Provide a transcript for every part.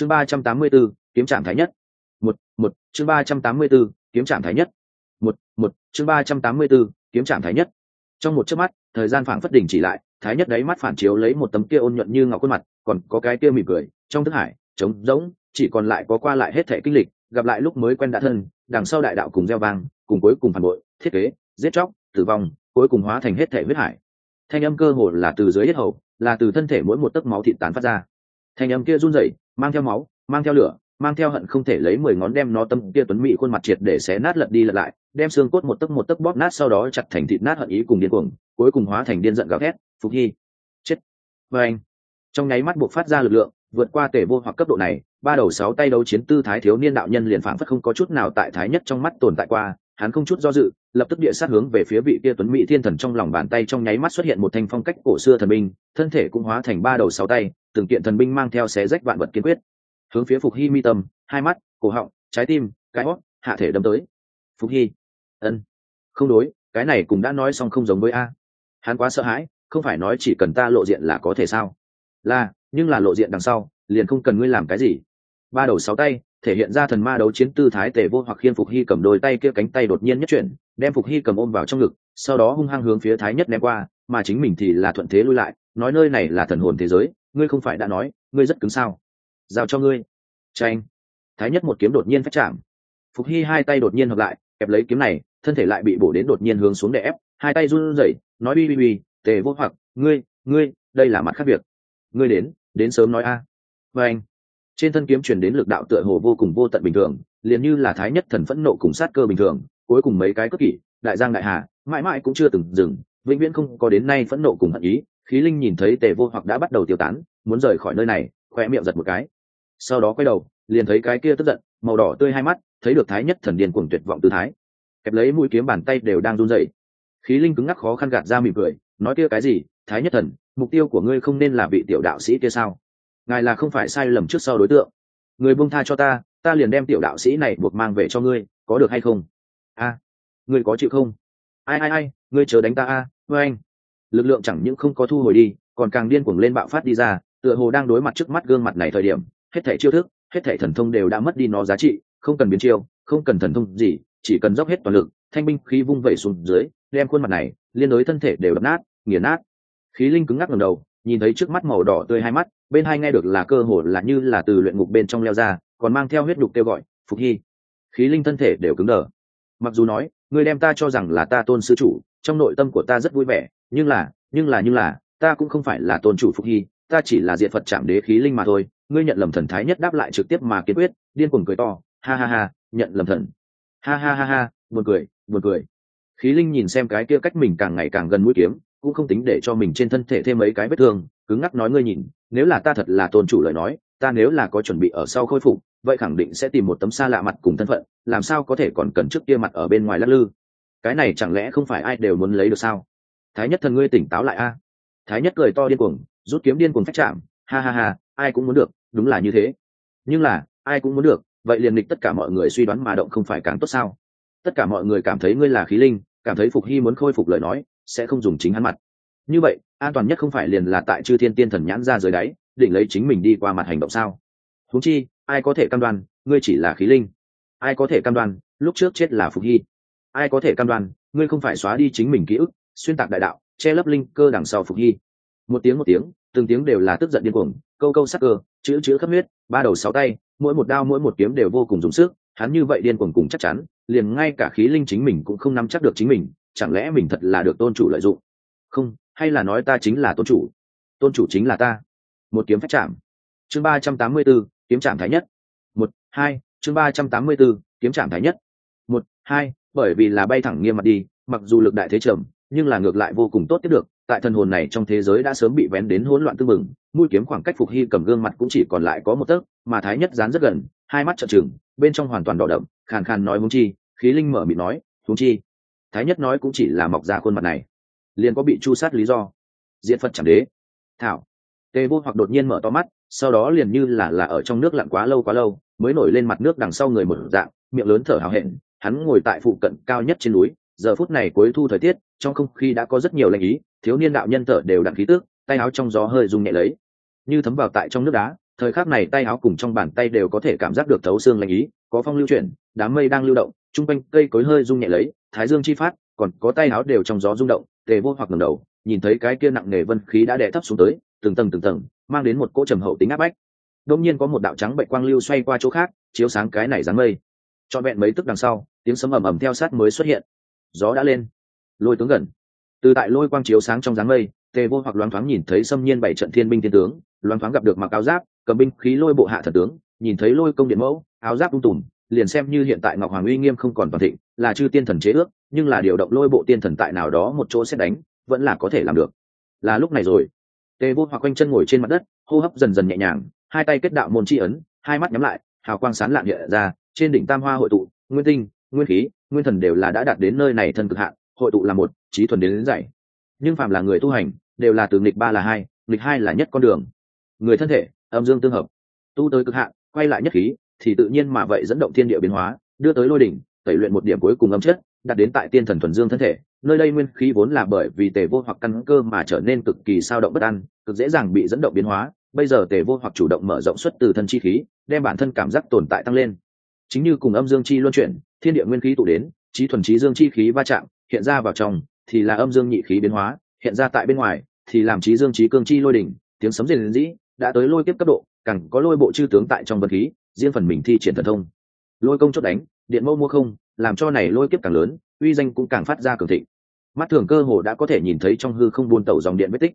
chương ba trăm tám mươi 384, kiếm trạm thái nhất. Một một chương ba trăm tám mươi 384, kiếm trạm thái nhất. Một một chương ba trăm tám mươi 384, kiếm trạm thái nhất. Trong một chớp mắt thời gian phảng phất đỉnh chỉ lại thái nhất đáy mắt phản chiếu lấy một tấm kia ôn nhuận như ngọc khuôn mặt còn có cái kia mỉm cười trong thức hải trống rỗng chỉ còn lại có qua lại hết thể kinh lịch gặp lại lúc mới quen đã thân đằng sau đại đạo cùng gieo vang cùng cuối cùng phản bội thiết kế giết chóc tử vong cuối cùng hóa thành hết thể huyết hải. Thanh âm cơ hồ là từ dưới hết hầu là từ thân thể mỗi một tấc máu thịt tán phát ra. Thanh âm kia run rẩy mang theo máu, mang theo lửa, mang theo hận không thể lấy mười ngón đem nó tâm kia tuấn mỹ khuôn mặt triệt để xé nát lật đi lật lại, đem xương cốt một tấc một tấc bóp nát sau đó chặt thành thịt nát hận ý cùng điên cuồng, cuối cùng hóa thành điên giận gào thét, phục hy, chết và anh. Trong nháy mắt buộc phát ra lực lượng, vượt qua tể vô hoặc cấp độ này, ba đầu sáu tay đấu chiến tư thái thiếu niên đạo nhân liền phảng phất không có chút nào tại thái nhất trong mắt tồn tại qua hắn không chút do dự, lập tức địa sát hướng về phía vị kia tuấn mỹ thiên thần trong lòng bàn tay trong nháy mắt xuất hiện một thanh phong cách cổ xưa thần binh, thân thể cũng hóa thành ba đầu sáu tay, từng kiện thần binh mang theo xé rách vạn vật kiên quyết. Hướng phía phục hy mi tâm, hai mắt, cổ họng, trái tim, cái hót, hạ thể đâm tới. Phục hy, ân, không đối, cái này cũng đã nói xong không giống với a. Hắn quá sợ hãi, không phải nói chỉ cần ta lộ diện là có thể sao? Là, nhưng là lộ diện đằng sau, liền không cần ngươi làm cái gì. Ba đầu sáu tay thể hiện ra thần ma đấu chiến tư thái tề vô hoặc khiên phục hy cầm đôi tay kia cánh tay đột nhiên nhất chuyển, đem phục hy cầm ôm vào trong ngực, sau đó hung hăng hướng phía thái nhất ném qua, mà chính mình thì là thuận thế lui lại, nói nơi này là thần hồn thế giới, ngươi không phải đã nói, ngươi rất cứng sao? Giao cho ngươi. Tranh thái nhất một kiếm đột nhiên phát chạm. Phục hy hai tay đột nhiên hợp lại, kẹp lấy kiếm này, thân thể lại bị bổ đến đột nhiên hướng xuống để ép, hai tay run rẩy, nói bi bi bi, tề vô hoặc, ngươi ngươi, đây là mặt khác việc. Ngươi đến đến sớm nói a. Và anh trên thân kiếm truyền đến lực đạo tựa hồ vô cùng vô tận bình thường, liền như là thái nhất thần phẫn nộ cùng sát cơ bình thường, cuối cùng mấy cái cất kỷ, đại giang đại hà, mãi mãi cũng chưa từng dừng, vĩnh viễn không có đến nay phẫn nộ cùng hận ý, khí linh nhìn thấy tề vô hoặc đã bắt đầu tiêu tán, muốn rời khỏi nơi này khoe miệng giật một cái. Sau đó quay đầu, liền thấy cái kia tức giận, màu đỏ tươi hai mắt, thấy được thái nhất thần điên cuồng tuyệt vọng tư thái. Kẹp lấy mũi kiếm bàn tay đều đang run rẩy. Khí linh cứng ngắc khó khăn gạt ra mỉm cười, nói kia cái gì, thái nhất thần, mục tiêu của ngươi không nên là vị tiểu đạo sĩ kia sao? Ngài là không phải sai lầm trước sau đối tượng. Người buông tha cho ta ta liền đem tiểu đạo sĩ này buộc mang về cho ngươi có được hay không? A à, ngươi có chịu không? Ai ai ai ngươi chờ đánh ta a à, với anh. Lực lượng chẳng những không có thu hồi đi còn càng điên cuồng lên bạo phát đi ra tựa hồ đang đối mặt trước mắt gương mặt này thời điểm hết thể chiêu thức hết thể thần thông đều đã mất đi nó giá trị không cần biến chiêu không cần thần thông gì chỉ cần dốc hết toàn lực thanh binh khí vung vẩy xuống dưới đem khuôn mặt này liên đối thân thể đều đập nát nghiền nát. Khí linh cứng ngắc ngầm đầu nhìn thấy trước mắt màu đỏ tươi hai mắt, bên hai nghe được là cơ hồ là như là từ luyện ngục bên trong leo ra, còn mang theo huyết nhục kêu gọi, phục hy. Khí linh thân thể đều cứng đờ. Mặc dù nói người đem ta cho rằng là ta tôn sư chủ, trong nội tâm của ta rất vui vẻ, nhưng là nhưng là nhưng là, ta cũng không phải là tôn chủ phục hy, ta chỉ là diện phật chạm đế khí linh mà thôi. Ngươi nhận lầm thần thái nhất đáp lại trực tiếp mà kiên quyết, điên cuồng cười to, ha ha ha, nhận lầm thần. Ha ha ha ha, buồn cười buồn cười. Khí linh nhìn xem cái kia cách mình càng ngày càng gần mũi kiếm cũng không tính để cho mình trên thân thể thêm mấy cái vết thương cứng ngắc nói ngươi nhìn, nếu là ta thật là tôn chủ lời nói, ta nếu là có chuẩn bị ở sau khôi phục, vậy khẳng định sẽ tìm một tấm xa lạ mặt cùng thân phận, làm sao có thể còn cần trước kia mặt ở bên ngoài lắc lư? Cái này chẳng lẽ không phải ai đều muốn lấy được sao? Thái nhất thần ngươi tỉnh táo lại a. Thái nhất cười to điên cuồng, rút kiếm điên cuồng phách chạm, ha ha ha, ai cũng muốn được, đúng là như thế. Nhưng là, ai cũng muốn được, vậy liền địch tất cả mọi người suy đoán mà động không phải càng tốt sao? Tất cả mọi người cảm thấy ngươi là khí linh, cảm thấy phục hy muốn khôi phục lời nói sẽ không dùng chính hắn mặt. Như vậy, an toàn nhất không phải liền là tại chư thiên tiên thần nhãn ra dưới đáy định lấy chính mình đi qua mặt hành động sao? Húng chi, ai có thể cam đoan, ngươi chỉ là khí linh? Ai có thể cam đoan, lúc trước chết là phục hy? Ai có thể cam đoan, ngươi không phải xóa đi chính mình ký ức, xuyên tạc đại đạo, che lấp linh cơ đằng sau phục hy? Một tiếng một tiếng, từng tiếng đều là tức giận điên cuồng, câu câu sắc cơ, chữ chữ khắp huyết, ba đầu sáu tay, mỗi một đao mỗi một kiếm đều vô cùng dùng sức, hắn như vậy điên cuồng cùng chắc chắn, liền ngay cả khí linh chính mình cũng không nắm chắc được chính mình chẳng lẽ mình thật là được tôn chủ lợi dụng? Không, hay là nói ta chính là tôn chủ? Tôn chủ chính là ta. Một kiếm phách chạm. Chương ba trăm tám mươi b ố kiếm chạm thái nhất. Một, hai, chương ba trăm tám mươi b ố kiếm chạm thái nhất. Một, hai, bởi vì là bay thẳng nghiêm mặt đi, mặc dù lực đại thế trầm, nhưng là ngược lại vô cùng tốt tiếp được. Tại thần hồn này trong thế giới đã sớm bị vén đến hỗn loạn tư mừng mũi kiếm khoảng cách phục hy cầm gương mặt cũng chỉ còn lại có một tấc, mà thái nhất dán rất gần, hai mắt trợn trừng, bên trong hoàn toàn đỏ đậm, khàn khàn nói húng chi, khí linh mở mịt nói húng chi thái nhất nói cũng chỉ là mọc ra khuôn mặt này. Liền có bị chu sát lý do. Diễn phật chẳng đế. Thảo. Tê vô hoặc đột nhiên mở to mắt, sau đó liền như là là ở trong nước lặn quá lâu quá lâu, mới nổi lên mặt nước đằng sau người một dạng, miệng lớn thở hào hẹn, hắn ngồi tại phụ cận cao nhất trên núi, giờ phút này cuối thu thời tiết, trong không khí đã có rất nhiều lệnh ý, thiếu niên đạo nhân thở đều đặn khí tước tay áo trong gió hơi rung nhẹ lấy. Như thấm vào tại trong nước đá, thời khắc này tay áo cùng trong bàn tay đều có thể cảm giác được thấu xương lạnh ý, có phong lưu chuyển, đám mây đang lưu động trung quanh cây cối hơi rung nhẹ lấy, thái dương chi phát, còn có tay áo đều trong gió rung động, tề vô hoặc ngẩng đầu, nhìn thấy cái kia nặng nề vân khí đã đè thấp xuống tới, từng tầng từng tầng, mang đến một cỗ trầm hậu tính áp bách. Đông nhiên có một đạo trắng bệnh quang lưu xoay qua chỗ khác, chiếu sáng cái này dáng mây. Trọn vẹn mấy tức đằng sau, tiếng sấm ầm ầm theo sát mới xuất hiện. Gió đã lên, lôi tướng gần. Từ tại lôi quang chiếu sáng trong dáng mây, tề vô hoặc loáng thoáng nhìn thấy xâm nhiên bảy trận thiên binh thiên tướng, loáng thoáng gặp được mặc áo giáp, cầm binh khí lôi bộ hạ thần tướng, nhìn thấy lôi công điện mẫu, áo giáp tung tùm liền xem như hiện tại ngọc hoàng uy nghiêm không còn toàn thịnh là chư tiên thần chế ước nhưng là điều động lôi bộ tiên thần tại nào đó một chỗ xét đánh vẫn là có thể làm được. Là lúc này rồi. Tề vô hoặc quanh chân ngồi trên mặt đất hô hấp dần dần nhẹ nhàng hai tay kết đạo môn tri ấn hai mắt nhắm lại hào quang sán lạn hiện ra trên đỉnh tam hoa hội tụ nguyên tinh nguyên khí nguyên thần đều là đã đạt đến nơi này thân cực hạn hội tụ là một trí thuần đến, đến dạy nhưng phàm là người tu hành đều là từ nghịch ba là hai nghịch hai là nhất con đường. Người thân thể âm dương tương hợp. Tu tới cực hạn quay lại nhất khí thì tự nhiên mà vậy dẫn động thiên địa biến hóa, đưa tới lôi đỉnh, tẩy luyện một điểm cuối cùng âm chất đặt đến tại tiên thần thuần dương thân thể. Nơi đây nguyên khí vốn là bởi vì tề vô hoặc căn cơ mà trở nên cực kỳ sao động bất an, cực dễ dàng bị dẫn động biến hóa. Bây giờ tề vô hoặc chủ động mở rộng xuất từ thân chi khí, đem bản thân cảm giác tồn tại tăng lên. Chính như cùng âm dương chi luân chuyển, thiên địa nguyên khí tụ đến, trí thuần trí dương chi khí va chạm, hiện ra vào trong, thì là âm dương nhị khí biến hóa, hiện ra tại bên ngoài, thì làm trí dương trí cương chi lôi đỉnh, tiếng sấm rền dĩ đã tới lôi tiếp cấp độ, càng có lôi bộ chư tướng tại trong vật khí riêng phần mình thi triển thần thông. Lôi công chốt đánh, điện mâu mua không, làm cho này lôi kiếp càng lớn, uy danh cũng càng phát ra cường thịnh. Mắt thường cơ hồ đã có thể nhìn thấy trong hư không buôn tẩu dòng điện vết tích.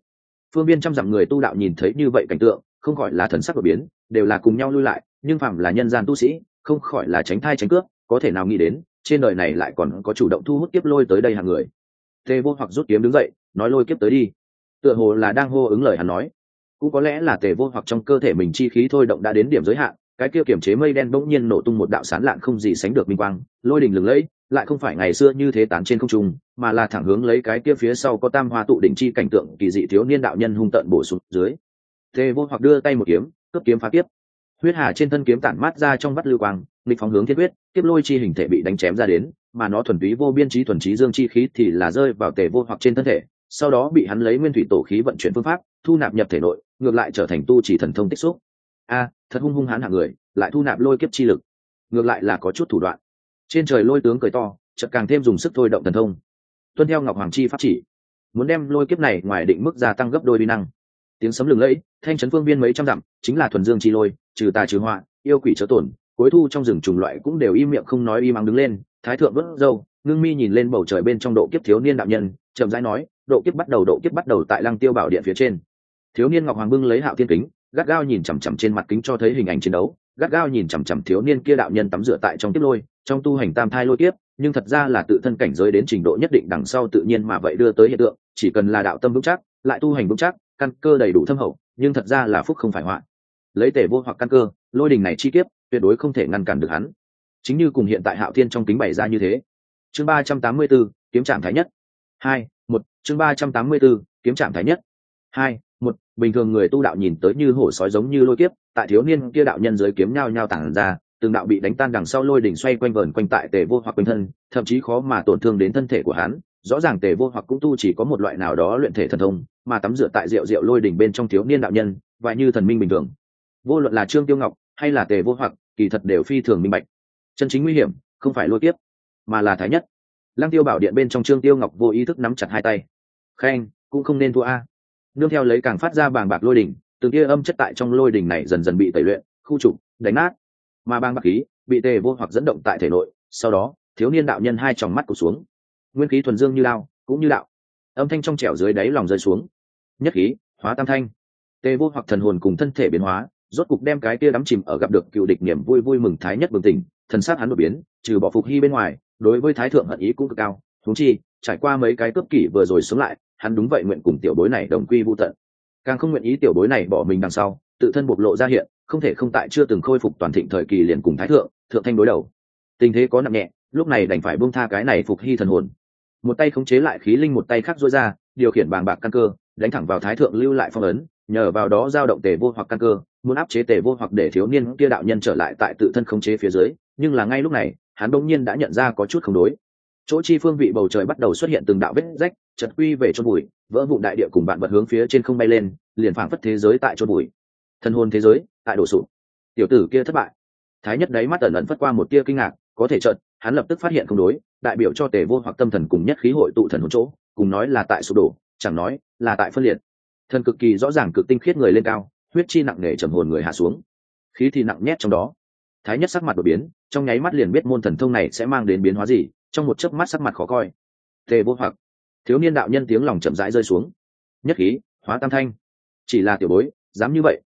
Phương biên trăm dặm người tu đạo nhìn thấy như vậy cảnh tượng, không gọi là thần sắc đột biến, đều là cùng nhau lui lại, nhưng phạm là nhân gian tu sĩ, không khỏi là tránh thai tránh cướp có thể nào nghĩ đến, trên đời này lại còn có chủ động thu hút kiếp lôi tới đây hàng người. Tê vô hoặc rút kiếm đứng dậy, nói lôi kiếp tới đi. Tựa hồ là đang hô ứng lời hắn nói. Cũng có lẽ là tề vô hoặc trong cơ thể mình chi khí thôi động đã đến điểm giới hạn cái kia kiểm chế mây đen bỗng nhiên nổ tung một đạo sán lạn không gì sánh được minh quang, lôi đình lừng lẫy, lại không phải ngày xưa như thế tán trên không trung, mà là thẳng hướng lấy cái kia phía sau có tam hoa tụ đỉnh chi cảnh tượng kỳ dị thiếu niên đạo nhân hung tận bổ sung dưới. Tề vô hoặc đưa tay một kiếm, cướp kiếm phá tiếp huyết hà trên thân kiếm tản mát ra trong vắt lưu quang, nghịch phóng hướng thiết huyết tiếp lôi chi hình thể bị đánh chém ra đến, mà nó thuần túy vô biên trí thuần trí dương chi khí thì là rơi vào tề vô hoặc trên thân thể, sau đó bị hắn lấy nguyên thủy tổ khí vận chuyển phương pháp, thu nạp nhập thể nội, ngược lại trở thành tu chỉ thần thông tích xúc. A thật hung hung hãn hạng người, lại thu nạp lôi kiếp chi lực. Ngược lại là có chút thủ đoạn. Trên trời lôi tướng cười to, chợt càng thêm dùng sức thôi động thần thông. Tuân theo ngọc hoàng chi pháp chỉ, muốn đem lôi kiếp này ngoài định mức gia tăng gấp đôi vi năng. Tiếng sấm lừng lẫy, thanh trấn phương viên mấy trăm dặm, chính là thuần dương chi lôi, trừ tà trừ họa, yêu quỷ chớ tổn, cuối thu trong rừng trùng loại cũng đều im miệng không nói im mắng đứng lên, thái thượng vớt dâu ngưng mi nhìn lên bầu trời bên trong độ kiếp thiếu niên đạo nhân, chậm rãi nói, độ kiếp bắt đầu, độ kiếp bắt đầu tại lăng tiêu bảo điện phía trên. Thiếu niên ngọc hoàng bưng lấy hạo thiên kính gắt gao nhìn chằm chằm trên mặt kính cho thấy hình ảnh chiến đấu. Gắt gao nhìn chằm chằm thiếu niên kia đạo nhân tắm rửa tại trong tiếp lôi trong tu hành tam thai lôi tiếp, nhưng thật ra là tự thân cảnh giới đến trình độ nhất định đằng sau tự nhiên mà vậy đưa tới hiện tượng chỉ cần là đạo tâm vững chắc lại tu hành vững chắc căn cơ đầy đủ thâm hậu nhưng thật ra là phúc không phải họa. Lấy tể vô hoặc căn cơ lôi đình này chi kiếp tuyệt đối không thể ngăn cản được hắn. Chính như cùng hiện tại hạo thiên trong kính bày ra như thế. Chương ba trăm tám mươi 384, kiếm trạm thái nhất. Hai một chương ba trăm tám mươi 384, kiếm trạm thái nhất. Hai bình thường người tu đạo nhìn tới như hổ sói giống như lôi kiếp, tại thiếu niên kia đạo nhân giới kiếm nhao nhao tản ra, từng đạo bị đánh tan đằng sau lôi đỉnh xoay quanh vờn quanh tại tề vô hoặc quanh thân, thậm chí khó mà tổn thương đến thân thể của hắn. Rõ ràng tề vô hoặc cũng tu chỉ có một loại nào đó luyện thể thần thông, mà tắm rửa tại rượu rượu lôi đỉnh bên trong thiếu niên đạo nhân và như thần minh bình thường. Vô luận là trương tiêu ngọc hay là tề vô hoặc, kỳ thật đều phi thường minh bạch. Chân chính nguy hiểm không phải lôi kiếp, mà là thái nhất. Lăng tiêu bảo điện bên trong trương tiêu ngọc vô ý thức nắm chặt hai tay. Khen cũng không nên thua a nương theo lấy càng phát ra bàng bạc lôi đỉnh từng kia âm chất tại trong lôi đỉnh này dần dần bị tẩy luyện, khu trục, đánh nát. Mà bang bạc khí bị tề vô hoặc dẫn động tại thể nội, sau đó, thiếu niên đạo nhân hai tròng mắt cụt xuống. Nguyên khí thuần dương như lao, cũng như đạo. Âm thanh trong trẻo dưới đáy lòng rơi xuống. Nhất khí, hóa tam thanh. Tề vô hoặc thần hồn cùng thân thể biến hóa, rốt cục đem cái kia đắm chìm ở gặp được cựu địch niềm vui vui mừng thái nhất bừng tỉnh, thần sát hắn đột biến, trừ bỏ phục hy bên ngoài, đối với thái thượng hận ý cũng cực cao. Thú chi, trải qua mấy cái cướp kỷ vừa rồi xuống lại hắn đúng vậy nguyện cùng tiểu bối này đồng quy vô tận. Càng không nguyện ý tiểu bối này bỏ mình đằng sau, tự thân bộc lộ ra hiện, không thể không tại chưa từng khôi phục toàn thịnh thời kỳ liền cùng thái thượng thượng thanh đối đầu. Tình thế có nặng nhẹ, lúc này đành phải buông tha cái này phục hy thần hồn. Một tay khống chế lại khí linh một tay khác dối ra, điều khiển bàng bạc căn cơ, đánh thẳng vào thái thượng lưu lại phong ấn, nhờ vào đó giao động tề vô hoặc căn cơ, muốn áp chế tề vô hoặc để thiếu niên kia đạo nhân trở lại tại tự thân khống chế phía dưới, nhưng là ngay lúc này, hắn đông nhiên đã nhận ra có chút không đối. Chỗ chi phương vị bầu trời bắt đầu xuất hiện từng đạo vết rách chật quy về chôn bụi, vỡ vụ đại địa cùng bạn vật hướng phía trên không bay lên, liền phảng phất thế giới tại chôn bụi. Thân hồn thế giới tại đổ sụp. Tiểu tử kia thất bại. Thái nhất đáy mắt ẩn ẩn phất qua một tia kinh ngạc, có thể chợt, hắn lập tức phát hiện không đối, đại biểu cho tề vô hoặc tâm thần cùng nhất khí hội tụ thần hồn chỗ, cùng nói là tại sụp đổ, chẳng nói là tại phân liệt. Thần cực kỳ rõ ràng cực tinh khiết người lên cao, huyết chi nặng nề trầm hồn người hạ xuống. Khí thì nặng nhét trong đó. Thái nhất sắc mặt đột biến, trong nháy mắt liền biết môn thần thông này sẽ mang đến biến hóa gì, trong một chớp mắt sắc mặt khó coi. Tề vô hoặc thiếu niên đạo nhân tiếng lòng chậm rãi rơi xuống. Nhất khí, hóa tam thanh. Chỉ là tiểu bối, dám như vậy,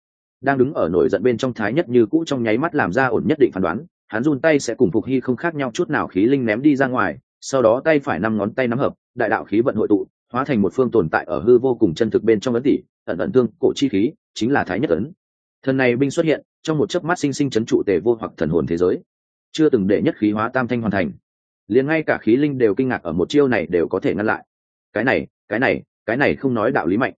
đang đứng ở nổi giận bên trong thái nhất như cũ trong nháy mắt làm ra ổn nhất định phán đoán, hắn run tay sẽ cùng phục hy không khác nhau chút nào khí linh ném đi ra ngoài, sau đó tay phải năm ngón tay nắm hợp, đại đạo khí vận hội tụ, hóa thành một phương tồn tại ở hư vô cùng chân thực bên trong ấn tỷ, ẩn ẩn tương, cổ chi khí, chính là thái nhất ấn. Thần này binh xuất hiện, trong một chớp mắt sinh sinh chấn trụ tề vô hoặc thần hồn thế giới. Chưa từng để nhất khí hóa tam thanh hoàn thành. Liền ngay cả khí linh đều kinh ngạc ở một chiêu này đều có thể ngăn lại cái này cái này cái này không nói đạo lý mạnh.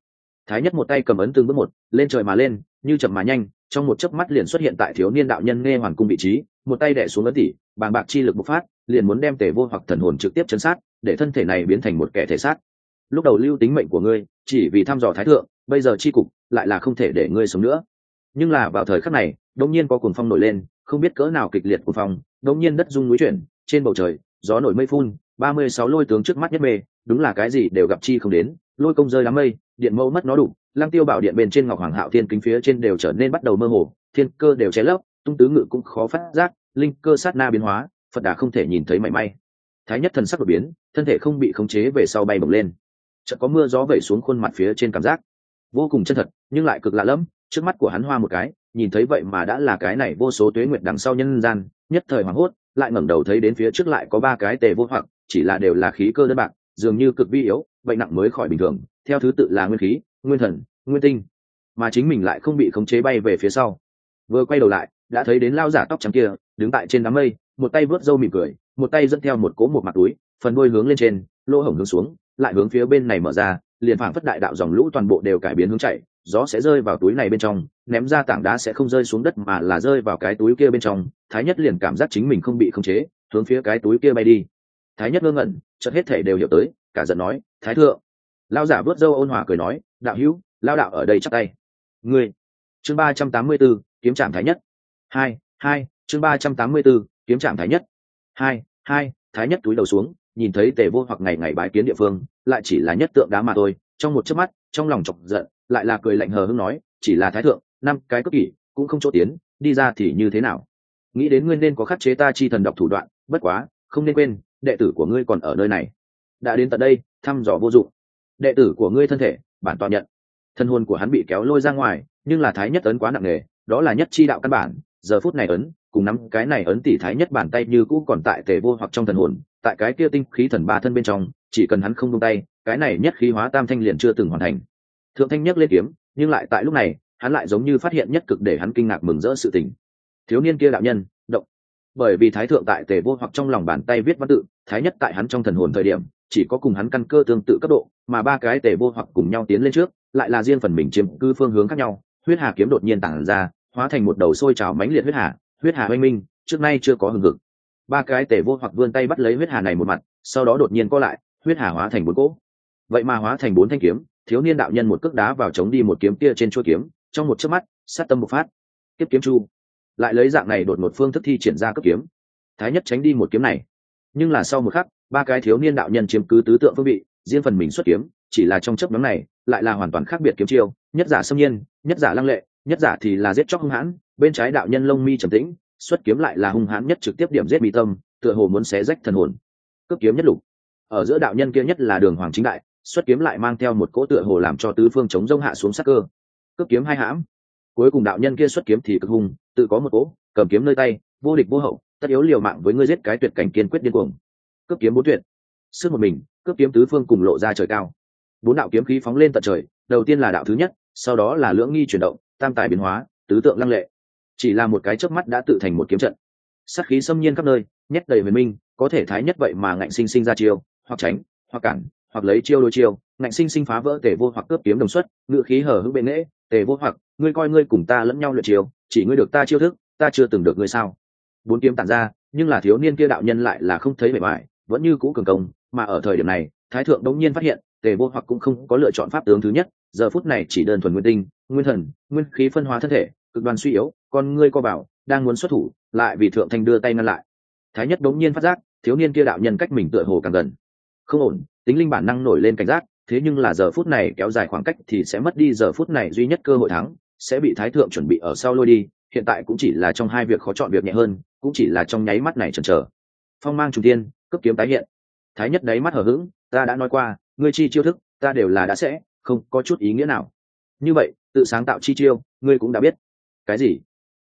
Thái nhất một tay cầm ấn từng bước một lên trời mà lên như chậm mà nhanh trong một chớp mắt liền xuất hiện tại thiếu niên đạo nhân nghe hoàn cung vị trí một tay đẻ xuống ấn tỉ, bàng bạc chi lực bộc phát liền muốn đem tề vô hoặc thần hồn trực tiếp chấn sát để thân thể này biến thành một kẻ thể xác. Lúc đầu lưu tính mệnh của ngươi chỉ vì thăm dò thái thượng bây giờ chi cục lại là không thể để ngươi sống nữa. Nhưng là vào thời khắc này đông nhiên có cuồng phong nổi lên không biết cỡ nào kịch liệt cuồng phong đông nhiên đất rung núi chuyển trên bầu trời gió nổi mây phun ba mươi sáu lôi tướng trước mắt nhất mê, đúng là cái gì đều gặp chi không đến. Lôi công rơi đám mây, điện mâu mất nó đủ. Lăng tiêu bảo điện bên trên ngọc hoàng hạo thiên kính phía trên đều trở nên bắt đầu mơ hồ, thiên cơ đều che lấp, tung tứ ngự cũng khó phát giác, linh cơ sát na biến hóa, phật đà không thể nhìn thấy mảy may. Thái nhất thần sắc đột biến, thân thể không bị khống chế về sau bay bổng lên. Chợt có mưa gió vẩy xuống khuôn mặt phía trên cảm giác. Vô cùng chân thật, nhưng lại cực lạ lẫm, trước mắt của hắn hoa một cái, nhìn thấy vậy mà đã là cái này vô số tuế nguyệt đằng sau nhân gian, nhất thời hoảng hốt, lại ngẩng đầu thấy đến phía trước lại có ba cái tề vô hoặc chỉ là đều là khí cơ đơn bạc, dường như cực vi yếu, bệnh nặng mới khỏi bình thường, theo thứ tự là nguyên khí, nguyên thần, nguyên tinh. Mà chính mình lại không bị khống chế bay về phía sau. Vừa quay đầu lại, đã thấy đến lao giả tóc trắng kia, đứng tại trên đám mây, một tay vớt râu mỉm cười, một tay dẫn theo một cố một mặt túi, phần đôi hướng lên trên, lỗ hổng hướng xuống, lại hướng phía bên này mở ra, liền phảng phất đại đạo dòng lũ toàn bộ đều cải biến hướng chạy, gió sẽ rơi vào túi này bên trong, ném ra tảng đá sẽ không rơi xuống đất mà là rơi vào cái túi kia bên trong, thái nhất liền cảm giác chính mình không bị khống chế, hướng phía cái túi kia bay đi thái nhất ngơ ngẩn, chợt hết thể đều hiểu tới, cả giận nói, thái thượng. Lao giả vớt dâu ôn hòa cười nói, đạo hữu lao đạo ở đây chắc tay. Ngươi. Chương ba trăm tám mươi b ố kiếm trạm thái nhất. Hai hai. Chương ba trăm tám mươi b ố kiếm trạm thái nhất. Hai hai. Thái nhất túi đầu xuống, nhìn thấy tề vô hoặc ngày ngày bái kiến địa phương, lại chỉ là nhất tượng đá mà thôi, trong một chớp mắt, trong lòng chọc giận, lại là cười lạnh hờ hưng nói, chỉ là thái thượng, năm cái cất kỷ, cũng không chỗ tiến, đi ra thì như thế nào? Nghĩ đến nguyên nên có khắc chế ta chi thần độc thủ đoạn, bất quá, không nên quên đệ tử của ngươi còn ở nơi này. Đã đến tận đây, thăm dò vô dụng. Đệ tử của ngươi thân thể, bản toàn nhận. Thân hồn của hắn bị kéo lôi ra ngoài, nhưng là thái nhất ấn quá nặng nề, đó là nhất chi đạo căn bản. Giờ phút này ấn, cùng nắm cái này ấn tỷ thái nhất bàn tay như cũ còn tại tề vô hoặc trong thần hồn, tại cái kia tinh khí thần ba thân bên trong, chỉ cần hắn không buông tay, cái này nhất khí hóa tam thanh liền chưa từng hoàn thành. Thượng thanh Nhất lên kiếm, nhưng lại tại lúc này, hắn lại giống như phát hiện nhất cực để hắn kinh ngạc mừng rỡ sự tình. Thiếu niên kia đạo nhân bởi vì thái thượng tại tề vô hoặc trong lòng bàn tay viết văn tự, thái nhất tại hắn trong thần hồn thời điểm, chỉ có cùng hắn căn cơ tương tự cấp độ, mà ba cái tề vô hoặc cùng nhau tiến lên trước, lại là riêng phần mình chiếm cư phương hướng khác nhau. Huyết hà kiếm đột nhiên tản ra, hóa thành một đầu sôi trào mãnh liệt huyết hà huyết hà oanh minh, trước nay chưa có hừng hực. Ba cái tề vô hoặc vươn tay bắt lấy huyết hà này một mặt, sau đó đột nhiên co lại, huyết hà hóa thành bốn cỗ. Vậy mà hóa thành bốn thanh kiếm, thiếu niên đạo nhân một cước đá vào chống đi một kiếm kia trên chuôi kiếm, trong một chớp mắt, sát tâm một phát. Tiếp kiếm chu lại lấy dạng này đột một phương thức thi triển ra cấp kiếm. Thái nhất tránh đi một kiếm này. Nhưng là sau một khắc, ba cái thiếu niên đạo nhân chiếm cứ tứ tượng phương vị, riêng phần mình xuất kiếm, chỉ là trong chấp nhóm này, lại là hoàn toàn khác biệt kiếm chiêu, nhất giả xâm nhiên, nhất giả lăng lệ, nhất giả thì là giết chóc hung hãn, bên trái đạo nhân lông mi trầm tĩnh, xuất kiếm lại là hung hãn nhất trực tiếp điểm giết mi tâm, tựa hồ muốn xé rách thần hồn. Cướp kiếm nhất lục. Ở giữa đạo nhân kia nhất là đường hoàng chính đại, xuất kiếm lại mang theo một cỗ tựa hồ làm cho tứ phương chống rông hạ xuống sắc cơ. Cướp kiếm hai hãm. Cuối cùng đạo nhân kia xuất kiếm thì cực hung tự có một cỗ cầm kiếm nơi tay, vô địch vô hậu, tất yếu liều mạng với ngươi giết cái tuyệt cảnh kiên quyết điên cuồng. Cướp kiếm bốn tuyệt. Sức một mình, cướp kiếm tứ phương cùng lộ ra trời cao. Bốn đạo kiếm khí phóng lên tận trời, đầu tiên là đạo thứ nhất, sau đó là lưỡng nghi chuyển động, tam tài biến hóa, tứ tượng lăng lệ. Chỉ là một cái chớp mắt đã tự thành một kiếm trận. Sát khí xâm nhiên khắp nơi, nhét đầy huyền minh, có thể thái nhất vậy mà ngạnh sinh sinh ra chiêu, hoặc tránh, hoặc cản, hoặc lấy chiêu đôi chiêu, ngạnh sinh sinh phá vỡ tể vô hoặc cướp kiếm đồng xuất, ngự khí hở hững bệ nghễ tề vô hoặc, ngươi coi ngươi cùng ta lẫn nhau luyện chiêu, chỉ ngươi được ta chiêu thức, ta chưa từng được ngươi sao? Bốn kiếm tản ra, nhưng là thiếu niên kia đạo nhân lại là không thấy bề ngoài, vẫn như cũ cường công, mà ở thời điểm này, thái thượng đống nhiên phát hiện, tề vô hoặc cũng không có lựa chọn pháp tướng thứ nhất, giờ phút này chỉ đơn thuần nguyên tinh, nguyên thần, nguyên khí phân hóa thân thể, cực đoan suy yếu, con ngươi co bảo đang muốn xuất thủ, lại vì thượng thanh đưa tay ngăn lại. Thái nhất đống nhiên phát giác, thiếu niên kia đạo nhân cách mình tựa hồ càng gần. Không ổn, tính linh bản năng nổi lên cảnh giác thế nhưng là giờ phút này kéo dài khoảng cách thì sẽ mất đi giờ phút này duy nhất cơ hội thắng, sẽ bị thái thượng chuẩn bị ở sau lôi đi, hiện tại cũng chỉ là trong hai việc khó chọn việc nhẹ hơn, cũng chỉ là trong nháy mắt này chần chờ. Phong mang trung tiên cấp kiếm tái hiện. Thái nhất đáy mắt hở h ta đã nói qua, ngươi chi chiêu thức, ta đều là đã sẽ, không có chút ý nghĩa nào. Như vậy, tự sáng tạo chi chiêu, ngươi cũng đã biết. Cái gì?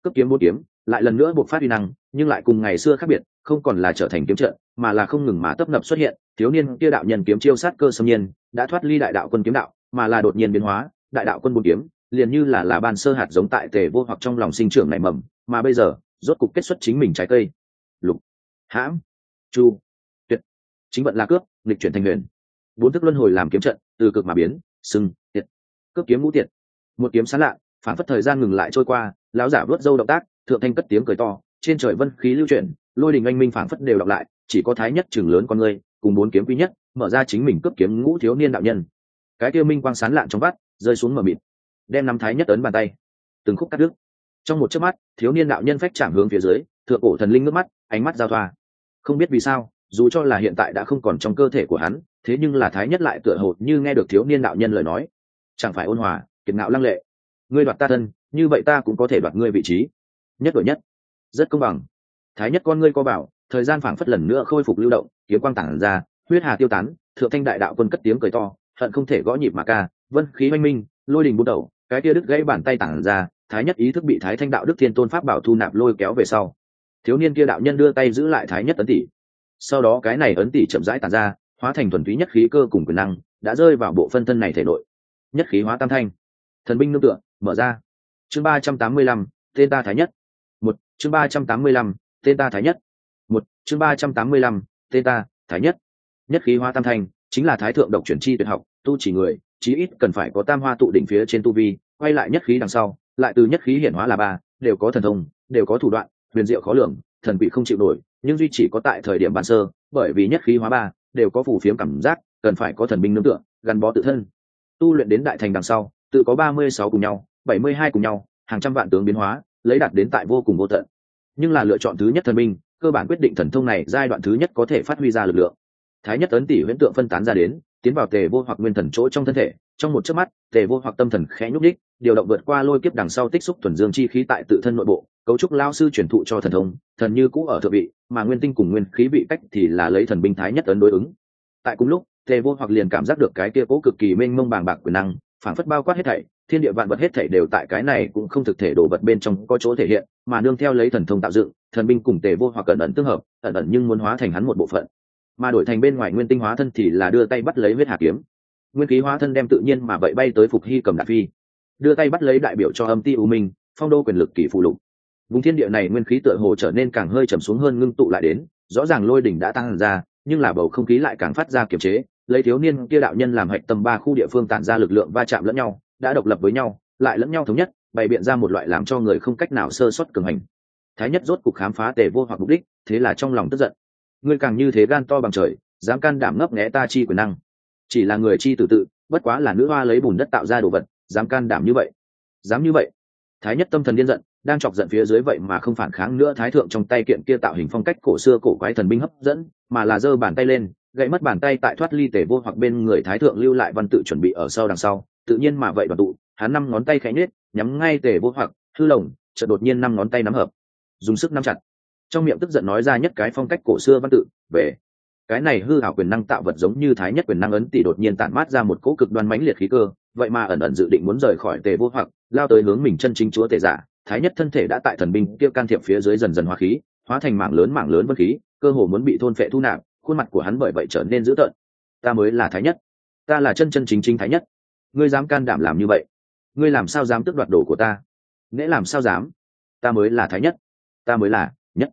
Cấp kiếm bốn kiếm, lại lần nữa buộc phát uy năng nhưng lại cùng ngày xưa khác biệt, không còn là trở thành kiếm trận, mà là không ngừng mà tấp nập xuất hiện, thiếu niên kia đạo nhân kiếm chiêu sát cơ xâm nhiên, đã thoát ly đại đạo quân kiếm đạo, mà là đột nhiên biến hóa, đại đạo quân bốn kiếm, liền như là là ban sơ hạt giống tại tề vô hoặc trong lòng sinh trưởng nảy mầm, mà bây giờ, rốt cục kết xuất chính mình trái cây. Lục, hãm, chu, tuyệt, chính vận là cướp lịch chuyển thành huyền. Bốn thức luân hồi làm kiếm trận, từ cực mà biến sưng tiệt, cướp kiếm ngũ tiệt. Một kiếm sán lạ, phản phất thời gian ngừng lại trôi qua, lão giả vớt dâu động tác, thượng thanh cất tiếng cười to trên trời vân khí lưu chuyển, lôi đình anh minh phảng phất đều đọc lại, chỉ có thái nhất chừng lớn con người cùng bốn kiếm quý nhất, mở ra chính mình cướp kiếm ngũ thiếu niên đạo nhân. Cái kia minh quang sán lạn trong vắt, rơi xuống mở mịt, đem năm thái nhất ấn bàn tay. Từng khúc cắt đứt. Trong một chớp mắt, thiếu niên đạo nhân phách chạm hướng phía dưới, thượng cổ thần linh nước mắt, ánh mắt giao thoa. Không biết vì sao, dù cho là hiện tại đã không còn trong cơ thể của hắn, thế nhưng là thái nhất lại tựa hồ như nghe được thiếu niên đạo nhân lời nói. Chẳng phải ôn hòa, kiệt ngạo lăng lệ. Ngươi đoạt ta thân, như vậy ta cũng có thể đoạt ngươi vị trí. Nhất đổi nhất rất công bằng. Thái nhất con ngươi co bảo, thời gian phảng phất lần nữa khôi phục lưu động, kiếm quang tản ra, huyết hà tiêu tán, thượng thanh đại đạo quân cất tiếng cười to, hận không thể gõ nhịp mà ca, vân khí oanh minh, lôi đình bút đầu, cái kia đứt gãy bàn tay tản ra, thái nhất ý thức bị thái thanh đạo đức thiên tôn pháp bảo thu nạp lôi kéo về sau. Thiếu niên kia đạo nhân đưa tay giữ lại thái nhất ấn tỷ. Sau đó cái này ấn tỷ chậm rãi tản ra, hóa thành thuần túy nhất khí cơ cùng quyền năng, đã rơi vào bộ phân thân này thể nội. Nhất khí hóa tam thanh. Thần binh nương tựa, mở ra. Chương ba trăm tám mươi lăm, tên ta thái nhất chương ba trăm tám mươi lăm, tên ta thái nhất. Một, chương ba trăm tám mươi lăm, tên ta thái nhất. Nhất khí hóa tam thanh, chính là thái thượng độc chuyển chi tuyệt học, tu chỉ người, chí ít cần phải có tam hoa tụ đỉnh phía trên tu vi, quay lại nhất khí đằng sau, lại từ nhất khí hiển hóa là ba, đều có thần thông, đều có thủ đoạn, huyền diệu khó lường, thần bị không chịu nổi, nhưng duy chỉ có tại thời điểm ban sơ, bởi vì nhất khí hóa ba, đều có phù phiếm cảm giác, cần phải có thần binh nương tựa, gắn bó tự thân. Tu luyện đến đại thành đằng sau, tự có ba mươi sáu cùng nhau, bảy mươi hai cùng nhau, hàng trăm vạn tướng biến hóa lấy đạt đến tại vô cùng vô tận. Nhưng là lựa chọn thứ nhất thần minh, cơ bản quyết định thần thông này giai đoạn thứ nhất có thể phát huy ra lực lượng. Thái nhất ấn tỷ huyễn tượng phân tán ra đến tiến vào tề vô hoặc nguyên thần chỗ trong thân thể trong một chớp mắt tề vô hoặc tâm thần khẽ nhúc đích điều động vượt qua lôi kiếp đằng sau tích xúc thuần dương chi khí tại tự thân nội bộ cấu trúc lao sư truyền thụ cho thần thông thần như cũ ở thượng vị mà nguyên tinh cùng nguyên khí vị cách thì là lấy thần binh thái nhất ấn đối ứng. Tại cùng lúc tề vô hoặc liền cảm giác được cái kia cố cực kỳ mênh mông bàng bạc quyền năng phản phất bao quát hết thảy thiên địa vạn vật hết thảy đều tại cái này cũng không thực thể đồ vật bên trong có chỗ thể hiện, mà nương theo lấy thần thông tạo dựng, thần binh cùng tề vô hoặc cẩn ẩn tương hợp, ẩn ẩn nhưng muốn hóa thành hắn một bộ phận. Mà đổi thành bên ngoài nguyên tinh hóa thân thì là đưa tay bắt lấy huyết hà kiếm. Nguyên khí hóa thân đem tự nhiên mà vậy bay tới phục hy cầm đạp phi. Đưa tay bắt lấy đại biểu cho âm ti u minh, phong đô quyền lực kỷ phụ lục. Vùng thiên địa này nguyên khí tựa hồ trở nên càng hơi trầm xuống hơn ngưng tụ lại đến, rõ ràng lôi đỉnh đã tăng ra, nhưng là bầu không khí lại càng phát ra kiềm chế, lấy thiếu niên kia đạo nhân làm hạch tâm ba khu địa phương tản ra lực lượng va chạm lẫn nhau đã độc lập với nhau, lại lẫn nhau thống nhất, bày biện ra một loại làm cho người không cách nào sơ xuất cường hành. Thái nhất rốt cuộc khám phá tề vô hoặc mục đích, thế là trong lòng tức giận. Ngươi càng như thế gan to bằng trời, dám can đảm ngấp nghé ta chi quyền năng. Chỉ là người chi tự tự, bất quá là nữ hoa lấy bùn đất tạo ra đồ vật, dám can đảm như vậy. Dám như vậy. Thái nhất tâm thần điên giận, đang chọc giận phía dưới vậy mà không phản kháng nữa, thái thượng trong tay kiện kia tạo hình phong cách cổ xưa cổ quái thần binh hấp dẫn, mà là giơ bàn tay lên gậy mất bàn tay tại thoát ly tể vô hoặc bên người thái thượng lưu lại văn tự chuẩn bị ở sau đằng sau tự nhiên mà vậy đoàn tụ, hắn năm ngón tay khẽ nhếch, nhắm ngay tề vô hoặc, hư lồng, chợt đột nhiên năm ngón tay nắm hợp. Dùng sức nắm chặt. Trong miệng tức giận nói ra nhất cái phong cách cổ xưa văn tự, về. Cái này hư hảo quyền năng tạo vật giống như thái nhất quyền năng ấn tỷ đột nhiên tản mát ra một cỗ cực đoan mãnh liệt khí cơ, vậy mà ẩn ẩn dự định muốn rời khỏi tề vô hoặc, lao tới hướng mình chân chính chúa tề giả. Thái nhất thân thể đã tại thần binh kia can thiệp phía dưới dần dần hóa khí, hóa thành mảng lớn mảng lớn vân khí, cơ hồ muốn bị thôn phệ thu nạp, khuôn mặt của hắn bởi vậy trở nên dữ tợn. Ta mới là thái nhất. Ta là chân chân chính chính thái nhất ngươi dám can đảm làm như vậy, ngươi làm sao dám tước đoạt đồ của ta? Nễ làm sao dám? Ta mới là thái nhất, ta mới là nhất,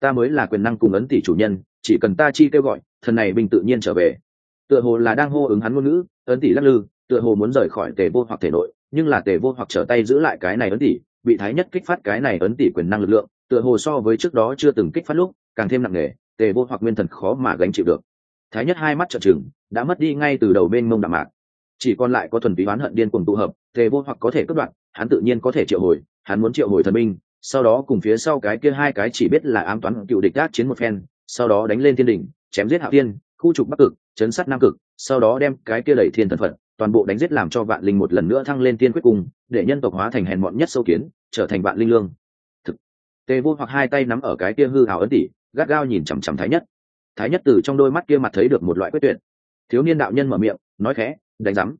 ta mới là quyền năng cùng ấn tỷ chủ nhân, chỉ cần ta chi kêu gọi, thần này bình tự nhiên trở về. Tựa hồ là đang hô ứng hắn ngôn ngữ, ấn tỷ lắc lư, tựa hồ muốn rời khỏi tề vô hoặc thể nội, nhưng là tề vô hoặc trở tay giữ lại cái này ấn tỷ, bị thái nhất kích phát cái này ấn tỷ quyền năng lực lượng, tựa hồ so với trước đó chưa từng kích phát lúc, càng thêm nặng nề, tề vô hoặc nguyên thần khó mà gánh chịu được. Thái nhất hai mắt trợn trừng, đã mất đi ngay từ đầu bên mông đạm mạc chỉ còn lại có thuần túy oán hận điên cuồng tụ hợp, tề vô hoặc có thể cất đoạn hắn tự nhiên có thể triệu hồi, hắn muốn triệu hồi thần binh, sau đó cùng phía sau cái kia hai cái chỉ biết là ám toán cựu địch gác chiến một phen, sau đó đánh lên thiên đỉnh, chém giết hạ tiên khu trục bắc cực, chấn sát nam cực, sau đó đem cái kia đẩy thiên thần phận toàn bộ đánh giết làm cho vạn linh một lần nữa thăng lên tiên quyết cung, để nhân tộc hóa thành hèn mọn nhất sâu kiến, trở thành vạn linh lương. Thực. Tề vô hoặc hai tay nắm ở cái kia hư hào ấn tỷ gắt gao nhìn chằm chằm thái nhất. Thái nhất từ trong đôi mắt kia mặt thấy được một loại quyết tuyệt. Thiếu niên đạo nhân mở miệng, nói khẽ đánh rắm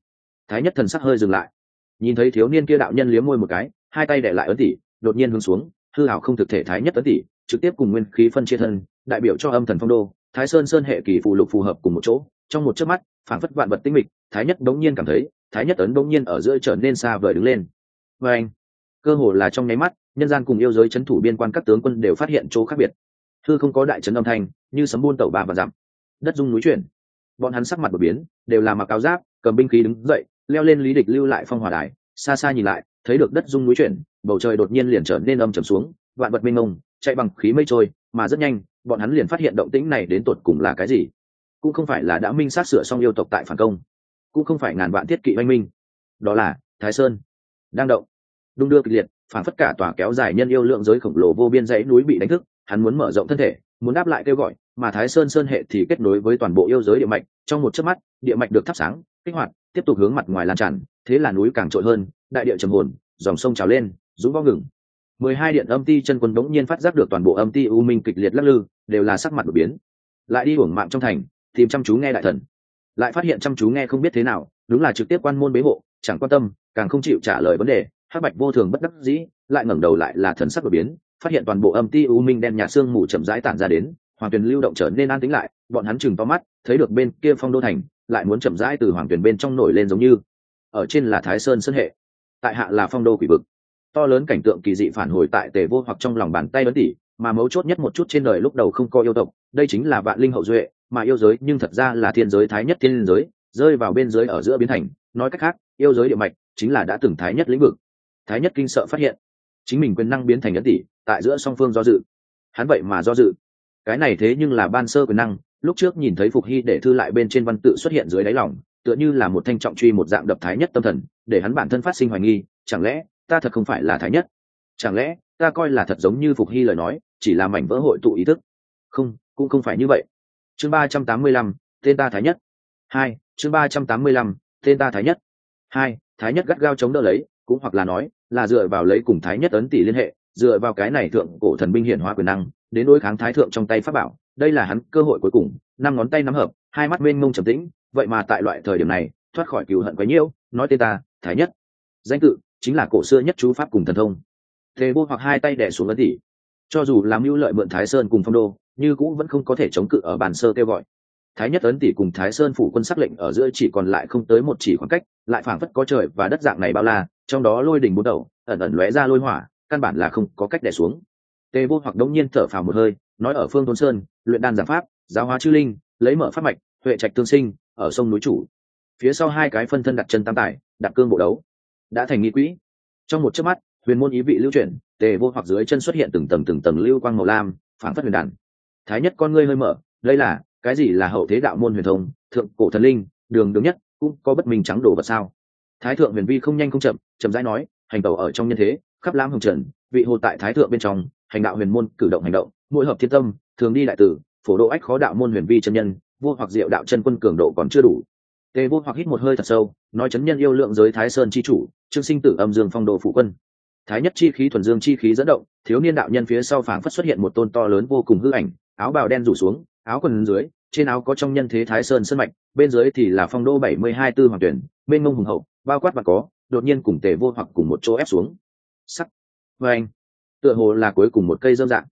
thái nhất thần sắc hơi dừng lại. Nhìn thấy thiếu niên kia đạo nhân liếm môi một cái, hai tay để lại ấn tỷ đột nhiên hướng xuống, hư hảo không thực thể thái nhất ấn tỷ trực tiếp cùng nguyên khí phân chia thân, đại biểu cho âm thần phong đô, thái sơn sơn hệ kỳ phù lục phù hợp cùng một chỗ. Trong một chớp mắt phản phất vạn vật tinh mịch, thái nhất đống nhiên cảm thấy, thái nhất ấn đống nhiên ở giữa trở nên xa vời đứng lên. Và anh cơ hồ là trong nháy mắt, nhân gian cùng yêu giới chấn thủ biên quan các tướng quân đều phát hiện chỗ khác biệt. Thư không có đại trấn âm thanh, như sấm buôn tẩu ba và dặm. Đất dung núi chuyển. Bọn hắn sắc mặt đột biến, đều là mặc áo giáp cầm binh khí đứng dậy, leo lên lý địch lưu lại phong hòa đài, xa xa nhìn lại, thấy được đất dung núi chuyển, bầu trời đột nhiên liền trở nên âm trầm xuống, vạn vật mênh mông, chạy bằng khí mây trôi, mà rất nhanh, bọn hắn liền phát hiện động tĩnh này đến tột cùng là cái gì. Cũng không phải là đã minh sát sửa xong yêu tộc tại phản công, cũng không phải ngàn vạn thiết kỵ oanh minh. Đó là thái sơn đang động. Đung đưa kịch liệt, phản phất cả tòa kéo dài nhân yêu lượng giới khổng lồ vô biên dãy núi bị đánh thức, hắn muốn mở rộng thân thể, muốn đáp lại kêu gọi, mà thái sơn sơn hệ thì kết nối với toàn bộ yêu giới địa mạch, trong một chớp mắt, địa mạch được thắp sáng kích hoạt, tiếp tục hướng mặt ngoài lan tràn, thế là núi càng trội hơn, đại địa trầm hồn, dòng sông trào lên, rũ võ ngừng. Mười hai điện âm ti chân quân đống nhiên phát giác được toàn bộ âm ti u minh kịch liệt lắc lư, đều là sắc mặt đột biến. Lại đi uổng mạng trong thành, tìm chăm chú nghe đại thần. Lại phát hiện chăm chú nghe không biết thế nào, đúng là trực tiếp quan môn bế hộ, chẳng quan tâm, càng không chịu trả lời vấn đề, hắc bạch vô thường bất đắc dĩ, lại ngẩng đầu lại là thần sắc đột biến, phát hiện toàn bộ âm ti u minh đen nhà xương mù chậm rãi tản ra đến, hoàng tuyền lưu động trở nên an tĩnh lại, bọn hắn chừng to mắt, thấy được bên kia phong đô thành lại muốn chậm rãi từ hoàng tuyển bên trong nổi lên giống như. Ở trên là thái sơn sơn hệ, tại hạ là phong đô quỷ vực. To lớn cảnh tượng kỳ dị phản hồi tại tề vô hoặc trong lòng bàn tay ấn tỉ, mà mấu chốt nhất một chút trên đời lúc đầu không có yêu tộc, đây chính là vạn linh hậu duệ, mà yêu giới, nhưng thật ra là thiên giới thái nhất thiên giới, rơi vào bên giới ở giữa biến thành. Nói cách khác, yêu giới địa mạch chính là đã từng thái nhất lĩnh vực. Thái nhất kinh sợ phát hiện, chính mình quyền năng biến thành ấn tỷ tại giữa song phương do dự. Hắn vậy mà do dự. Cái này thế nhưng là ban sơ quyền năng lúc trước nhìn thấy phục hy để thư lại bên trên văn tự xuất hiện dưới đáy lòng, tựa như là một thanh trọng truy một dạng đập thái nhất tâm thần, để hắn bản thân phát sinh hoài nghi, chẳng lẽ, ta thật không phải là thái nhất? Chẳng lẽ, ta coi là thật giống như phục hy lời nói, chỉ là mảnh vỡ hội tụ ý thức? Không, cũng không phải như vậy. Chương ba trăm tám mươi lăm, tên ta thái nhất. Hai, chương ba trăm tám mươi lăm, tên ta thái nhất. Hai, thái nhất gắt gao chống đỡ lấy, cũng hoặc là nói, là dựa vào lấy cùng thái nhất ấn tỷ liên hệ, dựa vào cái này thượng cổ thần binh hiển hóa quyền năng, đến đối kháng thái thượng trong tay pháp bảo đây là hắn cơ hội cuối cùng, năm ngón tay nắm hợp, hai mắt mênh mông trầm tĩnh, vậy mà tại loại thời điểm này, thoát khỏi cựu hận quấy nhiễu, nói tên ta, thái nhất. Danh tự chính là cổ xưa nhất chú pháp cùng thần thông. Thế vô hoặc hai tay đẻ xuống ấn tỷ cho dù làm mưu lợi mượn thái sơn cùng phong đô, như cũng vẫn không có thể chống cự ở bàn sơ kêu gọi. Thái nhất ấn tỷ cùng thái sơn phủ quân sắc lệnh ở giữa chỉ còn lại không tới một chỉ khoảng cách, lại phảng phất có trời và đất dạng này bao la, trong đó lôi đỉnh bốn đầu, ẩn ẩn lóe ra lôi hỏa, căn bản là không có cách đè xuống. Tề vô hoặc đống nhiên thở phào một hơi nói ở phương thôn sơn, luyện đan giảng pháp, giáo hóa chư linh, lấy mở pháp mạch huệ trạch tương sinh, ở sông núi chủ. Phía sau hai cái phân thân đặt chân tam tải đặt cương bộ đấu. Đã thành nghi quỹ. Trong một chớp mắt, huyền môn ý vị lưu chuyển, tề vô hoặc dưới chân xuất hiện từng tầng từng tầng lưu quang màu lam phản phát huyền đàn. Thái nhất con ngươi hơi mở, đây là, cái gì là hậu thế đạo môn huyền thông, thượng cổ thần linh, đường đường nhất, cũng có bất minh trắng đồ vật sao? Thái thượng huyền vi không nhanh không chậm chậm rãi nói, hành tẩu ở trong nhân thế, khắp lãm hồng trần, vị hồ tại thái thượng bên trong, hành đạo huyền môn cử động hành động mỗi hợp thiên tâm, thường đi đại tử, phổ độ ách khó đạo môn huyền vi chân nhân, vô hoặc diệu đạo chân quân cường độ còn chưa đủ. Tề vô hoặc hít một hơi thật sâu, nói chấn nhân yêu lượng giới thái sơn chi chủ, trương sinh tử âm dương phong độ phụ quân. Thái nhất chi khí thuần dương chi khí dẫn động, thiếu niên đạo nhân phía sau phảng phất xuất hiện một tôn to lớn vô cùng hư ảnh, áo bào đen rủ xuống, áo quần dưới, trên áo có trong nhân thế thái sơn sân mạch, bên dưới thì là phong đô bảy mươi hai tư hoàng tuyển bên ngông hùng hậu, bao quát và có, đột nhiên cùng tề vô hoặc cùng một chỗ ép xuống. Sắc. Và anh tựa hồ là cuối cùng một cây dơm dạng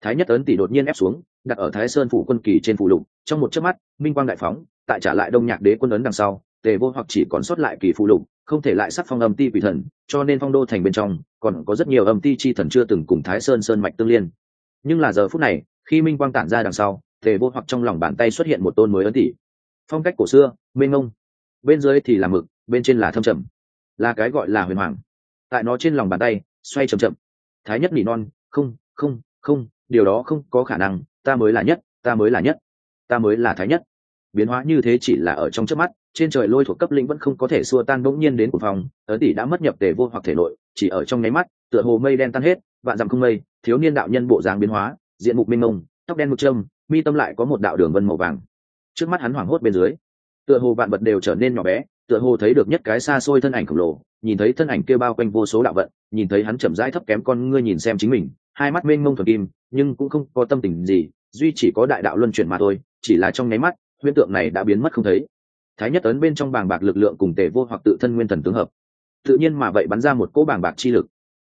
thái nhất ấn tỷ đột nhiên ép xuống, đặt ở thái sơn phủ quân kỳ trên phủ lục, trong một chớp mắt, minh quang đại phóng, tại trả lại đông nhạc đế quân ấn đằng sau, tề vô hoặc chỉ còn sót lại kỳ phụ lục, không thể lại sắc phong âm ti quỷ thần, cho nên phong đô thành bên trong, còn có rất nhiều âm ti chi thần chưa từng cùng thái sơn sơn mạch tương liên. Nhưng là giờ phút này, khi minh quang tản ra đằng sau, tề vô hoặc trong lòng bàn tay xuất hiện một tôn mới ấn tỷ. Phong cách cổ xưa, mênh ngông bên dưới thì là mực, bên trên là thâm trầm. Là cái gọi là huyền hoàng. Tại nó trên lòng bàn tay, xoay chậm chậm. Thái nhất nỉ non, không không không điều đó không có khả năng, ta mới là nhất, ta mới là nhất, ta mới là thái nhất. Biến hóa như thế chỉ là ở trong trước mắt, trên trời lôi thuộc cấp lĩnh vẫn không có thể xua tan bỗng nhiên đến của phòng ấn tỷ đã mất nhập tề vô hoặc thể nội, chỉ ở trong nháy mắt, tựa hồ mây đen tan hết, vạn dặm không mây, thiếu niên đạo nhân bộ dáng biến hóa, diện mục minh mông, tóc đen mực trâm, mi tâm lại có một đạo đường vân màu vàng. Trước mắt hắn hoảng hốt bên dưới, tựa hồ vạn vật đều trở nên nhỏ bé, tựa hồ thấy được nhất cái xa xôi thân ảnh khổng lồ, nhìn thấy thân ảnh kia bao quanh vô số đạo vận, nhìn thấy hắn chậm rãi thấp kém con ngươi nhìn xem chính mình hai mắt mênh mông thuần kim, nhưng cũng không có tâm tình gì, duy chỉ có đại đạo luân chuyển mà thôi, chỉ là trong nháy mắt, huyễn tượng này đã biến mất không thấy. Thái nhất ấn bên trong bàng bạc lực lượng cùng tề vô hoặc tự thân nguyên thần tướng hợp. Tự nhiên mà vậy bắn ra một cỗ bàng bạc chi lực.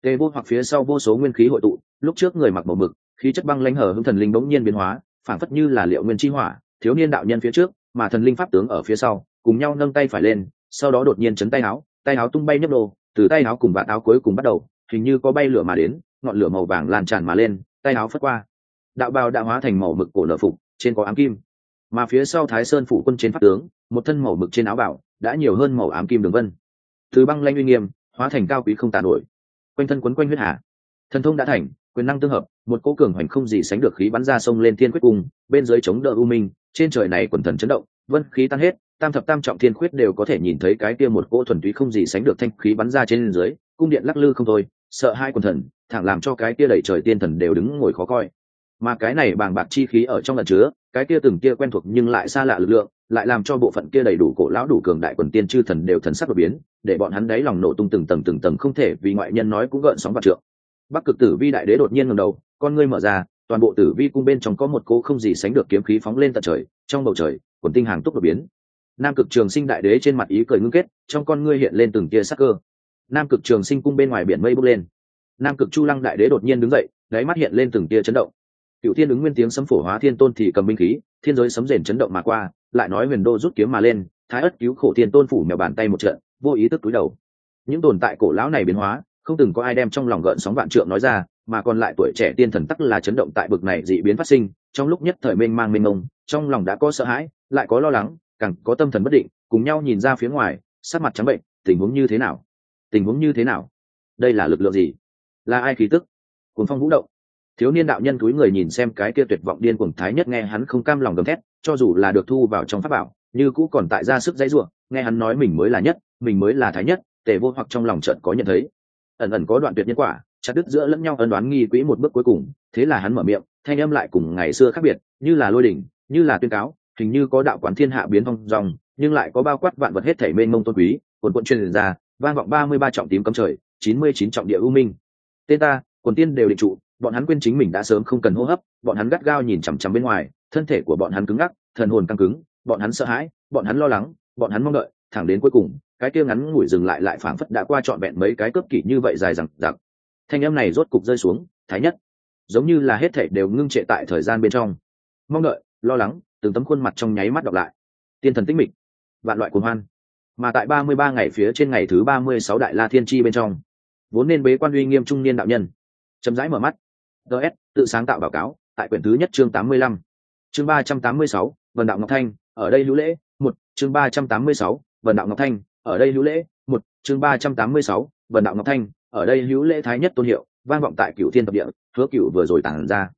Tề vô hoặc phía sau vô số nguyên khí hội tụ, lúc trước người mặc màu mực, khí chất băng lãnh hở hưng thần linh bỗng nhiên biến hóa, phảng phất như là liệu nguyên chi hỏa, thiếu niên đạo nhân phía trước, mà thần linh pháp tướng ở phía sau, cùng nhau nâng tay phải lên, sau đó đột nhiên chấn tay áo tay áo tung bay nhấp đồ từ tay áo cùng vạt áo cuối cùng bắt đầu, hình như có bay lửa mà đến ngọn lửa màu vàng lan tràn mà lên, tay áo phất qua. Đạo bào đã hóa thành màu mực cổ nở phục, trên có ám kim. Mà phía sau thái sơn phủ quân trên pháp tướng, một thân màu mực trên áo bảo, đã nhiều hơn màu ám kim đường vân. Từ băng lanh uy nghiêm, hóa thành cao quý không tàn nổi. Quanh thân quấn quanh huyết hà. Thần thông đã thành, quyền năng tương hợp, một cỗ cường hoành không gì sánh được khí bắn ra sông lên thiên quyết cung, bên dưới chống đỡ u minh, trên trời này quần thần chấn động, vân khí tan hết, tam thập tam trọng thiên khuyết đều có thể nhìn thấy cái kia một cỗ thuần túy không gì sánh được thanh khí bắn ra trên dưới, cung điện lắc lư không thôi, sợ hai quần thần thẳng làm cho cái kia đẩy trời tiên thần đều đứng ngồi khó coi. Mà cái này bàng bạc chi khí ở trong lần chứa, cái kia từng kia quen thuộc nhưng lại xa lạ lực lượng, lại làm cho bộ phận kia đầy đủ cổ lão đủ cường đại quần tiên chư thần đều thần sắc đột biến, để bọn hắn đáy lòng nổ tung từng tầng từng tầng không thể vì ngoại nhân nói cũng gợn sóng vạn trượng. Bắc cực tử vi đại đế đột nhiên ngầm đầu, con ngươi mở ra, toàn bộ tử vi cung bên trong có một cỗ không gì sánh được kiếm khí phóng lên tận trời, trong bầu trời, quần tinh hàng túc đột biến. Nam cực trường sinh đại đế trên mặt ý cười ngưng kết, trong con ngươi hiện lên từng tia sắc cơ. Nam cực trường sinh cung bên ngoài biển mây bốc lên nam cực chu lăng đại đế đột nhiên đứng dậy, đáy mắt hiện lên từng tia chấn động. Cựu thiên ứng nguyên tiếng sấm phổ hóa thiên tôn thì cầm binh khí, thiên giới sấm rền chấn động mà qua, lại nói huyền đô rút kiếm mà lên, thái ất cứu khổ thiên tôn phủ mèo bàn tay một trận, vô ý thức túi đầu. Những tồn tại cổ lão này biến hóa, không từng có ai đem trong lòng gợn sóng vạn trượng nói ra, mà còn lại tuổi trẻ tiên thần tắc là chấn động tại bực này dị biến phát sinh, trong lúc nhất thời mênh mang mênh mông, trong lòng đã có sợ hãi, lại có lo lắng, càng có tâm thần bất định, cùng nhau nhìn ra phía ngoài, sắc mặt trắng bệnh, tình huống như thế nào? Tình huống như thế nào? Đây là lực lượng gì? Là ai khí tức? Cuốn phong vũ động. Thiếu niên đạo nhân túi người nhìn xem cái kia tuyệt vọng điên cuồng thái nhất nghe hắn không cam lòng gầm thét, cho dù là được thu vào trong pháp bảo, như cũ còn tại ra sức dãy ruộng nghe hắn nói mình mới là nhất, mình mới là thái nhất, tề vô hoặc trong lòng trận có nhận thấy. Ẩn ẩn có đoạn tuyệt nhân quả, chặt đứt giữa lẫn nhau ân đoán nghi quỹ một bước cuối cùng, thế là hắn mở miệng, thanh âm lại cùng ngày xưa khác biệt, như là lôi đỉnh, như là tuyên cáo, hình như có đạo quán thiên hạ biến phong dòng, nhưng lại có bao quát vạn vật hết thảy mênh mông tôn quý, quần quận truyền ra, vang vọng ba mươi ba trọng tím cấm trời, chín mươi chín trọng địa u minh tên ta, quần tiên đều định trụ, bọn hắn quên chính mình đã sớm không cần hô hấp, bọn hắn gắt gao nhìn chằm chằm bên ngoài, thân thể của bọn hắn cứng ngắc, thần hồn căng cứng, bọn hắn sợ hãi, bọn hắn lo lắng, bọn hắn mong đợi, thẳng đến cuối cùng, cái kia ngắn ngủi dừng lại lại phảng phất đã qua trọn vẹn mấy cái cướp kỷ như vậy dài rằng giặc thanh âm này rốt cục rơi xuống, thái nhất. Giống như là hết thể đều ngưng trệ tại thời gian bên trong. Mong đợi, lo lắng, từng tấm khuôn mặt trong nháy mắt đọc lại. Tiên thần tích mịch. Vạn loại cuồng hoan. Mà tại ba mươi ba ngày phía trên ngày thứ ba mươi sáu đại la thiên chi bên trong vốn nên bế quan uy nghiêm trung niên đạo nhân. Chấm rãi mở mắt. Ts tự sáng tạo báo cáo, tại quyển thứ nhất chương tám mươi lăm. Chương ba trăm tám mươi sáu vần đạo ngọc thanh, ở đây hữu lễ, một. Chương ba trăm tám mươi sáu vần đạo ngọc thanh, ở đây hữu lễ, một. Chương ba trăm tám mươi sáu vần đạo ngọc thanh, ở đây hữu lễ thái nhất tôn hiệu, vang vọng tại cựu thiên tập địa, hứa cựu vừa rồi tản ra.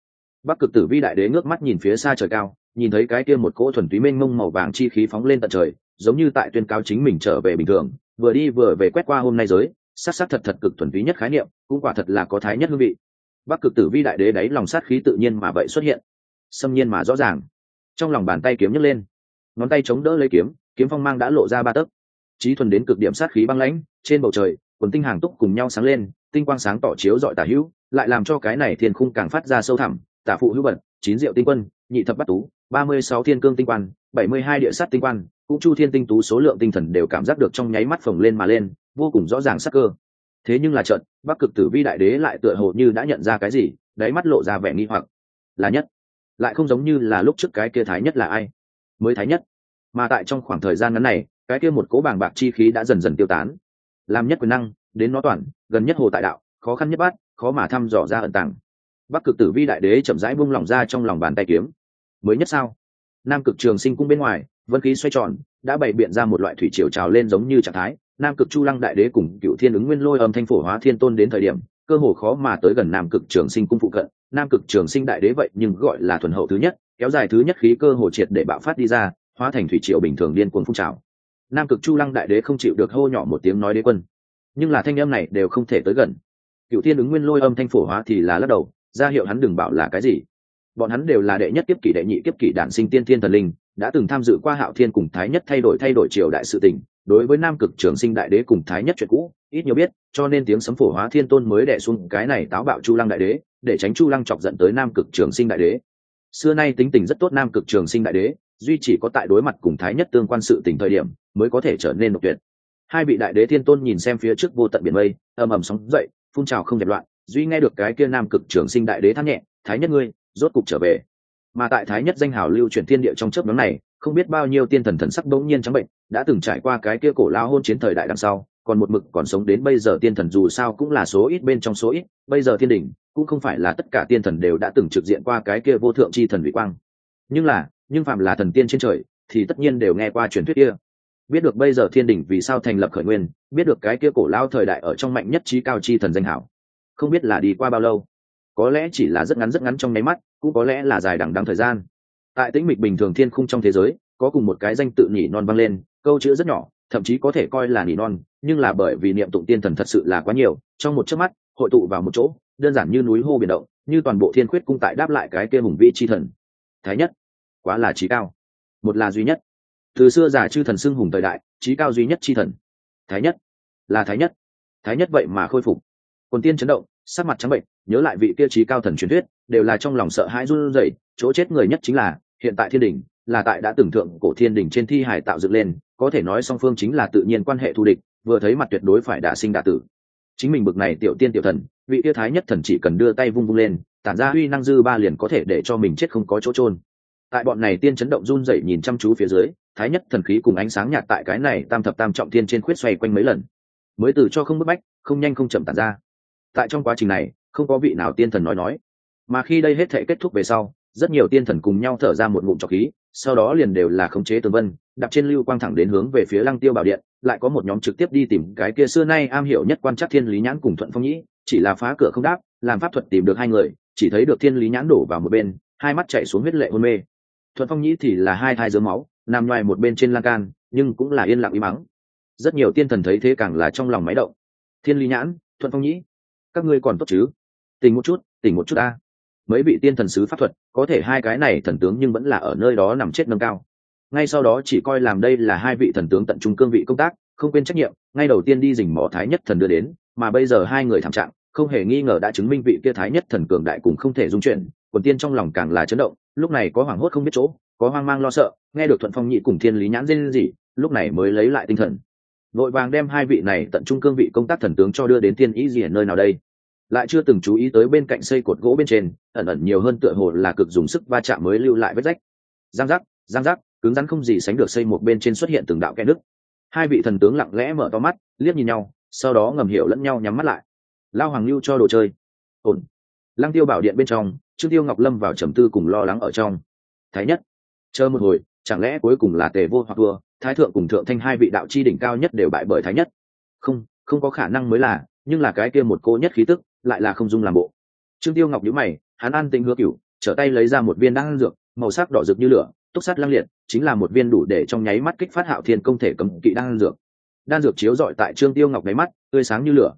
Bắc cực tử vi đại đế ngước mắt nhìn phía xa trời cao, nhìn thấy cái kia một cỗ thuần túy mênh mông màu vàng chi khí phóng lên tận trời, giống như tại tuyên cáo chính mình trở về bình thường, vừa đi vừa về quét qua hôm nay giới sát sát thật thật cực thuần túy nhất khái niệm, cũng quả thật là có thái nhất hương vị. Bắc cực tử vi đại đế đáy lòng sát khí tự nhiên mà vậy xuất hiện. Xâm nhiên mà rõ ràng. Trong lòng bàn tay kiếm nhấc lên. Ngón tay chống đỡ lấy kiếm kiếm phong mang đã lộ ra ba tấc. Trí thuần đến cực điểm sát khí băng lãnh, trên bầu trời, quần tinh hàng túc cùng nhau sáng lên, tinh quang sáng tỏ chiếu dọi tả hữu, lại làm cho cái này thiên khung càng phát ra sâu thẳm, tả phụ hữu bật chín diệu tinh quân, nhị thập bắt tú, ba mươi sáu thiên cương tinh quan, bảy mươi hai địa sát tinh quan, cũng chu thiên tinh tú số lượng tinh thần đều cảm giác được trong nháy mắt phồng lên mà lên vô cùng rõ ràng sắc cơ. Thế nhưng là trận bắc cực tử vi đại đế lại tựa hồ như đã nhận ra cái gì, đáy mắt lộ ra vẻ nghi hoặc. Là nhất, lại không giống như là lúc trước cái kia thái nhất là ai? Mới thái nhất. Mà tại trong khoảng thời gian ngắn này, cái kia một cố bàng bạc chi khí đã dần dần tiêu tán. Làm nhất quyền năng, đến nó toàn, gần nhất hồ tại đạo, khó khăn nhất bát, khó mà thăm dò ra ẩn tàng. Bắc cực tử vi đại đế chậm rãi bung lỏng ra trong lòng bàn tay kiếm. Mới nhất sao? Nam cực trường sinh cung bên ngoài, vân khí xoay tròn, đã bày biện ra một loại thủy triều trào lên giống như trạng thái nam cực chu lăng đại đế cùng cựu thiên ứng nguyên lôi âm thanh phổ hóa thiên tôn đến thời điểm, cơ hồ khó mà tới gần nam cực trường sinh cung phụ cận. Nam cực trường sinh đại đế vậy nhưng gọi là thuần hậu thứ nhất, kéo dài thứ nhất khí cơ hồ triệt để bạo phát đi ra, hóa thành thủy triều bình thường điên cuồng phun trào. Nam cực chu lăng đại đế không chịu được hô nhỏ một tiếng nói đế quân. Nhưng là thanh âm này đều không thể tới gần. Cựu thiên ứng nguyên lôi âm thanh phổ hóa thì là lắc đầu, ra hiệu hắn đừng bảo là cái gì bọn hắn đều là đệ nhất kiếp kỷ đệ nhị kiếp kỷ đản sinh tiên thiên thần linh, đã từng tham dự qua hạo thiên cùng thái nhất thay đổi thay đổi triều đại sự tình, đối với nam cực trường sinh đại đế cùng thái nhất chuyện cũ, ít nhiều biết, cho nên tiếng sấm phổ hóa thiên tôn mới đẻ xuống cái này táo bạo chu lăng đại đế, để tránh chu lăng chọc dẫn tới nam cực trường sinh đại đế. Xưa nay tính tình rất tốt nam cực trường sinh đại đế, duy chỉ có tại đối mặt cùng thái nhất tương quan sự tình thời điểm, mới có thể trở nên độc tuyệt. Hai vị đại đế thiên tôn nhìn xem phía trước vô tận biển mây, ầm ầm sóng dậy, phun trào không dẹp loạn, duy nghe được cái kia nam cực trường sinh đại đế than nhẹ, thái nhất ngươi rốt cục trở về. Mà tại thái nhất danh hào lưu chuyển thiên địa trong chớp nhóm này, không biết bao nhiêu tiên thần thần sắc bỗng nhiên trắng bệnh, đã từng trải qua cái kia cổ lao hôn chiến thời đại đằng sau, còn một mực còn sống đến bây giờ tiên thần dù sao cũng là số ít bên trong số ít, bây giờ thiên đình cũng không phải là tất cả tiên thần đều đã từng trực diện qua cái kia vô thượng chi thần vị quang. Nhưng là, nhưng phạm là thần tiên trên trời, thì tất nhiên đều nghe qua truyền thuyết kia. Biết được bây giờ thiên đình vì sao thành lập khởi nguyên, biết được cái kia cổ lao thời đại ở trong mạnh nhất trí cao chi thần danh hảo không biết là đi qua bao lâu. Có lẽ chỉ là rất ngắn rất ngắn trong nháy mắt cũng có lẽ là dài đằng đằng thời gian. Tại tĩnh mịch bình thường thiên khung trong thế giới, có cùng một cái danh tự nhỉ non vang lên, câu chữ rất nhỏ, thậm chí có thể coi là nhỉ non, nhưng là bởi vì niệm tụng tiên thần thật sự là quá nhiều, trong một chớp mắt, hội tụ vào một chỗ, đơn giản như núi hô biển động, như toàn bộ thiên khuyết cung tại đáp lại cái kia hùng vĩ chi thần. Thái nhất, quá là trí cao. Một là duy nhất. Từ xưa giả chư thần xưng hùng thời đại trí cao duy nhất chi thần. Thái nhất, là thái nhất. Thái nhất vậy mà khôi phục. Còn tiên chấn động sắc mặt trắng bệnh, nhớ lại vị tiêu chí cao thần truyền thuyết, đều là trong lòng sợ hãi run rẩy, chỗ chết người nhất chính là, hiện tại thiên đình, là tại đã tưởng tượng cổ thiên đình trên thi hải tạo dựng lên, có thể nói song phương chính là tự nhiên quan hệ thù địch, vừa thấy mặt tuyệt đối phải đả sinh đả tử. Chính mình bực này tiểu tiên tiểu thần, vị tiêu thái nhất thần chỉ cần đưa tay vung vung lên, tản ra uy năng dư ba liền có thể để cho mình chết không có chỗ trôn tại bọn này tiên chấn động run rẩy nhìn chăm chú phía dưới, thái nhất thần khí cùng ánh sáng nhạt tại cái này tam thập tam trọng thiên trên khuyết xoay quanh mấy lần. Mới từ cho không bức bách, không nhanh không chậm tản ra tại trong quá trình này, không có vị nào tiên thần nói nói. Mà khi đây hết thể kết thúc về sau, rất nhiều tiên thần cùng nhau thở ra một ngụm trọc khí, sau đó liền đều là khống chế tường vân đặt trên lưu quang thẳng đến hướng về phía lăng tiêu bảo điện, lại có một nhóm trực tiếp đi tìm cái kia xưa nay am hiểu nhất quan chắc thiên lý nhãn cùng thuận phong nhĩ, chỉ là phá cửa không đáp, làm pháp thuật tìm được hai người, chỉ thấy được thiên lý nhãn đổ vào một bên, hai mắt chạy xuống huyết lệ hôn mê. Thuận phong nhĩ thì là hai thai dướng máu, nằm ngoài một bên trên lan can, nhưng cũng là yên lặng im mắng rất nhiều tiên thần thấy thế càng là trong lòng máy động. Thiên lý nhãn, thuận phong nhĩ các ngươi còn tốt chứ? Tỉnh một chút, tỉnh một chút ta mấy vị tiên thần sứ pháp thuật, có thể hai cái này thần tướng nhưng vẫn là ở nơi đó nằm chết nâng cao. Ngay sau đó chỉ coi làm đây là hai vị thần tướng tận trung cương vị công tác, không quên trách nhiệm, ngay đầu tiên đi dình mỏ thái nhất thần đưa đến, mà bây giờ hai người thảm trạng, không hề nghi ngờ đã chứng minh vị kia thái nhất thần cường đại cùng không thể dung chuyển, quần tiên trong lòng càng là chấn động, lúc này có hoảng hốt không biết chỗ, có hoang mang lo sợ, nghe được thuận phong nhị cùng thiên lý nhãn dên gì lúc này mới lấy lại tinh thần. Vội vàng đem hai vị này tận trung cương vị công tác thần tướng cho đưa đến tiên ý gì ở nơi nào đây? Lại chưa từng chú ý tới bên cạnh xây cột gỗ bên trên, ẩn ẩn nhiều hơn tựa hồ là cực dùng sức va chạm mới lưu lại vết rách. Giang giác giang giác, cứng rắn không gì sánh được xây một bên trên xuất hiện từng đạo kẽ nứt. Hai vị thần tướng lặng lẽ mở to mắt, liếc nhìn nhau, sau đó ngầm hiểu lẫn nhau nhắm mắt lại. Lao hoàng lưu cho đồ chơi. Ổn. Lăng tiêu bảo điện bên trong, trương tiêu ngọc lâm vào trầm tư cùng lo lắng ở trong. Thái nhất. Chờ một hồi, chẳng lẽ cuối cùng là tề vô hoặc vua thái thượng cùng thượng thanh hai vị đạo chi đỉnh cao nhất đều bại bởi thái nhất? Không không có khả năng mới là, nhưng là cái kia một cô nhất khí tức lại là không dung làm bộ. Trương tiêu ngọc nhíu mày, hắn an tĩnh hứa cửu, trở tay lấy ra một viên đan dược, màu sắc đỏ rực như lửa, túc sắt lăng liệt, chính là một viên đủ để trong nháy mắt kích phát hạo thiên công thể cấm kỵ đan dược. Đan dược chiếu rọi tại trương tiêu ngọc đáy mắt, tươi sáng như lửa.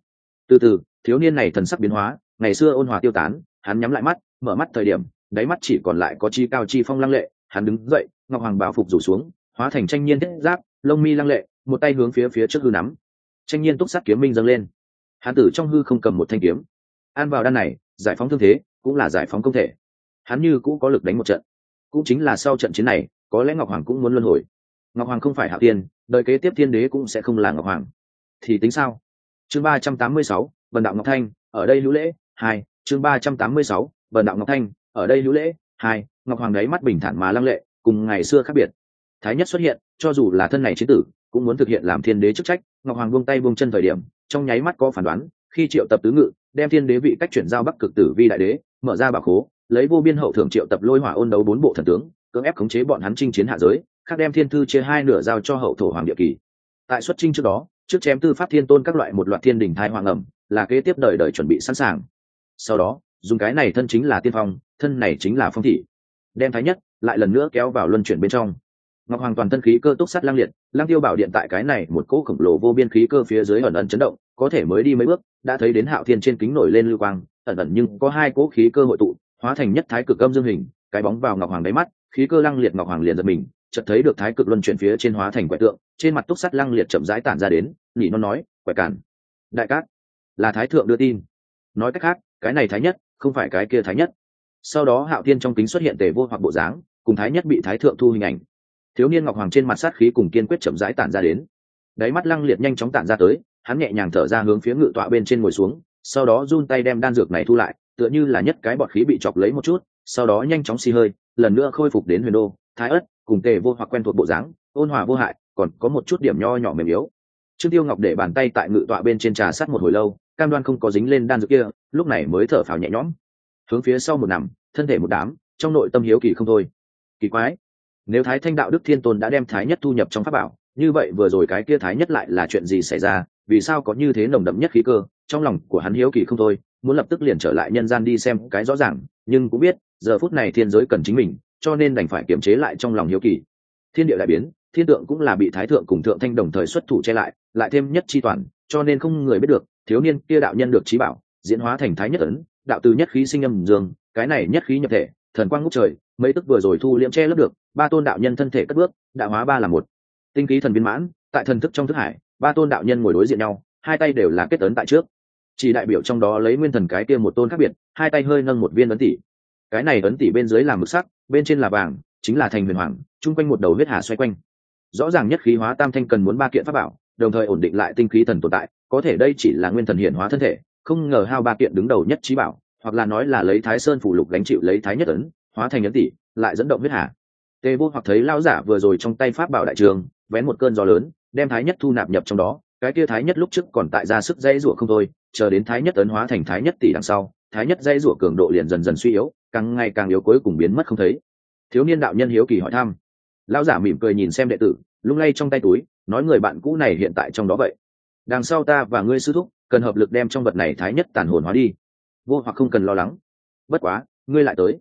Từ từ, thiếu niên này thần sắc biến hóa, ngày xưa ôn hòa tiêu tán, hắn nhắm lại mắt, mở mắt thời điểm, đáy mắt chỉ còn lại có chi cao chi phong lăng lệ, hắn đứng dậy, ngọc hoàng bảo phục rủ xuống, hóa thành tranh nhiên thiết giáp, lông mi lăng lệ, một tay hướng phía phía trước hư nắm. Tranh nhiên túc sát kiếm minh dâng lên. Hắn tử trong hư không cầm một thanh kiếm an vào đan này, giải phóng thương thế, cũng là giải phóng công thể. Hắn như cũ có lực đánh một trận. Cũng chính là sau trận chiến này, có lẽ ngọc hoàng cũng muốn luân hồi. Ngọc hoàng không phải hạ tiên đợi kế tiếp thiên đế cũng sẽ không là ngọc hoàng. Thì tính sao? Chương ba trăm tám mươi sáu vần đạo ngọc thanh, ở đây lũ lễ, hai. Chương ba trăm tám mươi sáu vần đạo ngọc thanh, ở đây lũ lễ, hai. Ngọc hoàng đấy mắt bình thản mà lăng lệ, cùng ngày xưa khác biệt. Thái nhất xuất hiện, cho dù là thân này chế tử, cũng muốn thực hiện làm thiên đế chức trách. Ngọc hoàng buông tay buông chân thời điểm, trong nháy mắt có phản đoán, khi triệu tập tứ ngự đem thiên đế vị cách chuyển giao bắc cực tử vi đại đế, mở ra bà khố, lấy vô biên hậu thưởng triệu tập lôi hỏa ôn đấu bốn bộ thần tướng, cưỡng ép khống chế bọn hắn chinh chiến hạ giới, khác đem thiên thư chia hai nửa giao cho hậu thổ hoàng địa kỳ. Tại xuất trinh trước đó, trước chém tư pháp thiên tôn các loại một loạt thiên đình thai hoàng ẩm, là kế tiếp đời đời chuẩn bị sẵn sàng. Sau đó, dùng cái này thân chính là tiên phong, thân này chính là phong thị. Đem thái nhất, lại lần nữa kéo vào luân chuyển bên trong. Ngọc hoàng toàn thân khí cơ túc sắt lang liệt, lang tiêu bảo điện tại cái này một cỗ khổng lồ vô biên khí cơ phía dưới ẩn ẩn chấn động có thể mới đi mấy bước, đã thấy đến hạo thiên trên kính nổi lên lưu quang, ẩn ẩn nhưng có hai cỗ khí cơ hội tụ, hóa thành nhất thái cực âm dương hình, cái bóng vào ngọc hoàng đáy mắt, khí cơ lăng liệt ngọc hoàng liền giật mình, chợt thấy được thái cực luân chuyển phía trên hóa thành quẻ tượng, trên mặt túc sắt lăng liệt chậm rãi tản ra đến, nhị nó nói, quẻ cản đại cát, là thái thượng đưa tin. Nói cách khác, cái này thái nhất, không phải cái kia thái nhất. Sau đó hạo thiên trong kính xuất hiện tề vô hoặc bộ dáng, cùng thái nhất bị thái thượng thu hình ảnh. Thiếu niên ngọc hoàng trên mặt sát khí cùng kiên quyết chậm rãi tản ra đến. Đáy mắt lăng liệt nhanh chóng tản ra tới hắn nhẹ nhàng thở ra hướng phía ngự tọa bên trên ngồi xuống, sau đó run tay đem đan dược này thu lại, tựa như là nhất cái bọt khí bị chọc lấy một chút, sau đó nhanh chóng xì hơi, lần nữa khôi phục đến huyền đô, thái ất cùng tề vô hoặc quen thuộc bộ dáng, ôn hòa vô hại, còn có một chút điểm nho nhỏ mềm yếu. Trương tiêu ngọc để bàn tay tại ngự tọa bên trên trà sát một hồi lâu, cam đoan không có dính lên đan dược kia, lúc này mới thở phào nhẹ nhõm. Hướng phía sau một nằm, thân thể một đám, trong nội tâm hiếu kỳ không thôi. Kỳ quái, nếu thái thanh đạo đức thiên tôn đã đem thái nhất thu nhập trong pháp bảo, như vậy vừa rồi cái kia thái nhất lại là chuyện gì xảy ra? Vì sao có như thế nồng đậm nhất khí cơ, trong lòng của hắn hiếu kỳ không thôi, muốn lập tức liền trở lại nhân gian đi xem cái rõ ràng, nhưng cũng biết, giờ phút này thiên giới cần chính mình, cho nên đành phải kiềm chế lại trong lòng hiếu kỳ. Thiên địa đại biến, thiên tượng cũng là bị thái thượng cùng thượng thanh đồng thời xuất thủ che lại lại thêm nhất chi toàn, cho nên không người biết được, thiếu niên kia đạo nhân được trí bảo, diễn hóa thành thái nhất ấn, đạo từ nhất khí sinh âm dương, cái này nhất khí nhập thể, thần quang ngốc trời, mấy tức vừa rồi thu liễm che lấp được, ba tôn đạo nhân thân thể cất bước, đạo hóa ba là một. Tinh khí thần viên mãn, tại thần thức trong thức hải ba tôn đạo nhân ngồi đối diện nhau, hai tay đều là kết ấn tại trước. Chỉ đại biểu trong đó lấy nguyên thần cái kia một tôn khác biệt, hai tay hơi nâng một viên ấn tỷ cái này ấn tỷ bên dưới là mực sắc, bên trên là vàng, chính là thành huyền hoàng, chung quanh một đầu huyết hà xoay quanh. Rõ ràng nhất khí hóa tam thanh cần muốn ba kiện pháp bảo, đồng thời ổn định lại tinh khí thần tồn tại, có thể đây chỉ là nguyên thần hiển hóa thân thể, không ngờ hao ba kiện đứng đầu nhất trí bảo, hoặc là nói là lấy thái sơn phủ lục gánh chịu lấy thái nhất ấn, hóa thành ấn tỷ lại dẫn động huyết hà. Tề vô hoặc thấy lao giả vừa rồi trong tay pháp bảo đại trường, vén một cơn gió lớn đem thái nhất thu nạp nhập trong đó, cái kia thái nhất lúc trước còn tại ra sức dây rủa không thôi, chờ đến thái nhất ấn hóa thành thái nhất tỷ đằng sau, thái nhất dây rủa cường độ liền dần dần suy yếu, càng ngày càng yếu cuối cùng biến mất không thấy. Thiếu niên đạo nhân hiếu kỳ hỏi thăm. Lão giả mỉm cười nhìn xem đệ tử, lung lay trong tay túi, nói người bạn cũ này hiện tại trong đó vậy. Đằng sau ta và ngươi sư thúc, cần hợp lực đem trong vật này thái nhất tàn hồn hóa đi. Vô hoặc không cần lo lắng. Bất quá, ngươi lại tới.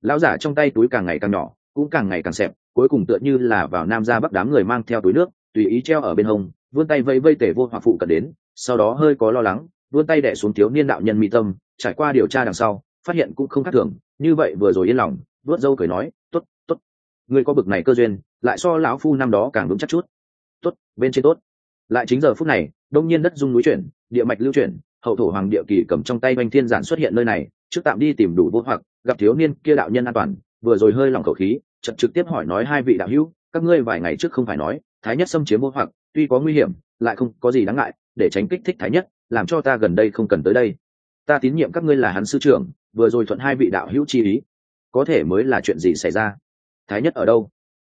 Lão giả trong tay túi càng ngày càng nhỏ, cũng càng ngày càng xẹp, cuối cùng tựa như là vào nam ra bắc đám người mang theo túi nước tùy ý treo ở bên hông, vươn tay vây vây tể vô hoặc phụ cận đến, sau đó hơi có lo lắng, vươn tay đẻ xuống thiếu niên đạo nhân mỹ tâm, trải qua điều tra đằng sau, phát hiện cũng không khác thường, như vậy vừa rồi yên lòng, vớt dâu cười nói t ố t t ố t ngươi có bực này cơ duyên, lại so lão phu năm đó càng đúng chắc chút. T ố t bên trên tốt. Lại chính giờ phút này, đông nhiên đất dung núi chuyển, địa mạch lưu chuyển, hậu thổ hoàng địa kỳ cầm trong tay oanh thiên giản xuất hiện nơi này, trước tạm đi tìm đủ vô hoặc, gặp thiếu niên kia đạo nhân an toàn, vừa rồi hơi lòng khẩu khí chật trực tiếp hỏi nói hai vị đạo hữu, các ngươi vài ngày trước không phải nói thái nhất xâm chiếm vô hoặc, tuy có nguy hiểm, lại không có gì đáng ngại, để tránh kích thích thái nhất, làm cho ta gần đây không cần tới đây. Ta tín nhiệm các ngươi là hắn sư trưởng, vừa rồi thuận hai vị đạo hữu chi ý. Có thể mới là chuyện gì xảy ra? Thái nhất ở đâu?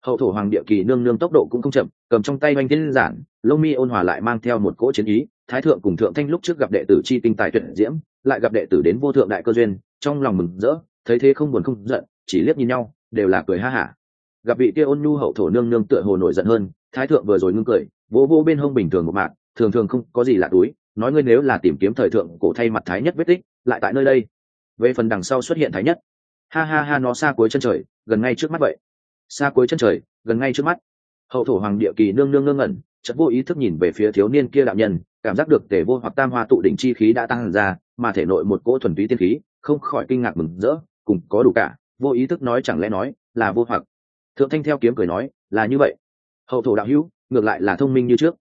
Hậu thổ hoàng địa kỳ nương nương tốc độ cũng không chậm, cầm trong tay oanh thiên giản, lông mi ôn hòa lại mang theo một cỗ chiến ý. Thái thượng cùng thượng thanh lúc trước gặp đệ tử chi tinh tài tuyệt diễm, lại gặp đệ tử đến vô thượng đại cơ duyên, trong lòng mừng rỡ, thấy thế không buồn không giận, chỉ liếc nhìn nhau, đều là cười ha hả. Gặp vị kia ôn nhu hậu thổ nương nương tựa hồ nổi giận hơn thái thượng vừa rồi ngưng cười, vỗ vỗ bên hông bình thường một mạng thường thường không có gì lạ túi, nói ngươi nếu là tìm kiếm thời thượng cổ thay mặt thái nhất vết tích, lại tại nơi đây. Về phần đằng sau xuất hiện thái nhất. Ha ha ha, nó xa cuối chân trời, gần ngay trước mắt vậy. Xa cuối chân trời, gần ngay trước mắt. Hậu thổ hoàng địa kỳ nương nương ngơ ngẩn, chợt vô ý thức nhìn về phía thiếu niên kia đạo nhân, cảm giác được tề vô hoặc tam hoa tụ đỉnh chi khí đã tăng ra, mà thể nội một cỗ thuần túy tiên khí, không khỏi kinh ngạc mừng rỡ, cùng có đủ cả, vô ý thức nói chẳng lẽ nói là vô hoặc. Thượng thanh theo kiếm cười nói, là như vậy hậu thổ đạo hữu, ngược lại là thông minh như trước.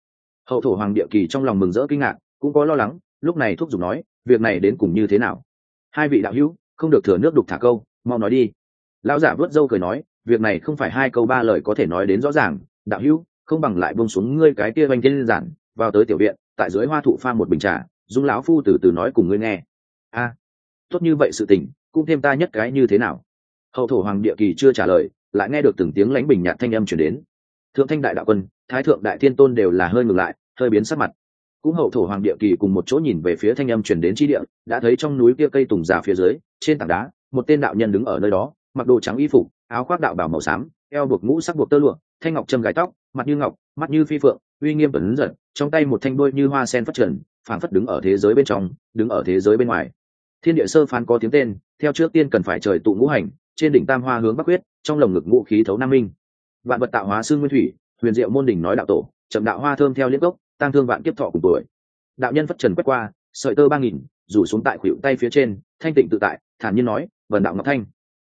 Hậu thổ hoàng địa kỳ trong lòng mừng rỡ kinh ngạc, cũng có lo lắng, lúc này thúc giục nói, việc này đến cùng như thế nào? Hai vị đạo hữu, không được thừa nước đục thả câu, mau nói đi. Lão giả vớt dâu cười nói, việc này không phải hai câu ba lời có thể nói đến rõ ràng. Đạo hữu, không bằng lại buông xuống ngươi cái kia oanh thiên giản, vào tới tiểu viện, tại dưới hoa thụ pha một bình trà dung lão phu từ từ nói cùng ngươi nghe. A, tốt như vậy sự tình, cũng thêm ta nhất cái như thế nào? Hậu thổ hoàng địa kỳ chưa trả lời, lại nghe được từng tiếng lãnh bình nhạt thanh âm chuyển đến thượng thanh đại đạo quân, thái thượng đại thiên tôn đều là hơi ngừng lại, hơi biến sắc mặt. Cũng hậu thổ hoàng địa kỳ cùng một chỗ nhìn về phía thanh âm chuyển đến chi địa, đã thấy trong núi kia cây tùng già phía dưới, trên tảng đá, một tên đạo nhân đứng ở nơi đó, mặc đồ trắng y phục, áo khoác đạo bảo màu xám, eo buộc ngũ sắc buộc tơ lụa, thanh ngọc châm gái tóc, mặt như ngọc, mắt như phi phượng, uy nghiêm tuấn giật, trong tay một thanh đôi như hoa sen phát trần phản phất đứng ở thế giới bên trong, đứng ở thế giới bên ngoài. Thiên địa sơ phán có tiếng tên, theo trước tiên cần phải trời tụ ngũ hành, trên đỉnh tam hoa hướng bắc quyết trong lồng ngực ngũ khí thấu nam minh vạn vật tạo hóa xương nguyên thủy, huyền diệu môn đỉnh nói đạo tổ, chậm đạo hoa thơm theo liếc gốc tăng thương vạn kiếp thọ cùng tuổi. Đạo nhân phất trần quét qua, sợi tơ ba nghìn, rủ xuống tại khuỷu tay phía trên, thanh tịnh tự tại, thản nhiên nói, vần đạo ngọc thanh,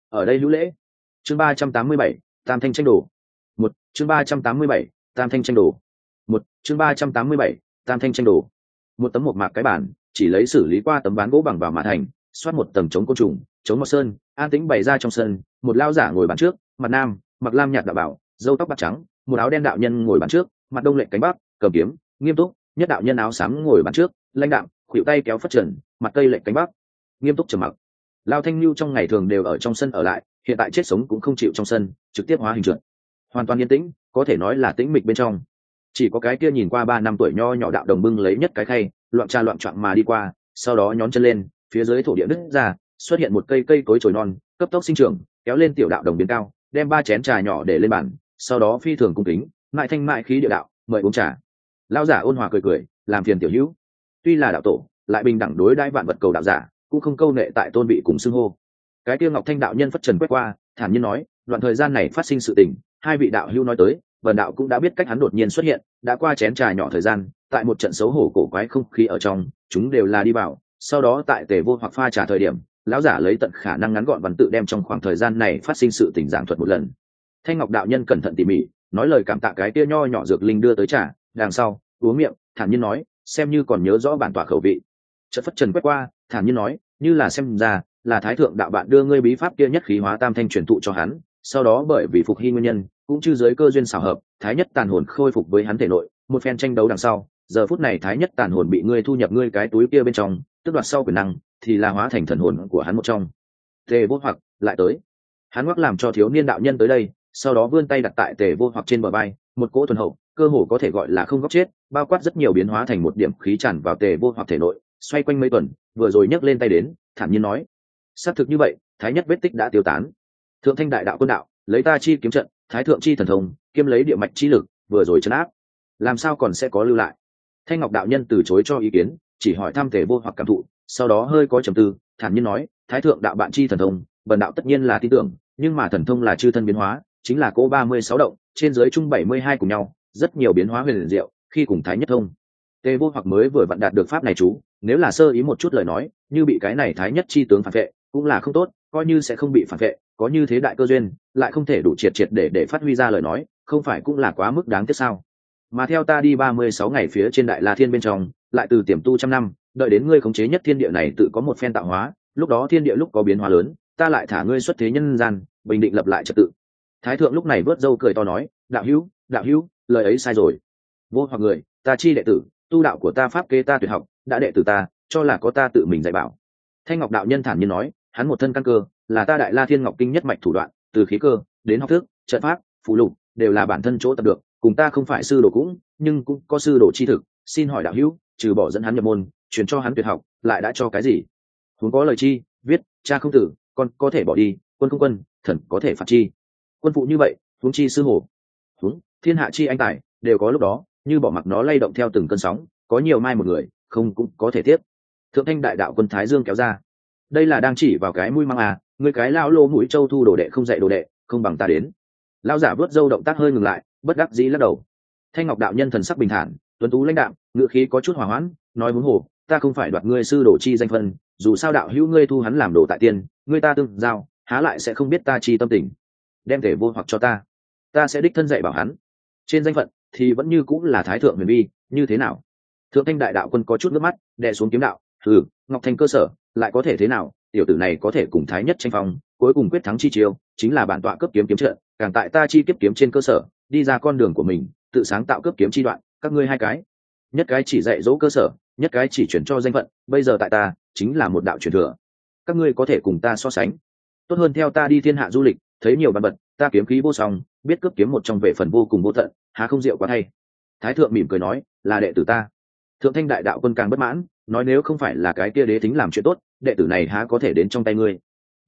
ở đây hữu lễ. Chương ba trăm tám mươi bảy, tam thanh tranh đồ. Một, chương ba trăm tám mươi bảy, tam thanh tranh đồ. Một, chương ba trăm tám mươi bảy, tam thanh tranh đồ. Một tấm một mạc cái bản, chỉ lấy xử lý qua tấm ván gỗ bằng vào mã thành, xoát một tầng chống côn trùng, chống mọc sơn, an tĩnh bày ra trong sân, một lao giả ngồi bàn trước, mặt nam, mặc lam nhạt đạo bảo dâu tóc bạc trắng, một áo đen đạo nhân ngồi bàn trước, mặt đông lệnh cánh bắc, cầm kiếm, nghiêm túc, nhất đạo nhân áo xám ngồi bàn trước, lãnh đạo khuỵu tay kéo phát trần, mặt cây lệnh cánh bắc. Nghiêm túc trầm mặc. Lao thanh lưu trong ngày thường đều ở trong sân ở lại, hiện tại chết sống cũng không chịu trong sân, trực tiếp hóa hình trượt. Hoàn toàn yên tĩnh, có thể nói là tĩnh mịch bên trong. Chỉ có cái kia nhìn qua ba năm tuổi nho nhỏ đạo đồng bưng lấy nhất cái khay, loạn tra loạn trọn mà đi qua, sau đó nhón chân lên, phía dưới thổ địa nứt ra, xuất hiện một cây cây cối trồi non, cấp tốc sinh trưởng, kéo lên tiểu đạo đồng biến cao, đem ba chén trà nhỏ để lên bàn sau đó phi thường cung kính mại thanh mại khí địa đạo, mời uống trà. Lao giả ôn hòa cười cười, làm phiền tiểu hữu. Tuy là đạo tổ, lại bình đẳng đối đãi vạn vật cầu đạo giả, cũng không câu nệ tại tôn vị cùng xưng hô. Cái kia ngọc thanh đạo nhân phất trần quét qua, thản nhiên nói, đoạn thời gian này phát sinh sự tình, hai vị đạo hữu nói tới, vần đạo cũng đã biết cách hắn đột nhiên xuất hiện, đã qua chén trà nhỏ thời gian, tại một trận xấu hổ cổ quái không khí ở trong, chúng đều là đi vào, sau đó tại tề vô hoặc pha trà thời điểm, lão giả lấy tận khả năng ngắn gọn văn tự đem trong khoảng thời gian này phát sinh sự tình giảng thuật một lần thanh ngọc đạo nhân cẩn thận tỉ mỉ, nói lời cảm tạ cái kia nho nhỏ dược linh đưa tới trả đằng sau, uống miệng, thản nhiên nói, xem như còn nhớ rõ bản tỏa khẩu vị. Chất phất trần quét qua, thản nhiên nói, như là xem ra, là thái thượng đạo bạn đưa ngươi bí pháp kia nhất khí hóa tam thanh truyền thụ cho hắn, sau đó bởi vì phục hy nguyên nhân, cũng chư giới cơ duyên xảo hợp, thái nhất tàn hồn khôi phục với hắn thể nội, một phen tranh đấu đằng sau, giờ phút này thái nhất tàn hồn bị ngươi thu nhập ngươi cái túi kia bên trong, tức đoạt sau quyền năng, thì là hóa thành thần hồn của hắn một trong. Tề Bút hoặc lại tới. Hắn ngoắc làm cho thiếu niên đạo nhân tới đây sau đó vươn tay đặt tại tề vô hoặc trên bờ bay, một cỗ thuần hậu, cơ hồ có thể gọi là không góc chết, bao quát rất nhiều biến hóa thành một điểm khí tràn vào tề vô hoặc thể nội, xoay quanh mấy tuần, vừa rồi nhấc lên tay đến, thản nhiên nói, xác thực như vậy, thái nhất vết tích đã tiêu tán. Thượng thanh đại đạo quân đạo, lấy ta chi kiếm trận, thái thượng chi thần thông kiêm lấy địa mạch chi lực, vừa rồi chấn áp. Làm sao còn sẽ có lưu lại? Thanh ngọc đạo nhân từ chối cho ý kiến, chỉ hỏi thăm tề vô hoặc cảm thụ, sau đó hơi có trầm tư, thản nhiên nói, thái thượng đạo bạn chi thần thông, bần đạo tất nhiên là tin tưởng, nhưng mà thần thông là chư thân biến hóa chính là cỗ ba mươi sáu động, trên dưới chung bảy mươi hai cùng nhau, rất nhiều biến hóa huyền diệu, khi cùng thái nhất thông. Tề vô hoặc mới vừa vặn đạt được pháp này chú, nếu là sơ ý một chút lời nói, như bị cái này thái nhất chi tướng phản vệ, cũng là không tốt, coi như sẽ không bị phản vệ, có như thế đại cơ duyên, lại không thể đủ triệt triệt để để phát huy ra lời nói, không phải cũng là quá mức đáng tiếc sao? Mà theo ta đi ba mươi sáu ngày phía trên đại la thiên bên trong, lại từ tiềm tu trăm năm, đợi đến ngươi khống chế nhất thiên địa này tự có một phen tạo hóa, lúc đó thiên địa lúc có biến hóa lớn, ta lại thả ngươi xuất thế nhân gian, bình định lập lại trật tự thái thượng lúc này vớt dâu cười to nói, đạo hữu đạo hữu, lời ấy sai rồi. Vô hoặc người, ta chi đệ tử, tu đạo của ta pháp kế ta tuyệt học, đã đệ tử ta, cho là có ta tự mình dạy bảo. Thanh ngọc đạo nhân thản nhiên nói, hắn một thân căn cơ, là ta đại la thiên ngọc kinh nhất mạch thủ đoạn, từ khí cơ, đến học thức, trận pháp phụ lục, đều là bản thân chỗ tập được, cùng ta không phải sư đồ cũng, nhưng cũng có sư đồ chi thực. Xin hỏi đạo hữu, trừ bỏ dẫn hắn nhập môn, truyền cho hắn tuyệt học, lại đã cho cái gì? Huống có lời chi, viết, cha không tử, con có thể bỏ đi, quân không quân, thần có thể phạt chi quân phụ như vậy, huống chi sư hồ huống, thiên hạ chi anh tài, đều có lúc đó, như bỏ mặc nó lay động theo từng cơn sóng, có nhiều mai một người, không cũng có thể tiếp. Thượng thanh đại đạo quân thái dương kéo ra. Đây là đang chỉ vào cái mũi măng à người cái lao lô mũi châu thu đồ đệ không dạy đồ đệ, không bằng ta đến. Lao giả vớt dâu động tác hơi ngừng lại, bất đắc dĩ lắc đầu. Thanh ngọc đạo nhân thần sắc bình thản, tuấn tú lãnh đạo ngựa khí có chút hỏa hoãn, nói muốn hồ, ta không phải đoạt ngươi sư đồ chi danh phân, dù sao đạo hữu ngươi thu hắn làm đồ tại tiên, ngươi ta tương giao, há lại sẽ không biết ta chi tâm tình đem thể vô hoặc cho ta. Ta sẽ đích thân dạy bảo hắn. Trên danh phận thì vẫn như cũng là thái thượng huyền vi như thế nào? Thượng thanh đại đạo quân có chút nước mắt, đè xuống kiếm đạo. Ừ ngọc thanh cơ sở, lại có thể thế nào? Tiểu tử này có thể cùng thái nhất tranh phong, cuối cùng quyết thắng chi chiêu, chính là bản tọa cấp kiếm kiếm trợ. càng tại ta chi kiếp kiếm trên cơ sở, đi ra con đường của mình, tự sáng tạo cấp kiếm chi đoạn, các ngươi hai cái. Nhất cái chỉ dạy dỗ cơ sở, nhất cái chỉ chuyển cho danh phận, bây giờ tại ta, chính là một đạo truyền thừa. Các ngươi có thể cùng ta so sánh. Tốt hơn theo ta đi thiên hạ du lịch thấy nhiều bản vật, ta kiếm khí vô song, biết cướp kiếm một trong vệ phần vô cùng vô tận, há không diệu quá thay thái thượng mỉm cười nói, là đệ tử ta. Thượng thanh đại đạo quân càng bất mãn, nói nếu không phải là cái kia đế tính làm chuyện tốt, đệ tử này há có thể đến trong tay ngươi.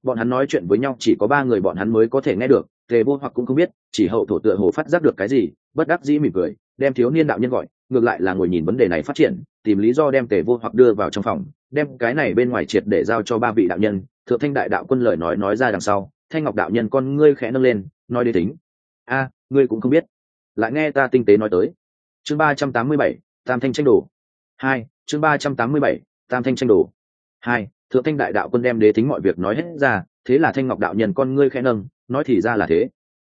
Bọn hắn nói chuyện với nhau, chỉ có ba người bọn hắn mới có thể nghe được, tề vô hoặc cũng không biết, chỉ hậu thổ tựa hồ phát giác được cái gì, bất đắc dĩ mỉm cười, đem thiếu niên đạo nhân gọi, ngược lại là ngồi nhìn vấn đề này phát triển, tìm lý do đem tề vô hoặc đưa vào trong phòng, đem cái này bên ngoài triệt để giao cho ba vị đạo nhân. Thượng thanh đại đạo quân lời nói nói ra đằng sau thanh ngọc đạo nhân con ngươi khẽ nâng lên, nói đế tính. A, ngươi cũng không biết. Lại nghe ta tinh tế nói tới. Chương ba trăm tám mươi bảy, tam thanh tranh đồ. Hai, chương ba trăm tám mươi bảy, tam thanh tranh đồ. Hai, thượng thanh đại đạo quân đem đế tính mọi việc nói hết ra, thế là thanh ngọc đạo nhân con ngươi khẽ nâng, nói thì ra là thế.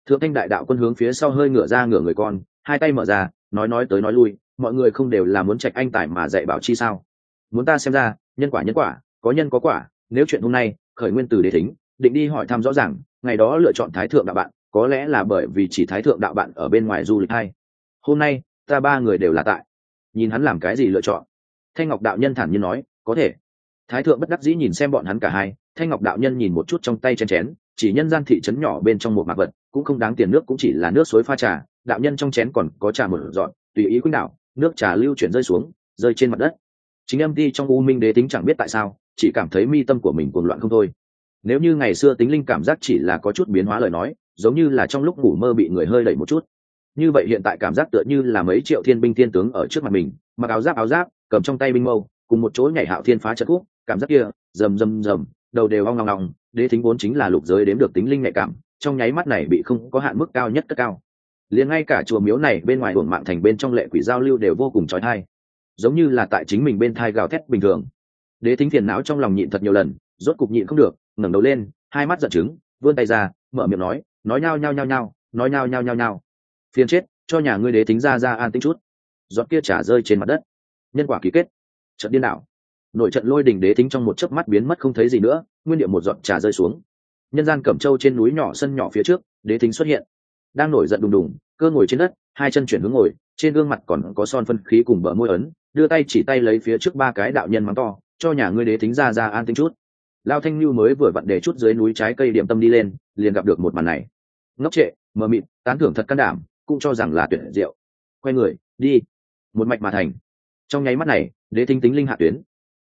Thượng thanh đại đạo quân hướng phía sau hơi ngửa ra ngửa người con, hai tay mở ra, nói nói tới nói lui, mọi người không đều là muốn trạch anh tài mà dạy bảo chi sao. Muốn ta xem ra, nhân quả nhân quả, có nhân có quả, nếu chuyện hôm nay, khởi nguyên từ đế thính định đi hỏi thăm rõ ràng, ngày đó lựa chọn thái thượng đạo bạn, có lẽ là bởi vì chỉ thái thượng đạo bạn ở bên ngoài du lịch hay. Hôm nay, ta ba người đều là tại. Nhìn hắn làm cái gì lựa chọn. Thanh ngọc đạo nhân thản nhiên nói, có thể. Thái thượng bất đắc dĩ nhìn xem bọn hắn cả hai, thanh ngọc đạo nhân nhìn một chút trong tay chén chén, chỉ nhân gian thị trấn nhỏ bên trong một mạc vật, cũng không đáng tiền nước cũng chỉ là nước suối pha trà, đạo nhân trong chén còn có trà một dọn tùy ý quýnh đạo nước trà lưu chuyển rơi xuống, rơi trên mặt đất. Chính âm ti trong u minh đế tính chẳng biết tại sao, chỉ cảm thấy mi tâm của mình cuồng loạn không thôi nếu như ngày xưa tính linh cảm giác chỉ là có chút biến hóa lời nói, giống như là trong lúc ngủ mơ bị người hơi đẩy một chút. Như vậy hiện tại cảm giác tựa như là mấy triệu thiên binh thiên tướng ở trước mặt mình, mặc áo giáp áo giáp, cầm trong tay binh mâu, cùng một chỗ nhảy hạo thiên phá trận khúc cảm giác kia, rầm rầm rầm, đầu đều hoang ngong ngong đế thính vốn chính là lục giới đếm được tính linh nhạy cảm, trong nháy mắt này bị không có hạn mức cao nhất cất cao. Liền ngay cả chùa miếu này bên ngoài hưởng mạng thành bên trong lệ quỷ giao lưu đều vô cùng trói thai giống như là tại chính mình bên thai gào thét bình thường. Đế thính phiền não trong lòng nhịn thật nhiều lần rốt cục nhịn không được, ngẩng đầu lên, hai mắt giận chứng vươn tay ra, mở miệng nói nói nhao nhao nhao nhao, nói nhao nhao nhao nhao. Phiền chết, cho nhà ngươi đế tính ra ra an tính chút. Giọt kia trả rơi trên mặt đất. Nhân quả ký kết. Trận điên đảo. Nội trận lôi đình đế tính trong một chớp mắt biến mất không thấy gì nữa, nguyên điệu một giọt trà rơi xuống. Nhân gian cẩm châu trên núi nhỏ sân nhỏ phía trước, đế tính xuất hiện. Đang nổi giận đùng đùng, cơ ngồi trên đất, hai chân chuyển hướng ngồi, trên gương mặt còn có son phân khí cùng bờ môi ấn, đưa tay chỉ tay lấy phía trước ba cái đạo nhân mắng to, cho nhà ngươi đế tính ra ra an tính chút lao thanh lưu mới vừa vặn để chút dưới núi trái cây điểm tâm đi lên, liền gặp được một màn này. Ngốc trệ, mờ mịt, tán thưởng thật can đảm, cũng cho rằng là tuyển diệu quay người, đi. Một mạch mà thành. Trong nháy mắt này, đế thính tính linh hạ tuyến.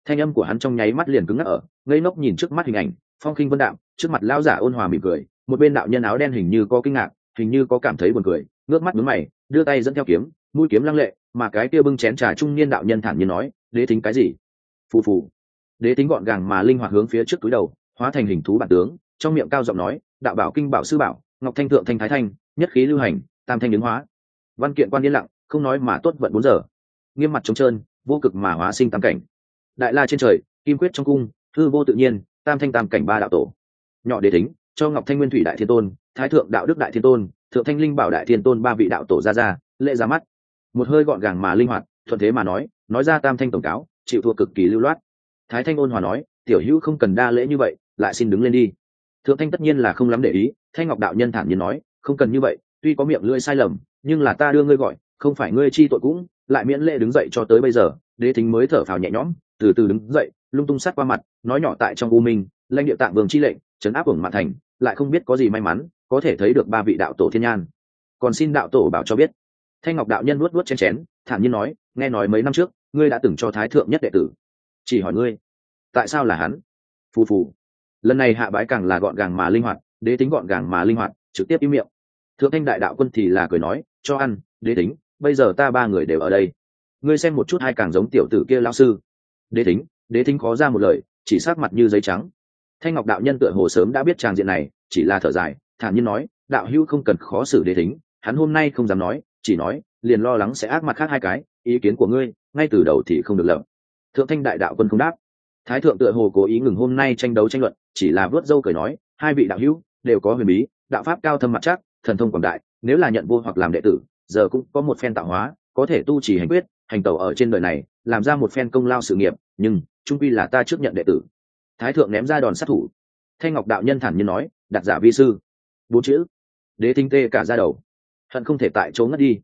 Thanh âm của hắn trong nháy mắt liền cứng ngắc ở, ngây ngốc nhìn trước mắt hình ảnh, phong khinh vân đạm trước mặt lão giả ôn hòa mỉm cười, một bên đạo nhân áo đen hình như có kinh ngạc, hình như có cảm thấy buồn cười, ngước mắt mướn mày, đưa tay dẫn theo kiếm, mũi kiếm lăng lệ, mà cái kia bưng chén trà trung niên đạo nhân thản nhiên nói, đế thính cái gì? Phù phù đế tính gọn gàng mà linh hoạt hướng phía trước túi đầu, hóa thành hình thú bản tướng, trong miệng cao giọng nói, đạo bảo kinh bảo sư bảo, ngọc thanh thượng thanh thái thanh, nhất khí lưu hành, tam thanh biến hóa. Văn kiện quan yên lặng, không nói mà tốt vận bốn giờ. Nghiêm mặt trống trơn, vô cực mà hóa sinh tam cảnh. Đại la trên trời, kim quyết trong cung thư vô tự nhiên, tam thanh tam cảnh ba đạo tổ. Nhỏ đế tính, cho ngọc thanh nguyên thủy đại thiên tôn, thái thượng đạo đức đại thiên tôn, thượng thanh linh bảo đại thiên tôn ba vị đạo tổ ra ra lệ ra mắt. Một hơi gọn gàng mà linh hoạt, thuận thế mà nói nói ra tam thanh tổng cáo, chịu thua cực kỳ lưu loát thái thanh ôn hòa nói, tiểu hữu không cần đa lễ như vậy, lại xin đứng lên đi. Thượng thanh tất nhiên là không lắm để ý, thanh ngọc đạo nhân thản nhiên nói, không cần như vậy, tuy có miệng lưỡi sai lầm, nhưng là ta đưa ngươi gọi, không phải ngươi chi tội cũng, lại miễn lễ đứng dậy cho tới bây giờ. Đế thính mới thở phào nhẹ nhõm, từ từ đứng dậy, lung tung sát qua mặt, nói nhỏ tại trong u minh, lãnh địa tạng vương chi lệnh, trấn áp ủng mạn thành, lại không biết có gì may mắn, có thể thấy được ba vị đạo tổ thiên nhan. Còn xin đạo tổ bảo cho biết. Thanh ngọc đạo nhân nuốt nuốt chén chén, thản nhiên nói, nghe nói mấy năm trước, ngươi đã từng cho thái thượng nhất đệ tử chỉ hỏi ngươi, tại sao là hắn? Phù phù. Lần này hạ bái càng là gọn gàng mà linh hoạt, đế tính gọn gàng mà linh hoạt, trực tiếp im miệng. Thượng thanh đại đạo quân thì là cười nói, cho ăn, đế tính, bây giờ ta ba người đều ở đây. Ngươi xem một chút hai càng giống tiểu tử kia lao sư. Đế tính đế tính khó ra một lời, chỉ sát mặt như giấy trắng. Thanh ngọc đạo nhân tựa hồ sớm đã biết tràng diện này, chỉ là thở dài, thản nhiên nói, đạo hữu không cần khó xử đế tính, hắn hôm nay không dám nói, chỉ nói, liền lo lắng sẽ ác mặt khác hai cái, ý kiến của ngươi, ngay từ đầu thì không được lợm thượng thanh đại đạo quân không đáp. Thái thượng tựa hồ cố ý ngừng hôm nay tranh đấu tranh luận, chỉ là vớt dâu cười nói, hai vị đạo hữu đều có huyền bí, đạo pháp cao thâm mặt chắc, thần thông quảng đại, nếu là nhận vô hoặc làm đệ tử, giờ cũng có một phen tạo hóa, có thể tu trì hành quyết, hành tẩu ở trên đời này, làm ra một phen công lao sự nghiệp, nhưng, trung quy là ta trước nhận đệ tử. Thái thượng ném ra đòn sát thủ. Thanh ngọc đạo nhân thản nhiên nói, đặt giả vi sư. Bốn chữ. Đế tinh tê cả ra đầu. Hận không thể tại chỗ ngất đi.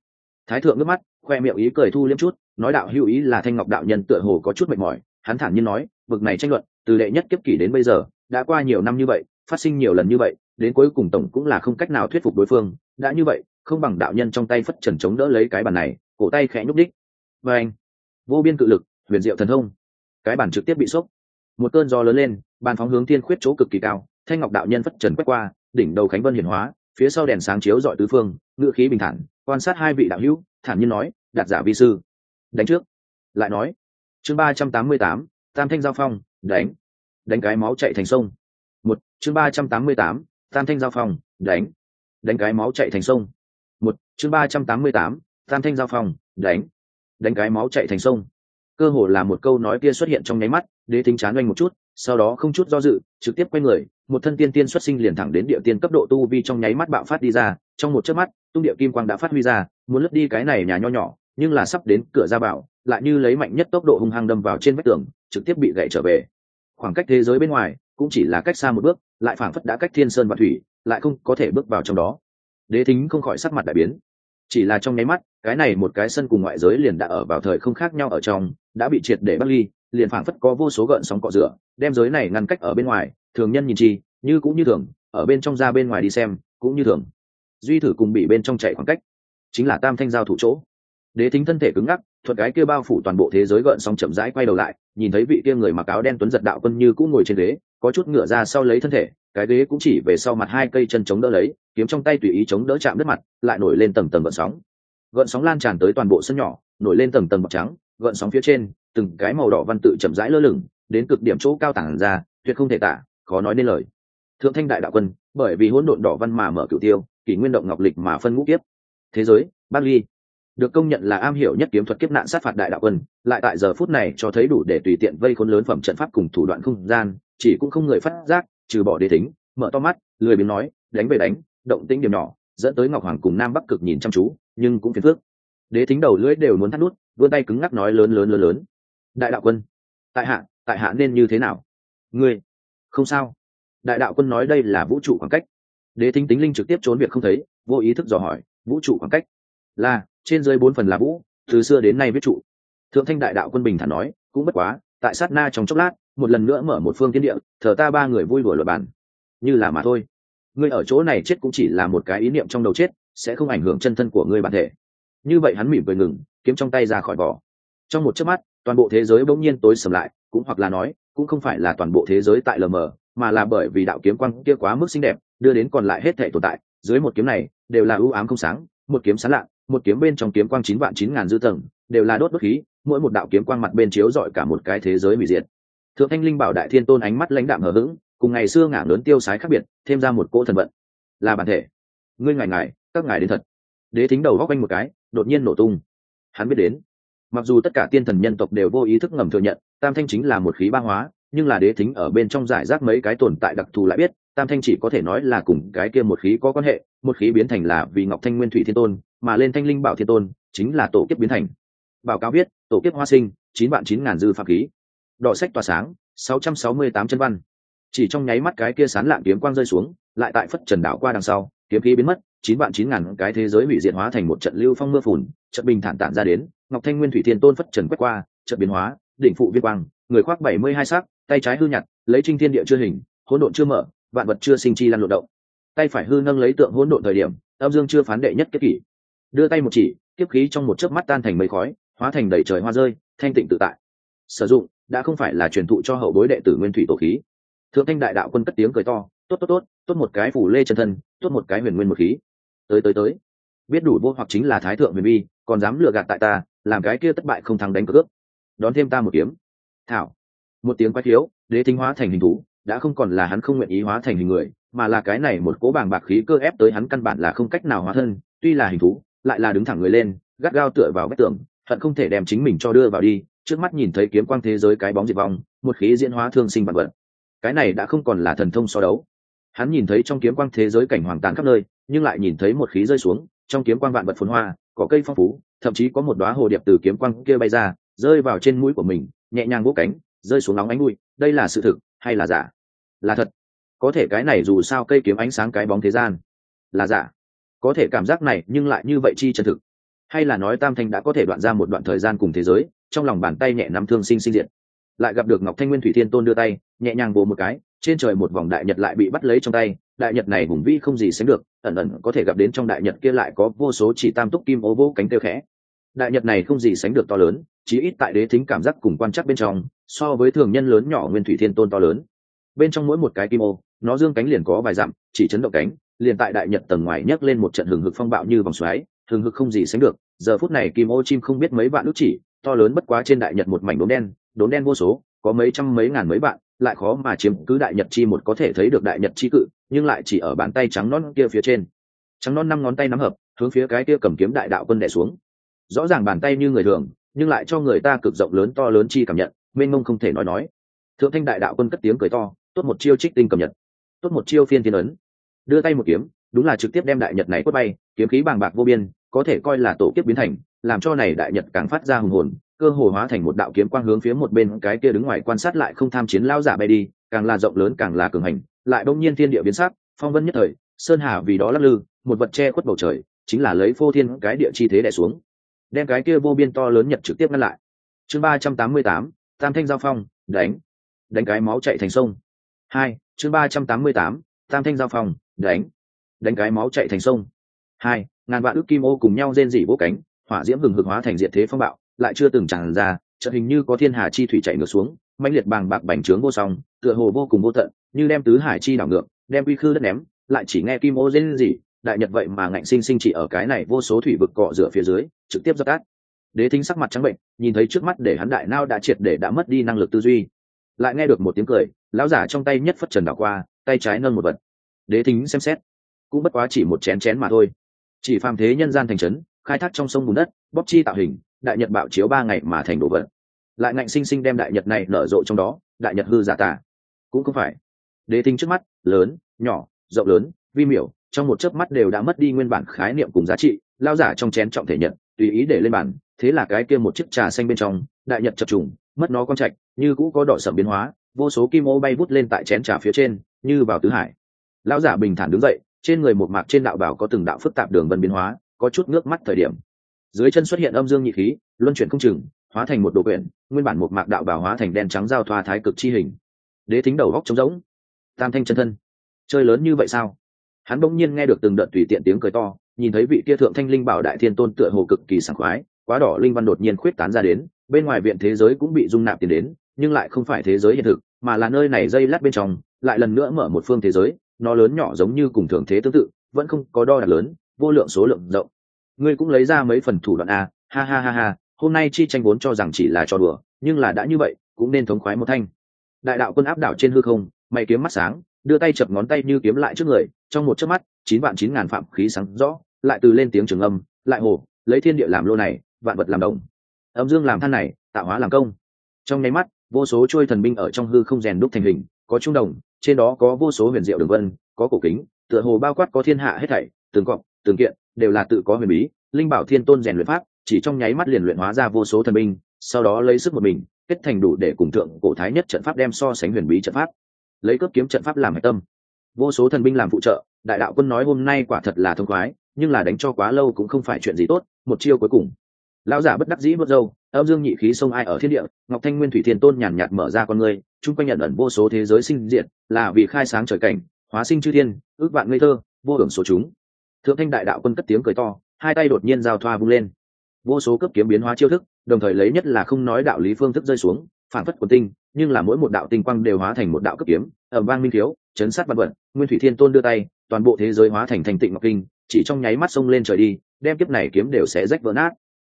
Thái thượng nước mắt, khoe miệng ý cười thu liếm chút nói đạo hữu ý là thanh ngọc đạo nhân tựa hồ có chút mệt mỏi, hắn thản nhiên nói vực này tranh luận, từ đệ nhất kiếp kỷ đến bây giờ, đã qua nhiều năm như vậy, phát sinh nhiều lần như vậy, đến cuối cùng tổng cũng là không cách nào thuyết phục đối phương, đã như vậy, không bằng đạo nhân trong tay phất trần chống đỡ lấy cái bàn này, cổ tay khẽ nhúc đích. Và anh, vô biên cự lực, huyền diệu thần thông. Cái bàn trực tiếp bị sốc. Một cơn gió lớn lên, bàn phóng hướng thiên khuyết chỗ cực kỳ cao, thanh ngọc đạo nhân phất trần quét qua, đỉnh đầu khánh vân hiển hóa, phía sau đèn sáng chiếu dọi tứ phương ngự khí bình thản, quan sát hai vị đạo hữu, thản nhiên nói, đạt giả vi sư đánh trước. Lại nói, chương ba trăm tám mươi tám, tam thanh giao phong, đánh. Đánh cái máu chạy thành sông. Một, chương ba trăm tám mươi tám, tam thanh giao phong, đánh. Đánh cái máu chạy thành sông. Một, chương ba trăm tám mươi tám, tam thanh giao phong, đánh. Đánh cái máu chạy thành sông. Cơ hồ là một câu nói kia xuất hiện trong nháy mắt, đế thính chán oanh một chút, sau đó không chút do dự, trực tiếp quay người, một thân tiên tiên xuất sinh liền thẳng đến địa tiên cấp độ tu vi trong nháy mắt bạo phát đi ra, trong một chớp mắt, tung địa kim quang đã phát huy ra, muốn lướt đi cái này nhà nho nhỏ nhưng là sắp đến cửa ra bảo lại như lấy mạnh nhất tốc độ hung hăng đâm vào trên vách tường, trực tiếp bị gậy trở về. Khoảng cách thế giới bên ngoài, cũng chỉ là cách xa một bước, lại phảng phất đã cách thiên sơn và thủy, lại không có thể bước vào trong đó. Đế thính không khỏi sắc mặt đại biến. Chỉ là trong nháy mắt, cái này một cái sân cùng ngoại giới liền đã ở vào thời không khác nhau ở trong, đã bị triệt để bắt ly, liền phảng phất có vô số gợn sóng cọ rửa, đem giới này ngăn cách ở bên ngoài, thường nhân nhìn chi, như cũng như thường, ở bên trong ra bên ngoài đi xem, cũng như thường. Duy thử cùng bị bên trong chạy khoảng cách, chính là tam thanh giao thủ chỗ đế thính thân thể cứng ngắc thuật cái kia bao phủ toàn bộ thế giới gợn sóng chậm rãi quay đầu lại, nhìn thấy vị kia người mặc áo đen tuấn giật đạo quân như cũng ngồi trên ghế, có chút ngựa ra sau lấy thân thể, cái ghế cũng chỉ về sau mặt hai cây chân chống đỡ lấy, kiếm trong tay tùy ý chống đỡ chạm đất mặt, lại nổi lên tầng tầng gợn sóng. Gợn sóng lan tràn tới toàn bộ sân nhỏ, nổi lên tầng tầng bọc trắng, gợn sóng phía trên, từng cái màu đỏ văn tự chậm rãi lơ lửng, đến cực điểm chỗ cao tảng ra, tuyệt không thể tả, khó nói nên lời. Thượng thanh đại đạo quân, bởi vì hỗn độn đỏ văn mà mở cửu tiêu, kỷ nguyên động ngọc lịch mà phân ngũ kiếp. Thế giới bác ly được công nhận là am hiểu nhất kiếm thuật kiếp nạn sát phạt đại đạo quân, lại tại giờ phút này cho thấy đủ để tùy tiện vây khốn lớn phẩm trận pháp cùng thủ đoạn không gian, chỉ cũng không người phát giác, trừ bỏ đế tính mở to mắt, lười biếng nói, đánh về đánh, động tĩnh điểm nhỏ, dẫn tới ngọc hoàng cùng nam bắc cực nhìn chăm chú, nhưng cũng phiền phước đế tính đầu lưỡi đều muốn thắt nút, vươn tay cứng ngắc nói lớn lớn lớn lớn. Đại đạo quân, tại hạ tại hạ nên như thế nào? Ngươi, không sao. Đại đạo quân nói đây là vũ trụ khoảng cách. Đế thính tính linh trực tiếp trốn việc không thấy, vô ý thức dò hỏi, vũ trụ khoảng cách là trên dưới bốn phần là vũ, từ xưa đến nay viết trụ. Thượng thanh đại đạo quân bình thản nói, cũng bất quá, tại sát na trong chốc lát, một lần nữa mở một phương tiến địa, thờ ta ba người vui đùa luật bàn. Như là mà thôi. Ngươi ở chỗ này chết cũng chỉ là một cái ý niệm trong đầu chết, sẽ không ảnh hưởng chân thân của ngươi bản thể. Như vậy hắn mỉm cười ngừng, kiếm trong tay ra khỏi vỏ. Trong một chớp mắt, toàn bộ thế giới bỗng nhiên tối sầm lại, cũng hoặc là nói, cũng không phải là toàn bộ thế giới tại lờ mờ, mà là bởi vì đạo kiếm quang kia quá mức xinh đẹp, đưa đến còn lại hết thể tồn tại. Dưới một kiếm này, đều là ưu ám không sáng, một kiếm sáng lạ một kiếm bên trong kiếm quang chín vạn chín ngàn dư tầng, đều là đốt bất khí, mỗi một đạo kiếm quang mặt bên chiếu rọi cả một cái thế giới hủy diệt. Thượng thanh linh bảo đại thiên tôn ánh mắt lãnh đạm hờ hững, cùng ngày xưa ngả lớn tiêu sái khác biệt, thêm ra một cỗ thần vận. Là bản thể. Ngươi ngài ngài, các ngài đến thật. Đế thính đầu góc quanh một cái, đột nhiên nổ tung. Hắn biết đến. Mặc dù tất cả tiên thần nhân tộc đều vô ý thức ngầm thừa nhận, tam thanh chính là một khí ba hóa, nhưng là đế thính ở bên trong giải rác mấy cái tồn tại đặc thù lại biết, tam thanh chỉ có thể nói là cùng cái kia một khí có quan hệ, một khí biến thành là vì ngọc thanh nguyên thủy thiên tôn mà lên thanh linh bảo thiên tôn, chính là tổ kiếp biến thành. Báo cáo biết tổ kiếp hoa sinh, chín vạn chín ngàn dư phạm khí. Đỏ sách tỏa sáng, sáu trăm sáu mươi tám chân văn. Chỉ trong nháy mắt cái kia sán lạng kiếm quang rơi xuống, lại tại phất trần đảo qua đằng sau, kiếm khí biến mất, chín vạn chín ngàn cái thế giới bị diện hóa thành một trận lưu phong mưa phùn, trận bình thản tản ra đến, ngọc thanh nguyên thủy thiên tôn phất trần quét qua, trận biến hóa, đỉnh phụ viên quang, người khoác bảy mươi hai sắc, tay trái hư nhặt, lấy trinh thiên địa chưa hình, hỗn độn chưa mở, vạn vật chưa sinh chi lăn lộn động. Tay phải hư nâng lấy tượng hỗn độn thời điểm, âm dương chưa phán đệ nhất kiếp kỷ đưa tay một chỉ, kiếp khí trong một chớp mắt tan thành mây khói, hóa thành đầy trời hoa rơi, thanh tịnh tự tại. Sử dụng, đã không phải là truyền thụ cho hậu bối đệ tử nguyên thủy tổ khí. Thượng thanh đại đạo quân cất tiếng cười to, tốt tốt tốt tốt một cái phủ lê chân thân, tốt một cái huyền nguyên một khí. Tới tới tới. Biết đủ vô hoặc chính là thái thượng huyền vi còn dám lừa gạt tại ta, làm cái kia thất bại không thắng đánh cược đón thêm ta một kiếm. Thảo. Một tiếng quái thiếu đế thính hóa thành hình thú, đã không còn là hắn không nguyện ý hóa thành hình người, mà là cái này một cố bàng bạc khí cơ ép tới hắn căn bản là không cách nào hóa thân, tuy là hình thú lại là đứng thẳng người lên, gắt gao tựa vào vách tường, hận không thể đem chính mình cho đưa vào đi, trước mắt nhìn thấy kiếm quang thế giới cái bóng diệt vong, một khí diễn hóa thương sinh vật vật. Cái này đã không còn là thần thông so đấu. Hắn nhìn thấy trong kiếm quang thế giới cảnh hoàng tàn khắp nơi, nhưng lại nhìn thấy một khí rơi xuống, trong kiếm quang vạn vật phồn hoa, có cây phong phú, thậm chí có một đóa hồ điệp từ kiếm quang kia bay ra, rơi vào trên mũi của mình, nhẹ nhàng vỗ cánh, rơi xuống nóng ánh mũi đây là sự thực hay là giả? Là thật. Có thể cái này dù sao cây kiếm ánh sáng cái bóng thế gian là giả có thể cảm giác này nhưng lại như vậy chi chân thực. Hay là nói tam thanh đã có thể đoạn ra một đoạn thời gian cùng thế giới, trong lòng bàn tay nhẹ nắm thương sinh sinh diện lại gặp được ngọc thanh nguyên thủy thiên tôn đưa tay, nhẹ nhàng vồ một cái, trên trời một vòng đại nhật lại bị bắt lấy trong tay, đại nhật này hùng vĩ không gì sánh được, ẩn ẩn có thể gặp đến trong đại nhật kia lại có vô số chỉ tam túc kim ố vô cánh tiêu khẽ. Đại nhật này không gì sánh được to lớn, chí ít tại đế thính cảm giác cùng quan chắc bên trong, so với thường nhân lớn nhỏ nguyên thủy thiên tôn to lớn. Bên trong mỗi một cái kim ô, nó dương cánh liền có vài dặm, chỉ chấn động cánh liền tại đại nhật tầng ngoài nhấc lên một trận hừng hực phong bạo như vòng xoáy, hừng hực không gì sánh được, giờ phút này kim ô chim không biết mấy vạn ước chỉ, to lớn bất quá trên đại nhật một mảnh đốm đen đốm đen vô số, có mấy trăm mấy ngàn mấy bạn lại khó mà chiếm cứ đại nhật chi một có thể thấy được đại nhật chi cự, nhưng lại chỉ ở bàn tay trắng non kia phía trên. Trắng non năm ngón tay nắm hợp, hướng phía cái kia cầm kiếm đại đạo quân đẻ xuống. Rõ ràng bàn tay như người thường, nhưng lại cho người ta cực rộng lớn to lớn chi cảm nhận, mênh mông không thể nói nói. Thượng thanh đại đạo quân cất tiếng cười to, tốt một chiêu trích tinh cầm nhật tốt một chiêu phiên thiên ấn đưa tay một kiếm, đúng là trực tiếp đem đại nhật này quất bay, kiếm khí bàng bạc vô biên, có thể coi là tổ kiếp biến thành, làm cho này đại nhật càng phát ra hùng hồn, cơ hồ hóa thành một đạo kiếm quang hướng phía một bên cái kia đứng ngoài quan sát lại không tham chiến lao giả bay đi, càng là rộng lớn càng là cường hành, lại đông nhiên thiên địa biến sắc, phong vân nhất thời, sơn hà vì đó lắc lư, một vật che khuất bầu trời, chính là lấy phô thiên cái địa chi thế đè xuống, đem cái kia vô biên to lớn nhật trực tiếp ngăn lại. Chương ba trăm tám mươi tám, tam thanh giao phong, đánh đánh cái máu chạy thành sông. Hai, chương ba trăm tám mươi tám, tam thanh giao phong đánh đánh cái máu chạy thành sông. Hai, ngàn vạn ước kim ô cùng nhau rên rỉ vỗ cánh, hỏa diễm hừng hực hóa thành diện thế phong bạo, lại chưa từng tràn ra chợt hình như có thiên hà chi thủy chạy ngược xuống, mãnh liệt bàng bạc bành trướng vô song, tựa hồ vô cùng vô tận, như đem tứ hải chi đảo ngược, đem uy khư đất ném, lại chỉ nghe kim ô rên rỉ, đại nhật vậy mà ngạnh sinh sinh chỉ ở cái này vô số thủy vực cọ rửa phía dưới, trực tiếp dập tắt. Đế thính sắc mặt trắng bệnh, nhìn thấy trước mắt để hắn đại nao đã triệt để đã mất đi năng lực tư duy. Lại nghe được một tiếng cười, lão giả trong tay nhất phất trần đảo qua, tay trái nâng một vật đế thính xem xét. Cũng bất quá chỉ một chén chén mà thôi. Chỉ phàm thế nhân gian thành trấn, khai thác trong sông bùn đất bóc chi tạo hình, đại nhật bạo chiếu ba ngày mà thành đồ vật. Lại ngạnh sinh sinh đem đại nhật này nở rộ trong đó, đại nhật hư giả tả. Cũng không phải. Đế thính trước mắt, lớn, nhỏ, rộng lớn, vi miểu, trong một chớp mắt đều đã mất đi nguyên bản khái niệm cùng giá trị, lao giả trong chén trọng thể nhận tùy ý để lên bản thế là cái kia một chiếc trà xanh bên trong, đại nhật chập trùng, mất nó con trạch, như cũ có đỏ sẩm biến hóa, vô số kim ô bay vút lên tại chén trà phía trên, như vào tứ hải lão giả bình thản đứng dậy, trên người một mạc trên đạo bảo có từng đạo phức tạp đường vân biến hóa, có chút nước mắt thời điểm. Dưới chân xuất hiện âm dương nhị khí, luân chuyển không chừng, hóa thành một đồ quyển, nguyên bản một mạc đạo bảo hóa thành đen trắng giao thoa thái cực chi hình. Đế thính đầu góc trống rỗng. Tam thanh chân thân. Chơi lớn như vậy sao? Hắn bỗng nhiên nghe được từng đợt tùy tiện tiếng cười to, nhìn thấy vị kia thượng thanh linh bảo đại thiên tôn tựa hồ cực kỳ sảng khoái, quá đỏ linh văn đột nhiên khuyết tán ra đến, bên ngoài viện thế giới cũng bị dung nạp tiền đến, nhưng lại không phải thế giới hiện thực, mà là nơi này dây lát bên trong, lại lần nữa mở một phương thế giới nó lớn nhỏ giống như cùng thường thế tương tự, vẫn không có đo đạc lớn, vô lượng số lượng rộng. Ngươi cũng lấy ra mấy phần thủ đoạn a ha ha ha ha, hôm nay chi tranh vốn cho rằng chỉ là trò đùa, nhưng là đã như vậy, cũng nên thống khoái một thanh. Đại đạo quân áp đảo trên hư không, mày kiếm mắt sáng, đưa tay chập ngón tay như kiếm lại trước người, trong một chớp mắt, chín vạn chín ngàn phạm khí sáng rõ, lại từ lên tiếng trường âm, lại hồ, lấy thiên địa làm lô này, vạn vật làm đồng. Âm dương làm than này, tạo hóa làm công. Trong nháy mắt, vô số trôi thần binh ở trong hư không rèn đúc thành hình, có trung đồng trên đó có vô số huyền diệu đường vân, có cổ kính, tựa hồ bao quát có thiên hạ hết thảy từng cọc từng kiện, đều là tự có huyền bí, linh bảo thiên tôn rèn luyện pháp, chỉ trong nháy mắt liền luyện hóa ra vô số thần binh, sau đó lấy sức một mình, kết thành đủ để cùng thượng cổ thái nhất trận pháp đem so sánh huyền bí trận pháp. Lấy cướp kiếm trận pháp làm hạch tâm. Vô số thần binh làm phụ trợ, đại đạo quân nói hôm nay quả thật là thông khoái, nhưng là đánh cho quá lâu cũng không phải chuyện gì tốt, một chiêu cuối cùng. Lão giả bất đắc dĩ bất dâu âm dương nhị khí sông ai ở thiên địa, ngọc thanh nguyên thủy thiên tôn nhàn nhạt mở ra con người chung quanh nhận ẩn vô số thế giới sinh diệt, là vì khai sáng trời cảnh, hóa sinh chư thiên, ước vạn ngây thơ, vô hưởng số chúng. Thượng thanh đại đạo quân cất tiếng cười to, hai tay đột nhiên giao thoa vung lên. Vô số cấp kiếm biến hóa chiêu thức, đồng thời lấy nhất là không nói đạo lý phương thức rơi xuống, phản phất quần tinh, nhưng là mỗi một đạo tinh quang đều hóa thành một đạo cấp kiếm ở vang minh thiếu, chấn sát văn vận nguyên thủy thiên tôn đưa tay, toàn bộ thế giới hóa thành thành tịnh ngọc kinh, chỉ trong nháy mắt xông lên trời đi, đem kiếp này kiếm đều sẽ rách vỡ nát.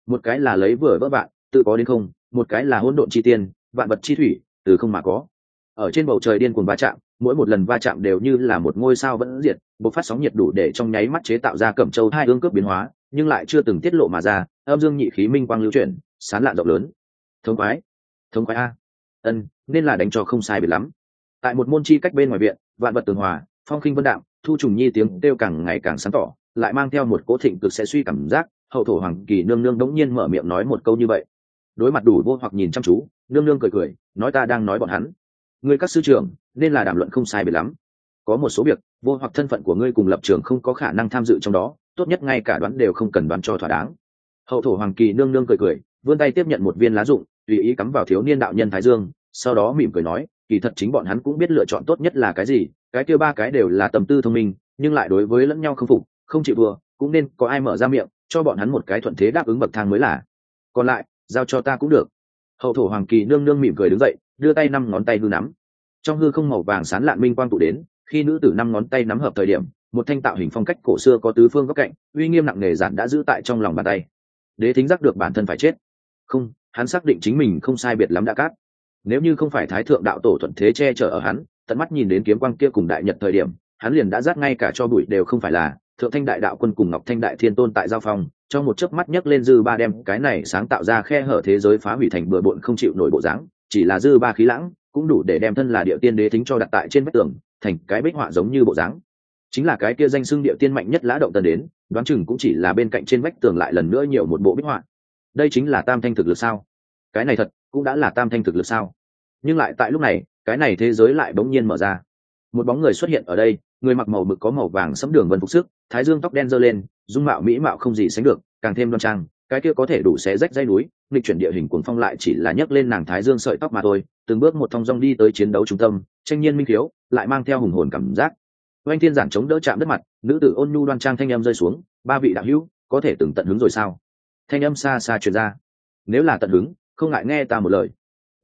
Một cái là lấy vừa vỡ bạn tự có đến không, một cái là hỗn độn chi tiên, vạn vật chi thủy, từ không mà có. Ở trên bầu trời điên cuồng va chạm, mỗi một lần va chạm đều như là một ngôi sao vẫn diệt, bộc phát sóng nhiệt đủ để trong nháy mắt chế tạo ra cẩm châu hai hương cướp biến hóa, nhưng lại chưa từng tiết lộ mà ra, âm dương nhị khí minh quang lưu chuyển, sán lạn rộng lớn. Thống quái thống quái a. Ân, nên là đánh cho không sai biệt lắm. Tại một môn chi cách bên ngoài viện, vạn vật tường hòa, phong khinh vân đạm, thu trùng nhi tiếng kêu càng ngày càng sáng tỏ, lại mang theo một cố thịnh cực sẽ suy cảm giác, hậu thổ hoàng kỳ nương nương đống nhiên mở miệng nói một câu như vậy đối mặt đủ vô hoặc nhìn chăm chú, nương nương cười cười, nói ta đang nói bọn hắn. Ngươi các sư trưởng, nên là đàm luận không sai biệt lắm. Có một số việc, vô hoặc thân phận của ngươi cùng lập trường không có khả năng tham dự trong đó, tốt nhất ngay cả đoán đều không cần đoán cho thỏa đáng. Hậu thổ hoàng kỳ nương nương cười cười, vươn tay tiếp nhận một viên lá rụng tùy ý cắm vào thiếu niên đạo nhân thái dương, sau đó mỉm cười nói, kỳ thật chính bọn hắn cũng biết lựa chọn tốt nhất là cái gì, cái kia ba cái đều là tầm tư thông minh, nhưng lại đối với lẫn nhau không phục, không chịu vừa cũng nên có ai mở ra miệng, cho bọn hắn một cái thuận thế đáp ứng bậc thang mới là. Còn lại giao cho ta cũng được. Hậu thổ hoàng kỳ nương nương mỉm cười đứng dậy, đưa tay năm ngón tay hư nắm. Trong hư không màu vàng sán lạn minh quang tụ đến, khi nữ tử năm ngón tay nắm hợp thời điểm, một thanh tạo hình phong cách cổ xưa có tứ phương góc cạnh, uy nghiêm nặng nề giản đã giữ tại trong lòng bàn tay. Đế thính giác được bản thân phải chết. Không, hắn xác định chính mình không sai biệt lắm đã cát. Nếu như không phải thái thượng đạo tổ thuận thế che chở ở hắn, tận mắt nhìn đến kiếm quang kia cùng đại nhật thời điểm, hắn liền đã rát ngay cả cho bụi đều không phải là thượng thanh đại đạo quân cùng ngọc thanh đại thiên tôn tại giao phong, trong một chớp mắt nhấc lên dư ba đem cái này sáng tạo ra khe hở thế giới phá hủy thành bừa bộn không chịu nổi bộ dáng, chỉ là dư ba khí lãng, cũng đủ để đem thân là địa tiên đế thính cho đặt tại trên vách tường, thành cái bích họa giống như bộ dáng. Chính là cái kia danh xưng địa tiên mạnh nhất lã động tần đến, đoán chừng cũng chỉ là bên cạnh trên vách tường lại lần nữa nhiều một bộ bích họa. Đây chính là tam thanh thực lực sao? Cái này thật, cũng đã là tam thanh thực lực sao? Nhưng lại tại lúc này, cái này thế giới lại bỗng nhiên mở ra một bóng người xuất hiện ở đây, người mặc màu mực có màu vàng sẫm đường vân phục sức, thái dương tóc đen dơ lên, dung mạo mỹ mạo không gì sánh được, càng thêm đoan trang, cái kia có thể đủ xé rách dây núi, nghịch chuyển địa hình cuồng phong lại chỉ là nhấc lên nàng thái dương sợi tóc mà thôi, từng bước một thong dong đi tới chiến đấu trung tâm, tranh nhiên minh thiếu lại mang theo hùng hồn cảm giác. Oanh thiên giản chống đỡ chạm đất mặt, nữ tử ôn nhu đoan trang thanh âm rơi xuống, ba vị đạo hữu, có thể từng tận hứng rồi sao? Thanh âm xa xa truyền ra. Nếu là tận hứng, không ngại nghe ta một lời.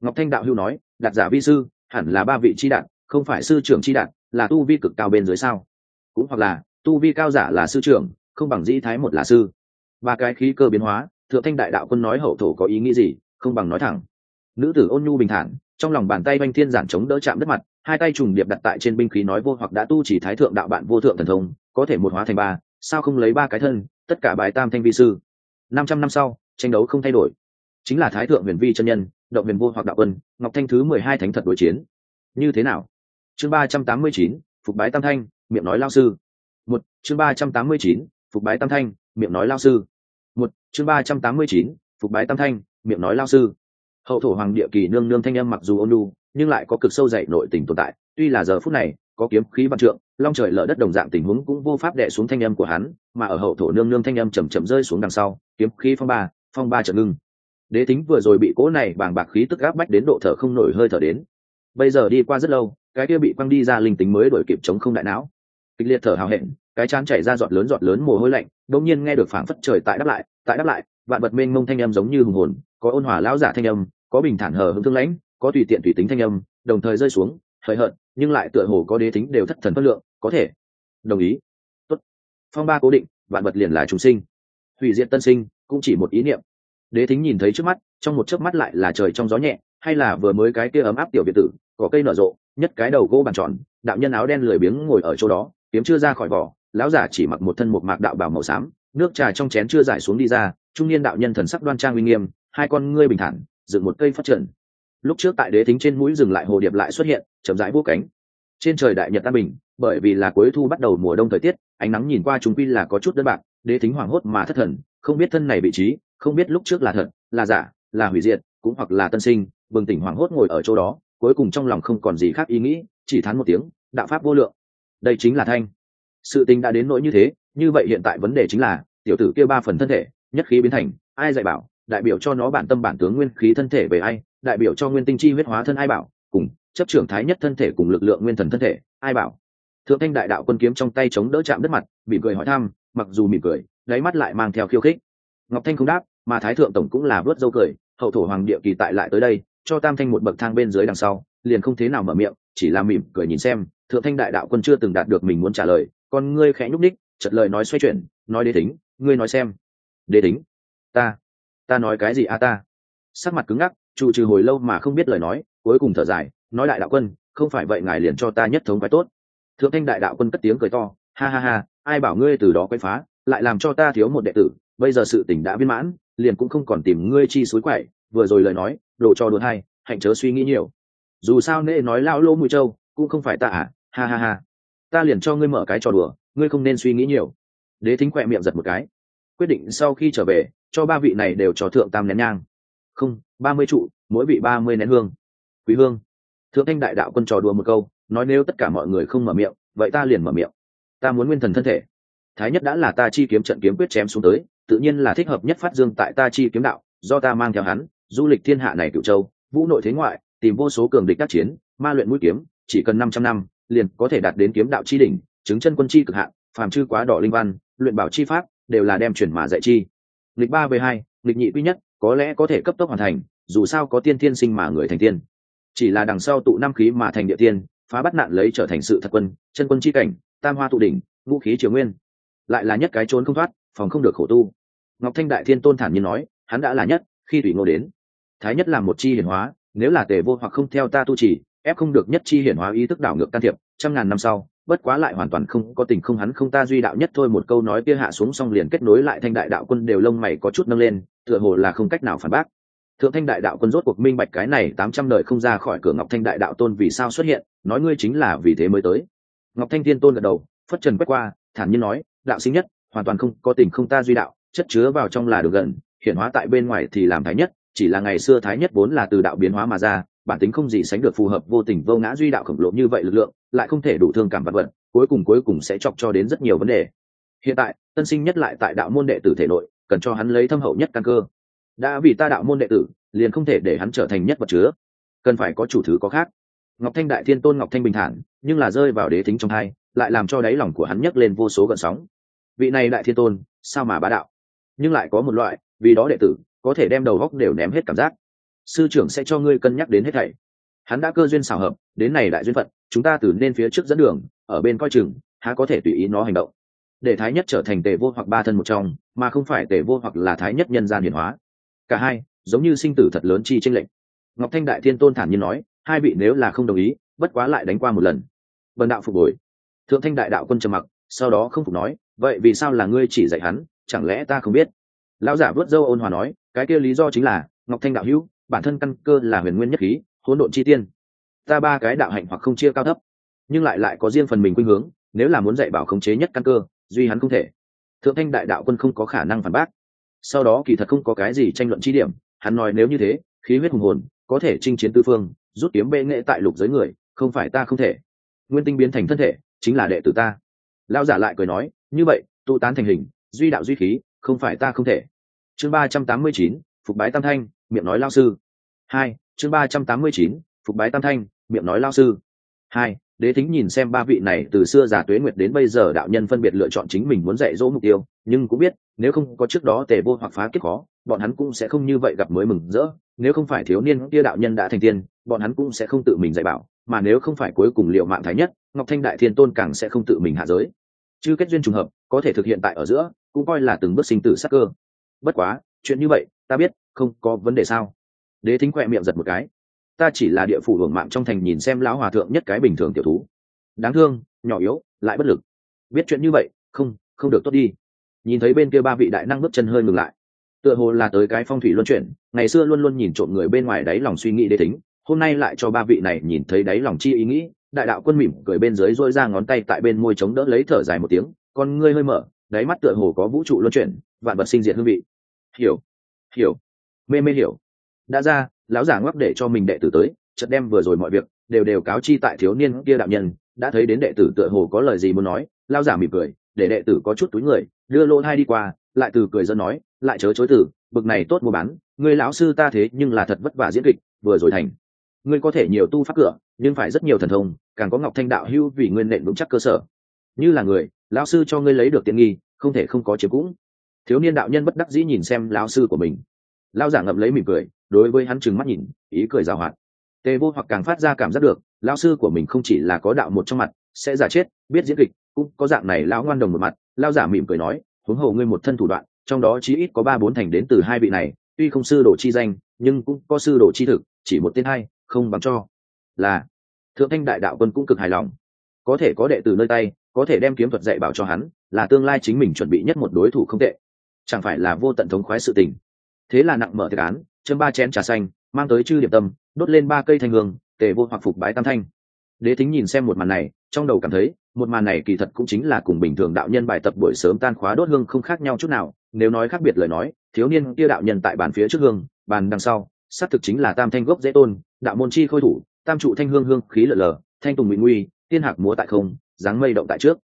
Ngọc thanh đạo hữu nói, đạt giả vi sư, hẳn là ba vị chi đạt không phải sư trưởng chi đạt là tu vi cực cao bên dưới sao? Cũng hoặc là, tu vi cao giả là sư trưởng, không bằng dĩ thái một là sư. Ba cái khí cơ biến hóa, thượng thanh đại đạo quân nói hậu thổ có ý nghĩ gì, không bằng nói thẳng. Nữ tử ôn nhu bình thản, trong lòng bàn tay oanh thiên giản chống đỡ chạm đất mặt, hai tay trùng điệp đặt tại trên binh khí nói vô hoặc đã tu chỉ thái thượng đạo bạn vô thượng thần thông, có thể một hóa thành ba, sao không lấy ba cái thân, tất cả bài tam thanh vi sư. Năm trăm năm sau, tranh đấu không thay đổi. Chính là thái thượng huyền vi chân nhân, động huyền vô hoặc đạo quân, ngọc thanh thứ mười hai thánh thật đối chiến. Như thế nào? Chương ba trăm tám mươi chín, phục bái tam thanh, miệng nói lao sư. Một, chương ba trăm tám mươi chín, phục bái tam thanh, miệng nói lao sư. Một, chương ba trăm tám mươi chín, phục bái tam thanh, miệng nói lao sư. Hậu thổ hoàng địa kỳ nương nương thanh âm mặc dù ôn lu nhưng lại có cực sâu dậy nội tình tồn tại. Tuy là giờ phút này, có kiếm khí văn trượng, long trời lở đất đồng dạng tình huống cũng vô pháp đè xuống thanh âm của hắn, mà ở hậu thổ nương nương thanh âm chầm chậm rơi xuống đằng sau, kiếm khí phong ba phong ba chợt ngưng. Đế tính vừa rồi bị cỗ này bàng bạc khí tức áp bách đến độ thở không nổi hơi thở đến. Bây giờ đi qua rất lâu cái kia bị quăng đi ra linh tính mới đổi kịp chống không đại não. Kịch liệt thở hào hẹn, cái chán chảy ra giọt lớn giọt lớn mồ hôi lạnh, đột nhiên nghe được phảng phất trời tại đáp lại, tại đáp lại, vạn vật mênh mông thanh âm giống như hùng hồn, có ôn hòa lão giả thanh âm, có bình thản hờ hững thương lãnh, có tùy tiện tùy tính thanh âm, đồng thời rơi xuống, hời hợt, nhưng lại tựa hồ có đế tính đều thất thần phất lượng, có thể. Đồng ý. Tốt. phong ba cố định, vạn vật liền là chúng sinh. Hủy diệt tân sinh, cũng chỉ một ý niệm. Đế thính nhìn thấy trước mắt, trong một chớp mắt lại là trời trong gió nhẹ, hay là vừa mới cái kia ấm áp tiểu biệt tử có cây nở rộ nhất cái đầu gỗ bàn tròn, đạo nhân áo đen lười biếng ngồi ở chỗ đó, kiếm chưa ra khỏi vỏ, lão giả chỉ mặc một thân một mạc đạo bào màu xám, nước trà trong chén chưa giải xuống đi ra, trung niên đạo nhân thần sắc đoan trang uy nghiêm, hai con ngươi bình thản, dựng một cây phát triển lúc trước tại đế thính trên mũi dừng lại hồ điệp lại xuất hiện, chậm rãi vô cánh. Trên trời đại nhật ta bình, bởi vì là cuối thu bắt đầu mùa đông thời tiết, ánh nắng nhìn qua chúng quy là có chút đơn bạc, đế thính hoảng hốt mà thất thần, không biết thân này vị trí, không biết lúc trước là thật, là giả, là hủy diệt, cũng hoặc là tân sinh, bừng tỉnh hoảng hốt ngồi ở chỗ đó cuối cùng trong lòng không còn gì khác ý nghĩ, chỉ thán một tiếng, đạo pháp vô lượng, đây chính là thanh. Sự tình đã đến nỗi như thế, như vậy hiện tại vấn đề chính là, tiểu tử kia ba phần thân thể, nhất khí biến thành, ai dạy bảo, đại biểu cho nó bản tâm bản tướng nguyên khí thân thể về ai, đại biểu cho nguyên tinh chi huyết hóa thân ai bảo, cùng chấp trưởng thái nhất thân thể cùng lực lượng nguyên thần thân thể, ai bảo. Thượng thanh đại đạo quân kiếm trong tay chống đỡ chạm đất mặt bị cười hỏi thăm, mặc dù mỉm cười, đáy mắt lại mang theo khiêu khích. Ngọc thanh không đáp, mà thái thượng tổng cũng là vớt dâu cười, hậu thổ hoàng địa kỳ tại lại tới đây cho tam thanh một bậc thang bên dưới đằng sau, liền không thế nào mở miệng, chỉ là mỉm cười nhìn xem, thượng thanh đại đạo quân chưa từng đạt được mình muốn trả lời, con ngươi khẽ nhúc ních chật lời nói xoay chuyển, nói đế tính ngươi nói xem. Đế tính ta ta nói cái gì a ta? Sắc mặt cứng ngắc, trụ trừ hồi lâu mà không biết lời nói, cuối cùng thở dài, nói đại đạo quân, không phải vậy ngài liền cho ta nhất thống quái tốt. Thượng thanh đại đạo quân cất tiếng cười to, ha ha ha, ai bảo ngươi từ đó quay phá, lại làm cho ta thiếu một đệ tử, bây giờ sự tỉnh đã viên mãn, liền cũng không còn tìm ngươi chi suối quậy vừa rồi lời nói đồ cho đùa hay hạnh chớ suy nghĩ nhiều. Dù sao nệ nói lao lô mùi trâu, cũng không phải ta à ha ha ha. Ta liền cho ngươi mở cái trò đùa, ngươi không nên suy nghĩ nhiều. Đế thính khỏe miệng giật một cái. Quyết định sau khi trở về, cho ba vị này đều trò thượng tam nén nhang. Không, ba mươi trụ, mỗi vị ba mươi nén hương. Quý hương. Thượng thanh đại đạo quân trò đùa một câu, nói nếu tất cả mọi người không mở miệng, vậy ta liền mở miệng. Ta muốn nguyên thần thân thể. Thái nhất đã là ta chi kiếm trận kiếm quyết chém xuống tới, tự nhiên là thích hợp nhất phát dương tại ta chi kiếm đạo, do ta mang theo hắn du lịch thiên hạ này cựu châu, vũ nội thế ngoại, tìm vô số cường địch tác chiến, ma luyện mũi kiếm, chỉ cần năm trăm năm, liền có thể đạt đến kiếm đạo chi đỉnh, chứng chân quân chi cực hạn, phàm chư quá đỏ linh văn, luyện bảo chi pháp, đều là đem chuyển mà dạy chi. Lịch ba về hai, lịch nhị quy nhất, có lẽ có thể cấp tốc hoàn thành, dù sao có tiên thiên sinh mà người thành tiên. Chỉ là đằng sau tụ năm khí mà thành địa tiên, phá bắt nạn lấy trở thành sự thật quân, chân quân chi cảnh, tam hoa tụ đỉnh, vũ khí triều nguyên. Lại là nhất cái trốn không thoát, phòng không được khổ tu. Ngọc thanh đại thiên tôn thản nhiên nói, hắn đã là nhất, khi thủy ngô đến thái nhất là một chi hiển hóa, nếu là tề vô hoặc không theo ta tu trì, ép không được nhất chi hiển hóa ý thức đảo ngược can thiệp, trăm ngàn năm sau, bất quá lại hoàn toàn không có tình không hắn không ta duy đạo nhất thôi một câu nói kia hạ xuống xong liền kết nối lại thanh đại đạo quân đều lông mày có chút nâng lên, tựa hồ là không cách nào phản bác. Thượng thanh đại đạo quân rốt cuộc minh bạch cái này tám trăm đời không ra khỏi cửa ngọc thanh đại đạo tôn vì sao xuất hiện, nói ngươi chính là vì thế mới tới. Ngọc thanh thiên tôn gật đầu, phất trần quét qua, thản nhiên nói, đạo sinh nhất, hoàn toàn không có tình không ta duy đạo, chất chứa vào trong là được gần, hiển hóa tại bên ngoài thì làm thái nhất chỉ là ngày xưa thái nhất vốn là từ đạo biến hóa mà ra, bản tính không gì sánh được phù hợp vô tình vô ngã duy đạo khổng lồ như vậy lực lượng, lại không thể đủ thương cảm vật vật, cuối cùng cuối cùng sẽ chọc cho đến rất nhiều vấn đề. Hiện tại, tân sinh nhất lại tại đạo môn đệ tử thể nội, cần cho hắn lấy thâm hậu nhất căn cơ. Đã vì ta đạo môn đệ tử, liền không thể để hắn trở thành nhất vật chứa. Cần phải có chủ thứ có khác. Ngọc thanh đại thiên tôn ngọc thanh bình thản, nhưng là rơi vào đế thính trong hai, lại làm cho đáy lòng của hắn nhấc lên vô số gợn sóng. Vị này đại thiên tôn, sao mà bá đạo? Nhưng lại có một loại, vì đó đệ tử có thể đem đầu góc đều ném hết cảm giác. Sư trưởng sẽ cho ngươi cân nhắc đến hết thảy. Hắn đã cơ duyên xảo hợp, đến này đại duyên phận, chúng ta từ nên phía trước dẫn đường, ở bên coi chừng, há có thể tùy ý nó hành động. Để thái nhất trở thành tề vô hoặc ba thân một trong, mà không phải tề vô hoặc là thái nhất nhân gian hiển hóa. Cả hai, giống như sinh tử thật lớn chi tranh lệnh ngọc thanh đại thiên tôn thản nhiên nói, hai vị nếu là không đồng ý, bất quá lại đánh qua một lần. Vần đạo phục hồi. Thượng thanh đại đạo quân trầm mặc, sau đó không phục nói, vậy vì sao là ngươi chỉ dạy hắn, chẳng lẽ ta không biết? Lão giả vớt dâu ôn hòa nói, cái kia lý do chính là, ngọc thanh đạo hữu, bản thân căn cơ là huyền nguyên nhất khí, hỗn độn chi tiên. Ta ba cái đạo hạnh hoặc không chia cao thấp, nhưng lại lại có riêng phần mình khuynh hướng, nếu là muốn dạy bảo khống chế nhất căn cơ, duy hắn không thể. Thượng thanh đại đạo quân không có khả năng phản bác. Sau đó kỳ thật không có cái gì tranh luận chi điểm, hắn nói nếu như thế, khí huyết hùng hồn, có thể chinh chiến tư phương, rút kiếm bệ nghệ tại lục giới người, không phải ta không thể. Nguyên tinh biến thành thân thể, chính là đệ tử ta. Lao giả lại cười nói, như vậy, tụ tán thành hình, duy đạo duy khí không phải ta không thể. Chương ba trăm tám mươi chín, phục bái tam thanh, miệng nói lao sư. Hai, chương ba trăm tám mươi chín, phục bái tam thanh, miệng nói lao sư. Hai, đế thính nhìn xem ba vị này từ xưa giả tuế nguyệt đến bây giờ đạo nhân phân biệt lựa chọn chính mình muốn dạy dỗ mục tiêu, nhưng cũng biết, nếu không có trước đó tề vô hoặc phá kiếp khó, bọn hắn cũng sẽ không như vậy gặp mới mừng rỡ. Nếu không phải thiếu niên kia đạo nhân đã thành tiên, bọn hắn cũng sẽ không tự mình dạy bảo, mà nếu không phải cuối cùng liệu mạng thái nhất, ngọc thanh đại thiên tôn càng sẽ không tự mình hạ giới. Chứ kết duyên trùng hợp, có thể thực hiện tại ở giữa cũng coi là từng bước sinh tử sắc cơ. Bất quá, chuyện như vậy, ta biết, không có vấn đề sao? Đế thính quẹ miệng giật một cái. Ta chỉ là địa phủ hưởng mạng trong thành nhìn xem lão hòa thượng nhất cái bình thường tiểu thú. Đáng thương, nhỏ yếu, lại bất lực. Biết chuyện như vậy, không không được tốt đi. Nhìn thấy bên kia ba vị đại năng bước chân hơi ngừng lại. Tựa hồ là tới cái phong thủy luân chuyển, ngày xưa luôn luôn nhìn trộm người bên ngoài đáy lòng suy nghĩ đế tính hôm nay lại cho ba vị này nhìn thấy đáy lòng chi ý nghĩ, đại đạo quân mỉm cười bên dưới dôi ra ngón tay tại bên môi chống đỡ lấy thở dài một tiếng, con ngươi hơi mở đáy mắt tựa hồ có vũ trụ luân chuyển, vạn vật sinh diệt hương vị. Hiểu hiểu. Mê mê hiểu. Đã ra, lão giả ngoắc để cho mình đệ tử tới, chợt đem vừa rồi mọi việc đều đều cáo chi tại thiếu niên kia đạo nhân. Đã thấy đến đệ tử tựa hồ có lời gì muốn nói, lão giả mỉm cười, để đệ tử có chút túi người, đưa lô hai đi qua, lại từ cười dân nói, lại chớ chối tử. bực này tốt mua bán, người lão sư ta thế nhưng là thật vất vả diễn kịch, vừa rồi thành. Ngươi có thể nhiều tu pháp cửa, nhưng phải rất nhiều thần thông, càng có ngọc thanh đạo hưu vì nguyên nện vững chắc cơ sở như là người, lão sư cho ngươi lấy được tiện nghi, không thể không có chiếm cũng. Thiếu niên đạo nhân bất đắc dĩ nhìn xem lão sư của mình. Lão giả ngậm lấy mỉm cười, đối với hắn trừng mắt nhìn, ý cười rào hoạt. Tề vô hoặc càng phát ra cảm giác được, lão sư của mình không chỉ là có đạo một trong mặt, sẽ giả chết, biết diễn kịch, cũng có dạng này lão ngoan đồng một mặt. Lão giả mỉm cười nói, huống hồ ngươi một thân thủ đoạn, trong đó chí ít có ba bốn thành đến từ hai vị này, tuy không sư đồ chi danh, nhưng cũng có sư đồ chi thực, chỉ một tên hai không bằng cho. Là, thượng thanh đại đạo quân cũng cực hài lòng. Có thể có đệ tử nơi tay có thể đem kiếm thuật dạy bảo cho hắn, là tương lai chính mình chuẩn bị nhất một đối thủ không tệ. Chẳng phải là vô tận thống khoái sự tình. Thế là nặng mở thiệt án, châm ba chén trà xanh, mang tới chư điểm tâm, đốt lên ba cây thanh hương, tề vô hoặc phục bái tam thanh. Đế thính nhìn xem một màn này, trong đầu cảm thấy, một màn này kỳ thật cũng chính là cùng bình thường đạo nhân bài tập buổi sớm tan khóa đốt hương không khác nhau chút nào. Nếu nói khác biệt lời nói, thiếu niên kia đạo nhân tại bàn phía trước hương, bàn đằng sau, xác thực chính là tam thanh gốc dễ tôn, đạo môn chi khôi thủ, tam trụ thanh hương hương khí lợ lờ, thanh tùng nguy nguy, tiên hạc múa tại không dáng mây động tại trước.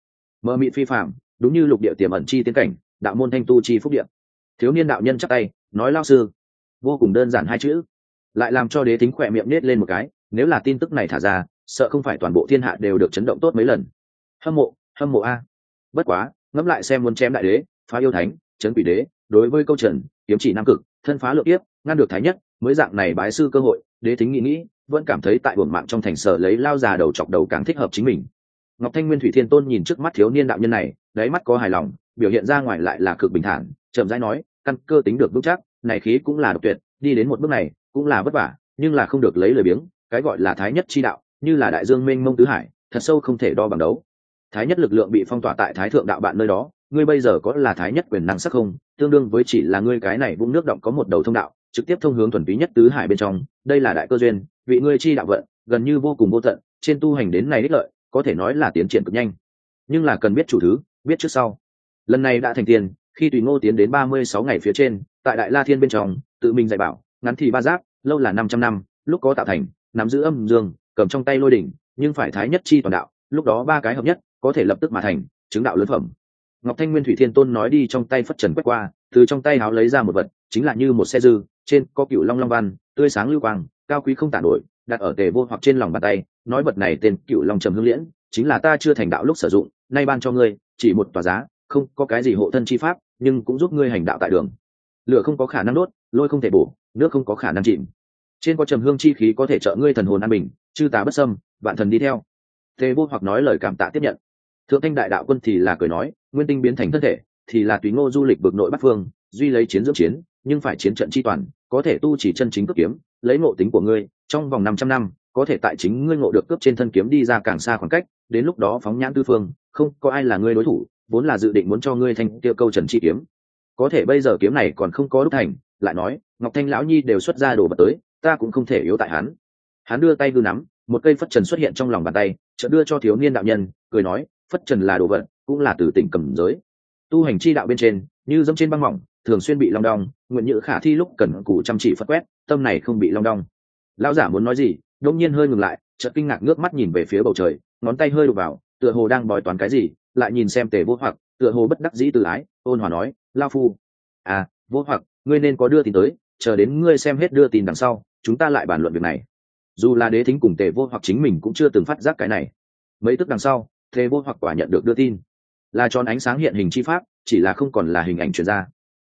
Mơ mị phi phạm đúng như lục địa tiềm ẩn chi tiến cảnh, đạo môn thanh tu chi phúc địa. Thiếu niên đạo nhân chắc tay, nói lao sư. Vô cùng đơn giản hai chữ. Lại làm cho đế tính khỏe miệng nết lên một cái, nếu là tin tức này thả ra, sợ không phải toàn bộ thiên hạ đều được chấn động tốt mấy lần. Hâm mộ hâm mộ a. Bất quá, ngẫm lại xem muốn chém đại đế, phá yêu thánh, chấn quỷ đế, đối với câu trần, kiếm chỉ nam cực, thân phá lượng tiếp, ngăn được thái nhất, mới dạng này bái sư cơ hội, đế tính nghĩ nghĩ, vẫn cảm thấy tại buồng mạng trong thành sở lấy lao già đầu chọc đầu càng thích hợp chính mình ngọc thanh nguyên thủy thiên tôn nhìn trước mắt thiếu niên đạo nhân này, đáy mắt có hài lòng, biểu hiện ra ngoài lại là cực bình thản, chậm rãi nói, căn cơ tính được vững chắc, này khí cũng là độc tuyệt, đi đến một bước này, cũng là vất vả, nhưng là không được lấy lời biếng, cái gọi là thái nhất chi đạo, như là đại dương mênh mông tứ hải, thật sâu không thể đo bằng đấu. Thái nhất lực lượng bị phong tỏa tại thái thượng đạo bạn nơi đó, ngươi bây giờ có là thái nhất quyền năng sắc không, tương đương với chỉ là ngươi cái này vũng nước động có một đầu thông đạo, trực tiếp thông hướng thuần túy nhất tứ hải bên trong, đây là đại cơ duyên, vị ngươi chi đạo vận, gần như vô cùng vô tận, trên tu hành đến này đích lợi có thể nói là tiến triển cực nhanh. Nhưng là cần biết chủ thứ, biết trước sau. Lần này đã thành tiền, khi tùy ngô tiến đến ba mươi sáu ngày phía trên, tại đại la thiên bên trong, tự mình dạy bảo, ngắn thì ba giáp, lâu là năm trăm năm, lúc có tạo thành, nắm giữ âm dương, cầm trong tay lôi đỉnh, nhưng phải thái nhất chi toàn đạo, lúc đó ba cái hợp nhất, có thể lập tức mà thành, chứng đạo lớn phẩm. Ngọc thanh nguyên thủy thiên tôn nói đi trong tay phất trần quét qua, từ trong tay háo lấy ra một vật, chính là như một xe dư, trên có cựu long long văn, tươi sáng lưu quang, cao quý không tản nổi, đặt ở tề vô hoặc trên lòng bàn tay nói vật này tên cựu long trầm hương liễn, chính là ta chưa thành đạo lúc sử dụng, nay ban cho ngươi, chỉ một tòa giá, không có cái gì hộ thân chi pháp, nhưng cũng giúp ngươi hành đạo tại đường. Lửa không có khả năng đốt, lôi không thể bổ, nước không có khả năng chìm. Trên có trầm hương chi khí có thể trợ ngươi thần hồn an bình, chư tá bất sâm vạn thần đi theo. Tề vô hoặc nói lời cảm tạ tiếp nhận. Thượng thanh đại đạo quân thì là cười nói, nguyên tinh biến thành thân thể, thì là tùy ngô du lịch bực nội bắc phương, duy lấy chiến dưỡng chiến, nhưng phải chiến trận chi toàn, có thể tu chỉ chân chính cướp kiếm, lấy ngộ tính của ngươi, trong vòng năm trăm năm có thể tại chính ngươi ngộ được cướp trên thân kiếm đi ra càng xa khoảng cách, đến lúc đó phóng nhãn tư phương, không, có ai là ngươi đối thủ, vốn là dự định muốn cho ngươi thanh tiêu câu trần chi kiếm. Có thể bây giờ kiếm này còn không có đúc thành, lại nói, ngọc thanh lão nhi đều xuất ra đồ vật tới, ta cũng không thể yếu tại hắn. Hắn đưa tay gư nắm, một cây phất trần xuất hiện trong lòng bàn tay, chợt đưa cho thiếu niên đạo nhân, cười nói, phất trần là đồ vật, cũng là từ tỉnh cầm giới. Tu hành chi đạo bên trên, như dẫm trên băng mỏng, thường xuyên bị long đong, nguyện nhự khả thi lúc cần cù chăm chỉ phất quét, tâm này không bị long đong. Lão giả muốn nói gì đông nhiên hơi ngừng lại, chợt kinh ngạc ngước mắt nhìn về phía bầu trời, ngón tay hơi đục vào, tựa hồ đang bòi toán cái gì, lại nhìn xem tề vô hoặc, tựa hồ bất đắc dĩ tự ái, ôn hòa nói, lao phu. À vô hoặc, ngươi nên có đưa tin tới, chờ đến ngươi xem hết đưa tin đằng sau, chúng ta lại bàn luận việc này. Dù là đế thính cùng tề vô hoặc chính mình cũng chưa từng phát giác cái này. Mấy tức đằng sau, tề vô hoặc quả nhận được đưa tin. Là tròn ánh sáng hiện hình chi pháp, chỉ là không còn là hình ảnh chuyển ra.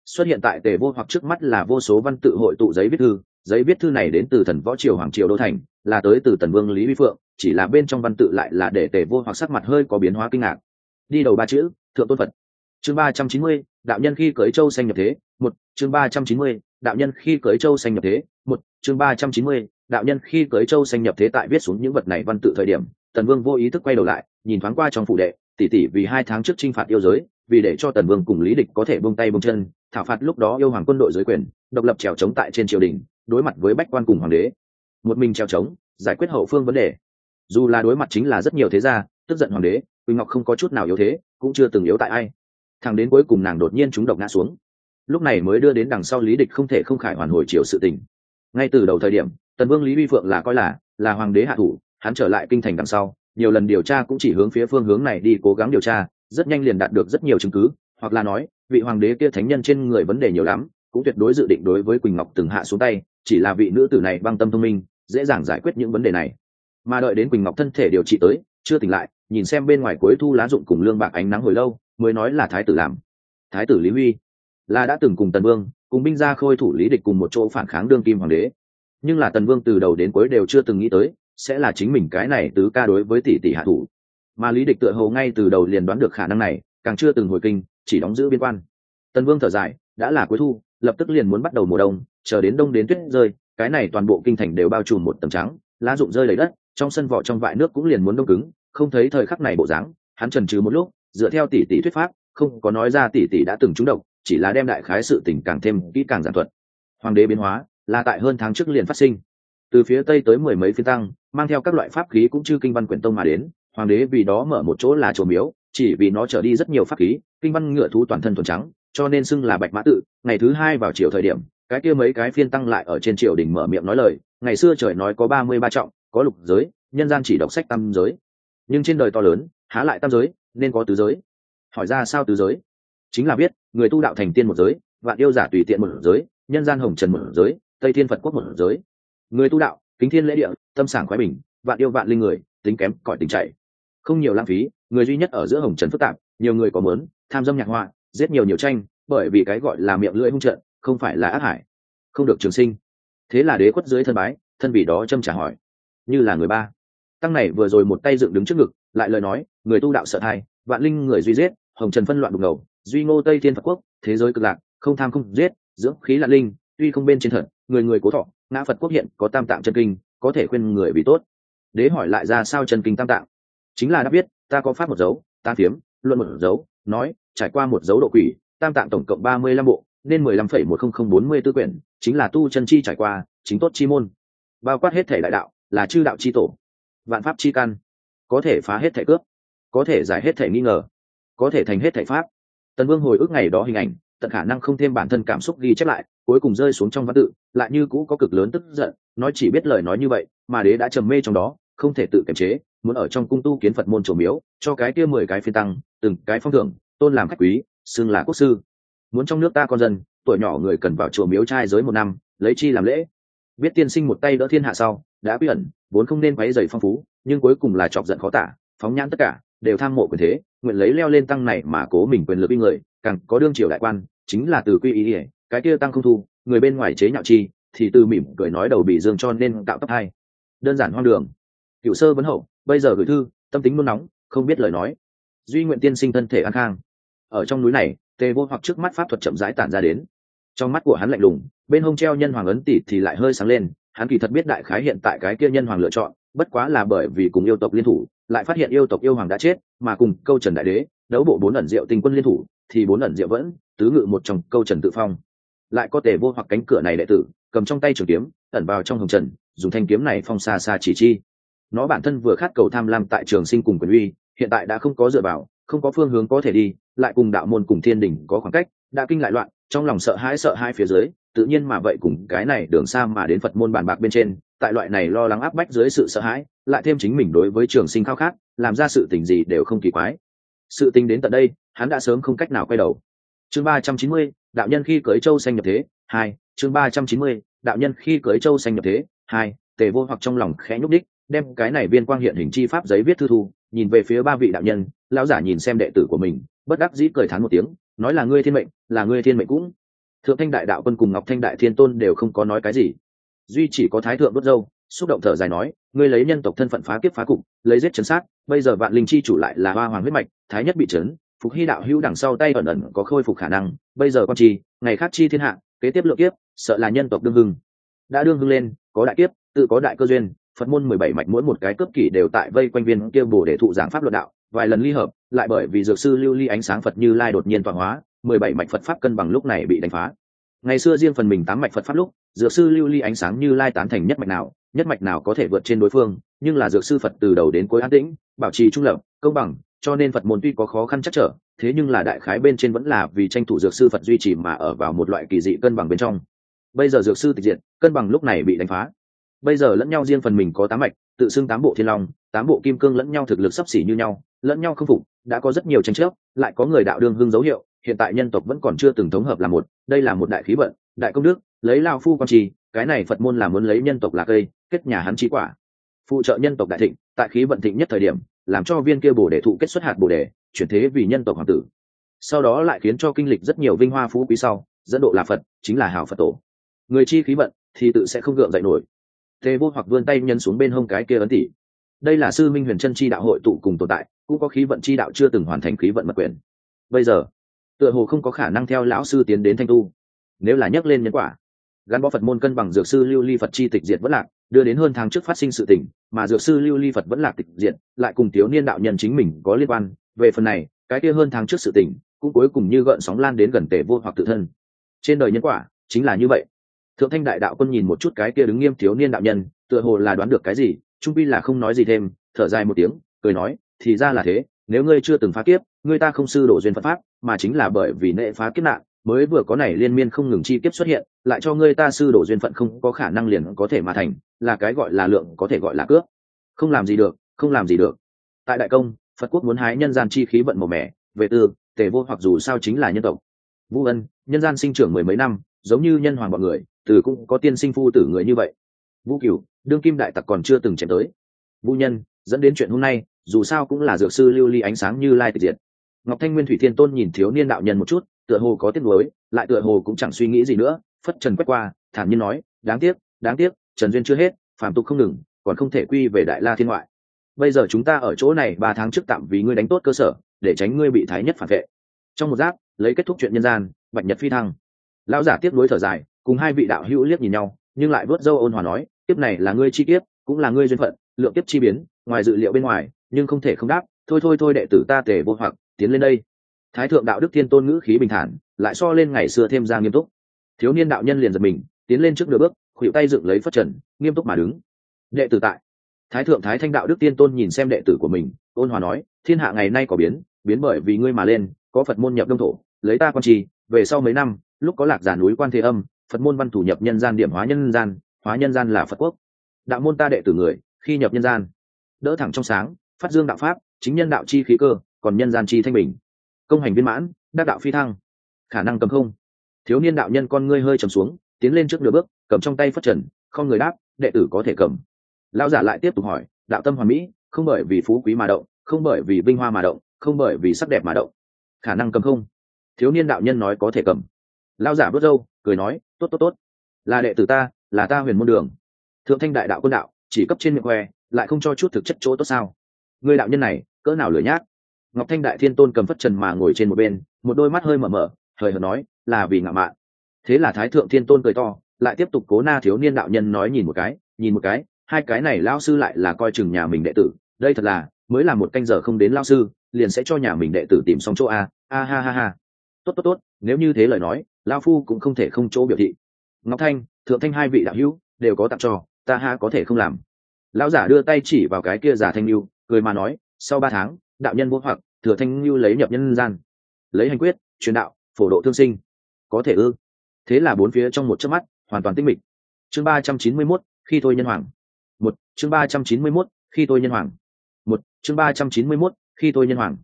Xuất hiện tại tề vô hoặc trước mắt là vô số văn tự hội tụ giấy viết thư giấy viết thư này đến từ thần võ triều hoàng triều đô thành, là tới từ tần vương lý vi phượng, chỉ là bên trong văn tự lại là để tề vô hoặc sắc mặt hơi có biến hóa kinh ngạc. Đi đầu ba chữ, thượng tôn phật. Chương ba trăm chín mươi, đạo nhân khi cưới châu xanh nhập thế, một, chương ba trăm chín mươi, đạo nhân khi cưới châu xanh nhập thế, một, chương ba trăm chín mươi, đạo nhân khi cưới châu xanh nhập thế tại viết xuống những vật này văn tự thời điểm, tần vương vô ý thức quay đầu lại, nhìn thoáng qua trong phủ đệ tỷ tỷ vì hai tháng trước t r i n h phạt yêu giới, vì để cho tần vương cùng lý địch có thể bông tay bông chân, thảo phạt lúc đó yêu hoàng quân đội giới quyền, độc lập trèo trống tại trên triều đình đối mặt với bách quan cùng hoàng đế. Một mình treo trống, giải quyết hậu phương vấn đề. Dù là đối mặt chính là rất nhiều thế gia, tức giận hoàng đế, quỳnh ngọc không có chút nào yếu thế, cũng chưa từng yếu tại ai. Thằng đến cuối cùng nàng đột nhiên chúng độc ngã xuống. Lúc này mới đưa đến đằng sau lý địch không thể không khải hoàn hồi triều sự tình. Ngay từ đầu thời điểm, tần vương lý vi phượng là coi là là hoàng đế hạ thủ, hắn trở lại kinh thành đằng sau, nhiều lần điều tra cũng chỉ hướng phía phương hướng này đi cố gắng điều tra, rất nhanh liền đạt được rất nhiều chứng cứ, hoặc là nói, vị hoàng đế kia thánh nhân trên người vấn đề nhiều lắm cũng tuyệt đối dự định đối với quỳnh ngọc từng hạ xuống tay, chỉ là vị nữ tử này băng tâm thông minh, dễ dàng giải quyết những vấn đề này. Mà đợi đến quỳnh ngọc thân thể điều trị tới, chưa tỉnh lại, nhìn xem bên ngoài cuối thu lá dụng cùng lương bạc ánh nắng hồi lâu, mới nói là thái tử làm. Thái tử lý huy, là đã từng cùng tần vương, cùng binh gia khôi thủ lý địch cùng một chỗ phản kháng đương kim hoàng đế. Nhưng là tần vương từ đầu đến cuối đều chưa từng nghĩ tới, sẽ là chính mình cái này tứ ca đối với tỷ tỷ hạ thủ. Mà lý địch tựa hồ ngay từ đầu liền đoán được khả năng này, càng chưa từng hồi kinh, chỉ đóng giữ biên quan. Tần vương thở dài, đã là cuối thu lập tức liền muốn bắt đầu mùa đông, chờ đến đông đến tuyết rơi, cái này toàn bộ kinh thành đều bao trùm một tầng trắng, lá rụng rơi lấy đất, trong sân vỏ trong vại nước cũng liền muốn đông cứng, không thấy thời khắc này bộ dáng, hắn trần trừ một lúc, dựa theo tỷ tỷ thuyết pháp, không có nói ra tỷ tỷ đã từng trúng độc, chỉ là đem đại khái sự tình càng thêm kỹ càng giản thuật. Hoàng đế biến hóa, là tại hơn tháng trước liền phát sinh. Từ phía tây tới mười mấy phiên tăng, mang theo các loại pháp khí cũng chư kinh văn quyển tông mà đến, hoàng đế vì đó mở một chỗ là chùa miếu, chỉ vì nó trở đi rất nhiều pháp khí, kinh văn ngựa thú toàn thân thuần trắng cho nên xưng là bạch mã tự, ngày thứ hai vào chiều thời điểm, cái kia mấy cái phiên tăng lại ở trên triều đình mở miệng nói lời, ngày xưa trời nói có ba mươi ba trọng, có lục giới, nhân gian chỉ đọc sách tam giới. Nhưng trên đời to lớn, há lại tam giới, nên có tứ giới. Hỏi ra sao tứ giới? Chính là biết, người tu đạo thành tiên một giới, vạn yêu giả tùy tiện một giới, nhân gian hồng trần một giới, tây thiên phật quốc một giới. Người tu đạo, kính thiên lễ địa, tâm sảng khoái bình, vạn yêu vạn linh người, tính kém cõi tình chạy. Không nhiều lãng phí, người duy nhất ở giữa hồng trần phức tạp, nhiều người có mớn, tham dâm nhạc họa giết nhiều nhiều tranh, bởi vì cái gọi là miệng lưỡi hung trận, không phải là ác hải không được trường sinh. Thế là đế quất dưới thân bái, thân vì đó châm trả hỏi. Như là người ba. Tăng này vừa rồi một tay dựng đứng trước ngực, lại lời nói, người tu đạo sợ thai, vạn linh người duy giết, hồng trần phân loạn đục ngầu duy ngô tây thiên phật quốc, thế giới cực lạc, không tham không giết, dưỡng khí là linh, tuy không bên trên thật, người người cố thọ, ngã phật quốc hiện, có tam tạng chân kinh, có thể khuyên người bị tốt. Đế hỏi lại ra sao chân kinh tam tạng? Chính là đã biết, ta có pháp một dấu, ta phiếm, luận một dấu nói, trải qua một dấu độ quỷ, tam tạng tổng cộng ba mươi lăm bộ, nên mười lăm phẩy một không không bốn mươi tư quyển, chính là tu chân chi trải qua, chính tốt chi môn. Bao quát hết thể đại đạo, là chư đạo chi tổ. Vạn pháp chi căn. Có thể phá hết thể cướp. Có thể giải hết thể nghi ngờ. Có thể thành hết thể pháp. Tần vương hồi ức ngày đó hình ảnh, tận khả năng không thêm bản thân cảm xúc ghi chép lại, cuối cùng rơi xuống trong văn tự, lại như cũ có cực lớn tức giận, nói chỉ biết lời nói như vậy, mà đế đã trầm mê trong đó, không thể tự kiềm chế muốn ở trong cung tu kiến phật môn trổ miếu, cho cái kia mười cái phiên tăng, từng cái phong thưởng, tôn làm khách quý, xưng là quốc sư. Muốn trong nước ta con dân, tuổi nhỏ người cần vào chùa miếu trai giới một năm, lấy chi làm lễ. Biết tiên sinh một tay đỡ thiên hạ sau, đã quy ẩn, vốn không nên quấy dày phong phú, nhưng cuối cùng là chọc giận khó tả, phóng nhãn tất cả, đều tham mộ quyền thế, nguyện lấy leo lên tăng này mà cố mình quyền lực binh người, càng có đương triều đại quan, chính là từ quy ý ỉa cái kia tăng không thu, người bên ngoài chế nhạo chi, thì từ mỉm cười nói đầu bị dương cho nên tạo tóc hai. Đơn giản hoang đường cựu sơ vấn hậu, bây giờ gửi thư, tâm tính nôn nóng, không biết lời nói. Duy nguyện tiên sinh thân thể an khang. Ở trong núi này, tề vô hoặc trước mắt pháp thuật chậm rãi tản ra đến. Trong mắt của hắn lạnh lùng, bên hông treo nhân hoàng ấn tỷ thì lại hơi sáng lên, hắn kỳ thật biết đại khái hiện tại cái kia nhân hoàng lựa chọn, bất quá là bởi vì cùng yêu tộc liên thủ, lại phát hiện yêu tộc yêu hoàng đã chết, mà cùng câu trần đại đế, đấu bộ bốn ẩn diệu tình quân liên thủ, thì bốn ẩn diệu vẫn, tứ ngự một trong câu trần tự phong. Lại có thể vô hoặc cánh cửa này đệ tử, cầm trong tay trường kiếm, ẩn vào trong hồng trần, dùng thanh kiếm này phong xa xa chỉ chi nó bản thân vừa khát cầu tham lam tại trường sinh cùng quyền uy, hiện tại đã không có dựa vào, không có phương hướng có thể đi, lại cùng đạo môn cùng thiên đình có khoảng cách, đã kinh lại loạn, trong lòng sợ hãi sợ hai phía dưới, tự nhiên mà vậy cùng cái này đường xa mà đến phật môn bàn bạc bên trên, tại loại này lo lắng áp bách dưới sự sợ hãi, lại thêm chính mình đối với trường sinh khao khát, làm ra sự tình gì đều không kỳ quái. Sự tình đến tận đây, hắn đã sớm không cách nào quay đầu. Chương ba trăm chín mươi, đạo nhân khi cưới châu xanh nhập thế, hai, chương ba trăm chín mươi, đạo nhân khi cưới châu xanh nhập thế, hai, tề vô hoặc trong lòng khẽ nhúc đích đem cái này viên quang hiện hình chi pháp giấy viết thư thu, nhìn về phía ba vị đạo nhân, lão giả nhìn xem đệ tử của mình, bất đắc dĩ cười thán một tiếng, nói là ngươi thiên mệnh, là ngươi thiên mệnh cũng. Thượng thanh đại đạo quân cùng ngọc thanh đại thiên tôn đều không có nói cái gì. Duy chỉ có thái thượng đốt dâu xúc động thở dài nói, ngươi lấy nhân tộc thân phận phá kiếp phá cục, lấy giết chấn sát, bây giờ vạn linh chi chủ lại là hoa hoàng huyết mạch, thái nhất bị chấn, phục hy đạo hữu đằng sau tay ẩn ẩn có khôi phục khả năng, bây giờ con chi, ngày khác chi thiên hạ, kế tiếp lượng kiếp, sợ là nhân tộc đương hưng. Đã đương hưng lên, có đại kiếp, tự có đại cơ duyên phật môn mười bảy mạch mỗi một cái cấp kỷ đều tại vây quanh viên kia bổ để thụ giảng pháp luận đạo, vài lần ly hợp, lại bởi vì dược sư lưu ly ánh sáng phật như lai đột nhiên tọa hóa, mười bảy mạch phật pháp cân bằng lúc này bị đánh phá. Ngày xưa riêng phần mình tám mạch phật pháp lúc, dược sư lưu ly ánh sáng như lai tán thành nhất mạch nào, nhất mạch nào có thể vượt trên đối phương, nhưng là dược sư phật từ đầu đến cuối an tĩnh, bảo trì trung lập, công bằng, cho nên phật môn tuy có khó khăn chắc trở, thế nhưng là đại khái bên trên vẫn là vì tranh thủ dược sư phật duy trì mà ở vào một loại kỳ dị cân bằng bên trong. Bây giờ dược sư tịch diện cân bằng lúc này bị đánh phá bây giờ lẫn nhau riêng phần mình có tám mạch, tự xưng tám bộ thiên long, tám bộ kim cương lẫn nhau thực lực sấp xỉ như nhau, lẫn nhau không phục, đã có rất nhiều tranh chấp, lại có người đạo đương hưng dấu hiệu, hiện tại nhân tộc vẫn còn chưa từng thống hợp là một, đây là một đại khí vận, đại công đức, lấy lao phu quan trì, cái này phật môn là muốn lấy nhân tộc là cây, kết nhà hắn trí quả. Phụ trợ nhân tộc đại thịnh, tại khí vận thịnh nhất thời điểm, làm cho viên kia bồ đề thụ kết xuất hạt bồ đề, chuyển thế vì nhân tộc hoàng tử. Sau đó lại khiến cho kinh lịch rất nhiều vinh hoa phú quý sau, dẫn độ là phật, chính là hảo phật tổ. Người chi khí vận thì tự sẽ không gượng dậy nổi tề vô hoặc vươn tay nhân xuống bên hông cái kia ấn tỷ đây là sư minh huyền chân chi đạo hội tụ cùng tồn tại, cũng có khí vận chi đạo chưa từng hoàn thành khí vận mật quyền. Bây giờ, tựa hồ không có khả năng theo lão sư tiến đến thanh tu. Nếu là nhắc lên nhân quả, gắn bó phật môn cân bằng dược sư lưu ly phật chi tịch diệt vẫn lạc, đưa đến hơn tháng trước phát sinh sự tình, mà dược sư lưu ly phật vẫn lạc tịch diệt, lại cùng thiếu niên đạo nhân chính mình có liên quan. Về phần này, cái kia hơn tháng trước sự tình, cũng cuối cùng như gợn sóng lan đến gần tể vô hoặc tự thân. Trên đời nhân quả, chính là như vậy thượng thanh đại đạo quân nhìn một chút cái kia đứng nghiêm thiếu niên đạo nhân, tựa hồ là đoán được cái gì, trung pi là không nói gì thêm, thở dài một tiếng, cười nói, thì ra là thế, nếu ngươi chưa từng phá kiếp, ngươi ta không sư đổ duyên phật pháp, mà chính là bởi vì nệ phá kiếp nạn, mới vừa có này liên miên không ngừng chi kiếp xuất hiện, lại cho ngươi ta sư đổ duyên phận không có khả năng liền có thể mà thành, là cái gọi là lượng có thể gọi là cướp không làm gì được, không làm gì được. Tại đại công, phật quốc muốn hái nhân gian chi khí vận màu mẻ về tư, tề vô hoặc dù sao chính là nhân tộc. Vũ ân, nhân gian sinh trưởng mười mấy năm, giống như nhân hoàng bọn người từ cũng có tiên sinh phu tử người như vậy. Vũ cửu, đương kim đại tặc còn chưa từng chém tới. Vũ nhân, dẫn đến chuyện hôm nay, dù sao cũng là dược sư lưu ly ánh sáng như lai tịch diệt. Ngọc thanh nguyên thủy thiên tôn nhìn thiếu niên đạo nhân một chút, tựa hồ có tiếc nuối, lại tựa hồ cũng chẳng suy nghĩ gì nữa, phất trần quét qua, thản nhiên nói, đáng tiếc đáng tiếc, trần duyên chưa hết phạm tục không ngừng, còn không thể quy về đại la thiên ngoại. Bây giờ chúng ta ở chỗ này ba tháng trước tạm vì ngươi đánh tốt cơ sở, để tránh ngươi bị thái nhất phản vệ. Trong một giáp, lấy kết thúc chuyện nhân gian, bạch nhật phi thăng. Lão giả tiếp nối thở dài cùng hai vị đạo hữu liếc nhìn nhau, nhưng lại vớt dâu ôn hòa nói tiếp này là ngươi chi kiếp, cũng là ngươi duyên phận, lượng kiếp chi biến, ngoài dự liệu bên ngoài, nhưng không thể không đáp, thôi thôi thôi đệ tử ta tề vô hoặc, tiến lên đây. Thái thượng đạo đức thiên tôn ngữ khí bình thản, lại so lên ngày xưa thêm ra nghiêm túc. Thiếu niên đạo nhân liền giật mình, tiến lên trước nửa bước khuỵu tay dựng lấy phất trần, nghiêm túc mà đứng. Đệ tử tại. Thái thượng thái thanh đạo đức tiên tôn nhìn xem đệ tử của mình, ôn hòa nói, thiên hạ ngày nay có biến biến bởi vì ngươi mà lên, có phật môn nhập đông thổ, lấy ta con trì, về sau mấy năm, lúc có lạc giả núi quan thế âm phật môn văn thủ nhập nhân gian điểm hóa nhân gian, hóa nhân gian là phật quốc. Đạo môn ta đệ tử người, khi nhập nhân gian, đỡ thẳng trong sáng, phát dương đạo pháp, chính nhân đạo chi khí cơ, còn nhân gian chi thanh bình. Công hành viên mãn, đắc đạo phi thăng. Khả năng cầm không. Thiếu niên đạo nhân con ngươi hơi trầm xuống, tiến lên trước nửa bước, cầm trong tay phất trần, không người đáp, đệ tử có thể cầm. Lão giả lại tiếp tục hỏi, đạo tâm hoàn mỹ, không bởi vì phú quý mà động, không bởi vì vinh hoa mà động, không bởi vì sắc đẹp mà động. Khả năng cầm không. Thiếu niên đạo nhân nói có thể cầm. Lão giả bước râu cười nói, tốt tốt tốt. Là đệ tử ta, là ta huyền môn đường. Thượng thanh đại đạo quân đạo, chỉ cấp trên miệng khoe, lại không cho chút thực chất chỗ tốt sao? Người đạo nhân này, cỡ nào lửa nhác? Ngọc thanh đại thiên tôn cầm phất trần mà ngồi trên một bên, một đôi mắt hơi mở mở, hời hợt nói, là vì ngạo mạn. Thế là thái thượng thiên tôn cười to, lại tiếp tục cố na thiếu niên đạo nhân nói nhìn một cái, nhìn một cái, hai cái này lao sư lại là coi chừng nhà mình đệ tử, đây thật là, mới là một canh giờ không đến lao sư, liền sẽ cho nhà mình đệ tử tìm xong chỗ a a ha ha ha tốt tốt tốt, nếu như thế lời nói lao phu cũng không thể không chỗ biểu thị. Ngọc thanh, thượng thanh hai vị đạo hữu, đều có tặng cho, ta ha có thể không làm. Lão giả đưa tay chỉ vào cái kia giả thanh lưu cười mà nói, sau ba tháng, đạo nhân vô hoặc, thừa thanh lưu lấy nhập nhân gian. Lấy hành quyết, truyền đạo, phổ độ thương sinh. Có thể ư? Thế là bốn phía trong một chớp mắt, hoàn toàn tinh mịch. Chương ba trăm chín mươi mốt, khi tôi nhân hoàng. Một, chương ba trăm chín mươi mốt, khi tôi nhân hoàng. Một, chương ba trăm chín mươi mốt, khi tôi nhân hoàng.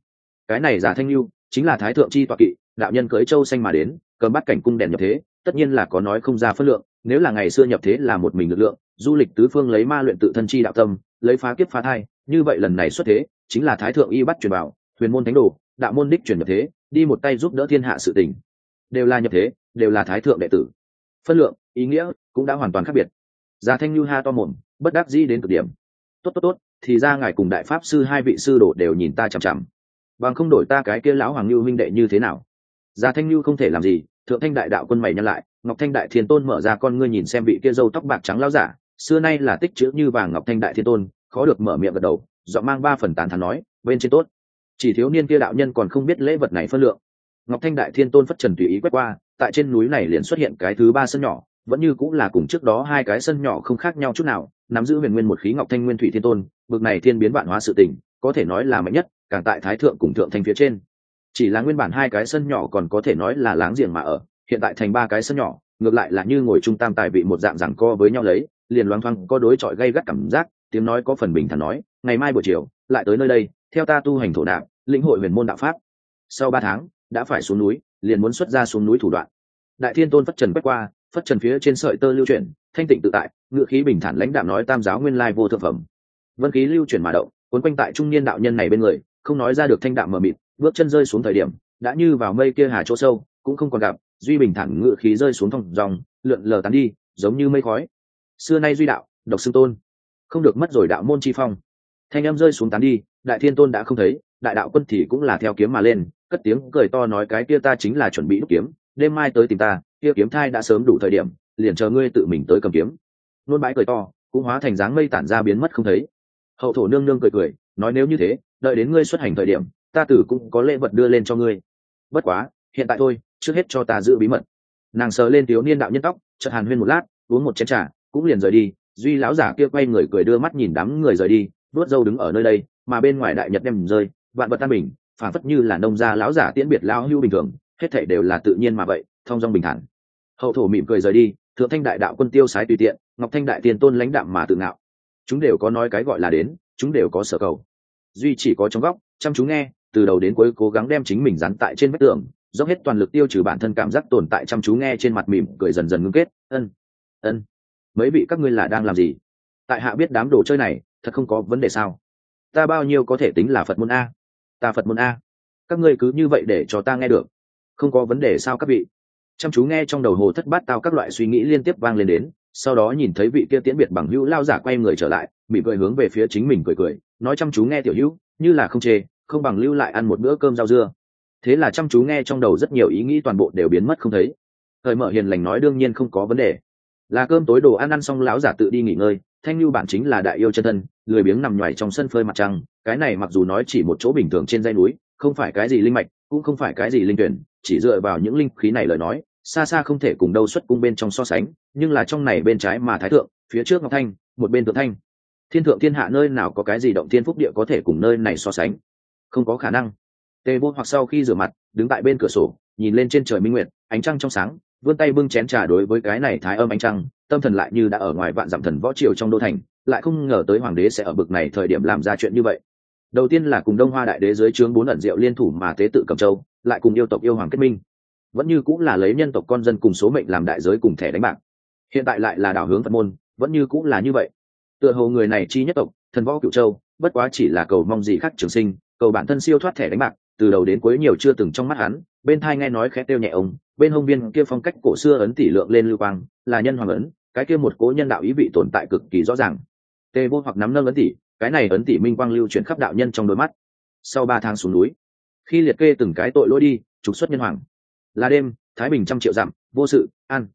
Cái này giả thanh lưu chính là thái thượng chi tọa kỵ đạo nhân cưới châu xanh mà đến cầm bắt cảnh cung đèn nhập thế, tất nhiên là có nói không ra phân lượng, nếu là ngày xưa nhập thế là một mình lực lượng, du lịch tứ phương lấy ma luyện tự thân chi đạo tâm, lấy phá kiếp phá thai, như vậy lần này xuất thế, chính là thái thượng y bắt truyền bảo, huyền môn thánh đồ, đạo môn đích truyền nhập thế, đi một tay giúp đỡ thiên hạ sự tình. Đều là nhập thế, đều là thái thượng đệ tử. Phân lượng, ý nghĩa cũng đã hoàn toàn khác biệt. Già thanh như ha to mồm, bất đắc dĩ đến cực điểm. Tốt tốt tốt, thì ra ngài cùng đại pháp sư hai vị sư đồ đều nhìn ta chằm chằm. Bằng không đổi ta cái kia lão hoàng lưu minh đệ như thế nào? Già thanh lưu không thể làm gì, thượng thanh đại đạo quân mày nhăn lại, ngọc thanh đại thiên tôn mở ra con ngươi nhìn xem vị kia râu tóc bạc trắng lao giả, xưa nay là tích chữ như vàng ngọc thanh đại thiên tôn, khó được mở miệng gật đầu dọn mang ba phần tán thán nói, bên trên tốt. Chỉ thiếu niên kia đạo nhân còn không biết lễ vật này phân lượng. Ngọc thanh đại thiên tôn phất trần tùy ý quét qua, tại trên núi này liền xuất hiện cái thứ ba sân nhỏ, vẫn như cũng là cùng trước đó hai cái sân nhỏ không khác nhau chút nào, nắm giữ huyền nguyên một khí ngọc thanh nguyên thủy thiên tôn, bực này thiên biến vạn hóa sự tình, có thể nói là mạnh nhất, càng tại thái thượng cùng thượng thanh phía trên chỉ là nguyên bản hai cái sân nhỏ còn có thể nói là láng giềng mà ở, hiện tại thành ba cái sân nhỏ, ngược lại là như ngồi trung tam tài vị một dạng rằng co với nhau lấy, liền loang thoang có đối chọi gây gắt cảm giác, tiếng nói có phần bình thản nói, ngày mai buổi chiều, lại tới nơi đây, theo ta tu hành thổ đạo lĩnh hội huyền môn đạo pháp. Sau ba tháng, đã phải xuống núi, liền muốn xuất ra xuống núi thủ đoạn. Đại thiên tôn phất trần quét qua, phất trần phía trên sợi tơ lưu chuyển, thanh tịnh tự tại ngự khí bình thản lãnh đạo nói tam giáo nguyên lai vô thượng phẩm. Vân khí lưu chuyển mà động, cuốn quanh tại trung niên đạo nhân này bên người không nói ra được thanh đạo mờ mịt, bước chân rơi xuống thời điểm, đã như vào mây kia hà chỗ sâu, cũng không còn gặp, duy bình thản ngự khí rơi xuống thòng dòng, lượn lờ tán đi, giống như mây khói. Xưa nay duy đạo, độc xưng tôn. Không được mất rồi đạo môn chi phong. Thanh em rơi xuống tán đi, đại thiên tôn đã không thấy, đại đạo quân thì cũng là theo kiếm mà lên, cất tiếng cười to nói cái kia ta chính là chuẩn bị đúc kiếm, đêm mai tới tìm ta, kia kiếm thai đã sớm đủ thời điểm, liền chờ ngươi tự mình tới cầm kiếm. Nôn bãi cười to, cũng hóa thành dáng mây tản ra biến mất không thấy. Hậu thổ nương nương cười cười nói nếu như thế, đợi đến ngươi xuất hành thời điểm, ta tử cũng có lễ vật đưa lên cho ngươi. Bất quá, hiện tại thôi, trước hết cho ta giữ bí mật. Nàng sờ lên thiếu niên đạo nhân tóc, chợt hàn huyên một lát, uống một chén trà, cũng liền rời đi. Duy lão giả kia quay người cười đưa mắt nhìn đám người rời đi vớt dâu đứng ở nơi đây, mà bên ngoài đại nhật đem rơi, vạn vật tan bình phản phất như là nông gia lão giả tiễn biệt lão hưu bình thường, hết thảy đều là tự nhiên mà vậy, thông dong bình thản. Hậu thổ mỉm cười rời đi, thượng thanh đại đạo quân tiêu sái tùy tiện, ngọc thanh đại tiền tôn lãnh đạm mà tự ngạo. Chúng đều có nói cái gọi là đến chúng đều có sở cầu. Duy chỉ có trong góc, chăm chú nghe, từ đầu đến cuối cố gắng đem chính mình dán tại trên vách tường, dốc hết toàn lực tiêu trừ bản thân cảm giác tồn tại chăm chú nghe trên mặt mỉm cười dần dần ngưng kết. Ân ân. Mấy vị các ngươi là đang làm gì? Tại hạ biết đám đồ chơi này, thật không có vấn đề sao? Ta bao nhiêu có thể tính là phật môn a? Ta phật môn a. Các ngươi cứ như vậy để cho ta nghe được. Không có vấn đề sao các vị? Chăm chú nghe trong đầu hồ thất bát tao các loại suy nghĩ liên tiếp vang lên đến, sau đó nhìn thấy vị kia tiễn biệt bằng hữu lao giả quay người trở lại mỉ cười hướng về phía chính mình cười cười, nói chăm chú nghe tiểu hữu, như là không chê, không bằng lưu lại ăn một bữa cơm rau dưa. Thế là chăm chú nghe trong đầu rất nhiều ý nghĩ toàn bộ đều biến mất không thấy. Thời mở hiền lành nói đương nhiên không có vấn đề. Là cơm tối đồ ăn ăn xong lão giả tự đi nghỉ ngơi, thanh lưu bản chính là đại yêu chân thân, lười biếng nằm nhoài trong sân phơi mặt trăng, cái này mặc dù nói chỉ một chỗ bình thường trên dây núi, không phải cái gì linh mạch, cũng không phải cái gì linh tuyển, chỉ dựa vào những linh khí này lời nói, xa xa không thể cùng đâu xuất cung bên trong so sánh, nhưng là trong này bên trái mà thái thượng, phía trước ngọc thanh, một bên thượng thanh thiên thượng thiên hạ nơi nào có cái gì động thiên phúc địa có thể cùng nơi này so sánh? Không có khả năng. Tề vô hoặc sau khi rửa mặt, đứng tại bên cửa sổ, nhìn lên trên trời minh nguyệt, ánh trăng trong sáng, vươn tay bưng chén trà đối với cái này thái âm ánh trăng, tâm thần lại như đã ở ngoài vạn dặm thần võ triều trong đô thành, lại không ngờ tới hoàng đế sẽ ở bực này thời điểm làm ra chuyện như vậy. Đầu tiên là cùng đông hoa đại đế dưới trướng bốn ẩn diệu liên thủ mà tế tự cầm châu, lại cùng yêu tộc yêu hoàng kết minh. Vẫn như cũng là lấy nhân tộc con dân cùng số mệnh làm đại giới cùng thẻ đánh bạc. Hiện tại lại là đảo hướng phật môn, vẫn như cũng là như vậy tựa hồ người này chi nhất tộc, thần võ cựu châu, bất quá chỉ là cầu mong gì khác trường sinh, cầu bản thân siêu thoát thẻ đánh bạc, từ đầu đến cuối nhiều chưa từng trong mắt hắn, bên thai nghe nói khẽ tiêu nhẹ ông, bên hông viên kia phong cách cổ xưa ấn tỷ lượng lên lưu quang, là nhân hoàng ấn, cái kia một cố nhân đạo ý vị tồn tại cực kỳ rõ ràng. Tê vô hoặc nắm nâng ấn tỷ, cái này ấn tỷ minh quang lưu chuyển khắp đạo nhân trong đôi mắt. Sau ba tháng xuống núi, khi liệt kê từng cái tội lỗi đi, trục xuất nhân hoàng. Là đêm, thái bình trăm triệu dặm, vô sự, an.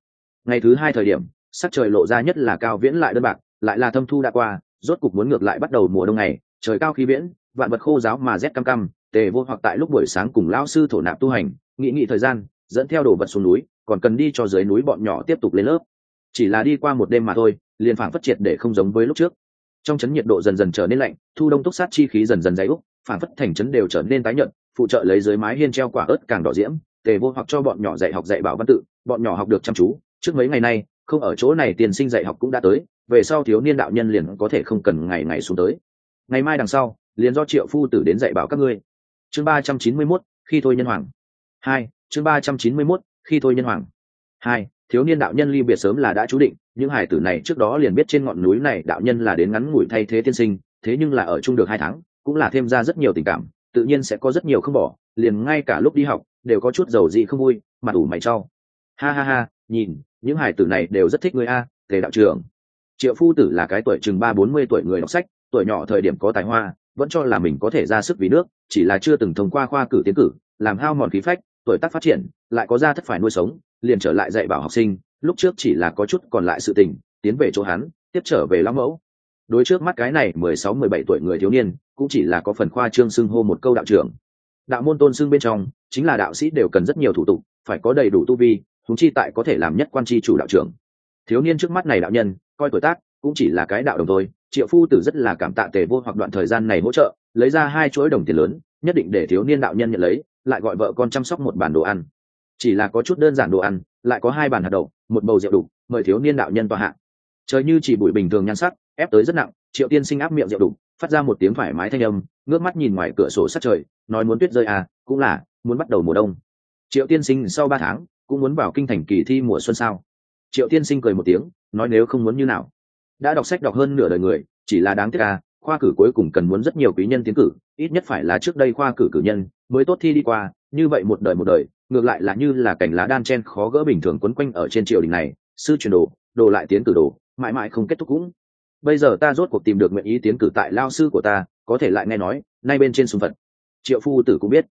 Ngày thứ hai thời điểm, sắc trời lộ ra nhất là cao viễn lại đơn bạc lại là thâm thu đã qua, rốt cục muốn ngược lại bắt đầu mùa đông này trời cao khí viễn, vạn vật khô giáo mà rét cam cam, tề vô hoặc tại lúc buổi sáng cùng lão sư thổ nạp tu hành nghị nghị thời gian, dẫn theo đồ vật xuống núi, còn cần đi cho dưới núi bọn nhỏ tiếp tục lên lớp. Chỉ là đi qua một đêm mà thôi, liền phản phát triệt để không giống với lúc trước. Trong chấn nhiệt độ dần dần trở nên lạnh, thu đông túc sát chi khí dần dần dày úc phản phất thành chấn đều trở nên tái nhợt, phụ trợ lấy dưới mái hiên treo quả ớt càng đỏ diễm, tề vô hoặc cho bọn nhỏ dạy học dạy bảo văn tự, bọn nhỏ học được chăm chú. Trước mấy ngày nay không ở chỗ này tiền sinh dạy học cũng đã tới, về sau thiếu niên đạo nhân liền có thể không cần ngày ngày xuống tới. Ngày mai đằng sau, liền do triệu phu tử đến dạy bảo các ngươi. Chương ba trăm chín mươi mốt, khi thôi nhân hoàng. Hai, chương ba trăm chín mươi mốt, khi thôi nhân hoàng. Hai, thiếu niên đạo nhân ly biệt sớm là đã chú định, những hải tử này trước đó liền biết trên ngọn núi này đạo nhân là đến ngắn ngủi thay thế tiên sinh, thế nhưng là ở chung được hai tháng, cũng là thêm ra rất nhiều tình cảm, tự nhiên sẽ có rất nhiều không bỏ, liền ngay cả lúc đi học, đều có chút dầu dị không vui, mặt ủ mày cho. Ha ha ha, nhìn những hải tử này đều rất thích ngươi a, tề đạo trưởng. Triệu phu tử là cái tuổi chừng ba bốn mươi tuổi người đọc sách, tuổi nhỏ thời điểm có tài hoa, vẫn cho là mình có thể ra sức vì nước, chỉ là chưa từng thông qua khoa cử tiến cử, làm hao mòn khí phách, tuổi tác phát triển, lại có ra thất phải nuôi sống, liền trở lại dạy bảo học sinh, lúc trước chỉ là có chút còn lại sự tình, tiến về chỗ hắn, tiếp trở về lão mẫu. Đối trước mắt cái này mười sáu, mười bảy tuổi người thiếu niên, cũng chỉ là có phần khoa trương xưng hô một câu đạo trưởng. Đạo môn tôn xưng bên trong, chính là đạo sĩ đều cần rất nhiều thủ tục, phải có đầy đủ tu vi thúng chi tại có thể làm nhất quan tri chủ đạo trưởng. Thiếu niên trước mắt này đạo nhân, coi tuổi tác, cũng chỉ là cái đạo đồng thôi. Triệu phu tử rất là cảm tạ tề vô hoặc đoạn thời gian này hỗ trợ, lấy ra hai chuỗi đồng tiền lớn, nhất định để thiếu niên đạo nhân nhận lấy, lại gọi vợ con chăm sóc một bàn đồ ăn. Chỉ là có chút đơn giản đồ ăn, lại có hai bàn hạt đậu, một bầu rượu đục mời thiếu niên đạo nhân tòa hạ. Trời như chỉ bụi bình thường nhan sắc, ép tới rất nặng, triệu tiên sinh áp miệng rượu đục phát ra một tiếng thoải mái thanh âm, ngước mắt nhìn ngoài cửa sổ sát trời, nói muốn tuyết rơi à cũng là, muốn bắt đầu mùa đông. Triệu tiên sinh sau ba tháng cũng muốn vào kinh thành kỳ thi mùa xuân sao? Triệu tiên sinh cười một tiếng, nói nếu không muốn như nào? Đã đọc sách đọc hơn nửa đời người, chỉ là đáng tiếc à khoa cử cuối cùng cần muốn rất nhiều quý nhân tiến cử, ít nhất phải là trước đây khoa cử cử nhân mới tốt thi đi qua, như vậy một đời một đời, ngược lại là như là cảnh lá đan chen khó gỡ bình thường quấn quanh ở trên triều đình này, sư truyền đồ đồ lại tiến cử đồ, mãi mãi không kết thúc cũng. Bây giờ ta rốt cuộc tìm được nguyện ý tiến cử tại lao sư của ta, có thể lại nghe nói, nay bên trên sùng phật. Triệu phu tử cũng biết.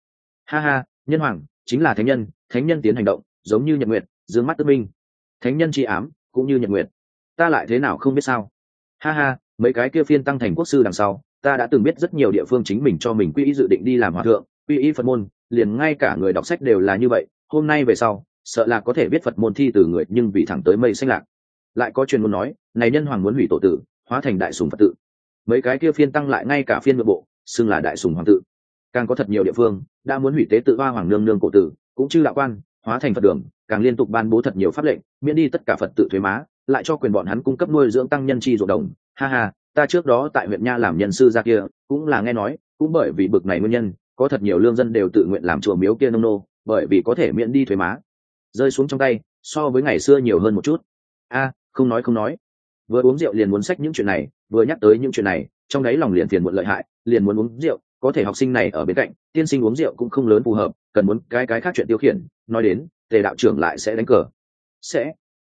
Ha ha, nhân hoàng, chính là thánh nhân thánh nhân tiến hành động giống như nhật nguyện dương mắt tức minh. Thánh nhân tri ám, cũng như nhật nguyện ta lại thế nào không biết sao? Ha ha, mấy cái kia phiên tăng thành quốc sư đằng sau, ta đã từng biết rất nhiều địa phương chính mình cho mình quy y dự định đi làm hòa thượng, quy y phật môn, liền ngay cả người đọc sách đều là như vậy, hôm nay về sau, sợ là có thể biết phật môn thi từ người, nhưng vì thẳng tới mây xanh lạc. Lại có truyền muốn nói, này nhân hoàng muốn hủy tổ tử, hóa thành đại sùng phật tự. Mấy cái kia phiên tăng lại ngay cả phiên nội bộ, xưng là đại sùng hoàng tự. Càng có thật nhiều địa phương, đã muốn hủy tế tự hoa hoàng nương nương cổ tử, cũng chư đạo quan hóa thành phật đường, càng liên tục ban bố thật nhiều pháp lệnh, miễn đi tất cả phật tự thuế má, lại cho quyền bọn hắn cung cấp nuôi dưỡng tăng nhân chi ruộng đồng. Ha ha, ta trước đó tại huyện nha làm nhân sư ra kia, cũng là nghe nói, cũng bởi vì bực này nguyên nhân, có thật nhiều lương dân đều tự nguyện làm chùa miếu kia nông nô, bởi vì có thể miễn đi thuế má. Rơi xuống trong tay, so với ngày xưa nhiều hơn một chút. A, không nói không nói. Vừa uống rượu liền muốn sách những chuyện này, vừa nhắc tới những chuyện này, trong đấy lòng liền tiền muộn lợi hại, liền muốn uống rượu có thể học sinh này ở bên cạnh, tiên sinh uống rượu cũng không lớn phù hợp, cần muốn cái cái khác chuyện tiêu khiển, nói đến, tề đạo trưởng lại sẽ đánh cờ. Sẽ.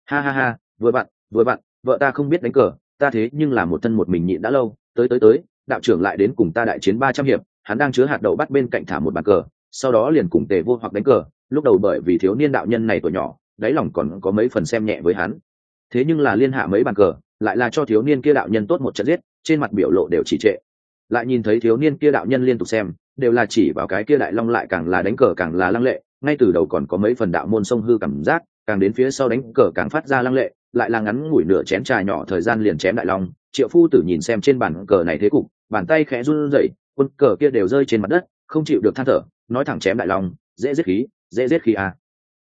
Ha ha ha, vừa bạn vừa bạn, vợ ta không biết đánh cờ, ta thế nhưng là một thân một mình nhịn đã lâu, tới tới tới, đạo trưởng lại đến cùng ta đại chiến ba trăm hiệp, hắn đang chứa hạt đậu bắt bên cạnh thả một bàn cờ, sau đó liền cùng tề vô hoặc đánh cờ, lúc đầu bởi vì thiếu niên đạo nhân này tuổi nhỏ, đáy lòng còn có mấy phần xem nhẹ với hắn. Thế nhưng là liên hạ mấy bàn cờ, lại là cho thiếu niên kia đạo nhân tốt một trận giết, trên mặt biểu lộ đều chỉ trệ lại nhìn thấy thiếu niên kia đạo nhân liên tục xem, đều là chỉ vào cái kia đại long lại càng là đánh cờ càng là lăng lệ, ngay từ đầu còn có mấy phần đạo môn sông hư cảm giác, càng đến phía sau đánh cờ càng phát ra lăng lệ, lại là ngắn ngủi nửa chén trà nhỏ thời gian liền chém đại long, triệu phu tử nhìn xem trên bàn cờ này thế cục, bàn tay khẽ run rẩy, quân cờ kia đều rơi trên mặt đất, không chịu được than thở, nói thẳng chém đại long, dễ giết khí, dễ giết khí à.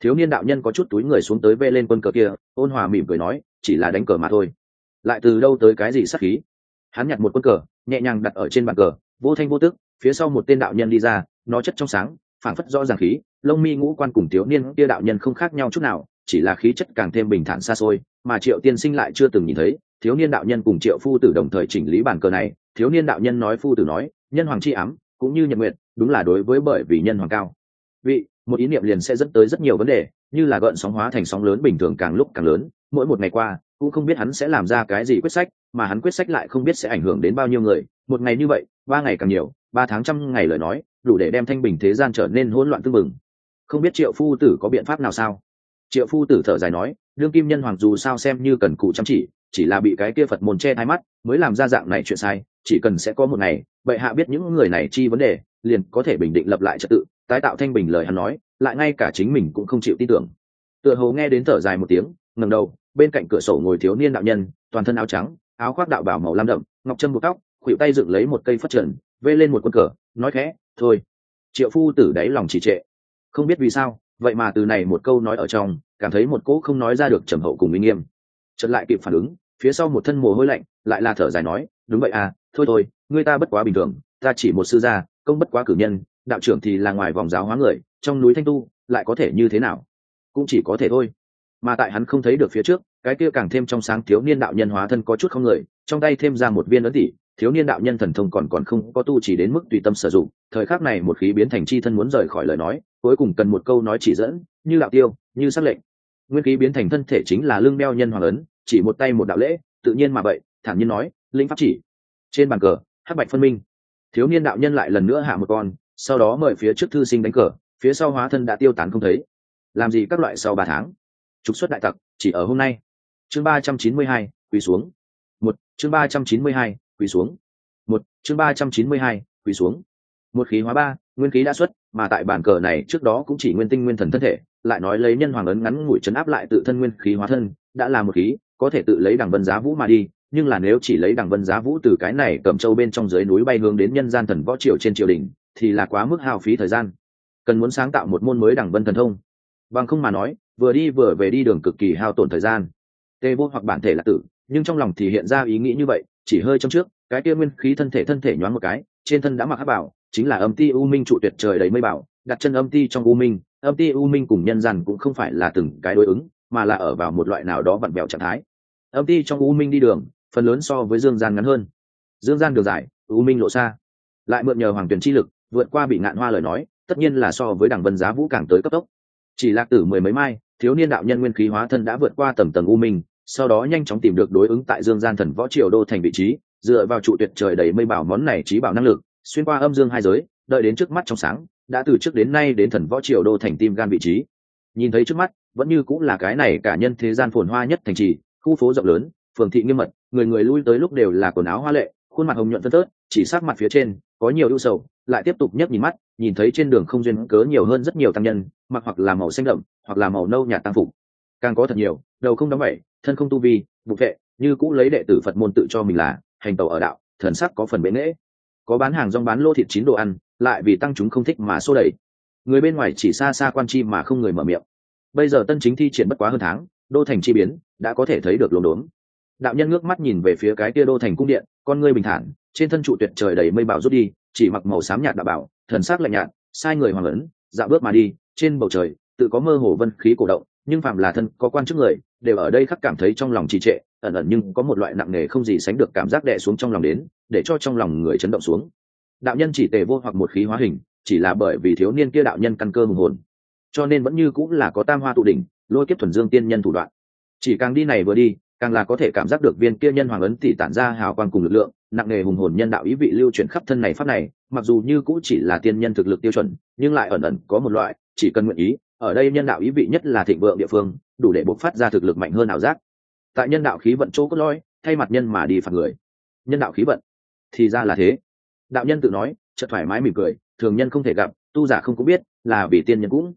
thiếu niên đạo nhân có chút túi người xuống tới vê lên quân cờ kia, ôn hòa mỉm cười nói, chỉ là đánh cờ mà thôi lại từ đâu tới cái gì sắc khí hắn nhặt một quân cờ, nhẹ nhàng đặt ở trên bàn cờ, vô thanh vô tức, phía sau một tên đạo nhân đi ra, nó chất trong sáng, phảng phất rõ ràng khí, lông mi ngũ quan cùng thiếu niên kia đạo nhân không khác nhau chút nào, chỉ là khí chất càng thêm bình thản xa xôi, mà triệu tiên sinh lại chưa từng nhìn thấy, thiếu niên đạo nhân cùng triệu phu tử đồng thời chỉnh lý bàn cờ này, thiếu niên đạo nhân nói phu tử nói, nhân hoàng chi ám, cũng như nhật nguyện đúng là đối với bởi vì nhân hoàng cao. Vị, một ý niệm liền sẽ dẫn tới rất nhiều vấn đề, như là gợn sóng hóa thành sóng lớn bình thường càng lúc càng lớn, mỗi một ngày qua cũng không biết hắn sẽ làm ra cái gì quyết sách, mà hắn quyết sách lại không biết sẽ ảnh hưởng đến bao nhiêu người. Một ngày như vậy, ba ngày càng nhiều, ba tháng trăm ngày lời nói, đủ để đem thanh bình thế gian trở nên hỗn loạn tương mừng không biết triệu phu tử có biện pháp nào sao? Triệu phu tử thở dài nói, đương kim nhân hoàng dù sao xem như cần cụ chăm chỉ chỉ là bị cái kia phật môn che thái mắt, mới làm ra dạng này chuyện sai, chỉ cần sẽ có một ngày bệ hạ biết những người này chi vấn đề, liền có thể bình định lập lại trật tự, tái tạo thanh bình lời hắn nói, lại ngay cả chính mình cũng không chịu tin tưởng. Tựa hồ nghe đến thở dài một tiếng ngầm đầu bên cạnh cửa sổ ngồi thiếu niên đạo nhân, toàn thân áo trắng, áo khoác đạo bảo màu lam đậm, ngọc chân buộc tóc khuỵu tay dựng lấy một cây phát trần, vê lên một quân cờ, nói khẽ, thôi. Triệu phu tử đáy lòng trì trệ. Không biết vì sao, vậy mà từ này một câu nói ở trong, cảm thấy một cỗ không nói ra được trầm hậu cùng uy nghiêm. Chợt lại kịp phản ứng, phía sau một thân mồ hôi lạnh, lại là thở dài nói, đúng vậy à thôi thôi người ta bất quá bình thường, ta chỉ một sư gia, công bất quá cử nhân, đạo trưởng thì là ngoài vòng giáo hóa người, trong núi thanh tu, lại có thể như thế nào? Cũng chỉ có thể thôi mà tại hắn không thấy được phía trước, cái kia càng thêm trong sáng thiếu niên đạo nhân hóa thân có chút không người, trong tay thêm ra một viên ấn tỷ thiếu niên đạo nhân thần thông còn còn không có tu chỉ đến mức tùy tâm sử dụng, thời khắc này một khí biến thành chi thân muốn rời khỏi lời nói, cuối cùng cần một câu nói chỉ dẫn, như đạo tiêu, như xác lệnh. Nguyên khí biến thành thân thể chính là lương đeo nhân hoàng ấn, chỉ một tay một đạo lễ, tự nhiên mà vậy, thản nhiên nói, linh pháp chỉ. Trên bàn cờ, hắc bạch phân minh. Thiếu niên đạo nhân lại lần nữa hạ một con, sau đó mời phía trước thư sinh đánh cờ, phía sau hóa thân đã tiêu tán không thấy. Làm gì các loại sau ba tháng? Trục xuất đại tặc, chỉ ở hôm nay. Chương ba trăm chín mươi hai, quỳ xuống. Một, chương ba trăm chín mươi hai, quỳ xuống. Một, chương ba trăm chín mươi hai, quỳ xuống. Một khí hóa ba, nguyên khí đã xuất, mà tại bản cờ này trước đó cũng chỉ nguyên tinh nguyên thần thân thể, lại nói lấy nhân hoàng ấn ngắn ngủi chấn áp lại tự thân nguyên khí hóa thân, đã là một khí, có thể tự lấy đằng vân giá vũ mà đi, nhưng là nếu chỉ lấy đằng vân giá vũ từ cái này cầm châu bên trong dưới núi bay hướng đến nhân gian thần võ triều trên triều đình, thì là quá mức hào phí thời gian. Cần muốn sáng tạo một môn mới đằng vân thần thông. Bằng không mà nói vừa đi vừa về đi đường cực kỳ hao tổn thời gian. Tê vô hoặc bản thể là tử, nhưng trong lòng thì hiện ra ý nghĩ như vậy, chỉ hơi trong trước, cái kia nguyên khí thân thể thân thể nhoáng một cái, trên thân đã mặc hắc bảo, chính là âm ti u minh trụ tuyệt trời đầy mây bảo, đặt chân âm ti trong u minh, âm ti u minh cùng nhân gian cũng không phải là từng cái đối ứng, mà là ở vào một loại nào đó vặn vẹo trạng thái. Âm ti trong u minh đi đường, phần lớn so với dương gian ngắn hơn. Dương gian đường dài, u minh lộ xa. Lại mượn nhờ hoàng tuyển chi lực, vượt qua bị ngạn hoa lời nói, tất nhiên là so với đảng vân giá vũ càng tới cấp tốc chỉ lạc tử mười mấy mai, thiếu niên đạo nhân nguyên khí hóa thân đã vượt qua tầm tầng u minh, sau đó nhanh chóng tìm được đối ứng tại dương gian thần võ triều đô thành vị trí, dựa vào trụ tuyệt trời đầy mây bảo món này trí bảo năng lực, xuyên qua âm dương hai giới, đợi đến trước mắt trong sáng, đã từ trước đến nay đến thần võ triều đô thành tim gan vị trí. Nhìn thấy trước mắt, vẫn như cũng là cái này cả nhân thế gian phồn hoa nhất thành trì, khu phố rộng lớn, phường thị nghiêm mật, người người lui tới lúc đều là quần áo hoa lệ, khuôn mặt hồng nhuận phân tớt chỉ sát mặt phía trên có nhiều ưu sầu, lại tiếp tục nhấc nhìn mắt nhìn thấy trên đường không duyên cớ nhiều hơn rất nhiều tăng nhân, mặc hoặc là màu xanh đậm, hoặc là màu nâu nhạt tăng phục. Càng có thật nhiều, đầu không đóng bảy, thân không tu vi bục vệ như cũ lấy đệ tử phật môn tự cho mình là, hành tàu ở đạo, thần sắc có phần bế nghễ có bán hàng rong bán lô thịt chín đồ ăn, lại vì tăng chúng không thích mà xô đẩy. Người bên ngoài chỉ xa xa quan chi mà không người mở miệng. Bây giờ tân chính thi triển bất quá hơn tháng, đô thành chi biến, đã có thể thấy được lồn đốn. Đạo nhân ngước mắt nhìn về phía cái kia đô thành cung điện, con ngươi bình thản, trên thân trụ tuyệt trời đầy mây bảo rút đi, chỉ mặc màu xám nhạt đạo bảo thần sắc lạnh nhạt, sai người hoàng ấn, dạo bước mà đi, trên bầu trời, tự có mơ hồ vân khí cổ động, nhưng phạm là thân có quan chức người, đều ở đây khắc cảm thấy trong lòng trì trệ, ẩn ẩn nhưng có một loại nặng nề không gì sánh được cảm giác đè xuống trong lòng đến, để cho trong lòng người chấn động xuống. Đạo nhân chỉ tề vô hoặc một khí hóa hình, chỉ là bởi vì thiếu niên kia đạo nhân căn cơ hùng hồn. Cho nên vẫn như cũng là có tam hoa tụ đỉnh, lôi kiếp thuần dương tiên nhân thủ đoạn. Chỉ càng đi này vừa đi, càng là có thể cảm giác được viên kia nhân hoàng ấn tỷ tản ra hào quang cùng lực lượng nặng nề hùng hồn nhân đạo ý vị lưu chuyển khắp thân này pháp này, mặc dù như cũ chỉ là tiên nhân thực lực tiêu chuẩn, nhưng lại ẩn ẩn có một loại, chỉ cần nguyện ý, ở đây nhân đạo ý vị nhất là thịnh vượng địa phương, đủ để bộc phát ra thực lực mạnh hơn ảo giác. Tại nhân đạo khí vận chỗ cốt lõi, thay mặt nhân mà đi phạt người. Nhân đạo khí vận, thì ra là thế. Đạo nhân tự nói, chợt thoải mái mỉm cười, thường nhân không thể gặp, tu giả không cũng biết, là vì tiên nhân cũng.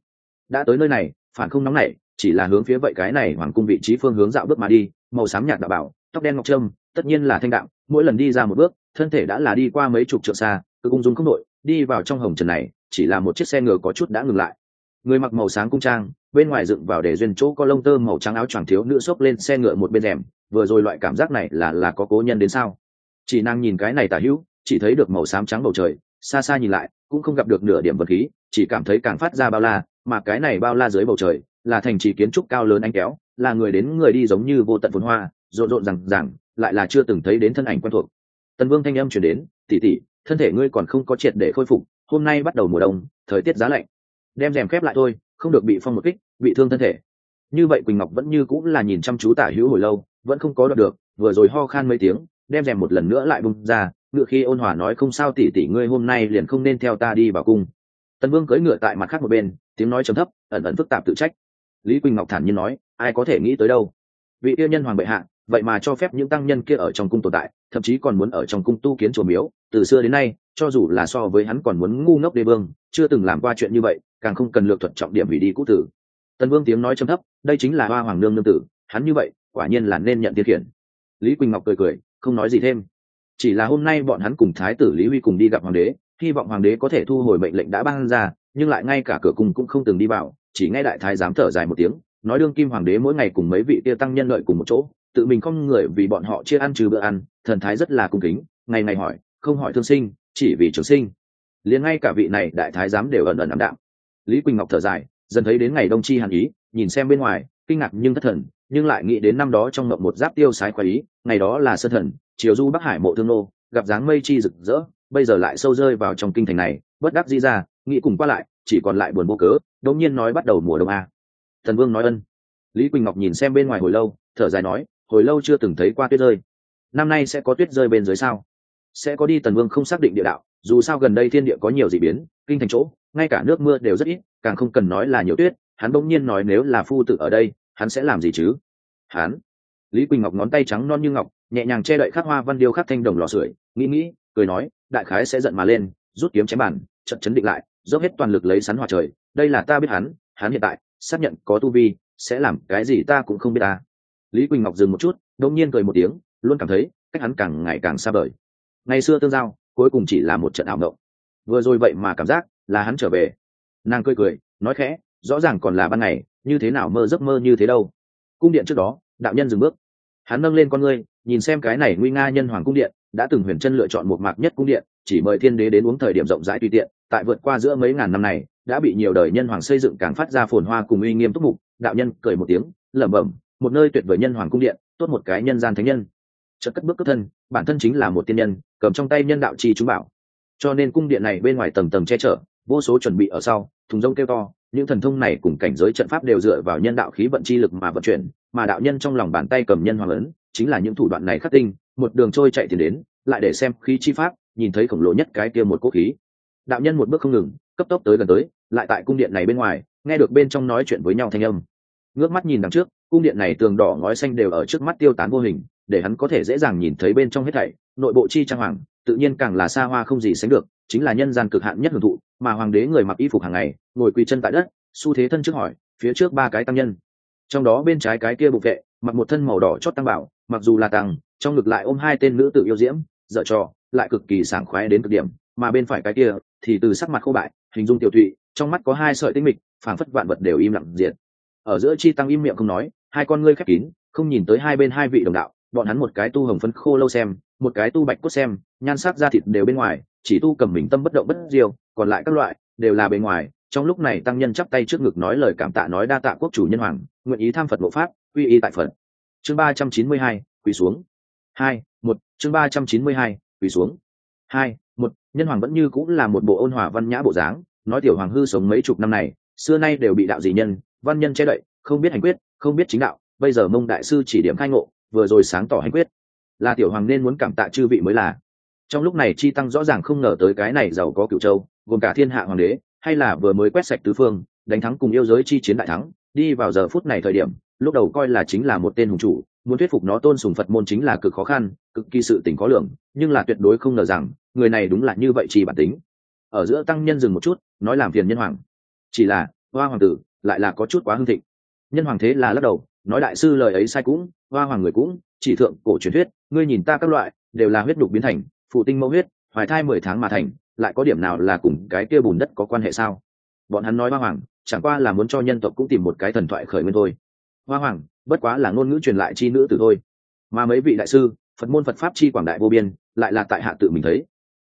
Đã tới nơi này, phản không nóng nảy, chỉ là hướng phía vậy cái này hoàng cung vị trí phương hướng dạo bước mà đi, màu xám nhạt đạo bảo tóc đen ngọc trâm, tất nhiên là thanh đạo mỗi lần đi ra một bước, thân thể đã là đi qua mấy chục trượng xa, cứ ung dung không đội đi vào trong hồng trần này, chỉ là một chiếc xe ngựa có chút đã ngừng lại. Người mặc màu sáng cung trang, bên ngoài dựng vào để duyên chỗ có lông tơ màu trắng áo choàng thiếu nữ xốc lên xe ngựa một bên rèm, vừa rồi loại cảm giác này là là có cố nhân đến sao? Chỉ nàng nhìn cái này tả hữu, chỉ thấy được màu xám trắng bầu trời, xa xa nhìn lại, cũng không gặp được nửa điểm vật khí, chỉ cảm thấy càng phát ra bao la, mà cái này bao la dưới bầu trời, là thành trì kiến trúc cao lớn anh kéo, là người đến người đi giống như vô tận phồn hoa rộn rộn rằng rằng, lại là chưa từng thấy đến thân ảnh quen thuộc. Tần vương thanh âm chuyển đến tỉ tỉ thân thể ngươi còn không có triệt để khôi phục, hôm nay bắt đầu mùa đông, thời tiết giá lạnh. Đem rèm khép lại thôi, không được bị phong một kích, bị thương thân thể. Như vậy quỳnh ngọc vẫn như cũng là nhìn chăm chú tả hữu hồi lâu, vẫn không có đọc được, vừa rồi ho khan mấy tiếng, đem rèm một lần nữa lại bung ra, ngựa khi ôn hòa nói, không sao tỉ tỉ ngươi hôm nay liền không nên theo ta đi vào cung. Tần vương cưỡi ngựa tại mặt khác một bên, tiếng nói trầm thấp, ẩn ẩn phức tạp tự trách. Lý quỳnh ngọc thản nhiên nói, ai có thể nghĩ tới đâu? Vị yêu nhân hoàng bệ hạ vậy mà cho phép những tăng nhân kia ở trong cung tồn tại, thậm chí còn muốn ở trong cung tu kiến chùa miếu. Từ xưa đến nay, cho dù là so với hắn còn muốn ngu ngốc đế vương, chưa từng làm qua chuyện như vậy, càng không cần lược thuật trọng điểm hủy đi cũ tử. Tần vương tiếng nói trầm thấp, đây chính là hoa hoàng nương nương tử, hắn như vậy, quả nhiên là nên nhận tiên khiển. Lý quỳnh ngọc cười cười, không nói gì thêm. Chỉ là hôm nay bọn hắn cùng thái tử lý huy cùng đi gặp hoàng đế, hy vọng hoàng đế có thể thu hồi mệnh lệnh đã ban ra, nhưng lại ngay cả cửa cung cũng không từng đi vào, chỉ nghe đại thái dám thở dài một tiếng, nói đương kim hoàng đế mỗi ngày cùng mấy vị tia tăng nhân lợi cùng một chỗ tự mình không người vì bọn họ chia ăn trừ bữa ăn, thần thái rất là cung kính, ngày ngày hỏi, không hỏi thương sinh, chỉ vì trường sinh. Liền ngay cả vị này đại thái giám đều ẩn ẩn ảm đạm. Lý quỳnh ngọc thở dài, dần thấy đến ngày đông chi hàn ý, nhìn xem bên ngoài, kinh ngạc nhưng thất thần, nhưng lại nghĩ đến năm đó trong mộng một giáp tiêu sái khoái ý, ngày đó là sơn thần chiều du bắc hải mộ thương nô, gặp dáng mây chi rực rỡ, bây giờ lại sâu rơi vào trong kinh thành này, bất đắc di ra, nghĩ cùng qua lại, chỉ còn lại buồn vô cớ, đột nhiên nói bắt đầu mùa đông a. Thần vương nói ân. Lý quỳnh ngọc nhìn xem bên ngoài hồi lâu, thở dài nói hồi lâu chưa từng thấy qua tuyết rơi. Năm nay sẽ có tuyết rơi bên dưới sao? Sẽ có đi tần vương không xác định địa đạo, dù sao gần đây thiên địa có nhiều d ị biến, kinh thành chỗ, ngay cả nước mưa đều rất ít, càng không cần nói là nhiều tuyết, hắn bỗng nhiên nói nếu là phu tử ở đây, hắn sẽ làm gì chứ? Hắn, lý quỳnh ngọc ngón tay trắng non như ngọc, nhẹ nhàng che đậy khắc hoa văn điêu khắc thanh đồng lò sưởi, nghĩ nghĩ, cười nói, đại khái sẽ giận mà lên, rút kiếm chém bàn trận chấn định lại, dốc hết toàn lực lấy sắn hòa trời, đây là ta biết hắn hắn hiện tại, xác nhận có tu vi, sẽ làm cái gì ta cũng không biết ta lý quỳnh ngọc dừng một chút đông nhiên cười một tiếng, luôn cảm thấy cách hắn càng ngày càng xa vời. Ngày xưa tương giao, cuối cùng chỉ là một trận ảo mộng. Vừa rồi vậy mà cảm giác là hắn trở về. Nàng cười cười, nói khẽ, rõ ràng còn là ban ngày, như thế nào mơ giấc mơ như thế đâu. Cung điện trước đó, đạo nhân dừng bước. Hắn nâng lên con ngươi, nhìn xem cái này nguy nga nhân hoàng cung điện, đã từng huyền chân lựa chọn một mạc nhất cung điện, chỉ mời thiên đế đến uống thời điểm rộng rãi tùy tiện, tại vượt qua giữa mấy ngàn năm này, đã bị nhiều đời nhân hoàng xây dựng càng phát ra phồn hoa cùng uy nghiêm túc mục. Đạo nhân cười một tiếng, lẩm bẩm một nơi tuyệt vời nhân hoàng cung điện, tốt một cái nhân gian thánh nhân. Chợt cất bước cất thân, bản thân chính là một tiên nhân, cầm trong tay nhân đạo chi chúng bảo. Cho nên cung điện này bên ngoài tầng tầng che chở, vô số chuẩn bị ở sau, thùng rông kêu to, những thần thông này cùng cảnh giới trận pháp đều dựa vào nhân đạo khí vận chi lực mà vận chuyển, mà đạo nhân trong lòng bàn tay cầm nhân hoàng lớn, chính là những thủ đoạn này khắc tinh, một đường trôi chạy tiền đến, lại để xem khí chi pháp, nhìn thấy khổng lồ nhất cái kia một quốc khí. Đạo nhân một bước không ngừng, cấp tốc tới gần tới, lại tại cung điện này bên ngoài, nghe được bên trong nói chuyện với nhau thanh âm. Ngước mắt nhìn đằng trước cung điện này tường đỏ ngói xanh đều ở trước mắt tiêu tán vô hình, để hắn có thể dễ dàng nhìn thấy bên trong hết thảy, nội bộ chi trang hoàng, tự nhiên càng là xa hoa không gì sánh được, chính là nhân gian cực hạn nhất hưởng thụ, mà hoàng đế người mặc y phục hàng ngày, ngồi quỳ chân tại đất, xu thế thân trước hỏi, phía trước ba cái tăng nhân. Trong đó bên trái cái kia bục vệ, mặc một thân màu đỏ chót tăng bảo, mặc dù là tăng, trong ngực lại ôm hai tên nữ tự yêu diễm, dở trò, lại cực kỳ sảng khoái đến cực điểm, mà bên phải cái kia thì từ sắc mặt khô bại, hình dung tiểu thụy trong mắt có hai sợi tinh mịch, phảng phất vạn vật đều im lặng diệt ở giữa chi tăng im miệng không nói, hai con ngươi khép kín, không nhìn tới hai bên hai vị đồng đạo, bọn hắn một cái tu hồng phấn khô lâu xem, một cái tu bạch cốt xem, nhan sắc da thịt đều bên ngoài, chỉ tu cầm mình tâm bất động bất diêu, còn lại các loại đều là bên ngoài. Trong lúc này tăng nhân chắp tay trước ngực nói lời cảm tạ nói đa tạ quốc chủ nhân hoàng, nguyện ý tham phật bộ pháp uy y tại phật. Chương ba trăm chín mươi hai, quỳ xuống. Hai, một, chương ba trăm chín mươi hai, quỳ xuống. Hai, một, nhân hoàng vẫn như cũng là một bộ ôn hòa văn nhã bộ dáng, nói tiểu hoàng hư sống mấy chục năm này, xưa nay đều bị đạo dị nhân văn nhân che đậy, không biết hành quyết, không biết chính đạo, bây giờ mông đại sư chỉ điểm khai ngộ, vừa rồi sáng tỏ hành quyết. Là tiểu hoàng nên muốn cảm tạ chư vị mới là. Trong lúc này chi tăng rõ ràng không ngờ tới cái này giàu có cựu châu, gồm cả thiên hạ hoàng đế, hay là vừa mới quét sạch tứ phương, đánh thắng cùng yêu giới chi chiến đại thắng, đi vào giờ phút này thời điểm, lúc đầu coi là chính là một tên hùng chủ, muốn thuyết phục nó tôn sùng phật môn chính là cực khó khăn, cực kỳ sự tỉnh có lượng nhưng là tuyệt đối không ngờ rằng, người này đúng là như vậy chỉ bản tính. Ở giữa tăng nhân dừng một chút, nói làm phiền nhân hoàng. Chỉ là, hoa hoàng tử lại là có chút quá hưng thịnh. Nhân hoàng thế là lắc đầu, nói đại sư lời ấy sai cũng, hoa hoàng người cũng, chỉ thượng cổ truyền thuyết, ngươi nhìn ta các loại, đều là huyết đục biến thành, phụ tinh mẫu huyết, hoài thai mười tháng mà thành, lại có điểm nào là cùng cái kia bùn đất có quan hệ sao? Bọn hắn nói hoa hoàng, chẳng qua là muốn cho nhân tộc cũng tìm một cái thần thoại khởi nguyên thôi. Hoa hoàng, bất quá là ngôn ngữ truyền lại chi nữ tử thôi. Mà mấy vị đại sư, phật môn phật pháp chi quảng đại vô biên, lại là tại hạ tự mình thấy.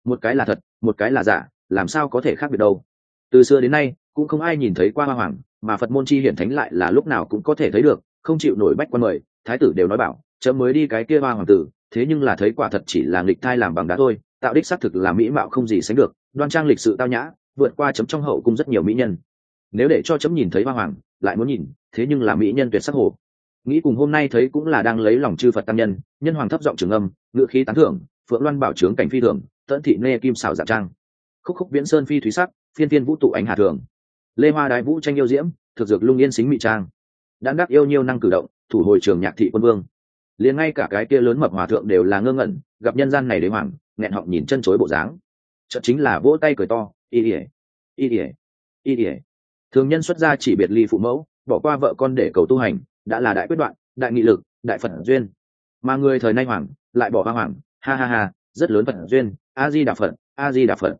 Một cái là thật, một cái là giả, làm sao có thể khác biệt đâu? Từ xưa đến nay, cũng không ai nhìn thấy qua hoa hoàng mà phật môn chi hiển thánh lại là lúc nào cũng có thể thấy được, không chịu nổi bách quan mời, thái tử đều nói bảo, chấm mới đi cái kia hoa hoàng tử, thế nhưng là thấy quả thật chỉ là nghịch thai làm bằng đá thôi, tạo đích xác thực là mỹ mạo không gì sánh được, đoan trang lịch sự tao nhã, vượt qua chấm trong hậu cung rất nhiều mỹ nhân. Nếu để cho chấm nhìn thấy hoa hoàng, lại muốn nhìn, thế nhưng là mỹ nhân tuyệt sắc hồ. Nghĩ cùng hôm nay thấy cũng là đang lấy lòng chư phật tăng nhân nhân hoàng thấp giọng trường âm ngự khí tán thưởng, phượng loan bảo trướng cảnh phi thường, tẫn thị nê kim xảo dạ trang. Khúc khúc viễn sơn phi thúy sắc, phiên phiên vũ tụ ánh hà thường lê hoa đại vũ tranh yêu diễm, thực dược lung yên xính mỹ trang. Đã đắc yêu nhiêu năng cử động, thủ hồi trường nhạc thị quân vương. Liền ngay cả cái kia lớn mập hòa thượng đều là ngơ ngẩn, gặp nhân gian này đế hoàng, nghẹn họng nhìn chân chối bộ dáng. Chợt chính là vỗ tay cười to, y ỉa y ỉa y ỉa thường nhân xuất gia chỉ biệt ly phụ mẫu, bỏ qua vợ con để cầu tu hành, đã là đại quyết đoạn, đại nghị lực, đại phật duyên. Mà người thời nay hoàng, lại bỏ hoa hoàng, ha ha ha, rất lớn phật duyên, a di đà phật, a di đà phật.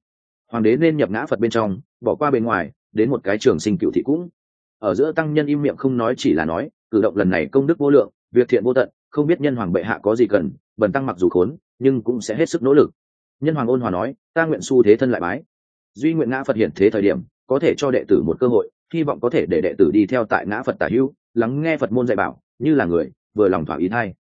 Hoàng đế nên nhập ngã phật bên trong, bỏ qua bên ngoài đến một cái trường sinh cựu thị cũng. Ở giữa tăng nhân im miệng không nói chỉ là nói, cử động lần này công đức vô lượng, việc thiện vô tận, không biết nhân hoàng bệ hạ có gì cần, bần tăng mặc dù khốn, nhưng cũng sẽ hết sức nỗ lực. Nhân hoàng ôn hòa nói, ta nguyện su thế thân lại bái. Duy nguyện ngã phật hiện thế thời điểm, có thể cho đệ tử một cơ hội, hy vọng có thể để đệ tử đi theo tại ngã phật tả hữu, lắng nghe phật môn dạy bảo, như là người, vừa lòng thỏa ý thay.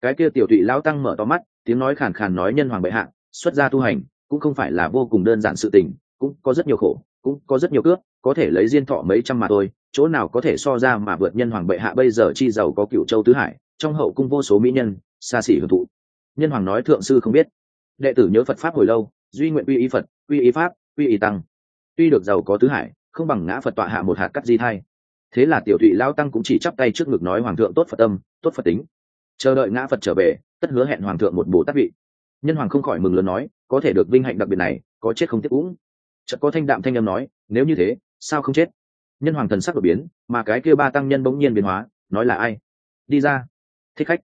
Cái kia tiểu thụy lão tăng mở to mắt, tiếng nói khàn khàn nói nhân hoàng bệ hạ, xuất gia tu hành, cũng không phải là vô cùng đơn giản sự tình, cũng có rất nhiều khổ cũng có rất nhiều cướp, có thể lấy diên thọ mấy trăm mà thôi, chỗ nào có thể so ra mà vượt nhân hoàng bệ hạ bây giờ chi giàu có cựu châu tứ hải, trong hậu cung vô số mỹ nhân, xa xỉ hưởng thụ. Nhân hoàng nói thượng sư không biết. Đệ tử nhớ phật pháp hồi lâu, duy nguyện quy ý phật, quy ý pháp, quy ý tăng. Tuy được giàu có tứ hải, không bằng ngã phật tọa hạ một hạt cắt di thai. Thế là tiểu thụy lao tăng cũng chỉ chắp tay trước ngực nói hoàng thượng tốt phật tâm, tốt phật tính. Chờ đợi ngã phật trở về, tất hứa hẹn hoàng thượng một bồ tát vị. Nhân hoàng không khỏi mừng lớn nói, có thể được vinh hạnh đặc biệt này, có chết không tiếc cũng chợt có thanh đạm thanh âm nói, nếu như thế, sao không chết? Nhân hoàng thần sắc đột biến, mà cái kia ba tăng nhân bỗng nhiên biến hóa, nói là ai? Đi ra. Thích khách.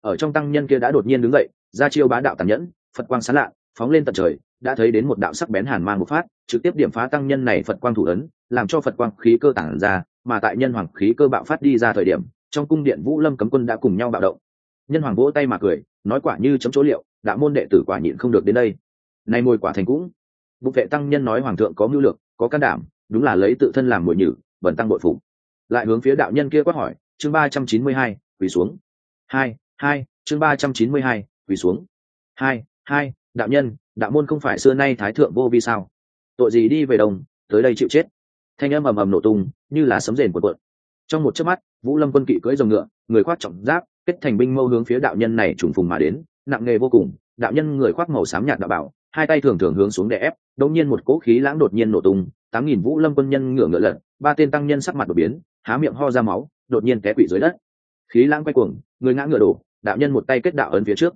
Ở trong tăng nhân kia đã đột nhiên đứng dậy, ra chiêu bá đạo tàn nhẫn, phật quang sán lạ, phóng lên tận trời, đã thấy đến một đạo sắc bén hàn mang một phát, trực tiếp điểm phá tăng nhân này phật quang thủ ấn, làm cho phật quang khí cơ tản ra, mà tại nhân hoàng khí cơ bạo phát đi ra thời điểm, trong cung điện vũ lâm cấm quân đã cùng nhau bạo động. Nhân hoàng vỗ tay mà cười, nói quả như chấm chỗ liệu, đạo môn đệ tử quả nhịn không được đến đây. Nay mồi quả thành cũng bụng vệ tăng nhân nói hoàng thượng có mưu lược, có can đảm, đúng là lấy tự thân làm mồi nhử bẩn tăng bội phục. Lại hướng phía đạo nhân kia quát hỏi, chương ba trăm chín mươi hai, quỳ xuống. Hai hai, chương ba trăm chín mươi hai, quỳ xuống. Hai hai, đạo nhân, đạo môn không phải xưa nay thái thượng vô vi sao? Tội gì đi về đồng, tới đây chịu chết? Thanh âm ầm ầm nổ tung, như là sấm rền của quận trong một chớp mắt, vũ lâm quân kỵ cưỡi dòng ngựa, người khoác trọng giáp, kết thành binh mâu hướng phía đạo nhân này trùng phùng mà đến, nặng nề vô cùng đạo nhân người khoác màu xám nhạt đạo bảo, hai tay thường thường hướng xuống đè ép, đột nhiên một cỗ khí lãng đột nhiên nổ tung, tám nghìn vũ lâm quân nhân ngửa ngựa lật, ba tên tăng nhân sắc mặt đột biến, há miệng ho ra máu, đột nhiên té quỵ dưới đất. Khí lãng quay cuồng, người ngã ngựa đổ, đạo nhân một tay kết đạo ấn phía trước.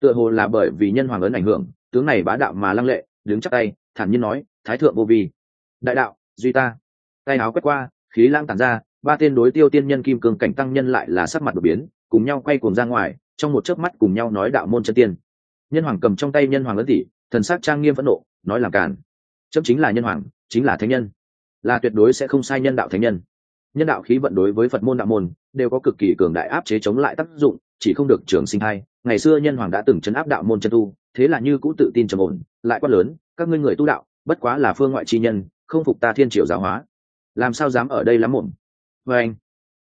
Tựa hồ là bởi vì nhân hoàng ấn ảnh hưởng, tướng này bá đạo mà lăng lệ, đứng chắc tay, thản nhiên nói, thái thượng vô vi. Đại đạo, duy ta. Tay áo quét qua, khí lãng tản ra, ba tên đối tiêu tiên nhân kim cương cảnh tăng nhân lại là sắc mặt đột biến, cùng nhau quay cuồng ra ngoài, trong một chớp mắt cùng nhau nói đạo môn chân tiên nhân hoàng cầm trong tay nhân hoàng ấn tỷ, thần sắc trang nghiêm phẫn nộ, nói làm càn. Chấm chính là nhân hoàng, chính là thánh nhân. Là tuyệt đối sẽ không sai nhân đạo thánh nhân. Nhân đạo khí vận đối với phật môn đạo môn, đều có cực kỳ cường đại áp chế chống lại tác dụng, chỉ không được trường sinh hay ngày xưa nhân hoàng đã từng chấn áp đạo môn chân tu, thế là như cũ tự tin trầm ổn, lại quát lớn, các ngươi người tu đạo, bất quá là phương ngoại chi nhân, không phục ta thiên triều giáo hóa. Làm sao dám ở đây lắm mồm vê anh,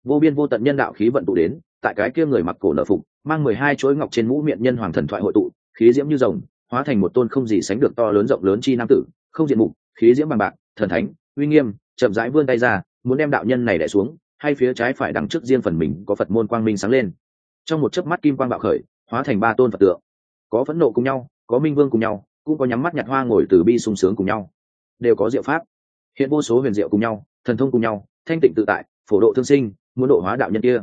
vô biên vô tận nhân đạo khí vận tụ đến, tại cái kia người mặc cổ nợ phục, mang mười hai chuỗi ngọc trên mũ miệng nhân hoàng thần thoại hội tụ khí diễm như rồng, hóa thành một tôn không gì sánh được to lớn rộng lớn chi nam tử, không diện mục, khí diễm bằng bạc, thần thánh, uy nghiêm, chậm rãi vươn tay ra, muốn đem đạo nhân này đẻ xuống, hay phía trái phải đằng trước riêng phần mình có phật môn quang minh sáng lên. Trong một chớp mắt kim quang bạo khởi, hóa thành ba tôn phật tượng. Có phẫn nộ cùng nhau, có minh vương cùng nhau, cũng có nhắm mắt nhặt hoa ngồi từ bi sung sướng cùng nhau. Đều có diệu pháp. Hiện vô số huyền diệu cùng nhau, thần thông cùng nhau, thanh tịnh tự tại, phổ độ thương sinh, muốn độ hóa đạo nhân kia.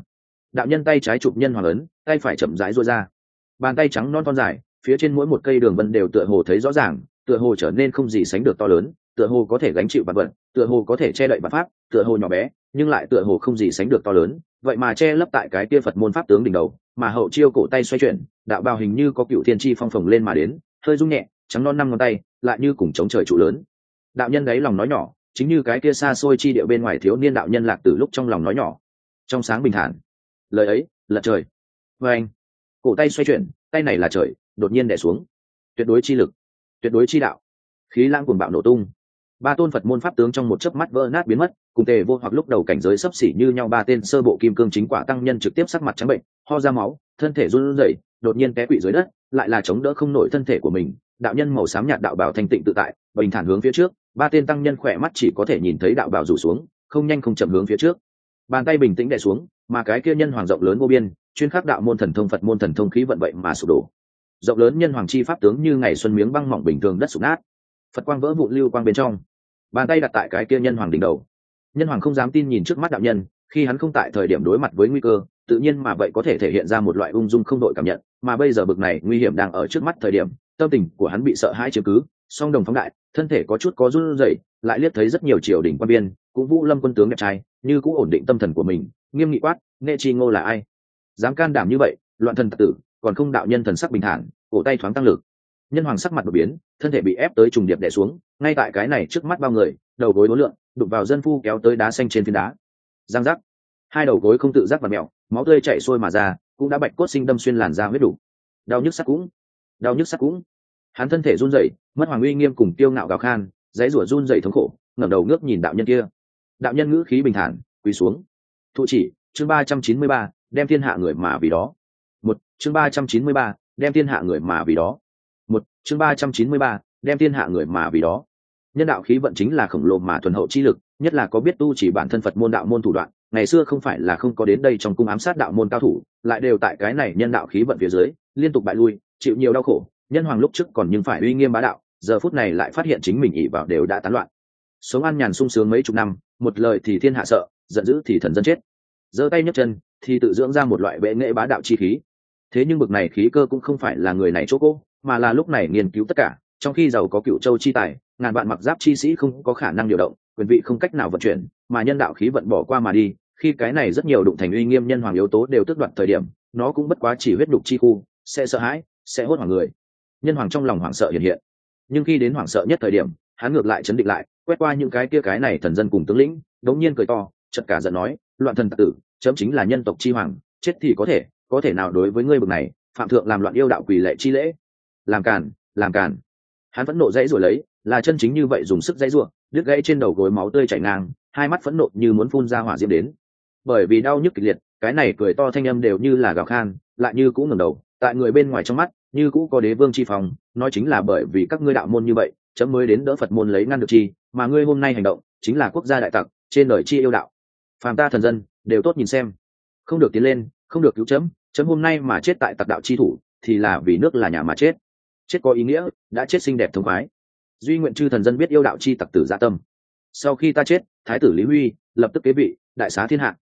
Đạo nhân tay trái chụp nhân hoàng ấn, tay phải chậm rãi rối ra. Bàn tay trắng non con dài phía trên mỗi một cây đường vân đều tựa hồ thấy rõ ràng, tựa hồ trở nên không gì sánh được to lớn, tựa hồ có thể gánh chịu vật vật tựa hồ có thể che đậy vật pháp, tựa hồ nhỏ bé, nhưng lại tựa hồ không gì sánh được to lớn. Vậy mà che lấp tại cái kia phật môn pháp tướng đỉnh đầu, mà hậu chiêu cổ tay xoay chuyển, đạo bào hình như có cựu thiên tri phong phồng lên mà đến, hơi rung nhẹ, trắng non năm ngón tay, lại như cùng chống trời trụ lớn. Đạo nhân đấy lòng nói nhỏ, chính như cái kia xa xôi chi địa bên ngoài thiếu niên đạo nhân lạc từ lúc trong lòng nói nhỏ. Trong sáng bình thản. Lời ấy, là trời. Vê anh, cổ tay xoay chuyển, tay này là trời đột nhiên đẻ xuống. Tuyệt đối chi lực, tuyệt đối chi đạo. Khí lãng cuồng bạo nổ tung. Ba tôn phật môn pháp tướng trong một chớp mắt vỡ nát biến mất, cùng tề vô hoặc lúc đầu cảnh giới sấp xỉ như nhau ba tên sơ bộ kim cương chính quả tăng nhân trực tiếp sắc mặt trắng bệnh, ho ra máu, thân thể run rẩy, đột nhiên té quỵ dưới đất, lại là chống đỡ không nổi thân thể của mình. Đạo nhân màu xám nhạt đạo bảo thanh tịnh tự tại, bình thản hướng phía trước, ba tên tăng nhân khỏe mắt chỉ có thể nhìn thấy đạo bảo rủ xuống, không nhanh không chậm hướng phía trước. Bàn tay bình tĩnh đè xuống, mà cái kia nhân hoàng rộng lớn vô biên, chuyên khắc đạo môn thần thông phật môn thần thông khí vận vậy mà sụp đổ rộng lớn nhân hoàng chi pháp tướng như ngày xuân miếng băng mỏng bình thường đất sụp nát. Phật quang vỡ vụn lưu quang bên trong. Bàn tay đặt tại cái kia nhân hoàng đỉnh đầu. Nhân hoàng không dám tin nhìn trước mắt đạo nhân, khi hắn không tại thời điểm đối mặt với nguy cơ, tự nhiên mà vậy có thể thể hiện ra một loại ung dung không đội cảm nhận, mà bây giờ bực này nguy hiểm đang ở trước mắt thời điểm, tâm tình của hắn bị sợ hãi chứng cứ, song đồng phóng đại, thân thể có chút có run rẩy, lại liếc thấy rất nhiều triều đình quan biên cũng vũ lâm quân tướng đẹp trai, như cũng ổn định tâm thần của mình, nghiêm nghị quát nghệ chi ngô là ai? Dám can đảm như vậy, loạn thần tử còn không đạo nhân thần sắc bình thản, cổ tay thoáng tăng lực. Nhân hoàng sắc mặt đột biến, thân thể bị ép tới trùng điệp đẻ xuống, ngay tại cái này trước mắt bao người, đầu gối đối lượng đụng vào dân phu kéo tới đá xanh trên phiến đá. Giang giác. Hai đầu gối không tự giác và mẹo, máu tươi chảy sôi mà ra, cũng đã bạch cốt sinh đâm xuyên làn da huyết đủ. Đau nhức sắc cũng, đau nhức sắc cũng. Hắn thân thể run rẩy, mất hoàng uy nghiêm cùng tiêu ngạo gào khan, dãy rủa run rẩy thống khổ, ngẩng đầu ngước nhìn đạo nhân kia. Đạo nhân ngữ khí bình thản, quỳ xuống. Thụ chỉ, chương ba trăm chín mươi ba, đem thiên hạ người mà vì đó chương ba trăm chín mươi ba, đem thiên hạ người mà vì đó. Một, chương ba trăm chín mươi ba, đem thiên hạ người mà vì đó. Nhân đạo khí vận chính là khổng lồ mà thuần hậu chi lực, nhất là có biết tu chỉ bản thân phật môn đạo môn thủ đoạn, ngày xưa không phải là không có đến đây trong cung ám sát đạo môn cao thủ, lại đều tại cái này nhân đạo khí vận phía dưới, liên tục bại lui, chịu nhiều đau khổ, nhân hoàng lúc trước còn nhưng phải uy nghiêm bá đạo, giờ phút này lại phát hiện chính mình ỉ vào đều đã tán loạn. Sống an nhàn sung sướng mấy chục năm, một lời thì thiên hạ sợ, giận dữ thì thần dân chết. Giơ tay nhấc chân, thì tự dưỡng ra một loại bệ nghệ bá đạo chi khí thế nhưng bực này khí cơ cũng không phải là người này chỗ cô mà là lúc này nghiên cứu tất cả, trong khi giàu có cựu châu chi tài, ngàn vạn mặc giáp chi sĩ không có khả năng điều động, quyền vị không cách nào vận chuyển, mà nhân đạo khí vận bỏ qua mà đi, khi cái này rất nhiều đụng thành uy nghiêm nhân hoàng yếu tố đều tước đoạt thời điểm, nó cũng bất quá chỉ huyết đục chi khu, sẽ sợ hãi, sẽ hốt hoảng người. Nhân hoàng trong lòng hoảng sợ hiện hiện. Nhưng khi đến hoảng sợ nhất thời điểm, hắn ngược lại chấn định lại, quét qua những cái kia cái này thần dân cùng tướng lĩnh, đống nhiên cười to chật cả giận nói, loạn thần tử, chấm chính là nhân tộc chi hoàng, chết thì có thể có thể nào đối với ngươi bực này, phạm thượng làm loạn yêu đạo quỳ lệ chi lễ. Làm càn làm càn. Hắn phẫn nộ dãy rồi lấy, là chân chính như vậy dùng sức dãy ruộng đứt gãy trên đầu gối máu tươi chảy ngang, hai mắt phẫn nộ như muốn phun ra hỏa diễm đến. Bởi vì đau nhức kịch liệt, cái này cười to thanh âm đều như là gào khan, lại như cũng ngẩng đầu, tại người bên ngoài trong mắt, như cũ có đế vương chi phòng nói chính là bởi vì các ngươi đạo môn như vậy, chấm mới đến đỡ phật môn lấy ngăn được chi, mà ngươi hôm nay hành động, chính là quốc gia đại tặc, trên đời chi yêu đạo. Phàm ta thần dân, đều tốt nhìn xem. Không được tiến lên, không được cứu chấm chấm hôm nay mà chết tại tặc đạo chi thủ, thì là vì nước là nhà mà chết. Chết có ý nghĩa, đã chết xinh đẹp thông khoái. Duy nguyện chư thần dân biết yêu đạo chi tặc tử gia tâm. Sau khi ta chết, thái tử lý huy lập tức kế vị, đại xá thiên hạ.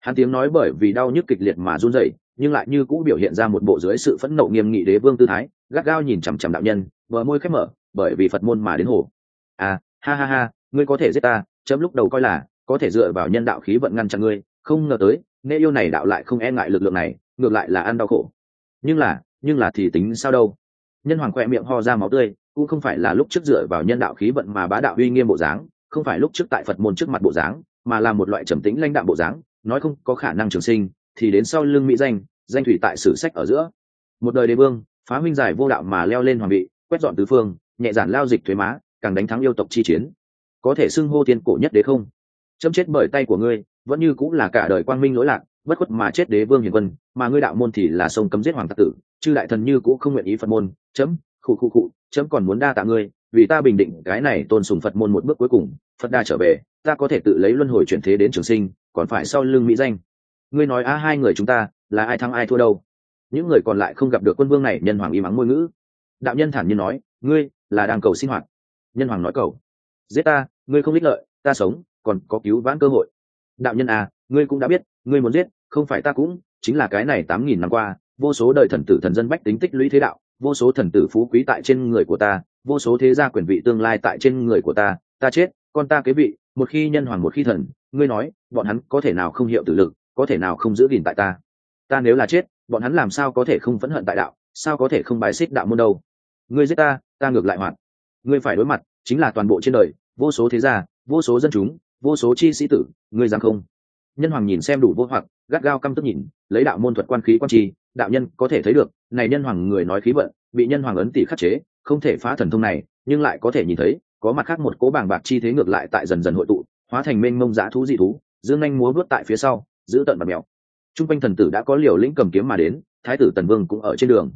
Hắn tiếng nói bởi vì đau nhức kịch liệt mà run rẩy, nhưng lại như cũng biểu hiện ra một bộ dưới sự phẫn nộ nghiêm nghị đế vương tư thái, gắt gao nhìn chằm chằm đạo nhân vợ môi khép mở, bởi vì phật môn mà đến hồ. À ha ha ha, ngươi có thể giết ta, chấm lúc đầu coi là, có thể dựa vào nhân đạo khí vận ngăn chặn ngươi, không ngờ tới nghe yêu này đạo lại không e ngại lực lượng này ngược lại là ăn đau khổ. Nhưng là nhưng là thì tính sao đâu? Nhân hoàng khoe miệng ho ra máu tươi, cũng không phải là lúc trước dựa vào nhân đạo khí vận mà bá đạo uy nghiêm bộ dáng, không phải lúc trước tại phật môn trước mặt bộ dáng, mà là một loại trầm tĩnh lãnh đạm bộ dáng, nói không có khả năng trường sinh, thì đến sau lưng mỹ danh danh thủy tại sử sách ở giữa. Một đời đế vương, phá huynh giải vô đạo mà leo lên hoàng vị, quét dọn tứ phương, nhẹ giản lao dịch thuế má, càng đánh thắng yêu tộc chi chiến. Có thể xưng hô tiên cổ nhất đế không? Chấm chết bởi tay của ngươi, vẫn như cũng là cả đời quang minh lỗi lạc bất khuất mà chết đế vương hiền quân, mà ngươi đạo môn thì là sông cấm giết hoàng tạc tử, chư đại thần như cũng không nguyện ý phật môn, chấm, khụ khụ khụ, chấm còn muốn đa tạ ngươi, vì ta bình định cái này tôn sùng phật môn một bước cuối cùng, phật đa trở về, ta có thể tự lấy luân hồi chuyển thế đến trường sinh, còn phải sau lưng mỹ danh. Ngươi nói a hai người chúng ta, là ai thắng ai thua đâu? Những người còn lại không gặp được quân vương này, nhân hoàng y mắng ngôn ngữ. Đạo nhân thản nhiên nói, ngươi là đang cầu sinh hoạt. Nhân hoàng nói cầu, giết ta, ngươi không ích lợi, ta sống, còn có cứu vãn cơ hội. Đạo nhân à ngươi cũng đã biết ngươi muốn giết, không phải ta cũng, chính là cái này tám nghìn năm qua, vô số đời thần tử thần dân bách tính tích lũy thế đạo, vô số thần tử phú quý tại trên người của ta, vô số thế gia quyền vị tương lai tại trên người của ta ta chết, con ta kế vị, một khi nhân hoàng một khi thần, ngươi nói, bọn hắn có thể nào không hiệu tử lực, có thể nào không giữ gìn tại ta? Ta nếu là chết, bọn hắn làm sao có thể không phẫn hận tại đạo, sao có thể không bái xích đạo môn đâu? Ngươi giết ta ta ngược lại hoạt. Ngươi phải đối mặt, chính là toàn bộ trên đời, vô số thế gia, vô số dân chúng, vô số chi sĩ tử, ngươi dám không? Nhân hoàng nhìn xem đủ vô hoặc gắt gao căm tức nhìn lấy đạo môn thuật quan khí quan trì, đạo nhân có thể thấy được này nhân hoàng người nói khí vận bị nhân hoàng ấn tỷ khắc chế không thể phá thần thông này nhưng lại có thể nhìn thấy có mặt khác một cố bảng bạc chi thế ngược lại tại dần dần hội tụ hóa thành mênh mông dã thú dị thú dương anh múa vớt tại phía sau giữ tận mặt mèo. Trung quanh thần tử đã có liều lĩnh cầm kiếm mà đến thái tử tần vương cũng ở trên đường.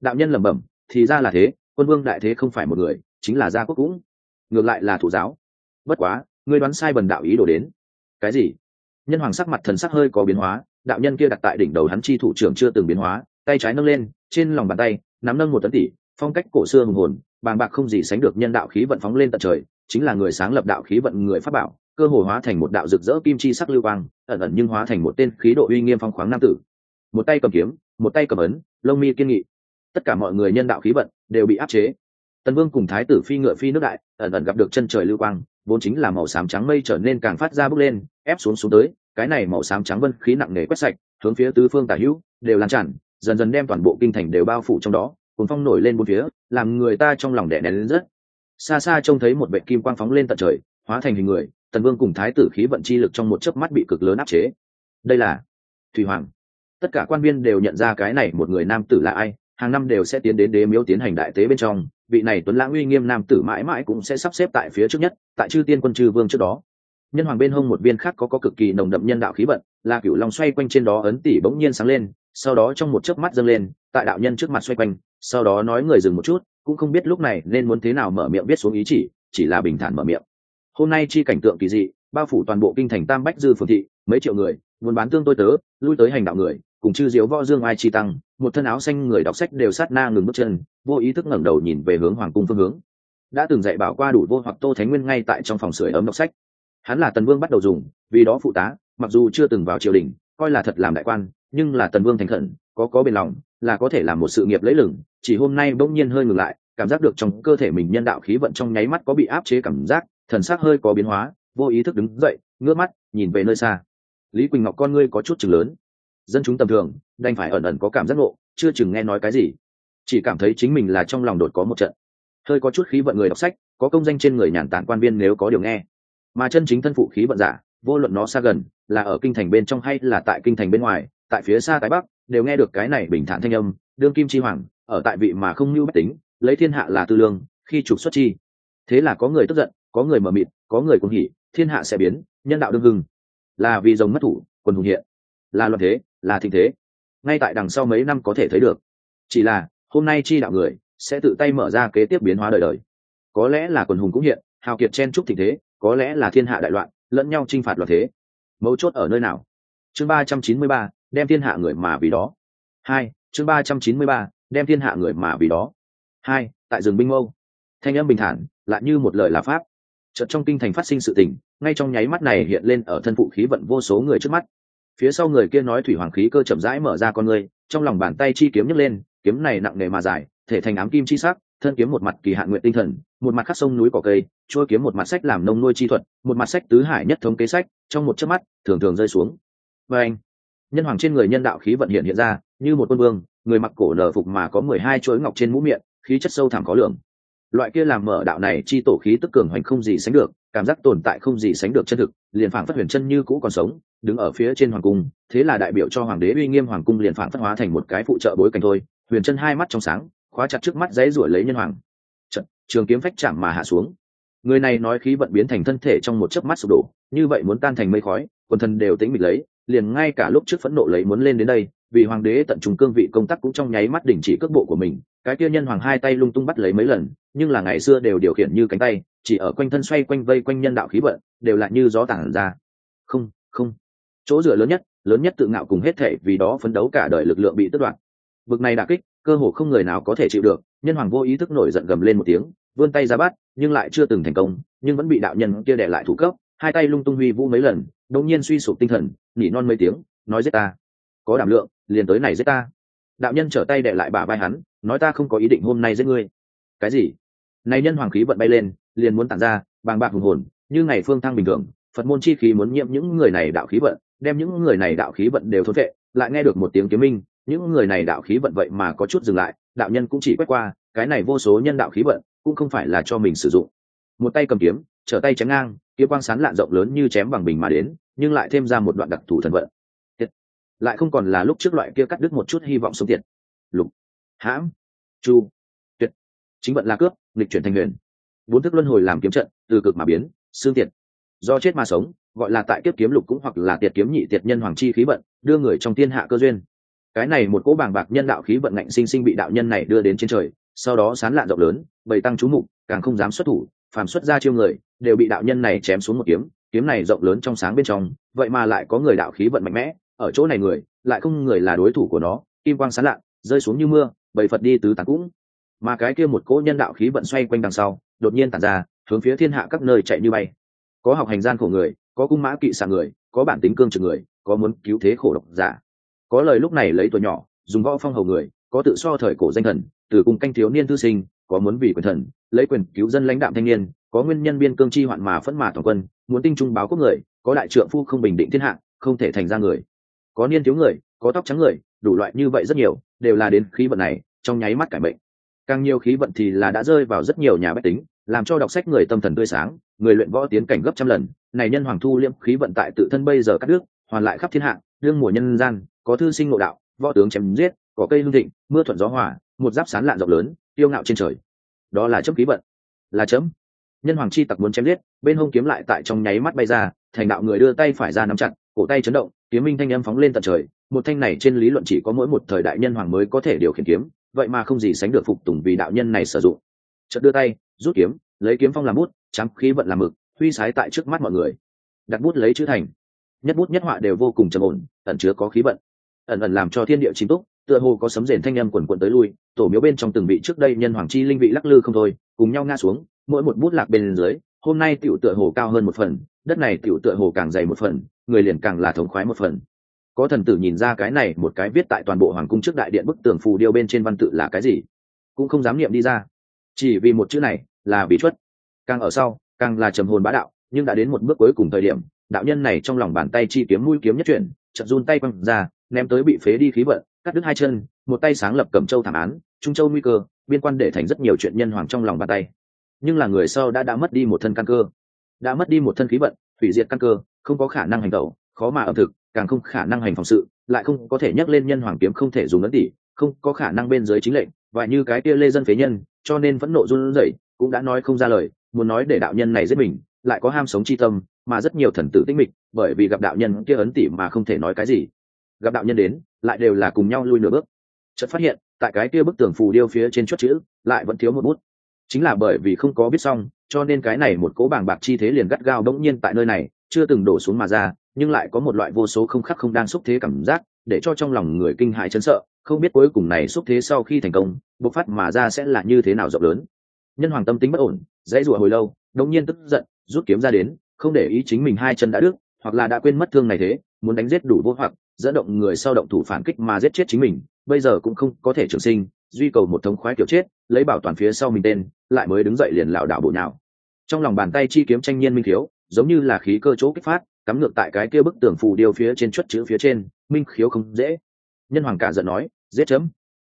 Đạo nhân lẩm bẩm thì ra là thế quân vương đại thế không phải một người chính là gia quốc cũng. Ngược lại là thủ giáo. Bất quá ngươi đoán sai bần đạo ý đồ đến. Cái gì? Nhân hoàng sắc mặt thần sắc hơi có biến hóa, đạo nhân kia đặt tại đỉnh đầu hắn chi thủ trưởng chưa từng biến hóa, tay trái nâng lên, trên lòng bàn tay, nắm nâng một tấn tỷ phong cách cổ xưa hùng hồn, bàng bạc không gì sánh được nhân đạo khí vận phóng lên tận trời, chính là người sáng lập đạo khí vận người pháp bảo, cơ hồ hóa thành một đạo rực rỡ kim chi sắc lưu quang, ẩn ẩn nhưng hóa thành một tên khí độ uy nghiêm phong khoáng nam tử. Một tay cầm kiếm, một tay cầm ấn, lông mi kiên nghị. Tất cả mọi người nhân đạo khí vận đều bị áp chế. Tần vương cùng thái tử phi ngựa phi nước đại, ẩn ẩn gặp được chân trời lưu quang vốn chính là màu xám trắng mây trở nên càng phát ra bước lên, ép xuống xuống tới, cái này màu xám trắng vân khí nặng nề quét sạch, hướng phía tứ phương tả hữu, đều lan tràn, dần dần đem toàn bộ kinh thành đều bao phủ trong đó cuốn phong nổi lên bốn phía, làm người ta trong lòng đẻ nén lên rất. Xa xa trông thấy một vệ kim quang phóng lên tận trời, hóa thành hình người, tần vương cùng thái tử khí vận chi lực trong một chớp mắt bị cực lớn áp chế. Đây là thủy hoàng. Tất cả quan viên đều nhận ra cái này một người nam tử là ai, hàng năm đều sẽ tiến đến đế miếu tiến hành đại tế bên trong vị này tuấn lãng uy nghiêm nam tử mãi mãi cũng sẽ sắp xếp tại phía trước nhất, tại chư tiên quân chư vương trước đó. Nhân hoàng bên hông một viên khác có có cực kỳ nồng đậm nhân đạo khí vận, là cửu long xoay quanh trên đó ấn tỷ bỗng nhiên sáng lên, sau đó trong một chớp mắt dâng lên, tại đạo nhân trước mặt xoay quanh, sau đó nói người dừng một chút, cũng không biết lúc này nên muốn thế nào mở miệng viết xuống ý chỉ chỉ là bình thản mở miệng. Hôm nay chi cảnh tượng kỳ dị, bao phủ toàn bộ kinh thành tam bách dư phường thị, mấy triệu người buôn bán tương tôi tớ, lui tới hành đạo người, cùng chư diếu võ dương ai chi tăng một thân áo xanh người đọc sách đều sát na ngừng bước chân, vô ý thức ngẩng đầu nhìn về hướng hoàng cung phương hướng. Đã từng dạy bảo qua đủ vô hoặc tô thánh nguyên ngay tại trong phòng sưởi ấm đọc sách. Hắn là tần vương bắt đầu dùng, vì đó phụ tá, mặc dù chưa từng vào triều đình, coi là thật làm đại quan, nhưng là tần vương thành khẩn, có có bền lòng, là có thể làm một sự nghiệp lấy lửng chỉ hôm nay bỗng nhiên hơi ngừng lại, cảm giác được trong cơ thể mình nhân đạo khí vận trong nháy mắt có bị áp chế cảm giác, thần sắc hơi có biến hóa, vô ý thức đứng dậy, ngước mắt, nhìn về nơi xa. Lý quỳnh ngọc con ngươi có chút chừng lớn. Dân chúng tầm thường đành phải ẩn ẩn có cảm giác ngộ, chưa chừng nghe nói cái gì. Chỉ cảm thấy chính mình là trong lòng đột có một trận. Hơi có chút khí vận người đọc sách, có công danh trên người nhàn tản quan viên nếu có điều nghe. Mà chân chính thân phụ khí vận giả, vô luận nó xa gần, là ở kinh thành bên trong hay là tại kinh thành bên ngoài, tại phía xa tái bắc, đều nghe được cái này bình thản thanh âm, đương kim chi hoàng, ở tại vị mà không lưu bách tính, lấy thiên hạ là tư lương, khi trục xuất chi. Thế là có người tức giận, có người mờ mịt, có người cũng hỉ, thiên hạ sẽ biến, nhân đạo đương hưng. Là vì rồng mất thủ quân hùng hiện. Là luận thế, là thịnh thế ngay tại đằng sau mấy năm có thể thấy được. Chỉ là, hôm nay chi đạo người sẽ tự tay mở ra kế tiếp biến hóa đời đời. Có lẽ là quần hùng cũng hiện, hào kiệt chen trúc thịnh thế, có lẽ là thiên hạ đại loạn, lẫn nhau chinh phạt loạn thế. Mấu chốt ở nơi nào? Chương ba trăm chín mươi ba, đem thiên hạ người mà vì đó. Hai, chương ba trăm chín mươi ba, đem thiên hạ người mà vì đó. Hai, tại rừng binh mâu. Thanh âm bình thản, lại như một lời là pháp. Chợt trong kinh thành phát sinh sự tình, ngay trong nháy mắt này hiện lên ở thân phụ khí vận vô số người trước mắt phía sau người kia nói thủy hoàng khí cơ chậm rãi mở ra con người trong lòng bàn tay chi kiếm nhấc lên, kiếm này nặng nề mà dài, thể thành ám kim chi sắc, thân kiếm một mặt kỳ hạn nguyện tinh thần, một mặt khắc sông núi cỏ cây trôi kiếm một mặt sách làm nông nuôi chi thuật, một mặt sách tứ hải nhất thống kế sách, trong một chớp mắt, thường thường rơi xuống. Và anh, nhân hoàng trên người nhân đạo khí vận hiện hiện ra, như một quân vương, người mặc cổ nở phục mà có mười hai chuỗi ngọc trên mũ miệng, khí chất sâu thẳm có lượng loại kia làm mở đạo này chi tổ khí tức cường hoành không gì sánh được, cảm giác tồn tại không gì sánh được chân thực, liền phảng phất huyền chân như cũ còn sống đứng ở phía trên hoàng cung thế là đại biểu cho hoàng đế uy nghiêm hoàng cung liền phản phất hóa thành một cái phụ trợ bối cảnh thôi. Huyền chân hai mắt trong sáng khóa chặt trước mắt dãy ruổi lấy nhân hoàng. Trận, trường kiếm phách chạm mà hạ xuống. Người này nói khí vận biến thành thân thể trong một chớp mắt sụp đổ như vậy muốn tan thành mây khói quần thần đều tĩnh mịch lấy liền ngay cả lúc trước phẫn nộ lấy muốn lên đến đây vì hoàng đế tận trung cương vị công tác cũng trong nháy mắt đình chỉ cước bộ của mình. Cái kia nhân hoàng hai tay lung tung bắt lấy mấy lần nhưng là ngày xưa đều điều khiển như cánh tay chỉ ở quanh thân xoay quanh vây quanh nhân đạo khí vận đều là như gió tản ra. Không không chỗ dựa lớn nhất lớn nhất tự ngạo cùng hết thể vì đó phấn đấu cả đời lực lượng bị tất đoạn vực này đà kích, cơ hồ không người nào có thể chịu được, nhân hoàng vô ý thức nổi giận gầm lên một tiếng, vươn tay ra bắt, nhưng lại chưa từng thành công, nhưng vẫn bị đạo nhân kia để lại thủ cấp, hai tay lung tung huy vũ mấy lần, đột nhiên suy sụp tinh thần, nỉ non mấy tiếng, nói giết ta. Có đảm lượng, liền tới này giết ta. Đạo nhân trở tay đệ lại bả vai hắn, nói ta không có ý định hôm nay giết ngươi. Cái gì? Này nhân hoàng khí vận bay lên, liền muốn tản ra, bàng bạc hùng hồn, như ngày phương thăng bình thường, phật môn chi khí muốn nhiễm những người này đạo khí vận đem những người này đạo khí vận đều thốn vệ, lại nghe được một tiếng kiếm minh, những người này đạo khí vận vậy mà có chút dừng lại, đạo nhân cũng chỉ quét qua, cái này vô số nhân đạo khí vận cũng không phải là cho mình sử dụng. Một tay cầm kiếm, trở tay chém ngang kiếm quang sán lạn rộng lớn như chém bằng bình mà đến, nhưng lại thêm ra một đoạn đặc thù thần vận. Lại không còn là lúc trước loại kia cắt đứt một chút hy vọng sống tiệt. Lục. Hãm. Chu. Tuyệt chính vận là cướp, nghịch chuyển thành huyền. Bốn thức luân hồi làm kiếm trận, từ cực mà biến, xương tiệt do chết mà sống, gọi là tại kiếp kiếm lục cũng hoặc là tiệt kiếm nhị tiệt nhân hoàng chi khí vận, đưa người trong thiên hạ cơ duyên. Cái này một cỗ bàng bạc nhân đạo khí vận ngạnh sinh sinh bị đạo nhân này đưa đến trên trời, sau đó sán lạn rộng lớn, bày tăng chú mục, càng không dám xuất thủ, phàm xuất ra chiêu người, đều bị đạo nhân này chém xuống một kiếm kiếm này rộng lớn trong sáng bên trong, vậy mà lại có người đạo khí vận mạnh mẽ, ở chỗ này người, lại không người là đối thủ của nó, kim quang sán lạn, rơi xuống như mưa, bầy phật đi tứ tán cũng. Mà cái kia một cỗ nhân đạo khí vận xoay quanh đằng sau, đột nhiên tản ra, hướng phía thiên hạ các nơi chạy như bay có học hành gian khổ người, có cung mã kỵ xạ người, có bản tính cương trực người, có muốn cứu thế khổ độc giả. Có lời lúc này lấy tuổi nhỏ, dùng võ phong hầu người, có tự so thời cổ danh thần, từ cùng canh thiếu niên thư sinh, có muốn vì quyền thần, lấy quyền cứu dân lãnh đạm thanh niên, có nguyên nhân biên cương chi hoạn mà phẫn mà toàn quân, muốn tinh trung báo quốc người, có đại trượng phu không bình định thiên hạ, không thể thành ra người. Có niên thiếu người, có tóc trắng người, đủ loại như vậy rất nhiều, đều là đến khí vận này, trong nháy mắt cải bệnh càng nhiều khí vận thì là đã rơi vào rất nhiều nhà bách tính, làm cho đọc sách người tâm thần tươi sáng người luyện võ tiến cảnh gấp trăm lần, này nhân hoàng thu liêm khí vận tại tự thân bây giờ cắt nước hoàn lại khắp thiên hạ, đương mùa nhân gian, có thư sinh ngộ đạo, võ tướng chém giết, có cây hương thịnh, mưa thuận gió hòa, một giáp sán lạn rộng lớn tiêu ngạo trên trời. Đó là chấm khí vận. Là chấm. Nhân hoàng chi tặc muốn chém giết, bên hông kiếm lại tại trong nháy mắt bay ra, thành đạo người đưa tay phải ra nắm chặt, cổ tay chấn động, kiếm minh thanh âm phóng lên tận trời. Một thanh này trên lý luận chỉ có mỗi một thời đại nhân hoàng mới có thể điều khiển kiếm, vậy mà không gì sánh được phục tùng vì đạo nhân này sử dụng. Chợt đưa tay, rút kiếm, lấy kiếm phong làm bút trắng khí vận làm mực, huy sái tại trước mắt mọi người. Đặt bút lấy chữ thành. Nhất bút nhất họa đều vô cùng trầm ổn, ẩn chứa có khí vận. Ẩn ẩn làm cho thiên địa chính túc, tựa hồ có sấm rền thanh âm quần quần tới lui, tổ miếu bên trong từng vị trước đây nhân hoàng chi linh vị lắc lư không thôi, cùng nhau ngã xuống, mỗi một bút lạc bên dưới, hôm nay tiểu tựa hồ cao hơn một phần, đất này tiểu tựa hồ càng dày một phần, người liền càng là thống khoái một phần. Có thần tử nhìn ra cái này một cái viết tại toàn bộ hoàng cung trước đại điện bức tường phù điêu bên trên văn tự là cái gì, cũng không dám niệm đi ra. Chỉ vì một chữ này là vì chuất càng ở sau, càng là trầm hồn bá đạo, nhưng đã đến một bước cuối cùng thời điểm, đạo nhân này trong lòng bàn tay chi kiếm mũi kiếm nhất chuyển, chợt run tay quăng ra, ném tới bị phế đi khí vận, cắt đứt hai chân, một tay sáng lập cẩm châu thảm án, trung châu nguy cơ, biên quan để thành rất nhiều chuyện nhân hoàng trong lòng bàn tay. Nhưng là người sau đã đã mất đi một thân căn cơ. Đã mất đi một thân khí vận, hủy diệt căn cơ, không có khả năng hành tẩu, khó mà ẩm thực, càng không khả năng hành phòng sự, lại không có thể nhắc lên nhân hoàng kiếm không thể dùng ấn tỷ không có khả năng bên dưới chính lệnh, và như cái kia lê dân phế nhân, cho nên vẫn nộ run rẩy, cũng đã nói không ra lời muốn nói để đạo nhân này giết mình, lại có ham sống chi tâm, mà rất nhiều thần tử tinh mịch, bởi vì gặp đạo nhân kia ấn tỉ mà không thể nói cái gì. Gặp đạo nhân đến, lại đều là cùng nhau lui nửa bước. Chợt phát hiện, tại cái kia bức tường phù điêu phía trên chốt chữ, lại vẫn thiếu một bút. Chính là bởi vì không có biết xong, cho nên cái này một cố bảng bạc chi thế liền gắt gao đống nhiên tại nơi này, chưa từng đổ xuống mà ra, nhưng lại có một loại vô số không khắc không đang xúc thế cảm giác, để cho trong lòng người kinh hại chấn sợ, không biết cuối cùng này xúc thế sau khi thành công, bộc phát mà ra sẽ là như thế nào rộng lớn. Nhân hoàng tâm tính bất ổn dãy rủa hồi lâu, đống nhiên tức giận, rút kiếm ra đến, không để ý chính mình hai chân đã đứt, hoặc là đã quên mất thương này thế, muốn đánh giết đủ vô hoặc, dẫn động người sau động thủ phản kích mà giết chết chính mình, bây giờ cũng không có thể trường sinh, duy cầu một thống khoái kiểu chết, lấy bảo toàn phía sau mình tên, lại mới đứng dậy liền lảo đảo bộ nào trong lòng bàn tay chi kiếm tranh nhiên minh khiếu giống như là khí cơ chỗ kích phát, cắm ngược tại cái kia bức tường phù điêu phía trên chuất chữ phía trên, minh khiếu không dễ. Nhân hoàng cả giận nói, giết chấm.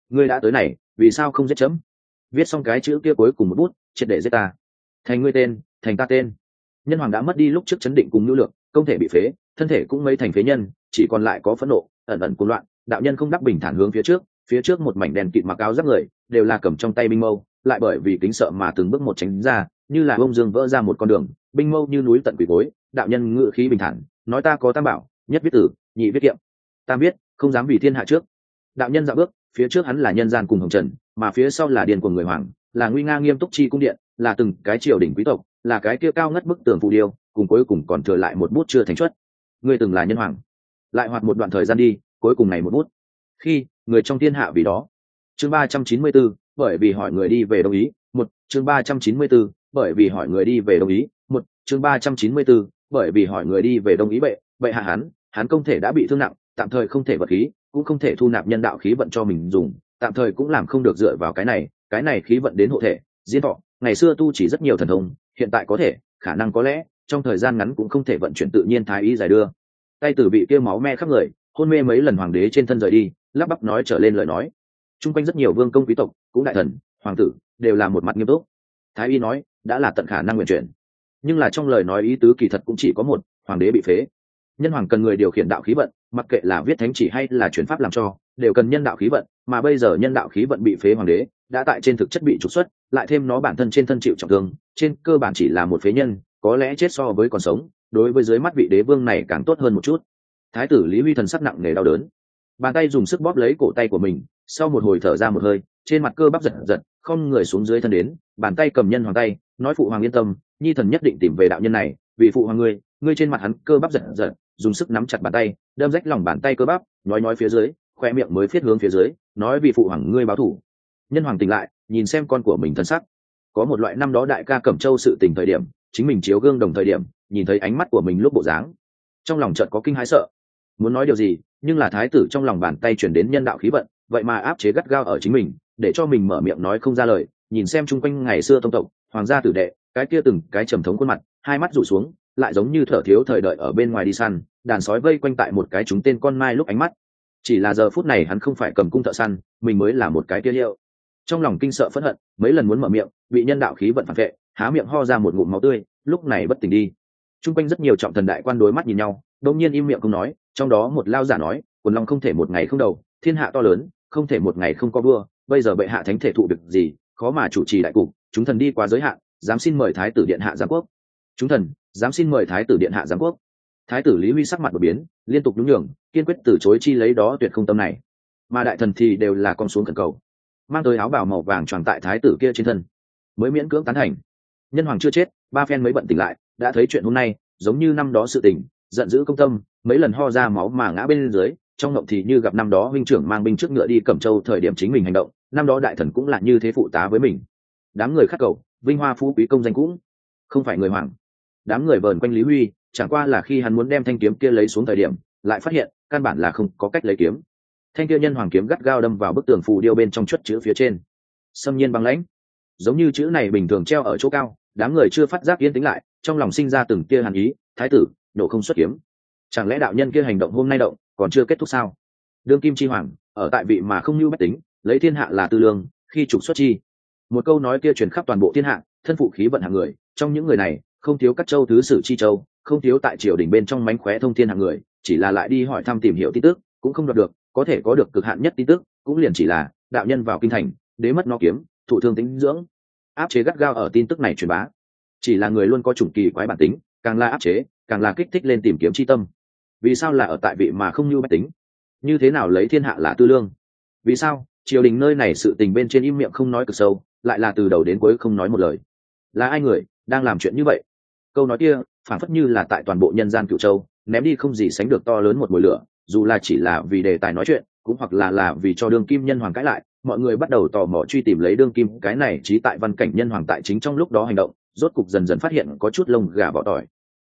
Ngươi đã tới này, vì sao không giết chấm? Viết xong cái chữ kia cuối cùng một bút, triệt để giết ta thành ngươi tên, thành ta tên. Nhân hoàng đã mất đi lúc trước chấn định cùng nữ lượng không thể bị phế, thân thể cũng mấy thành phế nhân, chỉ còn lại có phẫn nộ, ẩn ẩn cuồng loạn, đạo nhân không đắc bình thản hướng phía trước phía trước một mảnh đèn kịt mặc áo giáp người, đều là cầm trong tay binh mâu, lại bởi vì kính sợ mà từng bước một tránh ra, như là bông dương vỡ ra một con đường, binh mâu như núi tận quỷ gối, đạo nhân ngự khí bình thản, nói ta có tam bảo, nhất viết tử, nhị viết kiệm. Tam biết, không dám vì thiên hạ trước. Đạo nhân dạo bước, phía trước hắn là nhân gian cùng hồng trần, mà phía sau là điền của người hoàng, là nguy nga nghiêm túc chi cung điện là từng cái triều đỉnh quý tộc là cái kia cao ngất bức tường phù điêu cùng cuối cùng còn thừa lại một bút chưa thành chuất ngươi từng là nhân hoàng. Lại hoạt một đoạn thời gian đi cuối cùng này một bút. Khi người trong thiên hạ vì đó. Chương ba trăm chín mươi 394, bởi vì hỏi người đi về đồng ý. Một chương ba trăm chín mươi 394, bởi vì hỏi người đi về đồng ý. Một chương ba trăm chín mươi 394, bởi vì hỏi người đi về đồng ý bệ bệ hạ hắn hắn công thể đã bị thương nặng tạm thời không thể vật khí cũng không thể thu nạp nhân đạo khí vận cho mình dùng tạm thời cũng làm không được dựa vào cái này cái này khí vận đến hộ thể diễn thọ, ngày xưa tu chỉ rất nhiều thần thông, hiện tại có thể, khả năng có lẽ, trong thời gian ngắn cũng không thể vận chuyển tự nhiên thái y giải đưa. Tay tử bị kia máu me khắp người, hôn mê mấy lần hoàng đế trên thân rời đi, lắp bắp nói trở lên lời nói. Chung quanh rất nhiều vương công quý tộc, cũng đại thần, hoàng tử, đều là một mặt nghiêm túc. Thái y nói, đã là tận khả năng nguyện chuyển. Nhưng là trong lời nói ý tứ kỳ thật cũng chỉ có một, hoàng đế bị phế. Nhân hoàng cần người điều khiển đạo khí vận, mặc kệ là viết thánh chỉ hay là chuyển pháp làm cho, đều cần nhân đạo khí vận, mà bây giờ nhân đạo khí vận bị phế hoàng đế đã tại trên thực chất bị trục xuất, lại thêm nó bản thân trên thân chịu trọng thương, trên cơ bản chỉ là một phế nhân, có lẽ chết so với còn sống, đối với dưới mắt vị đế vương này càng tốt hơn một chút. Thái tử lý huy thần sắc nặng nề đau đớn. Bàn tay dùng sức bóp lấy cổ tay của mình, sau một hồi thở ra một hơi, trên mặt cơ bắp giật giật, không người xuống dưới thân đến, bàn tay cầm nhân hoàng tay, nói phụ hoàng yên tâm, nhi thần nhất định tìm về đạo nhân này, vì phụ hoàng ngươi ngươi trên mặt hắn cơ bắp giật giật, dùng sức nắm chặt bàn tay, đâm rách lòng bàn tay cơ bắp, nói nói phía dưới, khoe miệng mới phiết hướng phía dưới, nói vì phụ hoàng ngươi báo thủ nhân hoàng tỉnh lại, nhìn xem con của mình thân sắc. Có một loại năm đó đại ca cẩm châu sự tình thời điểm, chính mình chiếu gương đồng thời điểm, nhìn thấy ánh mắt của mình lúc bộ dáng. Trong lòng chợt có kinh hãi sợ. Muốn nói điều gì, nhưng là thái tử trong lòng bàn tay chuyển đến nhân đạo khí vận, vậy mà áp chế gắt gao ở chính mình, để cho mình mở miệng nói không ra lời, nhìn xem chung quanh ngày xưa tông tộc, hoàng gia tử đệ, cái kia từng cái trầm thống khuôn mặt, hai mắt rủ xuống, lại giống như thở thiếu thời đợi ở bên ngoài đi săn, đàn sói vây quanh tại một cái chúng tên con mai lúc ánh mắt. Chỉ là giờ phút này hắn không phải cầm cung thợ săn, mình mới là một cái kia hiệu trong lòng kinh sợ phẫn hận, mấy lần muốn mở miệng, bị nhân đạo khí vận phản vệ, há miệng ho ra một ngụm máu tươi, lúc này bất tỉnh đi. T r u n g quanh rất nhiều trọng thần đại quan đối mắt nhìn nhau đông nhiên im miệng không nói, trong đó một lao giả nói, quần long không thể một ngày không đầu, thiên hạ to lớn, không thể một ngày không có vua, bây giờ bệ hạ thánh thể thụ được gì, khó mà chủ trì đại cục, chúng thần đi qua giới hạn, dám xin mời thái tử điện hạ giám quốc. Chúng thần, dám xin mời thái tử điện hạ giám quốc. Thái tử lý huy sắc mặt đột biến, liên tục đúng nhường, kiên quyết từ chối chi lấy đó tuyệt không tâm này. Mà đại thần thì đều là con xuống khẩn cầu mang tới áo bào màu vàng tròn tại thái tử kia trên thân. Mới miễn cưỡng tán thành. Nhân hoàng chưa chết, ba phen mới bận tỉnh lại, đã thấy chuyện hôm nay, giống như năm đó sự tình, giận dữ công tâm, mấy lần ho ra máu mà ngã bên dưới, trong ngộng thì như gặp năm đó huynh trưởng mang binh trước ngựa đi cẩm châu thời điểm chính mình hành động, năm đó đại thần cũng là như thế phụ tá với mình. Đám người khắc cầu, vinh hoa phú quý công danh cũng không phải người hoàng đám người vờn quanh lý huy, chẳng qua là khi hắn muốn đem thanh kiếm kia lấy xuống thời điểm, lại phát hiện, căn bản là không có cách lấy kiếm thanh kia nhân hoàng kiếm gắt gao đâm vào bức tường phù điêu bên trong chuất chữ phía trên. Xâm nhiên băng lãnh. Giống như chữ này bình thường treo ở chỗ cao, đám người chưa phát giác yên tĩnh lại, trong lòng sinh ra từng kia hàn ý, thái tử, nổ không xuất kiếm. Chẳng lẽ đạo nhân kia hành động hôm nay động, còn chưa kết thúc sao? Đương kim chi hoàng, ở tại vị mà không như bách tính, lấy thiên hạ là tư lương, khi trục xuất chi. Một câu nói kia truyền khắp toàn bộ thiên hạ, thân phụ khí vận hạng người, trong những người này, không thiếu các châu thứ sử chi châu, không thiếu tại triều đình bên trong mánh khóe thông thiên hạng người, chỉ là lại đi hỏi thăm tìm hiểu tin tức, cũng không đoạt được có thể có được cực hạn nhất tin tức, cũng liền chỉ là, đạo nhân vào kinh thành, đế mất nó kiếm, thụ thương tính dưỡng. Áp chế gắt gao ở tin tức này truyền bá. Chỉ là người luôn có chủng kỳ quái bản tính, càng là áp chế, càng là kích thích lên tìm kiếm chi tâm. Vì sao là ở tại vị mà không như bách tính? Như thế nào lấy thiên hạ là tư lương? Vì sao, triều đình nơi này sự tình bên trên im miệng không nói cực sâu, lại là từ đầu đến cuối không nói một lời? Là ai người đang làm chuyện như vậy? Câu nói kia phản phất như là tại toàn bộ nhân gian cựu châu, ném đi không gì sánh được to lớn một mùi lửa dù là chỉ là vì đề tài nói chuyện, cũng hoặc là là vì cho đương kim nhân hoàng cãi lại, mọi người bắt đầu tò mò truy tìm lấy đương kim. Cái này trí tại văn cảnh nhân hoàng tại chính trong lúc đó hành động, rốt cục dần dần phát hiện có chút lông gà bỏ tỏi.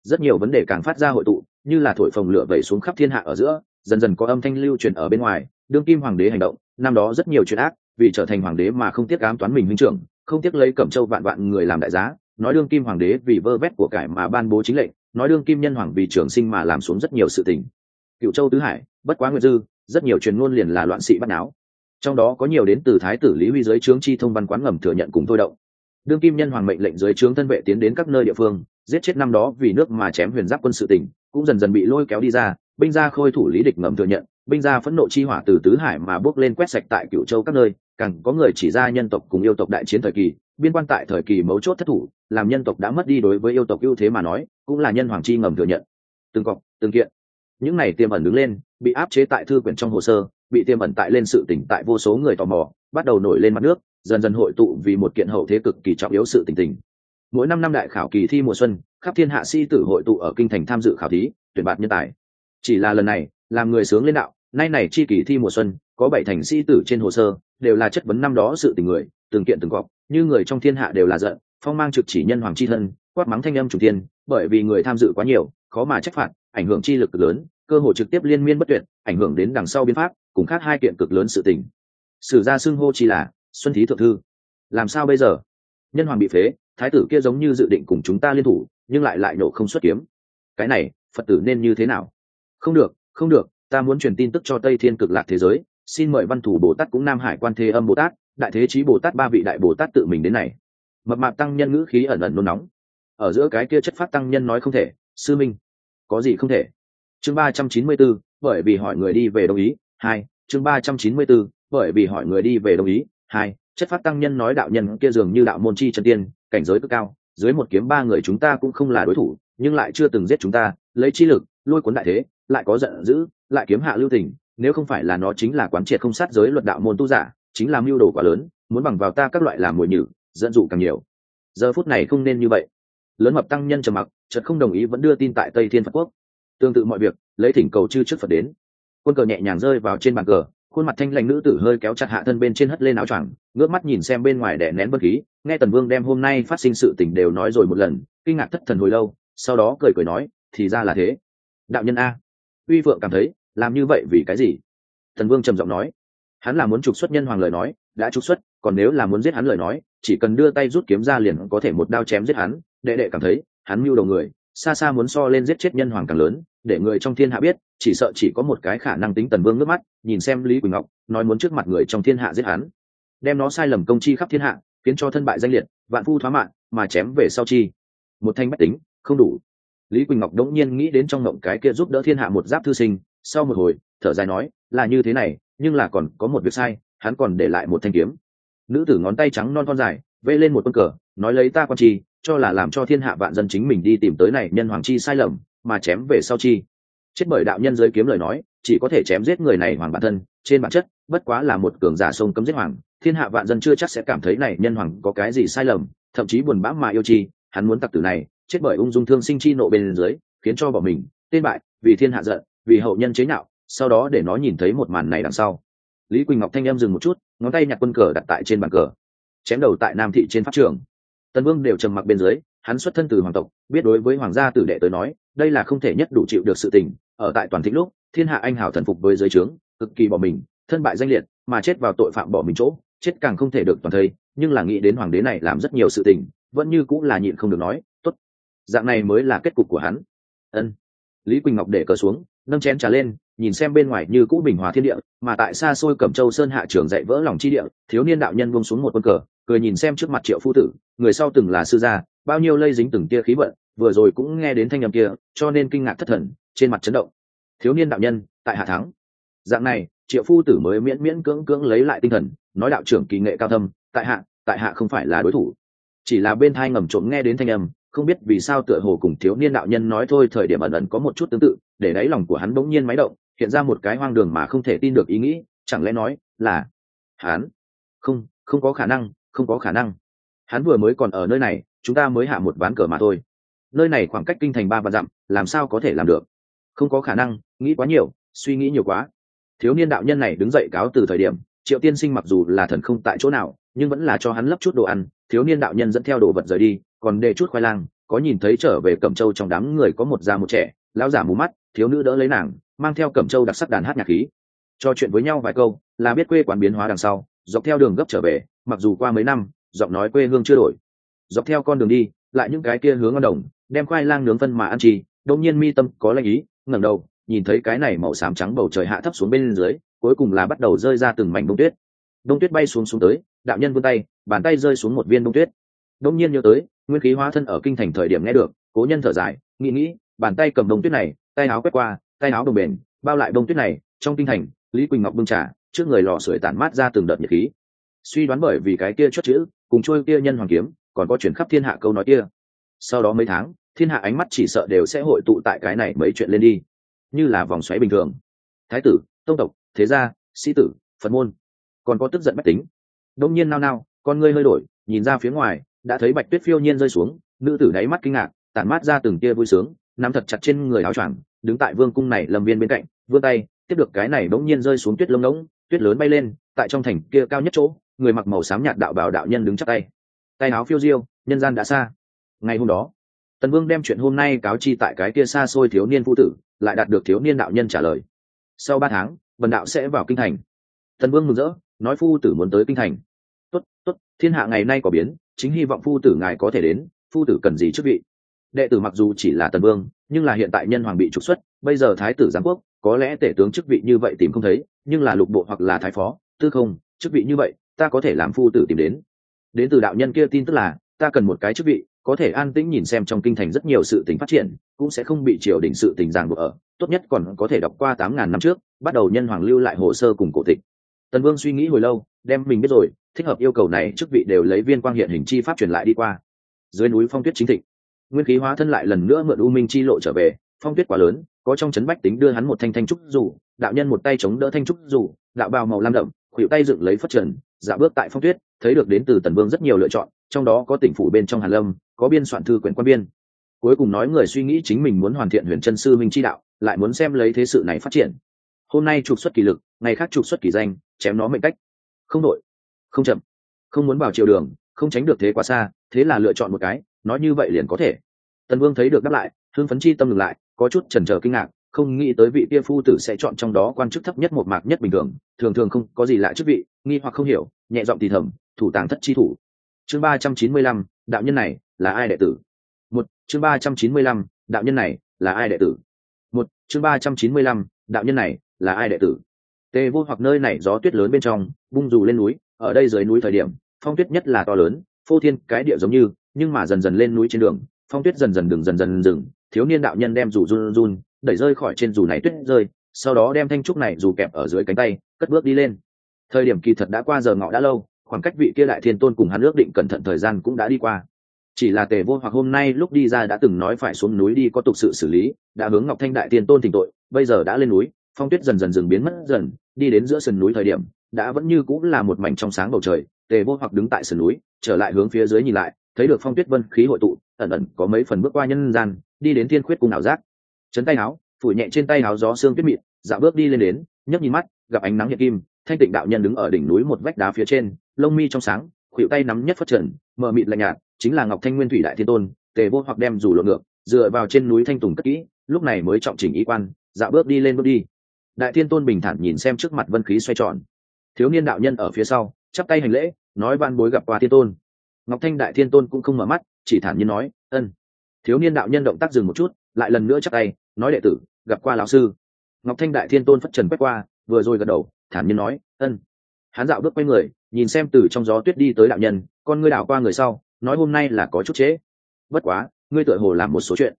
Rất nhiều vấn đề càng phát ra hội tụ, như là thổi phồng lửa vẩy xuống khắp thiên hạ ở giữa, dần dần có âm thanh lưu truyền ở bên ngoài. Đương kim hoàng đế hành động, năm đó rất nhiều chuyện ác, vì trở thành hoàng đế mà không tiếc ám toán mình huynh trưởng, không tiếc lấy cẩm châu vạn vạn người làm đại giá. Nói đương kim hoàng đế vì vơ vét của cải mà ban bố chính lệnh, nói đương kim nhân hoàng vì trường sinh mà làm xuống rất nhiều sự tình cựu châu tứ hải, bất quá nguyệt dư, rất nhiều truyền ngôn liền là loạn sĩ bắt náo. Trong đó có nhiều đến từ thái tử lý huy dưới trướng chi thông văn quán ngầm thừa nhận cùng thôi động. Đương kim nhân hoàng mệnh lệnh dưới trướng thân vệ tiến đến các nơi địa phương, giết chết năm đó vì nước mà chém huyền giáp quân sự tỉnh, cũng dần dần bị lôi kéo đi ra, binh gia khôi thủ lý địch ngầm thừa nhận, binh gia phẫn nộ chi hỏa từ tứ hải mà bước lên quét sạch tại cựu châu các nơi, càng có người chỉ ra nhân tộc cùng yêu tộc đại chiến thời kỳ, biên quan tại thời kỳ mấu chốt thất thủ, làm nhân tộc đã mất đi đối với yêu tộc ưu thế mà nói, cũng là nhân hoàng chi ngầm thừa nhận. Từng cọc, từng kiện những này tiềm ẩn đứng lên, bị áp chế tại thư quyển trong hồ sơ, bị tiềm ẩn tại lên sự tỉnh tại vô số người tò mò, bắt đầu nổi lên mặt nước, dần dần hội tụ vì một kiện hậu thế cực kỳ trọng yếu sự tình tình. Mỗi năm năm đại khảo kỳ thi mùa xuân, khắp thiên hạ sĩ tử hội tụ ở kinh thành tham dự khảo thí, tuyển bạt nhân tài. Chỉ là lần này, làm người sướng lên đạo, nay này chi kỳ thi mùa xuân, có bảy thành sĩ tử trên hồ sơ, đều là chất vấn năm đó sự tình người, từng kiện từng cọc như người trong thiên hạ đều là giận, phong mang trực chỉ nhân hoàng chi thân, quát mắng thanh âm chủ tiên, bởi vì người tham dự quá nhiều, khó mà trách phạt, ảnh hưởng chi lực lớn cơ hội trực tiếp liên miên bất tuyệt, ảnh hưởng đến đằng sau biến pháp, cùng khác hai kiện cực lớn sự tình. Sử gia xưng hô chỉ là xuân thí thượng thư. Làm sao bây giờ? Nhân hoàng bị phế, thái tử kia giống như dự định cùng chúng ta liên thủ, nhưng lại lại nổ không xuất kiếm. Cái này, phật tử nên như thế nào? Không được không được, ta muốn truyền tin tức cho tây thiên cực lạc thế giới, xin mời văn thủ bồ tát cũng nam hải quan thế âm bồ tát, đại thế chí bồ tát ba vị đại bồ tát tự mình đến này. Mập mạp tăng nhân ngữ khí ẩn ẩn nôn nóng. Ở giữa cái kia chất phát tăng nhân nói không thể, sư minh, có gì không thể? Chương ba trăm chín mươi 394, bởi vì hỏi người đi về đồng ý. Hai chương ba trăm chín mươi 394, bởi vì hỏi người đi về đồng ý. Hai chất phát tăng nhân nói đạo nhân kia dường như đạo môn chi chân tiên cảnh giới cực cao. Dưới một kiếm ba người chúng ta cũng không là đối thủ nhưng lại chưa từng giết chúng ta. Lấy chi lực lôi cuốn đại thế lại có giận dữ lại kiếm hạ lưu tình. Nếu không phải là nó chính là quán triệt không sát giới luật đạo môn tu giả chính là mưu đồ quá lớn muốn bằng vào ta các loại làm mồi nhử dẫn dụ càng nhiều. Giờ phút này không nên như vậy. Lớn mập tăng nhân trầm mặc chợt không đồng ý vẫn đưa tin tại tây thiên phật quốc tương tự mọi việc, lấy thỉnh cầu chư trước phật đến. Quân cờ nhẹ nhàng rơi vào trên bàn cờ, khuôn mặt thanh lãnh nữ tử hơi kéo chặt hạ thân bên trên hất lên áo choàng, ngước mắt nhìn xem bên ngoài đè nén bất khí, nghe tần vương đem hôm nay phát sinh sự tình đều nói rồi một lần, kinh ngạc thất thần hồi lâu, sau đó cười cười nói, thì ra là thế. Đạo nhân a. Uy vượng cảm thấy, làm như vậy vì cái gì? Thần vương trầm giọng nói, hắn là muốn trục xuất nhân hoàng lời nói, đã trục xuất, còn nếu là muốn giết hắn lời nói, chỉ cần đưa tay rút kiếm ra liền có thể một đao chém giết hắn. Đệ đệ cảm thấy, hắn mưu đầu người xa xa muốn so lên giết chết nhân hoàng càng lớn, để người trong thiên hạ biết, chỉ sợ chỉ có một cái khả năng tính tần vương nước mắt, nhìn xem lý quỳnh ngọc, nói muốn trước mặt người trong thiên hạ giết hắn. Đem nó sai lầm công chi khắp thiên hạ, khiến cho thân bại danh liệt, vạn phu thoá mạng, mà chém về sau chi. Một thanh bách tính, không đủ. Lý quỳnh ngọc đỗng nhiên nghĩ đến trong ngộng cái kia giúp đỡ thiên hạ một giáp thư sinh, sau một hồi, thở dài nói, là như thế này, nhưng là còn có một việc sai, hắn còn để lại một thanh kiếm. Nữ tử ngón tay trắng non con dài vê lên một con cờ, nói lấy ta con chi cho là làm cho thiên hạ vạn dân chính mình đi tìm tới này nhân hoàng chi sai lầm, mà chém về sau chi. Chết bởi đạo nhân giới kiếm lời nói, chỉ có thể chém giết người này hoàng bản thân, trên bản chất, bất quá là một cường giả sông cấm giết hoàng, thiên hạ vạn dân chưa chắc sẽ cảm thấy này nhân hoàng có cái gì sai lầm, thậm chí buồn bã mà yêu chi, hắn muốn tặc tử này, chết bởi ung dung thương sinh chi nộ bên dưới, khiến cho bỏ mình, tên bại, vì thiên hạ giận, vì hậu nhân chế nhạo, sau đó để nó nhìn thấy một màn này đằng sau. Lý quỳnh ngọc thanh em dừng một chút, ngón tay nhặt quân cờ đặt tại trên bàn cờ, chém đầu tại nam thị trên pháp trường tần vương đều trầm mặc bên dưới, hắn xuất thân từ hoàng tộc, biết đối với hoàng gia tử đệ tới nói, đây là không thể nhất đủ chịu được sự tình, ở tại toàn thịnh lúc, thiên hạ anh hào thần phục với giới trướng, cực kỳ bỏ mình, thân bại danh liệt, mà chết vào tội phạm bỏ mình chỗ, chết càng không thể được toàn thây, nhưng là nghĩ đến hoàng đế này làm rất nhiều sự tình, vẫn như cũng là nhịn không được nói, tốt, dạng này mới là kết cục của hắn. Ân. Lý quỳnh ngọc để cờ xuống, nâng chén trà lên, nhìn xem bên ngoài như cũ bình hòa thiên địa, mà tại xa xôi cẩm châu sơn hạ trường dạy vỡ lòng chi địa, thiếu niên đạo nhân buông xuống một quân cờ cười nhìn xem trước mặt triệu phu tử, người sau từng là sư gia, bao nhiêu lây dính từng tia khí vận, vừa rồi cũng nghe đến thanh âm kia, cho nên kinh ngạc thất thần, trên mặt chấn động. Thiếu niên đạo nhân, tại hạ thắng. Dạng này, triệu phu tử mới miễn miễn cưỡng cưỡng lấy lại tinh thần, nói đạo trưởng kỳ nghệ cao thâm, tại hạ tại hạ không phải là đối thủ. Chỉ là bên thai ngầm trộm nghe đến thanh âm, không biết vì sao tựa hồ cùng thiếu niên đạo nhân nói thôi thời điểm ẩn ẩn có một chút tương tự, để đáy lòng của hắn bỗng nhiên máy động, hiện ra một cái hoang đường mà không thể tin được ý nghĩ, chẳng lẽ nói là hắn? Không không có khả năng không có khả năng. Hắn vừa mới còn ở nơi này, chúng ta mới hạ một ván cờ mà thôi. Nơi này khoảng cách kinh thành ba vạn dặm, làm sao có thể làm được? Không có khả năng, nghĩ quá nhiều, suy nghĩ nhiều quá. Thiếu niên đạo nhân này đứng dậy cáo từ thời điểm, triệu tiên sinh mặc dù là thần không tại chỗ nào, nhưng vẫn là cho hắn lấp chút đồ ăn. Thiếu niên đạo nhân dẫn theo đồ vật rời đi, còn để chút khoai lang, có nhìn thấy trở về cẩm châu trong đám người có một già một trẻ, lão giả mù mắt, thiếu nữ đỡ lấy nàng, mang theo cẩm châu đặc sắc đàn hát nhạc khí. Cho chuyện với nhau vài câu, là biết quê quán biến hóa đằng sau dọc theo đường gấp trở về, mặc dù qua mấy năm, giọng nói quê hương chưa đổi. Dọc theo con đường đi, lại những cái kia hướng ngon đồng, đem khoai lang nướng phân mà ăn chi đông nhiên mi tâm có lanh ý, ngẩng đầu, nhìn thấy cái này màu xám trắng bầu trời hạ thấp xuống bên dưới, cuối cùng là bắt đầu rơi ra từng mảnh bông tuyết. Đông tuyết bay xuống xuống tới, đạo nhân vươn tay, bàn tay rơi xuống một viên đông tuyết. Đông nhiên nhớ tới, nguyên khí hóa thân ở kinh thành thời điểm nghe được, cố nhân thở dài, nghĩ nghĩ, bàn tay cầm đông tuyết này, tay áo quét qua, tay áo đồng bền, bao lại đông tuyết này, trong kinh thành, lý quỳnh ngọc bưng trà trước người lò sưởi tản mát ra từng đợt nhiệt khí. Suy đoán bởi vì cái kia chốt chữ, cùng trôi kia nhân hoàng kiếm, còn có chuyển khắp thiên hạ câu nói kia. Sau đó mấy tháng, thiên hạ ánh mắt chỉ sợ đều sẽ hội tụ tại cái này mấy chuyện lên đi. Như là vòng xoáy bình thường. Thái tử, tông tộc, thế gia, sĩ tử, phật môn. Còn có tức giận bách tính. Đông nhiên nao nao, con ngươi hơi đổi, nhìn ra phía ngoài, đã thấy bạch tuyết phiêu nhiên rơi xuống, nữ tử đáy mắt kinh ngạc, tản mát ra từng tia vui sướng, nắm thật chặt trên người áo choàng, đứng tại vương cung này lâm viên bên cạnh, vươn tay, tiếp được cái này bỗng nhiên rơi xuống tuyết lông ngỗng tuyết lớn bay lên, tại trong thành kia cao nhất chỗ, người mặc màu xám nhạt đạo bảo đạo nhân đứng chắc tay. Tay áo phiêu diêu, nhân gian đã xa. Ngày hôm đó, tần vương đem chuyện hôm nay cáo chi tại cái kia xa xôi thiếu niên phụ tử, lại đạt được thiếu niên đạo nhân trả lời. Sau ba tháng vần đạo sẽ vào kinh thành. Tần vương mừng rỡ, nói phu tử muốn tới kinh thành. Tốt tốt, thiên hạ ngày nay có biến, chính hy vọng phu tử ngài có thể đến, phu tử cần gì chức vị. Đệ tử mặc dù chỉ là tần vương, nhưng là hiện tại nhân hoàng bị trục xuất bây giờ thái tử giám quốc, có lẽ tể tướng chức vị như vậy tìm không thấy, nhưng là lục bộ hoặc là thái phó, tư không, chức vị như vậy, ta có thể làm phu tử tìm đến. Đến từ đạo nhân kia tin tức là, ta cần một cái chức vị, có thể an tĩnh nhìn xem trong kinh thành rất nhiều sự tình phát triển, cũng sẽ không bị triều đình sự tình ràng buộc ở, tốt nhất còn có thể đọc qua tám ngàn năm trước, bắt đầu nhân hoàng lưu lại hồ sơ cùng cổ tịch. Tần vương suy nghĩ hồi lâu, đem mình biết rồi, thích hợp yêu cầu này chức vị đều lấy viên quang hiện hình chi pháp truyền lại đi qua. Dưới núi phong tuyết chính thịnh, nguyên khí hóa thân lại lần nữa mượn u minh chi lộ trở về, phong tuyết quá lớn có trong chấn bách tính đưa hắn một thanh thanh trúc dù, đạo nhân một tay chống đỡ thanh trúc dù, đạo bào màu lam đậm, khuỷu tay dựng lấy phất trần dạo bước tại phong tuyết, thấy được đến từ tần vương rất nhiều lựa chọn, trong đó có tỉnh phủ bên trong hàn lâm, có biên soạn thư quyển quan biên. Cuối cùng nói người suy nghĩ chính mình muốn hoàn thiện huyền chân sư minh chi đạo, lại muốn xem lấy thế sự này phát triển. Hôm nay trục xuất kỳ lực, ngày khác trục xuất kỳ danh, chém nó mệnh cách. Không đội không chậm, không muốn vào chiều đường, không tránh được thế quá xa, thế là lựa chọn một cái, nói như vậy liền có thể. Tần vương thấy được đáp lại hương phấn chi tâm ngừng lại có chút chần chờ kinh ngạc, không nghĩ tới vị kia phu tử sẽ chọn trong đó quan chức thấp nhất một mạc nhất bình thường thường thường không có gì lạ chức vị, nghi hoặc không hiểu, nhẹ giọng thì thầm, thủ tàng thất chi thủ. Chương ba trăm chín mươi lăm, đạo nhân này là ai đệ tử? Một, chương ba trăm chín mươi lăm, đạo nhân này là ai đệ tử? Một, chương ba trăm chín mươi lăm, đạo nhân này là ai đệ tử? Tề vô hoặc nơi này gió tuyết lớn bên trong, bung dù lên núi, ở đây dưới núi thời điểm, phong tuyết nhất là to lớn, phô thiên cái địa giống như, nhưng mà dần dần lên núi trên đường, phong tuyết dần dần đường dần dần dừng thiếu niên đạo nhân đem dù run run, đẩy rơi khỏi trên dù này tuyết rơi, sau đó đem thanh trúc này dù kẹp ở dưới cánh tay, cất bước đi lên. Thời điểm kỳ thật đã qua giờ ngọ đã lâu, khoảng cách vị kia đại thiên tôn cùng hắn ước định cẩn thận thời gian cũng đã đi qua. Chỉ là tề vô hoặc hôm nay lúc đi ra đã từng nói phải xuống núi đi có tục sự xử lý, đã hướng ngọc thanh đại thiên tôn thỉnh tội, bây giờ đã lên núi, phong tuyết dần dần dừng biến mất dần, đi đến giữa sườn núi thời điểm, đã vẫn như cũng là một mảnh trong sáng bầu trời, tề vô hoặc đứng tại sườn núi, trở lại hướng phía dưới nhìn lại, thấy được phong tuyết vân khí hội tụ ẩn ẩn có mấy phần bước qua nhân gian, đi đến thiên khuyết cung ảo giác. Chấn tay áo, phủi nhẹ trên tay áo gió xương tuyết mịn, dạo bước đi lên đến, nhấc nhìn mắt, gặp ánh nắng hiện kim, thanh tịnh đạo nhân đứng ở đỉnh núi một vách đá phía trên, lông mi trong sáng khuỵu tay nắm nhất phát trần mờ mịt lạnh nhạt, chính là ngọc thanh nguyên thủy đại thiên tôn, tề vô hoặc đem rủ lộn ngược, dựa vào trên núi thanh tùng cất kỹ, lúc này mới trọng chỉnh ý quan, dạo bước đi lên bước đi. Đại thiên tôn bình thản nhìn xem trước mặt vân khí xoay tròn. Thiếu niên đạo nhân ở phía sau, chắp tay hành lễ, nói van bối gặp qua thiên tôn. Ngọc thanh đại thiên tôn cũng không mở mắt chỉ thản nhiên nói, ân. Thiếu niên đạo nhân động tác dừng một chút, lại lần nữa chắc tay, nói đệ tử, gặp qua lão sư. Ngọc thanh đại thiên tôn phất trần quét qua, vừa rồi gật đầu, thản nhiên nói, ân. Hán dạo bước quay người, nhìn xem từ trong gió tuyết đi tới đạo nhân, con ngươi đảo qua người sau, nói hôm nay là có chút chế. bất quá, ngươi tựa hồ làm một số chuyện.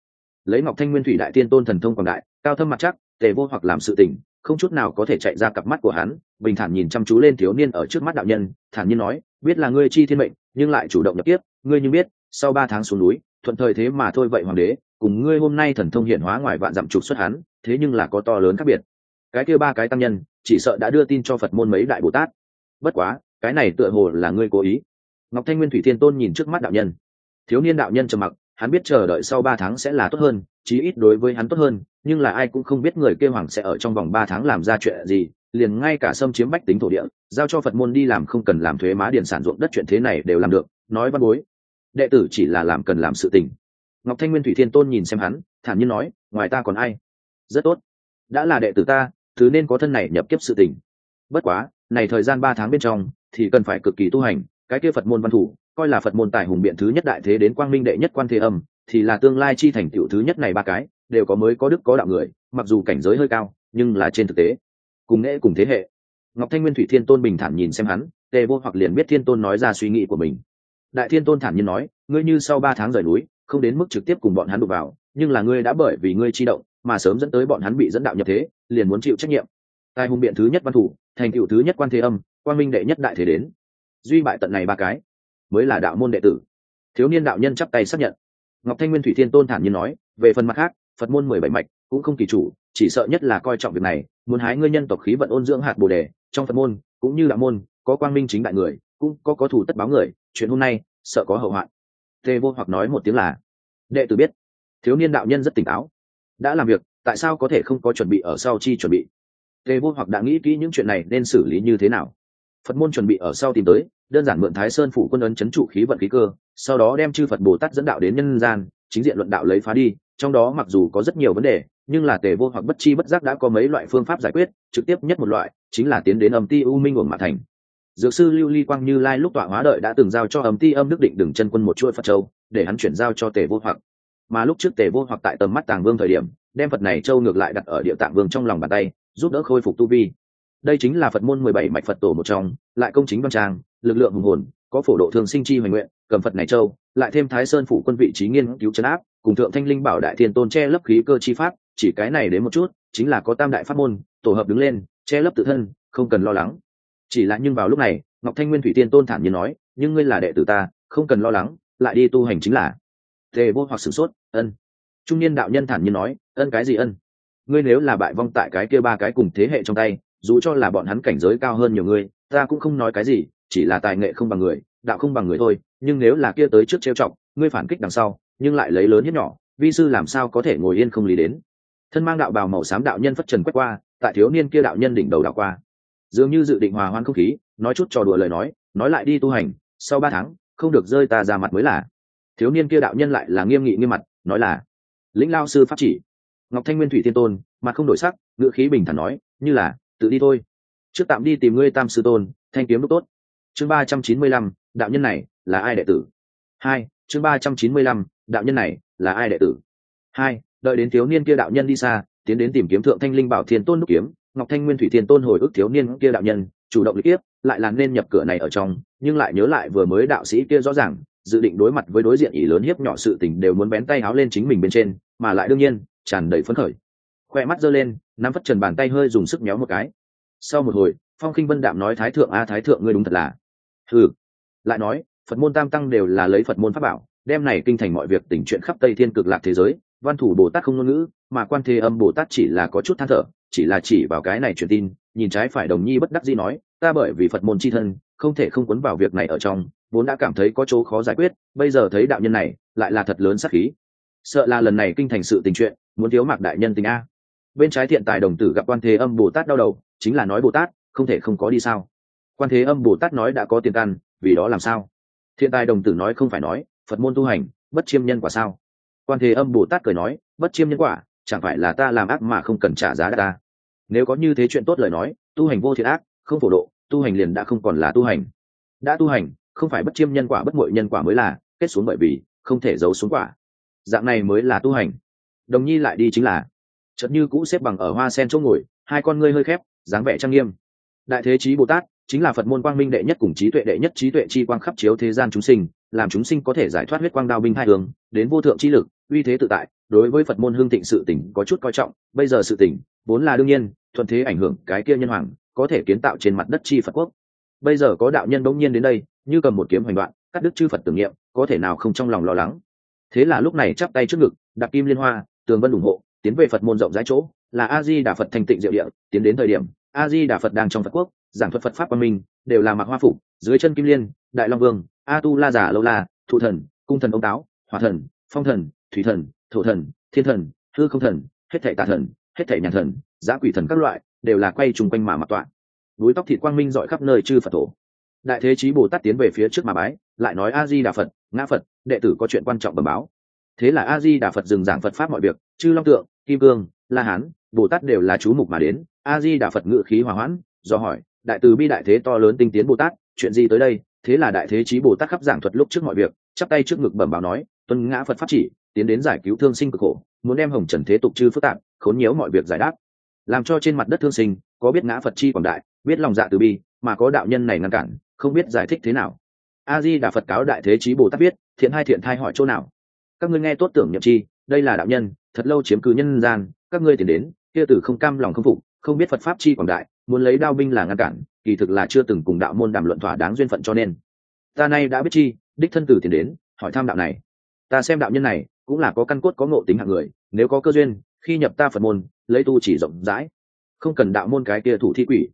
Lấy ngọc thanh nguyên thủy đại thiên tôn thần thông quảng đại, cao thâm mặt chắc, tề vô hoặc làm sự tình, không chút nào có thể chạy ra cặp mắt của hắn, bình thản nhìn chăm chú lên thiếu niên ở trước mắt đạo nhân, thản nhiên nói, biết là ngươi chi thiên mệnh, nhưng lại chủ động nhập tiếp ngươi như biết sau ba tháng xuống núi, thuận thời thế mà thôi vậy hoàng đế, cùng ngươi hôm nay thần thông hiện hóa ngoài vạn dặm trục xuất hắn, thế nhưng là có to lớn khác biệt. Cái kia ba cái tăng nhân, chỉ sợ đã đưa tin cho phật môn mấy đại bồ tát. Bất quá, cái này tựa hồ là ngươi cố ý. Ngọc thanh nguyên thủy thiên tôn nhìn trước mắt đạo nhân. Thiếu niên đạo nhân trầm mặc, hắn biết chờ đợi sau ba tháng sẽ là tốt hơn, chí ít đối với hắn tốt hơn, nhưng là ai cũng không biết người kêu hoàng sẽ ở trong vòng ba tháng làm ra chuyện gì, liền ngay cả xâm chiếm bách tính thổ địa, giao cho phật môn đi làm không cần làm thuế má điền sản ruộng đất chuyện thế này đều làm được, nói văn bối đệ tử chỉ là làm cần làm sự tình. Ngọc thanh nguyên thủy thiên tôn nhìn xem hắn, thản nhiên nói, ngoài ta còn ai? Rất tốt. Đã là đệ tử ta, thứ nên có thân này nhập kiếp sự tình. Bất quá, này thời gian ba tháng bên trong, thì cần phải cực kỳ tu hành, cái kia phật môn văn thủ, coi là phật môn tài hùng biện thứ nhất đại thế đến quang minh đệ nhất quan thế âm, thì là tương lai chi thành tựu thứ nhất này ba cái, đều có mới có đức có đạo người, mặc dù cảnh giới hơi cao, nhưng là trên thực tế, cùng nghệ cùng thế hệ. Ngọc thanh nguyên thủy thiên tôn bình thản nhìn xem hắn tề vô hoặc liền biết thiên tôn nói ra suy nghĩ của mình đại thiên tôn thản nhiên nói, ngươi như sau ba tháng rời núi, không đến mức trực tiếp cùng bọn hắn đụng vào, nhưng là ngươi đã bởi vì ngươi chi động, mà sớm dẫn tới bọn hắn bị dẫn đạo nhập thế, liền muốn chịu trách nhiệm. Tài hùng biện thứ nhất văn thủ, thành cựu thứ nhất quan thế âm quan minh đệ nhất đại thế đến. Duy bại tận này ba cái, mới là đạo môn đệ tử. Thiếu niên đạo nhân chắp tay xác nhận. Ngọc thanh nguyên thủy thiên tôn thản nhiên nói, về phần mặt khác, phật môn mười bảy mạch cũng không kỳ chủ, chỉ sợ nhất là coi trọng việc này, muốn hái ngươi nhân tộc khí vận ôn dưỡng hạt bồ đề, trong phật môn, cũng như đạo môn, có quang minh chính đại người cũng có có thủ tất báo người, chuyện hôm nay, sợ có hậu hoạn. Tê vô hoặc nói một tiếng là, đệ tử biết, thiếu niên đạo nhân rất tỉnh táo. Đã làm việc, tại sao có thể không có chuẩn bị ở sau chi chuẩn bị? Tề vô hoặc đã nghĩ kỹ những chuyện này nên xử lý như thế nào. Phật môn chuẩn bị ở sau tìm tới, đơn giản mượn thái sơn phủ quân ấn c h ấ n trụ khí vận khí cơ, sau đó đem chư phật bồ tát dẫn đạo đến nhân gian, chính diện luận đạo lấy phá đi, trong đó mặc dù có rất nhiều vấn đề, nhưng là tề vô hoặc bất chi bất giác đã có mấy loại phương pháp giải quyết, trực tiếp nhất một loại, chính là tiến đến âm ti u minh uổng mã thành dược sư lưu ly quang như lai lúc tọa hóa đợi đã từng giao cho âm ti âm đức định đừng chân quân một chuỗi phật châu, để hắn chuyển giao cho tề vô hoặc. Mà lúc trước tề vô hoặc tại tầm mắt tàng vương thời điểm, đem phật này châu ngược lại đặt ở địa tạng vương trong lòng bàn tay, giúp đỡ khôi phục tu vi. Đây chính là phật môn mười bảy mạch phật tổ một trong, lại công chính văn trang, lực lượng hùng hồn, có phổ độ thường sinh chi hoành nguyện, cầm phật này châu, lại thêm thái sơn phủ quân vị trí nghiên cứu chấn áp, cùng thượng thanh linh bảo đại thiên tôn che lấp khí cơ chi pháp, chỉ cái này đến một chút, chính là có tam đại pháp môn, tổ hợp đứng lên, che lấp tự thân, không cần lo lắng chỉ là nhưng vào lúc này, ngọc thanh nguyên thủy tiên tôn thản nhiên nói, nhưng ngươi là đệ tử ta, không cần lo lắng, lại đi tu hành chính là. Tề vô hoặc sửng sốt, ân. Trung niên đạo nhân thản nhiên nói, ân cái gì ân? Ngươi nếu là bại vong tại cái kia ba cái cùng thế hệ trong tay, dù cho là bọn hắn cảnh giới cao hơn nhiều ngươi, ta cũng không nói cái gì, chỉ là tài nghệ không bằng người, đạo không bằng người thôi, nhưng nếu là kia tới trước trêu trọng ngươi phản kích đằng sau, nhưng lại lấy lớn nhất nhỏ, vi sư làm sao có thể ngồi yên không lý đến? Thân mang đạo bào màu xám đạo nhân phất trần quét qua, tại thiếu niên kia đạo nhân đỉnh đầu đạo qua dường như dự định hòa hoan không khí, nói chút trò đùa lời nói nói lại đi tu hành, sau ba tháng, không được rơi ta ra mặt mới là. Thiếu niên kia đạo nhân lại là nghiêm nghị nghiêm mặt, nói là, lĩnh lao sư pháp chỉ. Ngọc thanh nguyên thủy thiên tôn, mặt không đổi sắc ngựa khí bình thản nói, như là, tự đi thôi. Trước tạm đi tìm ngươi tam sư tôn, thanh kiếm lúc tốt. Chương ba trăm chín mươi lăm, đạo nhân này là ai đệ tử? Hai, chương ba trăm chín mươi lăm, đạo nhân này là ai đệ tử? Hai, đợi đến thiếu niên kia đạo nhân đi xa, tiến đến tìm kiếm thượng thanh linh bảo thiên tôn đúc kiếm ngọc thanh nguyên thủy thiên tôn hồi ức thiếu niên kia đạo nhân, chủ động lịch tiếp, lại là nên nhập cửa này ở trong, nhưng lại nhớ lại vừa mới đạo sĩ kia rõ ràng, dự định đối mặt với đối diện ý lớn hiếp nhỏ sự tình đều muốn bén tay áo lên chính mình bên trên, mà lại đương nhiên, tràn đầy phấn khởi. Khoe mắt giơ lên, nắm phất trần bàn tay hơi dùng sức méo một cái. Sau một hồi, phong khinh vân đạm nói, thái thượng a, thái thượng ngươi đúng thật là. Ừ lại nói, phật môn tam tăng đều là lấy phật môn pháp bảo, đem này kinh thành mọi việc tình chuyện khắp tây thiên cực lạc thế giới văn thủ bồ tát không ngôn ngữ, mà quan thế âm bồ tát chỉ là có chút than thở, chỉ là chỉ vào cái này truyền tin, nhìn trái phải đồng nhi bất đắc dĩ nói, ta bởi vì phật môn c h i thân, không thể không quấn vào việc này ở trong, vốn đã cảm thấy có chỗ khó giải quyết, bây giờ thấy đạo nhân này, lại là thật lớn sắc khí. Sợ là lần này kinh thành sự tình chuyện, muốn thiếu mạc đại nhân tình a. Bên trái thiện tài đồng tử gặp quan thế âm bồ tát đau đầu, chính là nói, bồ tát, không thể không có đi sao? Quan thế âm bồ tát nói, đã có tiền căn, vì đó làm sao? Thiện tài đồng tử nói, không phải nói, phật môn tu hành, bất chiêm nhân quả sao? Quan thế âm bồ tát cười nói, bất chiêm nhân quả, chẳng phải là ta làm ác mà không cần trả giá ta? Nếu có như thế chuyện tốt lời nói, tu hành vô thiện ác, không phổ độ, tu hành liền đã không còn là tu hành. Đã tu hành, không phải bất chiêm nhân quả bất mội nhân quả mới là, kết xuống bởi vì, không thể giấu xuống quả. Dạng này mới là tu hành. Đồng nhi lại đi chính là, chợt như cũ xếp bằng ở hoa sen chỗ ngồi, hai con ngươi hơi khép, dáng vẻ trang nghiêm. Đại thế chí bồ tát, chính là phật môn quang minh đệ nhất cùng trí tuệ đệ nhất trí tuệ chi quang khắp chiếu thế gian chúng sinh làm chúng sinh có thể giải thoát huyết quang đao binh hai hướng, đến vô thượng chi lực, uy thế tự tại, đối với phật môn hương thịnh sự tỉnh có chút coi trọng, bây giờ sự tỉnh vốn là đương nhiên, thuận thế ảnh hưởng cái kia nhân hoàng, có thể kiến tạo trên mặt đất chi phật quốc. Bây giờ có đạo nhân bỗng nhiên đến đây, như cầm một kiếm hoành đoạn, cắt đứt chư phật tưởng niệm, có thể nào không trong lòng lo lắng. Thế là lúc này chắp tay trước ngực đặt kim liên hoa, tường vân ủng hộ, tiến về phật môn rộng rãi chỗ, là a di đà phật thành tịnh diệu địa, tiến đến thời điểm, a di đà phật đang trong phật quốc, giảng thuật phật pháp văn minh đều là mặc hoa phục, dưới chân kim liên, đại long vương a tu la giả lâu la, thụ thần, cung thần ông táo, hỏa thần, phong thần, thủy thần, thổ thần, thiên thần, hư không thần, hết thảy tà thần, hết thảy nhà thần giã quỷ thần các loại, đều là quay chung quanh mà mặt toạn. núi tóc thịt quang minh dọi khắp nơi chư phật thổ. Đại thế chí bồ tát tiến về phía trước mà bái, lại nói a di đà phật, ngã phật, đệ tử có chuyện quan trọng bẩm báo. Thế là a di đà phật dừng giảng phật pháp mọi việc, chư long tượng, kim cương, la hán, bồ tát đều là chú mục mà đến. A di đà phật ngự khí hòa hoãn, do hỏi, đại từ bi đại thế to lớn tinh tiến bồ tát, chuyện gì tới đây? Thế là đại thế chí bồ tát khắp giảng thuật lúc trước mọi việc, chắp tay trước ngực bẩm báo nói, tuân ngã phật pháp chỉ, tiến đến giải cứu thương sinh cực khổ, muốn đem hồng trần thế tục chư phức tạp, khốn nhiễu mọi việc giải đáp. Làm cho trên mặt đất thương sinh, có biết ngã phật chi quảng đại, biết lòng dạ từ bi, mà có đạo nhân này ngăn cản, không biết giải thích thế nào. A di đà phật cáo đại thế chí bồ tát biết thiện hai thiện thai hỏi chỗ nào? Các ngươi nghe tốt tưởng nhậm chi, đây là đạo nhân, thật lâu chiếm cứ nhân gian, các ngươi tìm đến, kia tử không cam lòng không phục, không biết phật pháp chi quảng đại muốn lấy đao binh là ngăn cản, kỳ thực là chưa từng cùng đạo môn đàm luận thỏa đáng duyên phận cho nên. Ta nay đã biết chi, đích thân tử tiền đến, hỏi tham đạo này. Ta xem đạo nhân này, cũng là có căn cốt có ngộ tính hạng người, nếu có cơ duyên, khi nhập ta phật môn, lấy tu chỉ rộng rãi. Không cần đạo môn cái kia thủ thi quỷ.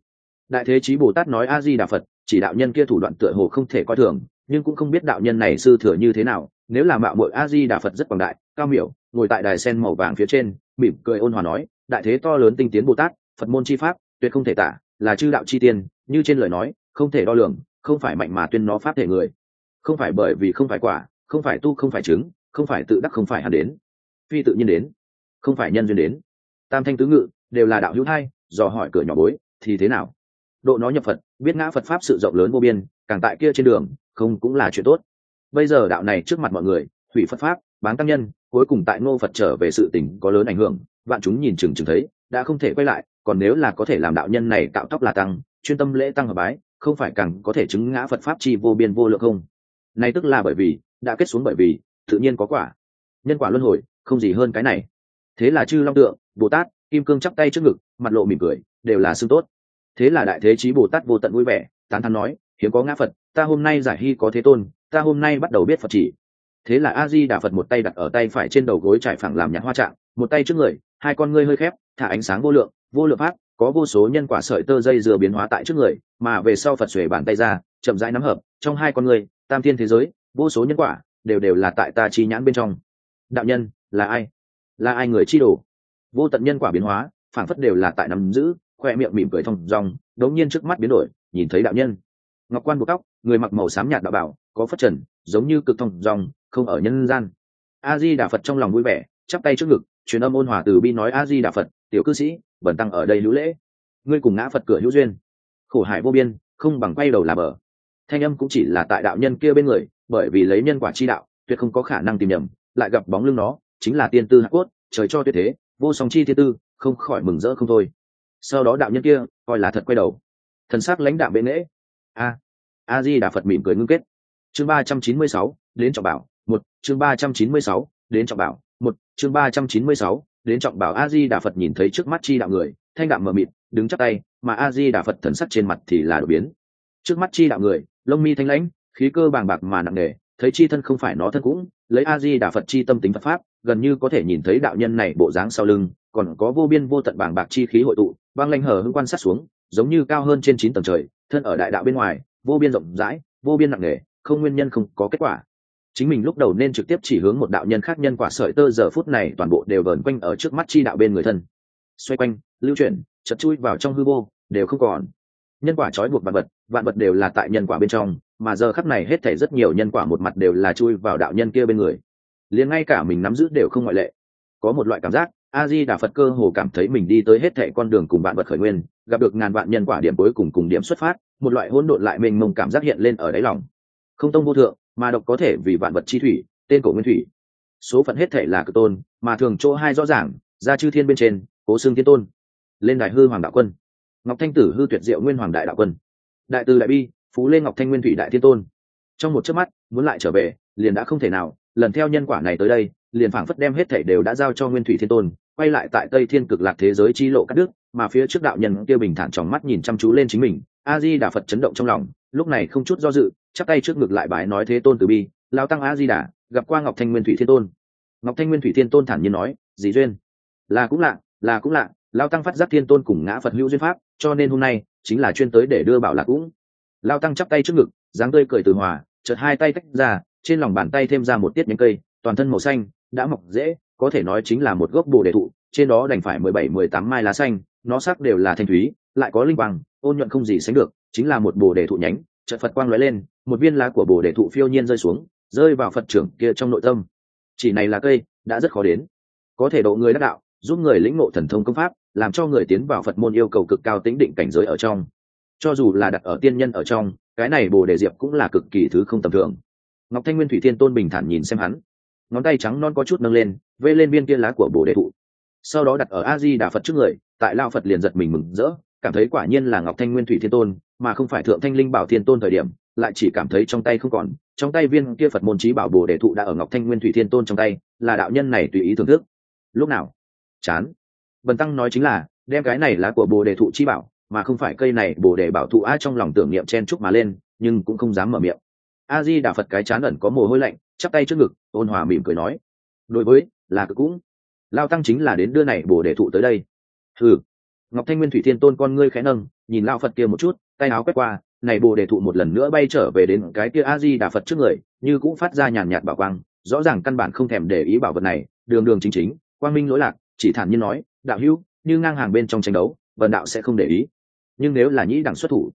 Đại thế chí bồ tát nói a di đà phật, chỉ đạo nhân kia thủ đoạn tựa hồ không thể coi thường, nhưng cũng không biết đạo nhân này sư thừa như thế nào. Nếu là mạo mội a di đà phật rất quảng đại, cao miểu, ngồi tại đài sen màu vàng phía trên, mỉm cười ôn hòa nói, đại thế to lớn tinh tiến bồ tát, phật môn chi pháp tuyệt không thể tả, là chư đạo chi tiên, như trên lời nói, không thể đo lường, không phải mạnh mà tuyên nó pháp thể người. Không phải bởi vì không phải quả, không phải tu, không phải chứng, không phải tự đắc, không phải hẳn đến. Phi tự nhiên đến, không phải nhân duyên đến. Tam thanh tứ ngự, đều là đạo hữu hai dò hỏi cửa nhỏ bối, thì thế nào? Độ nó nhập phật, biết ngã phật pháp sự rộng lớn vô biên, càng tại kia trên đường, không cũng là chuyện tốt. Bây giờ đạo này trước mặt mọi người, hủy phật pháp, bán tăng nhân, cuối cùng tại ngô phật trở về sự tình có lớn ảnh hưởng, vạn chúng nhìn chừng chừng thấy, đã không thể quay lại còn nếu là có thể làm đạo nhân này cạo tóc là tăng, chuyên tâm lễ tăng hợp bái, không phải càng có thể chứng ngã phật pháp chi vô biên vô lượng không? Này tức là bởi vì, đã kết xuống bởi vì, tự nhiên có quả. Nhân quả luân hồi, không gì hơn cái này. Thế là chư long tượng, bồ tát, kim cương chắp tay trước ngực, mặt lộ mỉm cười, đều là xương tốt. Thế là đại thế chí bồ tát vô tận vui vẻ, tán thắn nói, hiếm có ngã phật, ta hôm nay giải hy có thế tôn, ta hôm nay bắt đầu biết phật chỉ. Thế là a di đà phật một tay đặt ở tay phải trên đầu gối trải phẳng làm nhãn hoa trạng, một tay trước người, hai con ngươi hơi khép, thả ánh sáng vô lượng vô lượng pháp, có vô số nhân quả sợi tơ dây dừa biến hóa tại trước người, mà về sau phật xuể bàn tay ra, chậm rãi nắm hợp, trong hai con người, tam thiên thế giới, vô số nhân quả, đều đều là tại ta chi nhãn bên trong. Đạo nhân, là ai? Là ai người chi đồ? Vô tận nhân quả biến hóa phản phất đều là tại nắm giữ, khoe miệng mỉm cười thông dong, đống nhiên trước mắt biến đổi, nhìn thấy đạo nhân. Ngọc quan buộc tóc, người mặc màu xám nhạt đạo bảo, có phất trần, giống như cực thông dong, không ở nhân gian. A di đà phật trong lòng vui vẻ, chắp tay trước ngực truyền âm ôn hòa từ bi nói a di đà phật tiểu cư sĩ bẩn tăng ở đây lũ lễ ngươi cùng ngã phật cửa hữu duyên khổ hải vô biên không bằng quay đầu là bờ thanh âm cũng chỉ là tại đạo nhân kia bên người bởi vì lấy nhân quả chi đạo tuyệt không có khả năng tìm nhầm lại gặp bóng lưng nó chính là tiên tư hạ cốt trời cho tuyệt thế vô song chi thiên tư không khỏi mừng rỡ không thôi sau đó đạo nhân kia coi là thật quay đầu thần sắc lãnh đạo bệ nễ a a di đà phật mỉm cười ngưng kết chương ba trăm chín mươi sáu đến trọng bảo một chương ba trăm chín mươi sáu đến trọng bảo một, chương ba trăm chín mươi sáu, đến trọng bảo a di đà phật nhìn thấy trước mắt chi đạo người, thanh đạm mờ mịt, đứng chắc tay, mà a di đà phật thần sắc trên mặt thì là đột biến. Trước mắt chi đạo người, lông mi thanh lãnh, khí cơ bàng bạc mà nặng nề, thấy chi thân không phải nó thân cũng, lấy a di đà phật chi tâm tính phật pháp, gần như có thể nhìn thấy đạo nhân này bộ dáng sau lưng, còn có vô biên vô tận bàng bạc chi khí hội tụ, băng lanh hở hưng quan sát xuống, giống như cao hơn trên chín tầng trời, thân ở đại đạo bên ngoài, vô biên rộng rãi, vô biên nặng nề, không nguyên nhân không có kết quả chính mình lúc đầu nên trực tiếp chỉ hướng một đạo nhân khác nhân quả sợi tơ, giờ phút này toàn bộ đều vờn quanh ở trước mắt chi đạo bên người thân. Xoay quanh, lưu chuyển, chật chui vào trong hư vô, đều không còn. Nhân quả trói buộc vạn vật vạn vật đều là tại nhân quả bên trong, mà giờ khắc này hết thể rất nhiều nhân quả một mặt đều là chui vào đạo nhân kia bên người. Liền ngay cả mình nắm giữ đều không ngoại lệ. Có một loại cảm giác a di đà phật cơ hồ cảm thấy mình đi tới hết thệ con đường cùng vạn vật khởi nguyên, gặp được ngàn vạn nhân quả điểm cuối cùng cùng điểm xuất phát, một loại hỗn độn lại mênh mông cảm giác hiện lên ở đáy lòng. Không tông vô thượng mà độc có thể vì vạn vật chi thủy, tên cổ nguyên thủy. Số phận hết thể là cực tôn, mà thường chỗ hai rõ ràng, ra chư thiên bên trên, cố xương thiên tôn. Lên đại hư hoàng đạo quân. Ngọc thanh tử hư tuyệt diệu nguyên hoàng đại đạo quân. Đại từ đại bi, phú lên ngọc thanh nguyên thủy đại thiên tôn. Trong một chớp mắt, muốn lại trở về, liền đã không thể nào, lần theo nhân quả này tới đây, liền phảng phất đem hết thể đều đã giao cho nguyên thủy thiên tôn, quay lại tại tây thiên cực lạc thế giới chi lộ cắt đứt, mà phía trước đạo nhân kia bình thản tròng mắt nhìn chăm chú lên chính mình, a di đà phật chấn động trong lòng lúc này không chút do dự chắp tay trước ngực lại bái nói thế tôn từ bi lao tăng a di đà gặp qua ngọc thanh nguyên thủy thiên tôn. Ngọc thanh nguyên thủy thiên tôn thản nhiên nói dì duyên. Là cũng lạ là cũng lạ lao tăng phát giác thiên tôn cùng ngã phật hữu duyên pháp cho nên hôm nay chính là chuyên tới để đưa bảo lạc cũng. Lao tăng chắp tay trước ngực dáng tươi cười từ hòa chợt hai tay tách ra trên lòng bàn tay thêm ra một tiết nhánh cây toàn thân màu xanh đã mọc dễ có thể nói chính là một gốc bồ đề thụ trên đó đành phải mười bảy mười tám mai lá xanh nó sắc đều là thanh thúy lại có linh bằng, ôn nhuận không gì sánh được chính là một bồ đề thụ nhánh trận phật quang lóe lên, một viên lá của bồ đề thụ phiêu nhiên rơi xuống, rơi vào phật trưởng kia trong nội tâm. Chỉ này là cây, đã rất khó đến. Có thể độ người đắc đạo, giúp người lĩnh ngộ thần thông công pháp, làm cho người tiến vào phật môn yêu cầu cực cao tính định cảnh giới ở trong. Cho dù là đặt ở tiên nhân ở trong, cái này bồ đề diệp cũng là cực kỳ thứ không tầm thường. Ngọc thanh nguyên thủy thiên tôn bình thản nhìn xem hắn. Ngón tay trắng non có chút nâng lên, vê lên viên kia lá của bồ đề thụ. Sau đó đặt ở a di đà phật trước người, tại lao phật liền giật mình mừng rỡ cảm thấy quả nhiên là ngọc thanh nguyên thủy thiên tôn, mà không phải thượng thanh linh bảo thiên tôn thời điểm, lại chỉ cảm thấy trong tay không còn. Trong tay viên kia phật môn trí bảo bồ đề thụ đã ở ngọc thanh nguyên thủy thiên tôn trong tay, là đạo nhân này tùy ý thưởng thức. Lúc nào? Chán. Bần tăng nói chính là, đem cái này là của bồ đề thụ chi bảo, mà không phải cây này bồ đề bảo thụ a trong lòng tưởng niệm chen chúc mà lên, nhưng cũng không dám mở miệng. A di đà phật cái chán ẩn có mồ hôi lạnh, chắp tay trước ngực, ôn hòa mỉm cười nói, đối với, là cực cũng. Lao tăng chính là đến đưa này bồ đề thụ tới đây. Ừ ngọc thanh nguyên thủy thiên tôn con ngươi khẽ nâng, nhìn lao phật kia một chút, tay áo quét qua, này bồ đề thụ một lần nữa bay trở về đến cái kia a di đà phật trước người, như cũng phát ra nhàn nhạt bảo quang, rõ ràng căn bản không thèm để ý bảo vật này, đường đường chính chính, quang minh lỗi lạc, chỉ thản nhiên nói, đạo hữu, như ngang hàng bên trong tranh đấu, vần đạo sẽ không để ý. Nhưng nếu là nhĩ đẳng xuất thủ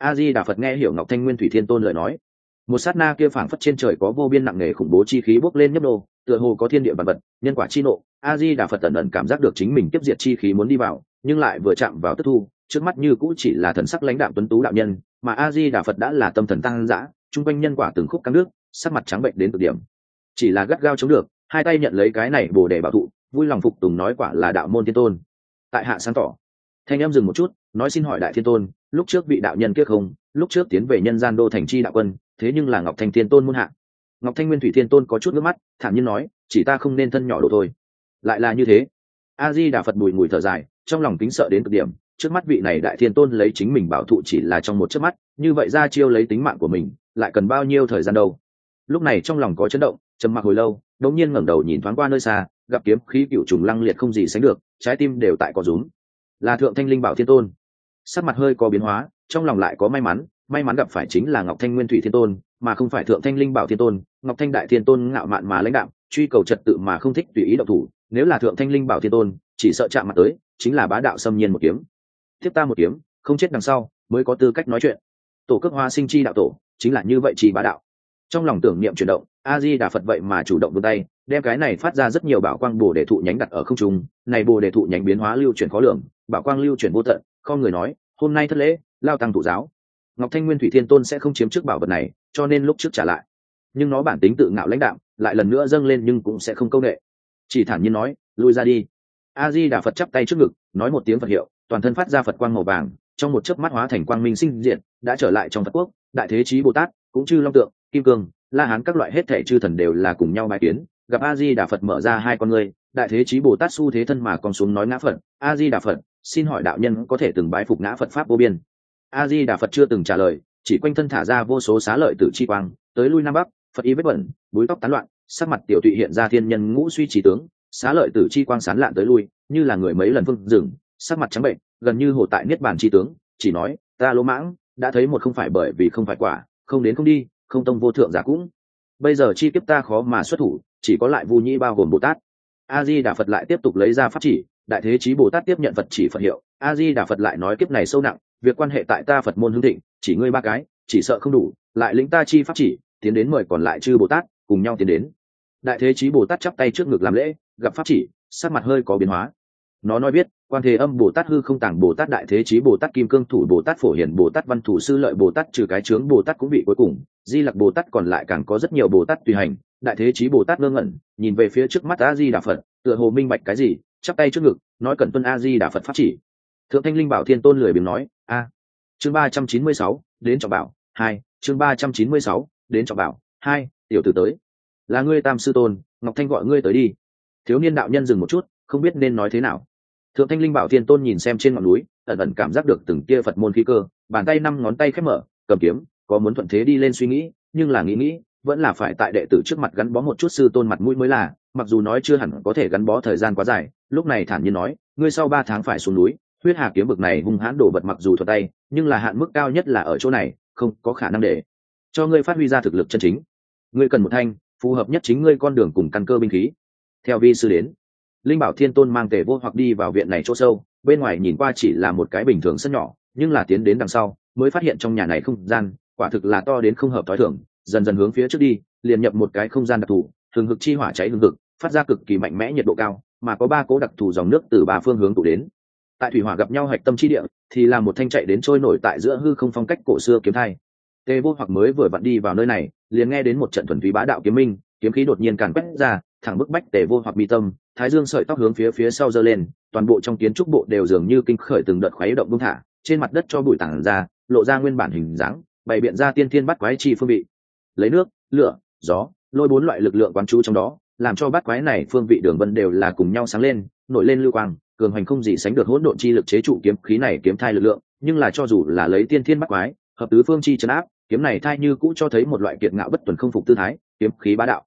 a di đà phật nghe hiểu ngọc thanh nguyên thủy thiên tôn lời nói, một sát na kia phảng phất trên trời có vô biên nặng nề khủng bố chi khí bốc lên nhấp đô tựa hồ có thiên địa vật vật, nhân quả chi nộ a di đà phật ẩn ẩn cảm giác được chính mình tiếp diệt chi khí muốn đi vào, nhưng lại vừa chạm vào tức thu, trước mắt như cũ chỉ là thần sắc lãnh đạo tuấn tú đạo nhân, mà a di đà phật đã là tâm thần tăng dã, chung quanh nhân quả từng khúc căng nước, sắc mặt trắng bệnh đến cực điểm. Chỉ là gắt gao chống được, hai tay nhận lấy cái này bồ đề bảo thụ, vui lòng phục tùng nói quả là đạo môn thiên tôn. Tại hạ sáng tỏ, thanh em dừng một chút, nói xin hỏi đại thiên tôn, lúc trước vị đạo nhân kiếp không, lúc trước tiến về nhân gian đô thành chi đạo quân, thế nhưng là ngọc thanh thiên tôn muôn hạ ngọc thanh nguyên thủy thiên tôn có chút nước mắt, thản nhiên nói, chỉ ta không nên thân nhỏ đồ thôi. Lại là như thế. A di đà phật bùi ngùi thở dài, trong lòng kính sợ đến cực điểm, trước mắt vị này đại thiên tôn lấy chính mình bảo thụ chỉ là trong một chớp mắt, như vậy ra chiêu lấy tính mạng của mình, lại cần bao nhiêu thời gian đâu? Lúc này trong lòng có chấn động, trầm mặc hồi lâu, đột nhiên ngẩng đầu nhìn thoáng qua nơi xa, gặp kiếm khí cựu trùng lăng liệt không gì sánh được, trái tim đều tại có rúm. Là thượng thanh linh bảo thiên tôn. Sắc mặt hơi có biến hóa, trong lòng lại có may mắn may mắn gặp phải chính là ngọc thanh nguyên thủy thiên tôn, mà không phải thượng thanh linh bảo thiên tôn ngọc thanh đại thiên tôn ngạo mạn mà lãnh đạo truy cầu trật tự mà không thích tùy ý động thủ, nếu là thượng thanh linh bảo thiên tôn, chỉ sợ chạm mặt tới, chính là bá đạo xâm nhiên một kiếm. Thiếp ta một kiếm, không chết đằng sau, mới có tư cách nói chuyện. Tổ cước hoa sinh chi đạo tổ, chính là như vậy chỉ bá đạo. Trong lòng tưởng niệm chuyển động a di đà phật vậy mà chủ động vươn tay, đem cái này phát ra rất nhiều bảo quang bồ đề thụ nhánh đặt ở không trung. Này bồ đề thụ nhánh biến hóa lưu chuyển khó lường, bảo quang lưu chuyển vô tận, không người nói, hôm nay thất lễ, lao tăng thụ giáo. Ngọc thanh nguyên thủy thiên tôn sẽ không chiếm trước bảo vật này, cho nên lúc trước trả lại nhưng nó bản tính tự ngạo lãnh đạo lại lần nữa dâng lên nhưng cũng sẽ không công nghệ. Chỉ thản nhiên nói, lui ra đi. A di đà phật chắp tay trước ngực, nói một tiếng phật hiệu, toàn thân phát ra phật quang màu vàng, trong một chớp mắt hóa thành quang minh sinh diện đã trở lại trong phật quốc, đại thế chí bồ tát, cũng chư long tượng, kim cương, la hán các loại hết thẻ chư thần đều là cùng nhau bài kiến, gặp a di đà phật mở ra hai con người đại thế chí bồ tát su thế thân mà con xuống nói ngã phật, a di đà phật, xin hỏi đạo nhân có thể từng bái phục ngã phật pháp vô biên? A di đà phật chưa từng trả lời, chỉ quanh thân thả ra vô số xá lợi tử chi quang, tới lui nam bắc phật y vết bẩn, búi tóc tán loạn, sắc mặt tiểu tụy hiện ra thiên nhân ngũ suy trí tướng, xá lợi tử chi quang sán lạn tới lui, như là người mấy lần phương dừng, sắc mặt trắng bệnh, gần như hồ tại niết bàn chi tướng, chỉ nói, ta lỗ mãng, đã thấy một không phải bởi vì không phải quả, không đến không đi, không tông vô thượng giả cũng. Bây giờ chi kiếp ta khó mà xuất thủ, chỉ có lại vu nhĩ bao gồm bồ tát. A di đà phật lại tiếp tục lấy ra pháp chỉ, đại thế chí bồ tát tiếp nhận phật chỉ phật hiệu a di đà phật lại nói kiếp này sâu nặng, việc quan hệ tại ta phật môn hương thịnh, chỉ ngươi ba cái, chỉ sợ không đủ, lại lĩnh ta chi pháp chỉ tiến đến mời còn lại chư bồ tát cùng nhau tiến đến đại thế chí bồ tát chắp tay trước ngực làm lễ gặp pháp chỉ sắc mặt hơi có biến hóa nó nói biết quan thế âm bồ tát hư không tàng bồ tát đại thế chí bồ tát kim cương thủ bồ tát phổ hiển bồ tát văn thủ sư lợi bồ tát trừ cái trướng bồ tát cũng bị cuối cùng di lặc bồ tát còn lại càng có rất nhiều bồ tát tùy hành đại thế chí bồ tát ngơ ngẩn nhìn về phía trước mắt a di đà phật tựa hồ minh bạch cái gì chắp tay trước ngực nói cần tuân a di đà phật pháp chỉ thượng thanh linh bảo thiên tôn lười biếng nói a chương ba trăm chín mươi sáu đến trọng bảo hai chương ba trăm chín mươi sáu đến trọng bảo, hai, tiểu tử tới. Là ngươi tam sư tôn, ngọc thanh gọi ngươi tới đi. Thiếu niên đạo nhân dừng một chút, không biết nên nói thế nào. Thượng thanh linh bảo thiên tôn nhìn xem trên ngọn núi, ẩn ẩn cảm giác được từng kia phật môn khí cơ, bàn tay năm ngón tay khép mở, cầm kiếm, có muốn thuận thế đi lên suy nghĩ, nhưng là nghĩ nghĩ, vẫn là phải tại đệ tử trước mặt gắn bó một chút sư tôn mặt mũi mới là, mặc dù nói chưa hẳn có thể gắn bó thời gian quá dài, lúc này thản nhiên nói, ngươi sau ba tháng phải xuống núi, huyết hà kiếm bực này hung hãn đổ vật mặc dù thuật tay, nhưng là hạn mức cao nhất là ở chỗ này, không có khả năng để cho ngươi phát huy ra thực lực chân chính. Ngươi cần một thanh, phù hợp nhất chính ngươi con đường cùng căn cơ binh khí. Theo vi sư đến, linh bảo thiên tôn mang tề vô hoặc đi vào viện này chỗ sâu, bên ngoài nhìn qua chỉ là một cái bình thường sân nhỏ, nhưng là tiến đến đằng sau, mới phát hiện trong nhà này không gian, quả thực là to đến không hợp t h ó i thưởng dần dần hướng phía trước đi, liền nhập một cái không gian đặc thù, thường hực chi hỏa cháy hương hực, phát ra cực kỳ mạnh mẽ nhiệt độ cao, mà có ba cố đặc thù dòng nước từ ba phương hướng tụ đến. Tại thủy hỏa gặp nhau hạch tâm chi địa, thì là một thanh chạy đến trôi nổi tại giữa hư không phong cách cổ xưa kiếm thai tề vô hoặc mới vừa vặn đi vào nơi này, liền nghe đến một trận thuần túy bá đạo kiếm minh, kiếm khí đột nhiên càn quét ra, thẳng bức bách tề vô hoặc mi tâm, thái dương sợi tóc hướng phía phía sau giơ lên, toàn bộ trong kiến trúc bộ đều dường như kinh khởi từng đợt khuấy động bung thả, trên mặt đất cho bụi tảng ra, lộ ra nguyên bản hình dáng, bày biện ra tiên thiên bắt quái chi phương vị. Lấy nước, lửa, gió, lôi bốn loại lực lượng quán chú trong đó, làm cho bắt quái này phương vị đường vân đều là cùng nhau sáng lên, nổi lên lưu quang, cường hành không gì sánh được hỗn độn chi lực chế trụ kiếm khí này kiếm thai lực lượng, nhưng là cho dù là lấy tiên thiên bắt quái, hợp tứ phương chi chấn áp kiếm này thai như cũ cho thấy một loại kiệt ngạo bất tuần không phục tư thái, kiếm khí bá đạo.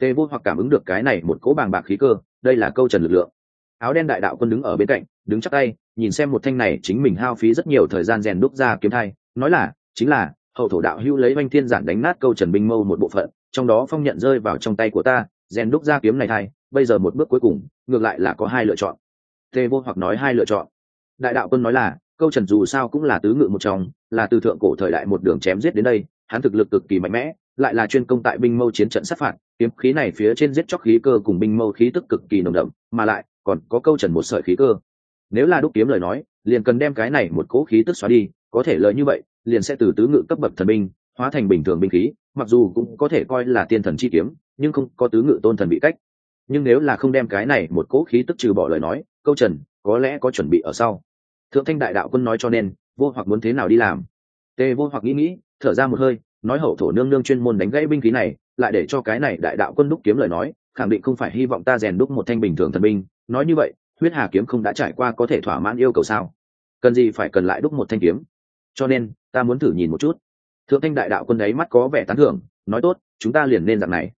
Tề vô hoặc cảm ứng được cái này một cỗ bàng bạc khí cơ, đây là câu trần lực lượng. Áo đen đại đạo quân đứng ở bên cạnh, đứng chắc tay, nhìn xem một thanh này chính mình hao phí rất nhiều thời gian rèn đúc ra kiếm thai, nói là, chính là, hậu thổ đạo hữu lấy oanh thiên giản đánh nát câu trần binh mâu một bộ phận, trong đó phong nhận rơi vào trong tay của ta, rèn đúc ra kiếm này thai, bây giờ một bước cuối cùng, ngược lại là có hai lựa chọn. Tề vô hoặc nói hai lựa chọn. Đại đạo quân nói là câu trần dù sao cũng là tứ ngự một trong, là từ thượng cổ thời đại một đường chém giết đến đây, hắn thực lực cực kỳ mạnh mẽ, lại là chuyên công tại binh mâu chiến trận sát phạt, kiếm khí này phía trên giết chóc khí cơ cùng binh mâu khí tức cực kỳ nồng đậm, mà lại, còn có câu trần một sợi khí cơ. Nếu là đúc kiếm lời nói, liền cần đem cái này một cỗ khí tức xóa đi, có thể lợi như vậy, liền sẽ từ tứ ngự cấp bậc thần binh, hóa thành bình thường binh khí, mặc dù cũng có thể coi là tiên thần chi kiếm, nhưng không có tứ ngự tôn thần bị cách. Nhưng nếu là không đem cái này một cỗ khí tức trừ bỏ lời nói, câu trần có lẽ có chuẩn bị ở sau thượng thanh đại đạo quân nói cho nên, vô hoặc muốn thế nào đi làm. Tề vô hoặc nghĩ nghĩ, thở ra một hơi, nói hậu thổ nương nương chuyên môn đánh gãy binh khí này, lại để cho cái này đại đạo quân đúc kiếm lời nói, khẳng định không phải hy vọng ta rèn đúc một thanh bình thường thần binh. Nói như vậy, huyết hà kiếm không đã trải qua có thể thỏa mãn yêu cầu sao? Cần gì phải cần lại đúc một thanh kiếm? Cho nên, ta muốn thử nhìn một chút. Thượng thanh đại đạo quân ấy mắt có vẻ tán thưởng, nói tốt, chúng ta liền nên dạng này.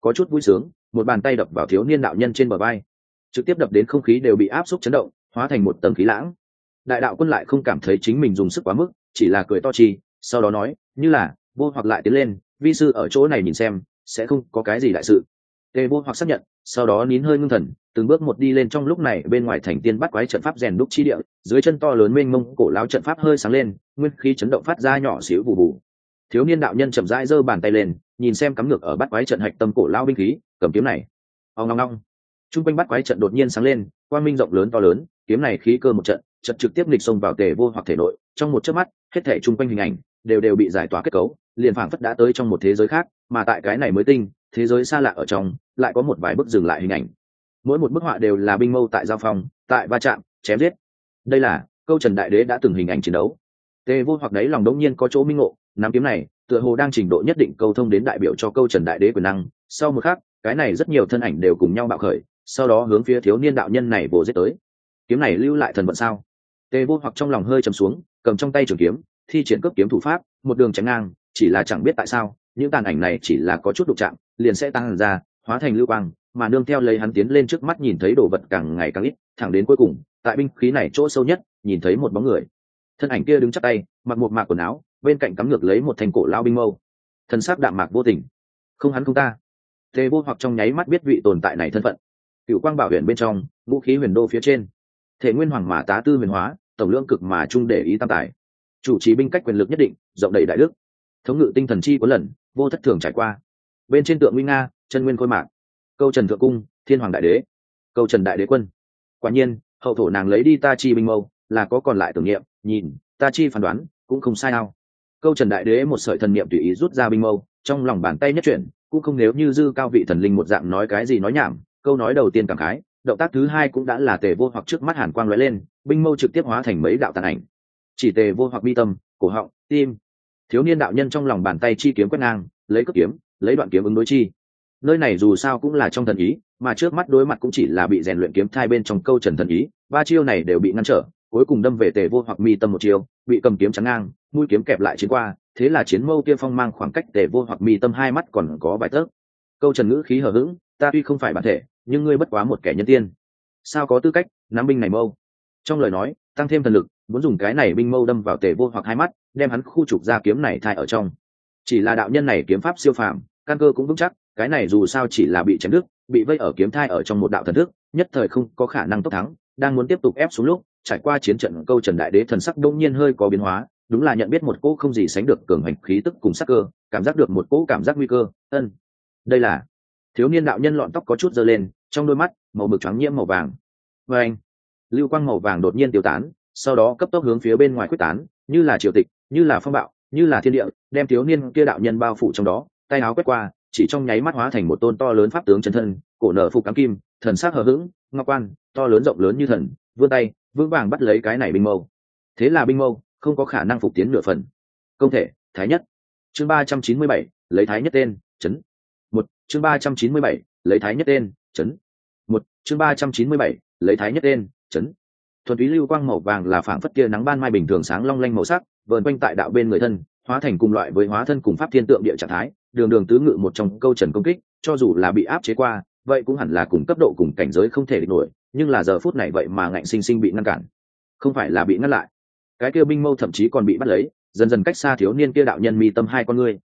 Có chút vui sướng, một bàn tay đập vào thiếu niên đạo nhân trên bờ vai. Trực tiếp đập đến không khí đều bị áp suất chấn động, hóa thành một tầng khí lãng đại đạo quân lại không cảm thấy chính mình dùng sức quá mức, chỉ là cười to chi, sau đó nói, như là, vô hoặc lại tiến lên, vi sư ở chỗ này nhìn xem, sẽ không có cái gì đại sự. Tề vô hoặc xác nhận, sau đó nín hơi ngưng thần, từng bước một đi lên trong lúc này bên ngoài thành tiên bắt quái trận pháp rèn đúc chi địa, dưới chân to lớn mênh mông cổ lao trận pháp hơi sáng lên, nguyên khí chấn động phát ra nhỏ xíu bù bù thiếu niên đạo nhân chậm rãi giơ bàn tay lên, nhìn xem cắm ngược ở bắt quái trận hạch tâm cổ lao binh khí, cầm kiếm này. Ao ngong ngong t r u n g quanh bắt quái trận đột nhiên sáng lên, quang minh rộng lớn to lớn, kiếm này khí cơ một trận trận trực tiếp nghịch xông vào tề vô hoặc thể nội, trong một chớp mắt, hết thể chung quanh hình ảnh đều đều bị giải tỏa kết cấu, liền phảng phất đã tới trong một thế giới khác, mà tại cái này mới tinh, thế giới xa lạ ở trong, lại có một vài bức dừng lại hình ảnh. Mỗi một bức họa đều là binh mâu tại giao phong, tại va chạm, chém giết. Đây là, câu trần đại đế đã từng hình ảnh chiến đấu. Tề vô hoặc đấy lòng đống nhiên có chỗ minh ngộ, nắm kiếm này, tựa hồ đang trình độ nhất định câu thông đến đại biểu cho câu trần đại đế quyền năng. Sau một khắc, cái này rất nhiều thân ảnh đều cùng nhau bạo khởi, sau đó hướng phía thiếu niên đạo nhân này bổ giết tới. Kiếm này lưu lại thần vận sao? Tề vô hoặc trong lòng hơi chầm xuống, cầm trong tay trường kiếm, thi triển cấp kiếm thủ pháp, một đường tránh ngang, chỉ là chẳng biết tại sao, những tàn ảnh này chỉ là có chút đụng chạm, liền sẽ tăng ra, hóa thành lưu quang, mà nương theo lấy hắn tiến lên trước mắt nhìn thấy đồ vật càng ngày càng ít, thẳng đến cuối cùng, tại binh khí này chỗ sâu nhất, nhìn thấy một bóng người. Thân ảnh kia đứng chắc tay, mặc một mạc quần áo, bên cạnh cắm ngược lấy một thành cổ lao binh mâu. Thân xác đạm mạc vô tình. Không hắn không ta. Tề vô hoặc trong nháy mắt biết vị tồn tại này thân phận. Cựu quang bảo huyền bên trong, vũ khí huyền đô phía trên thể nguyên hoàng mà tá tư huyền hóa, tổng lượng cực mà trung để ý tam tài. Chủ trì binh cách quyền lực nhất định, rộng đầy đại đức. Thống ngự tinh thần chi có lần, vô thất thường trải qua. Bên trên tượng nguy nga, chân nguyên khôi mạc. Câu trần thượng cung, thiên hoàng đại đế. Câu trần đại đế quân. Quả nhiên, hậu thổ nàng lấy đi ta chi binh mâu, là có còn lại tưởng niệm, nhìn, ta chi phán đoán, cũng không sai nào. Câu trần đại đế một sợi thần niệm tùy ý rút ra binh mâu, trong lòng bàn tay nhất chuyển, cũng không nếu như dư cao vị thần linh một dạng nói cái gì nói nhảm, câu nói đầu tiên cảm khái động tác thứ hai cũng đã là tề vô hoặc trước mắt hàn quang lóe lên, binh mâu trực tiếp hóa thành mấy đạo tàn ảnh. Chỉ tề vô hoặc bi tâm, cổ họng, tim. Thiếu niên đạo nhân trong lòng bàn tay chi kiếm quét ngang, lấy cất kiếm, lấy đoạn kiếm ứng đối chi. Nơi này dù sao cũng là trong thần ý, mà trước mắt đối mặt cũng chỉ là bị rèn luyện kiếm thai bên trong câu trần thần ý, ba chiêu này đều bị ngăn trở, cuối cùng đâm về tề vô hoặc mi tâm một chiêu, bị cầm kiếm chắn ngang, mũi kiếm kẹp lại chiến qua, thế là chiến mâu kia phong mang khoảng cách tề vô hoặc mi tâm hai mắt còn có vài tấc. Câu trần ngữ khí hờ hững, ta tuy không phải bản thể nhưng ngươi bất quá một kẻ nhân tiên. Sao có tư cách nắm binh này mâu? Trong lời nói, tăng thêm thần lực, muốn dùng cái này binh mâu đâm vào tề vô hoặc hai mắt, đem hắn khu trục ra kiếm này thai ở trong. Chỉ là đạo nhân này kiếm pháp siêu phàm, căn cơ cũng vững chắc, cái này dù sao chỉ là bị chém đứt, bị vây ở kiếm thai ở trong một đạo thần thức, nhất thời không có khả năng tốc thắng, đang muốn tiếp tục ép xuống lúc, trải qua chiến trận câu trần đại đế thần sắc đông nhiên hơi có biến hóa, đúng là nhận biết một cỗ không gì sánh được cường hành khí tức cùng sắc cơ, cảm giác được một cỗ cảm giác nguy cơ, ân, đây là thiếu niên đạo nhân lọn tóc có chút dơ lên, trong đôi mắt, màu mực trắng nhiễm màu vàng. Và anh, lưu quang màu vàng đột nhiên tiêu tán, sau đó cấp tốc hướng phía bên ngoài quyết tán, như là triều tịch, như là phong bạo, như là thiên địa, đem thiếu niên kia đạo nhân bao phủ trong đó, tay áo quét qua, chỉ trong nháy mắt hóa thành một tôn to lớn pháp tướng chân thân, cổ nở phục cám kim, thần sắc hờ hững, ngọc quan, to lớn rộng lớn như thần, vươn tay, vững vàng bắt lấy cái này binh mâu. Thế là binh mâu, không có khả năng phục tiến nửa phần. Công thể, thái nhất. Chương ba trăm chín mươi bảy, lấy thái nhất tên, chấn chương ba trăm chín mươi bảy, lấy thái nhất tên chấn một, chương ba trăm chín mươi bảy, lấy thái nhất tên chấn thuần túy lưu quang màu vàng là phảng phất kia nắng ban mai bình thường sáng long lanh màu sắc, vờn quanh tại đạo bên người thân, hóa thành cùng loại với hóa thân cùng pháp thiên tượng địa trạng thái, đường đường tứ ngự một trong câu trần công kích, cho dù là bị áp chế qua, vậy cũng hẳn là cùng cấp độ cùng cảnh giới không thể địch nổi, nhưng là giờ phút này vậy mà ngạnh sinh sinh bị ngăn cản. Không phải là bị ngăn lại. Cái kia binh mâu thậm chí còn bị bắt lấy, dần dần cách xa thiếu niên kia đạo nhân mi tâm hai con ngươi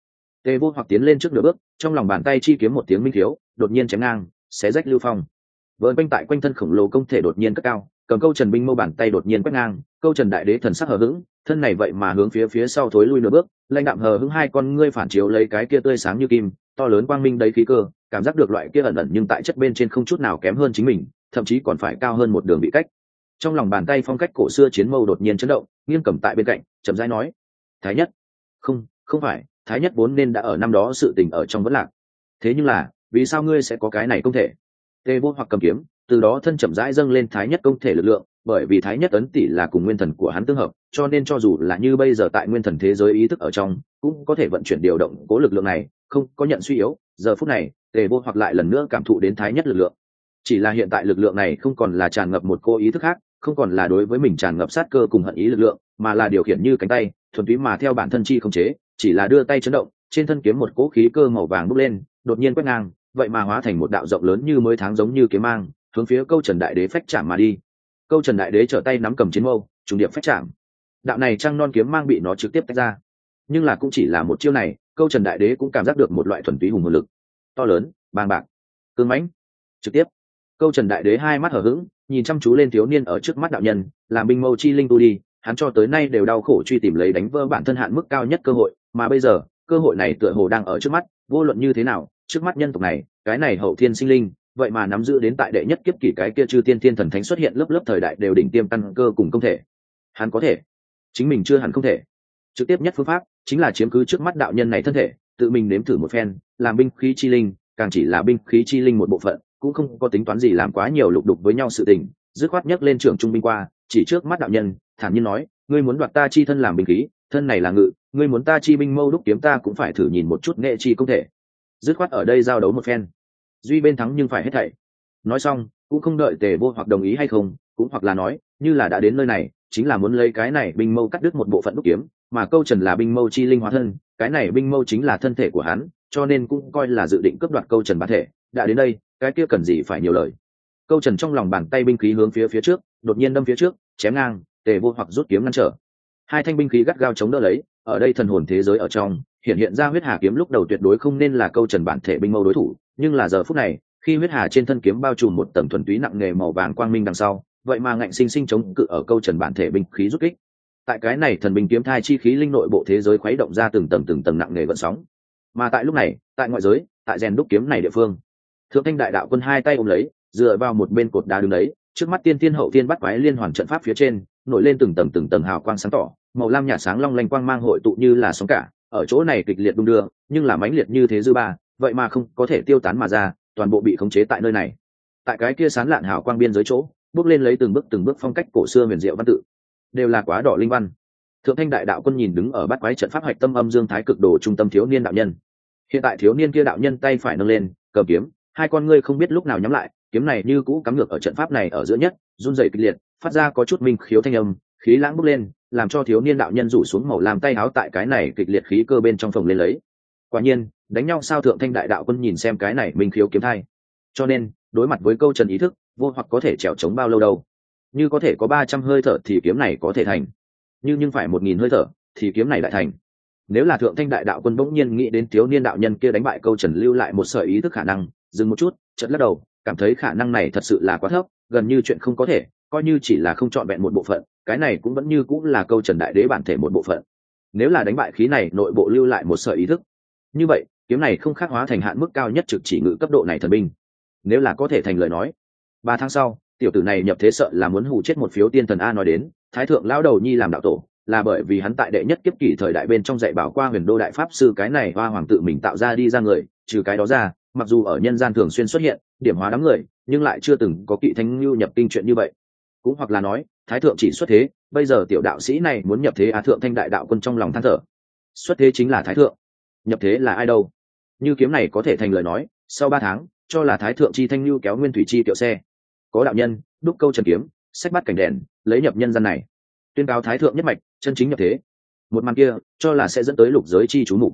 tề vô hoặc tiến lên trước nửa bước, trong lòng bàn tay chi kiếm một tiếng minh thiếu, đột nhiên chém ngang, xé rách lưu phong. Vợn quanh tại quanh thân khổng lồ công thể đột nhiên cất cao, cầm câu trần binh mâu bàn tay đột nhiên quét ngang, câu trần đại đế thần sắc hờ hững, thân này vậy mà hướng phía phía sau thối lui nửa bước, lãnh đạm hờ hững hai con ngươi phản chiếu lấy cái kia tươi sáng như kim, to lớn quang minh đấy khí cơ, cảm giác được loại kia ẩn ẩn nhưng tại chất bên trên không chút nào kém hơn chính mình, thậm chí còn phải cao hơn một đường bị cách. Trong lòng bàn tay phong cách cổ xưa chiến mâu đột nhiên chấn động, nghiêng cầm tại bên cạnh, chậm rãi nói, thái nhất, không không phải thái nhất vốn nên đã ở năm đó sự tình ở trong vẫn lạc. Thế nhưng là, vì sao ngươi sẽ có cái này không thể? Tê vô hoặc cầm kiếm, từ đó thân chậm rãi dâng lên thái nhất công thể lực lượng, bởi vì thái nhất ấn tỷ là cùng nguyên thần của hắn tương hợp, cho nên cho dù là như bây giờ tại nguyên thần thế giới ý thức ở trong, cũng có thể vận chuyển điều động cố lực lượng này, không có nhận suy yếu. Giờ phút này, tề vô hoặc lại lần nữa cảm thụ đến thái nhất lực lượng. Chỉ là hiện tại lực lượng này không còn là tràn ngập một cô ý thức khác, không còn là đối với mình tràn ngập sát cơ cùng hận ý lực lượng, mà là điều khiển như cánh tay, thuần túy mà theo bản thân chi không chế chỉ là đưa tay chấn động, trên thân kiếm một cỗ khí cơ màu vàng bốc lên, đột nhiên quét ngang, vậy mà hóa thành một đạo rộng lớn như mới tháng giống như kiếm mang, hướng phía câu trần đại đế phách chạm mà đi. Câu trần đại đế trở tay nắm cầm chiến mâu, trùng điệp phách chạm. Đạo này trăng non kiếm mang bị nó trực tiếp tách ra. Nhưng là cũng chỉ là một chiêu này, câu trần đại đế cũng cảm giác được một loại thuần túy hùng hồn lực. To lớn, bàng bạc, cương mãnh. Trực tiếp, câu trần đại đế hai mắt hở h nhìn chăm chú lên thiếu niên ở trước mắt đạo nhân, làm binh mâu chi linh tu đi, hắn cho tới nay đều đau khổ truy tìm lấy đánh vỡ bản thân hạn mức cao nhất cơ hội mà bây giờ, cơ hội này tựa hồ đang ở trước mắt, vô luận như thế nào, trước mắt nhân tộc này, cái này hậu thiên sinh linh, vậy mà nắm giữ đến tại đệ nhất kiếp kỷ cái kia chư tiên thiên thần thánh xuất hiện lớp lớp thời đại đều đỉnh tiêm căn cơ cùng công thể. Hắn có thể. Chính mình chưa hẳn không thể. Trực tiếp nhất phương pháp chính là chiếm cứ trước mắt đạo nhân này thân thể, tự mình nếm thử một phen, làm binh khí chi linh, càng chỉ là binh khí chi linh một bộ phận, cũng không có tính toán gì làm quá nhiều lục đục với nhau sự tình. Dứt khoát nhấc lên trưởng trung binh qua, chỉ trước mắt đạo nhân, thản nhiên nói, ngươi muốn đoạt ta chi thân làm binh khí thân này là ngự, ngươi muốn ta chi binh mâu đúc kiếm ta cũng phải thử nhìn một chút nghệ chi công thể. Dứt khoát ở đây giao đấu một phen. Duy bên thắng nhưng phải hết thảy. Nói xong, cũng không đợi tề vô hoặc đồng ý hay không, cũng hoặc là nói, như là đã đến nơi này, chính là muốn lấy cái này binh mâu cắt đứt một bộ phận đúc kiếm, mà câu trần là binh mâu chi linh hóa thân, cái này binh mâu chính là thân thể của hắn, cho nên cũng coi là dự định cướp đoạt câu trần bản thể. Đã đến đây, cái kia cần gì phải nhiều lời. Câu trần trong lòng bàn tay binh khí hướng phía phía trước, đột nhiên đâm phía trước, chém ngang, tề vô hoặc rút kiếm ngăn trở hai thanh binh khí gắt gao chống đỡ lấy, ở đây thần hồn thế giới ở trong, hiện hiện ra huyết hà kiếm lúc đầu tuyệt đối không nên là câu trần bản thể binh mâu đối thủ, nhưng là giờ phút này, khi huyết hà trên thân kiếm bao trùm một tầng thuần túy nặng nghề màu vàng quang minh đằng sau, vậy mà ngạnh sinh sinh chống cự ở câu trần bản thể binh khí rút kích. Tại cái này thần binh kiếm thai chi khí linh nội bộ thế giới khuấy động ra từng tầng từng tầng nặng nghề vận sóng. Mà tại lúc này, tại ngoại giới, tại rèn đúc kiếm này địa phương, thượng thanh đại đạo quân hai tay ôm lấy, dựa vào một bên cột đá đứng đấy, trước mắt tiên thiên hậu tiên bắt quái liên hoàn trận pháp phía trên, nổi lên từng tầng từng tầng hào quang sáng tỏ màu lam nhạt sáng long lanh quang mang hội tụ như là sóng cả, ở chỗ này kịch liệt đung đưa, nhưng là mãnh liệt như thế dư ba, vậy mà không có thể tiêu tán mà ra, toàn bộ bị khống chế tại nơi này. Tại cái kia sán lạn hào quang biên giới chỗ, bước lên lấy từng bước từng bước phong cách cổ xưa huyền diệu văn tự. Đều là quá đỏ linh văn. Thượng thanh đại đạo quân nhìn đứng ở bát quái trận pháp hạch tâm âm dương thái cực đồ trung tâm thiếu niên đạo nhân. Hiện tại thiếu niên kia đạo nhân tay phải nâng lên, cầm kiếm, hai con ngươi không biết lúc nào nhắm lại, kiếm này như cũ cắm ngược ở trận pháp này ở giữa nhất, run rẩy kịch liệt, phát ra có chút minh khiếu thanh âm khí lãng bốc lên, làm cho thiếu niên đạo nhân rủ xuống màu làm tay áo tại cái này kịch liệt khí cơ bên trong phòng lên lấy. Quả nhiên, đánh nhau sao thượng thanh đại đạo quân nhìn xem cái này minh khiếu kiếm thai. Cho nên, đối mặt với câu trần ý thức, vô hoặc có thể trèo trống bao lâu đâu. Như có thể có ba trăm hơi thở thì kiếm này có thể thành. Như nhưng phải một nghìn hơi thở thì kiếm này lại thành. Nếu là thượng thanh đại đạo quân bỗng nhiên nghĩ đến thiếu niên đạo nhân kia đánh bại câu trần lưu lại một sợi ý thức khả năng, dừng một chút chật lắc đầu, cảm thấy khả năng này thật sự là quá thấp, gần như chuyện không có thể, coi như chỉ là không chọn vẹn một bộ phận cái này cũng vẫn như cũng là câu trần đại đế bản thể một bộ phận. Nếu là đánh bại khí này, nội bộ lưu lại một sợi ý thức. Như vậy, kiếm này không khác hóa thành hạn mức cao nhất trực chỉ ngự cấp độ này thần binh. Nếu là có thể thành lời nói. Ba tháng sau, tiểu tử này nhập thế sợ là muốn hù chết một phiếu tiên thần a nói đến, thái thượng lão đầu nhi làm đạo tổ, là bởi vì hắn tại đệ nhất kiếp kỷ thời đại bên trong dạy bảo qua huyền đô đại pháp sư cái này hoa hoàng tự mình tạo ra đi ra người, trừ cái đó ra, mặc dù ở nhân gian thường xuyên xuất hiện, điểm hóa đám người, nhưng lại chưa từng có kỵ thánh lưu nhập kinh chuyện như vậy cũng hoặc là nói, thái thượng chỉ xuất thế, bây giờ tiểu đạo sĩ này muốn nhập thế á thượng thanh đại đạo quân trong lòng than thở. Xuất thế chính là thái thượng. Nhập thế là ai đâu? Như kiếm này có thể thành lời nói, sau ba tháng, cho là thái thượng chi thanh lưu kéo nguyên thủy chi tiểu xe. Có đạo nhân, đúc câu trần kiếm sách bắt cảnh đèn, lấy nhập nhân gian này. Tuyên cáo thái thượng nhất mạch, chân chính nhập thế. Một màn kia, cho là sẽ dẫn tới lục giới chi chú mục.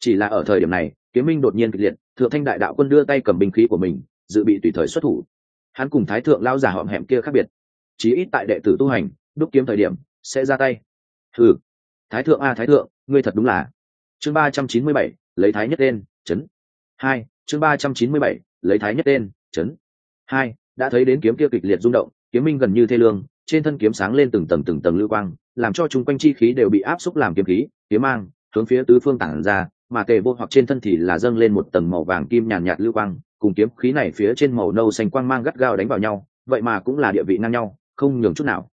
Chỉ là ở thời điểm này, kiếm minh đột nhiên kịch liệt, thượng thanh đại đạo quân đưa tay cầm binh khí của mình, dự bị tùy thời xuất thủ. Hắn cùng thái thượng lao giả họm hẹm kia khác biệt chí ít tại đệ tử tu hành, đúc kiếm thời điểm, sẽ ra tay. Thử thái thượng a, thái thượng, ngươi thật đúng là. Chương ba trăm chín mươi bảy, lấy thái nhất tên, chấn. Hai, chương ba trăm chín mươi bảy, lấy thái nhất tên, chấn. Hai, đã thấy đến kiếm kia kịch liệt rung động, kiếm minh gần như thê lương, trên thân kiếm sáng lên từng tầng từng tầng lưu quang, làm cho chung quanh chi khí đều bị áp xúc làm kiếm khí, kiếm mang, hướng phía tứ phương tản ra, mà tề vô hoặc trên thân thì là dâng lên một tầng màu vàng kim nhàn nhạt lưu quang, cùng kiếm khí này phía trên màu nâu xanh quang mang gắt gao đánh vào nhau, vậy mà cũng là địa vị ngang nhau không nhường chút nào.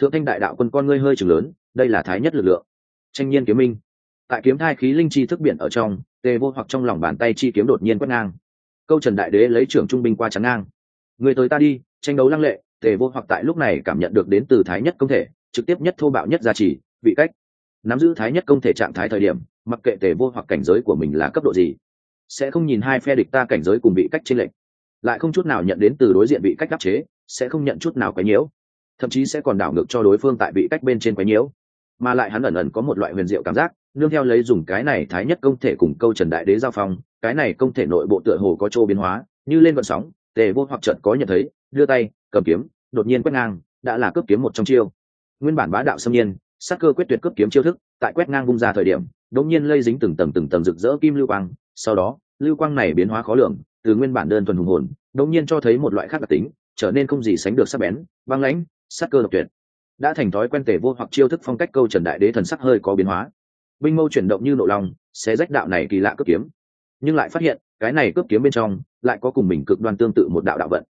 Thượng thanh đại đạo quân con ngươi hơi chừng lớn, đây là thái nhất lực lượng. Tranh nhiên kiếm minh. Tại kiếm thai khí linh chi thức biển ở trong, tề vô hoặc trong lòng bàn tay chi kiếm đột nhiên quét ngang. Câu trần đại đế lấy trưởng trung binh qua chắn ngang. Người tới ta đi, tranh đấu lăng lệ, tề vô hoặc tại lúc này cảm nhận được đến từ thái nhất công thể, trực tiếp nhất thô bạo nhất gia trì, vị cách. Nắm giữ thái nhất công thể trạng thái thời điểm, mặc kệ tề vô hoặc cảnh giới của mình là cấp độ gì, sẽ không nhìn hai phe địch ta cảnh giới cùng vị cách trên lệnh lại không chút nào nhận đến từ đối diện vị cách đắc chế, sẽ không nhận chút nào quấy nhiễu thậm chí sẽ còn đảo ngược cho đối phương tại vị cách bên trên quấy nhiễu. Mà lại hắn ẩn ẩn có một loại huyền diệu cảm giác, nương theo lấy dùng cái này thái nhất công thể cùng câu trần đại đế giao phong, cái này công thể nội bộ tựa hồ có chỗ biến hóa, như lên vận sóng, tề vô hoặc trận có nhận thấy, đưa tay, cầm kiếm, đột nhiên quét ngang, đã là cướp kiếm một trong chiêu. Nguyên bản bá đạo xâm nhiên, sắc cơ quyết tuyệt cướp kiếm chiêu thức, tại quét ngang vung ra thời điểm, đột nhiên lây dính từng tầng từng tầng rực rỡ kim lưu quang, sau đó, lưu quang này biến hóa khó lường, từ nguyên bản đơn thuần hùng hồn, đột nhiên cho thấy một loại khác đặc tính, trở nên không gì sánh được sắc bén, băng lãnh sát cơ độc tuyệt. Đã thành thói quen tề vô hoặc chiêu thức phong cách câu trần đại đế thần sắc hơi có biến hóa. Binh mâu chuyển động như nộ lòng sẽ rách đạo này kỳ lạ cướp kiếm. Nhưng lại phát hiện, cái này cướp kiếm bên trong lại có cùng mình cực đoan tương tự một đạo đạo vận.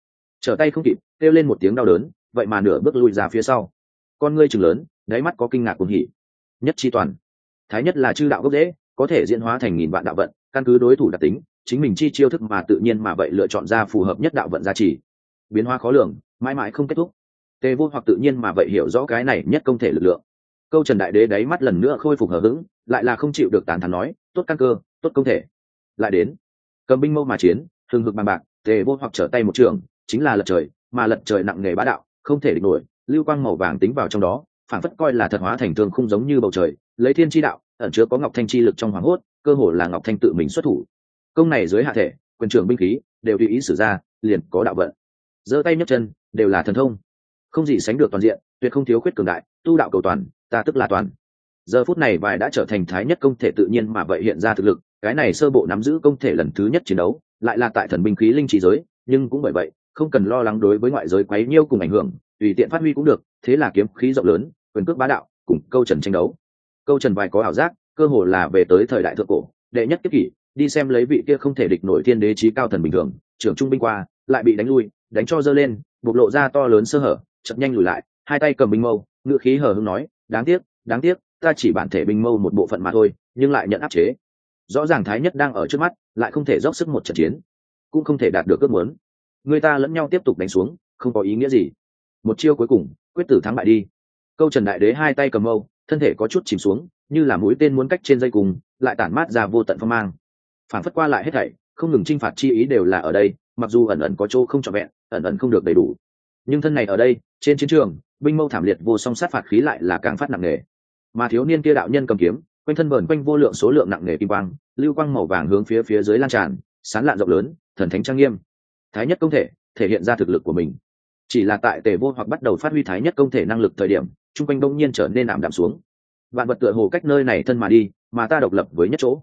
Trở tay không kịp, kêu lên một tiếng đau đớn, vậy mà nửa bước lui ra phía sau. Con ngươi chừng lớn, đáy mắt có kinh ngạc cuồng hỉ. Nhất chi toàn. Thái nhất là chư đạo gốc dễ có thể diễn hóa thành nghìn vạn đạo vận, căn cứ đối thủ đặc tính, chính mình chi chiêu thức mà tự nhiên mà vậy lựa chọn ra phù hợp nhất đạo vận gia trì. Biến hóa khó lường, mãi mãi không kết thúc tề vô hoặc tự nhiên mà vậy hiểu rõ cái này nhất công thể lực lượng. Câu trần đại đế đáy mắt lần nữa khôi phục hờ hững, lại là không chịu được tán thắn nói, tốt căn cơ, tốt công thể. Lại đến, cầm binh mâu mà chiến hừng hực bằng bạc tề vô hoặc trở tay một trường, chính là lật trời, mà lật trời nặng nề bá đạo, không thể địch nổi, lưu quang màu vàng tính vào trong đó phản phất coi là thật hóa thành thương không giống như bầu trời, lấy thiên chi đạo, ẩn chứa có ngọc thanh chi lực trong hoàng hốt, cơ hồ là ngọc thanh tự mình xuất thủ. Công này dưới hạ thể, quyền trưởng binh khí, đều tùy ý sử ra, liền có đạo vận. Giơ tay nhấc chân, đều là thần thông không gì sánh được toàn diện, tuyệt không thiếu khuyết cường đại, tu đạo cầu toàn, ta tức là toàn. Giờ phút này vài đã trở thành thái nhất công thể tự nhiên mà vậy hiện ra thực lực, cái này sơ bộ nắm giữ công thể lần thứ nhất chiến đấu, lại là tại thần binh khí linh trí giới, nhưng cũng bởi vậy, không cần lo lắng đối với ngoại giới quấy nhiêu cùng ảnh hưởng, tùy tiện phát huy cũng được, thế là kiếm khí rộng lớn, quyền cước bá đạo, cùng câu trần tranh đấu. Câu trần vài có ảo giác, cơ hồ là về tới thời đại thượng cổ, đệ nhất kiếp kỷ, đi xem lấy vị kia không thể địch nổi thiên đế trí cao thần bình thường, trưởng trung binh qua, lại bị đánh lui, đánh cho dơ lên, bộc lộ ra to lớn sơ hở chậm nhanh lùi lại, hai tay cầm binh mâu ngự khí hờ hưng nói, đáng tiếc đáng tiếc, ta chỉ bản thể binh mâu một bộ phận mà thôi, nhưng lại nhận áp chế. Rõ ràng thái nhất đang ở trước mắt, lại không thể dốc sức một trận chiến, cũng không thể đạt được ước muốn. Người ta lẫn nhau tiếp tục đánh xuống, không có ý nghĩa gì. Một chiêu cuối cùng, quyết tử thắng bại đi. Câu trần đại đế hai tay cầm mâu, thân thể có chút chìm xuống, như là mũi tên muốn cách trên dây cùng, lại tản mát ra vô tận phong mang. Phản phất qua lại hết thảy, không ngừng t r i n h phạt chi ý đều là ở đây, mặc dù ẩn ẩn có chỗ không trọn vẹn, ẩn ẩn không được đầy đủ nhưng thân này ở đây, trên chiến trường, binh mâu thảm liệt vô song sát phạt khí lại là càng phát nặng nề. Mà thiếu niên kia đạo nhân cầm kiếm, quanh thân vờn quanh vô lượng số lượng nặng nề kim quang, lưu quang màu vàng hướng phía phía dưới lan tràn, sán lạn rộng lớn, thần thánh trang nghiêm. Thái nhất công thể thể hiện ra thực lực của mình. Chỉ là tại tề vô hoặc bắt đầu phát huy thái nhất công thể năng lực thời điểm, chung quanh đông nhiên trở nên ảm đạm xuống. Vạn vật tựa hồ cách nơi này thân mà đi, mà ta độc lập với nhất chỗ.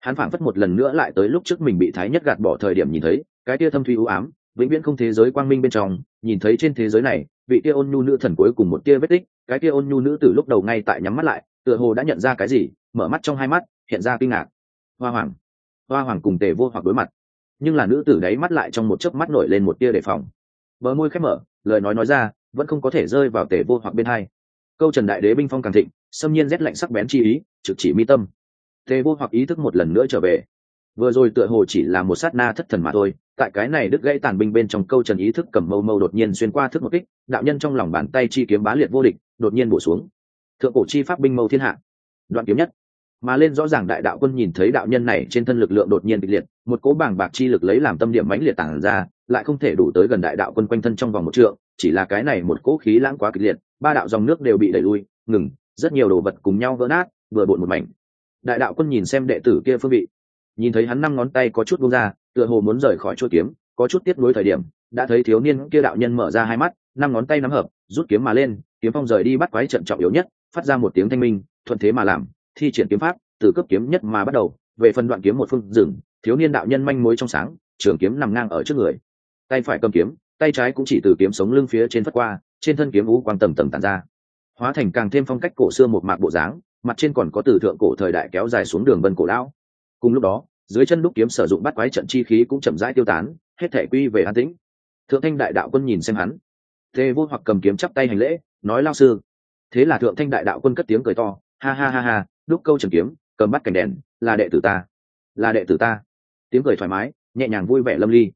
Hắn phảng phất một lần nữa lại tới lúc trước mình bị thái nhất gạt bỏ thời điểm nhìn thấy, cái tia thâm thuy ưu ám vĩnh viễn không thế giới quang minh bên trong, nhìn thấy trên thế giới này, vị tia ôn nhu nữ thần cuối cùng một tia vết tích, cái tia ôn nhu nữ từ lúc đầu ngay tại nhắm mắt lại, tựa hồ đã nhận ra cái gì, mở mắt trong hai mắt, hiện ra kinh ngạc. Hoa hoàng. Hoa hoàng cùng tề vô hoặc đối mặt. Nhưng là nữ tử đấy mắt lại trong một chớp mắt nổi lên một tia đề phòng. Bờ môi khép mở, lời nói nói ra, vẫn không có thể rơi vào tề vô hoặc bên hai. Câu trần đại đế binh phong càng thịnh, xâm nhiên rét lạnh sắc bén chi ý, trực chỉ mi tâm. Tề vô hoặc ý thức một lần nữa trở về vừa rồi tựa hồ chỉ là một sát na thất thần mà thôi, tại cái này đứt gãy tàn binh bên trong câu trần ý thức cầm mâu mâu đột nhiên xuyên qua thức một kích, đạo nhân trong lòng bàn tay chi kiếm bá liệt vô địch, đột nhiên bổ xuống. Thượng cổ chi pháp binh mâu thiên hạ. Đoạn kiếm nhất. Mà lên rõ ràng đại đạo quân nhìn thấy đạo nhân này trên thân lực lượng đột nhiên kịch liệt, một cố bảng bạc chi lực lấy làm tâm điểm mãnh liệt tản ra, lại không thể đủ tới gần đại đạo quân quanh thân trong vòng một trượng, chỉ là cái này một cỗ khí lãng quá kịch liệt, ba đạo dòng nước đều bị đẩy lui, ngừng, rất nhiều đồ vật cùng nhau vỡ nát, vừa bộn một mảnh. Đại đạo quân nhìn xem đệ tử kia phương vị nhìn thấy hắn năm ngón tay có chút buông ra, tựa hồ muốn rời khỏi chuôi kiếm, có chút tiếp nối thời điểm, đã thấy thiếu niên kia đạo nhân mở ra hai mắt, năm ngón tay nắm hợp, rút kiếm mà lên, kiếm phong rời đi bắt quái trận trọng yếu nhất, phát ra một tiếng thanh minh, thuận thế mà làm, thi triển kiếm pháp, từ cấp kiếm nhất mà bắt đầu, về phần đoạn kiếm một phương dừng, thiếu niên đạo nhân manh mối trong sáng, trường kiếm nằm ngang ở trước người. Tay phải cầm kiếm, tay trái cũng chỉ từ kiếm sống lưng phía trên phất qua, trên thân kiếm vũ quang tầm tầm tàn ra. Hóa thành càng thêm phong cách cổ xưa một mạc bộ dáng, mặt trên còn có từ thượng cổ thời đại kéo dài xuống đường vân cổ lão cùng lúc đó, dưới chân đúc kiếm sử dụng bắt quái trận chi khí cũng chậm rãi tiêu tán, hết thể quy về an tĩnh. Thượng thanh đại đạo quân nhìn xem hắn. Tê vô hoặc cầm kiếm chắp tay hành lễ, nói, lao sư. Thế là thượng thanh đại đạo quân cất tiếng cười to, ha ha ha ha, đúc câu trần kiếm, cầm bắt cảnh đèn, là đệ tử ta, là đệ tử ta. Tiếng cười thoải mái, nhẹ nhàng vui vẻ lâm ly.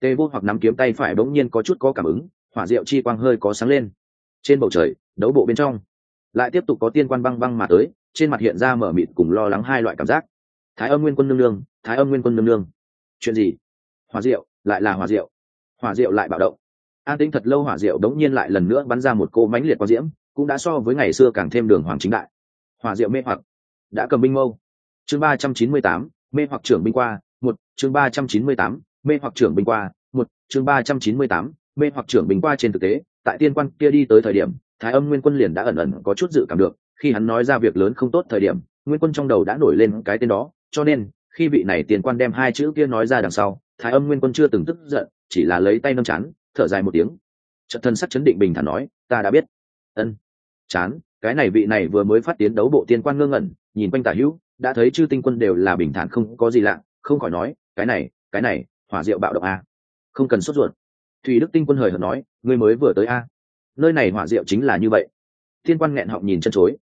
Tê vô hoặc nắm kiếm tay phải bỗng nhiên có chút có cảm ứng, hỏa diệu chi quang hơi có sáng lên. Trên bầu trời, đấu bộ bên trong, lại tiếp tục có tiên quan băng băng mà tới, trên mặt hiện ra mở mịt cùng lo lắng hai loại cảm giác thái âm nguyên quân nương nương, thái âm nguyên quân nương nương. Chuyện gì? Hòa diệu, lại là hòa diệu. Hòa diệu lại bạo động. An tĩnh thật lâu hỏa diệu đống nhiên lại lần nữa bắn ra một cô mánh liệt quang diễm, cũng đã so với ngày xưa càng thêm đường hoàng chính đại. Hỏa diệu mê hoặc. Đã cầm binh mâu. Chương ba trăm chín mươi tám, mê hoặc trưởng binh qua, một, chương ba trăm chín mươi tám, mê hoặc trưởng binh qua, một, chương ba trăm chín mươi tám, mê hoặc trưởng binh qua trên thực tế, tại tiên quan kia đi tới thời điểm, thái âm nguyên quân liền đã ẩn ẩn có chút dự cảm được, khi hắn nói ra việc lớn không tốt thời điểm, nguyên quân trong đầu đã nổi lên cái tên đó cho nên, khi vị này tiền quan đem hai chữ kia nói ra đằng sau, thái âm nguyên quân chưa từng tức giận, chỉ là lấy tay nâng chán, thở dài một tiếng. Trận thân sắc chấn định bình thản nói, ta đã biết. Ân, chán, cái này vị này vừa mới phát tiến đấu bộ tiên quan ngơ ngẩn, nhìn quanh tả hữu, đã thấy chư tinh quân đều là bình thản không có gì lạ, không khỏi nói, cái này cái này, hỏa diệu bạo động a, không cần sốt ruột. Thùy đức tinh quân hời hợt nói, ngươi mới vừa tới a, nơi này hỏa diệu chính là như vậy. Tiên quan nghẹn họng nhìn chân chối,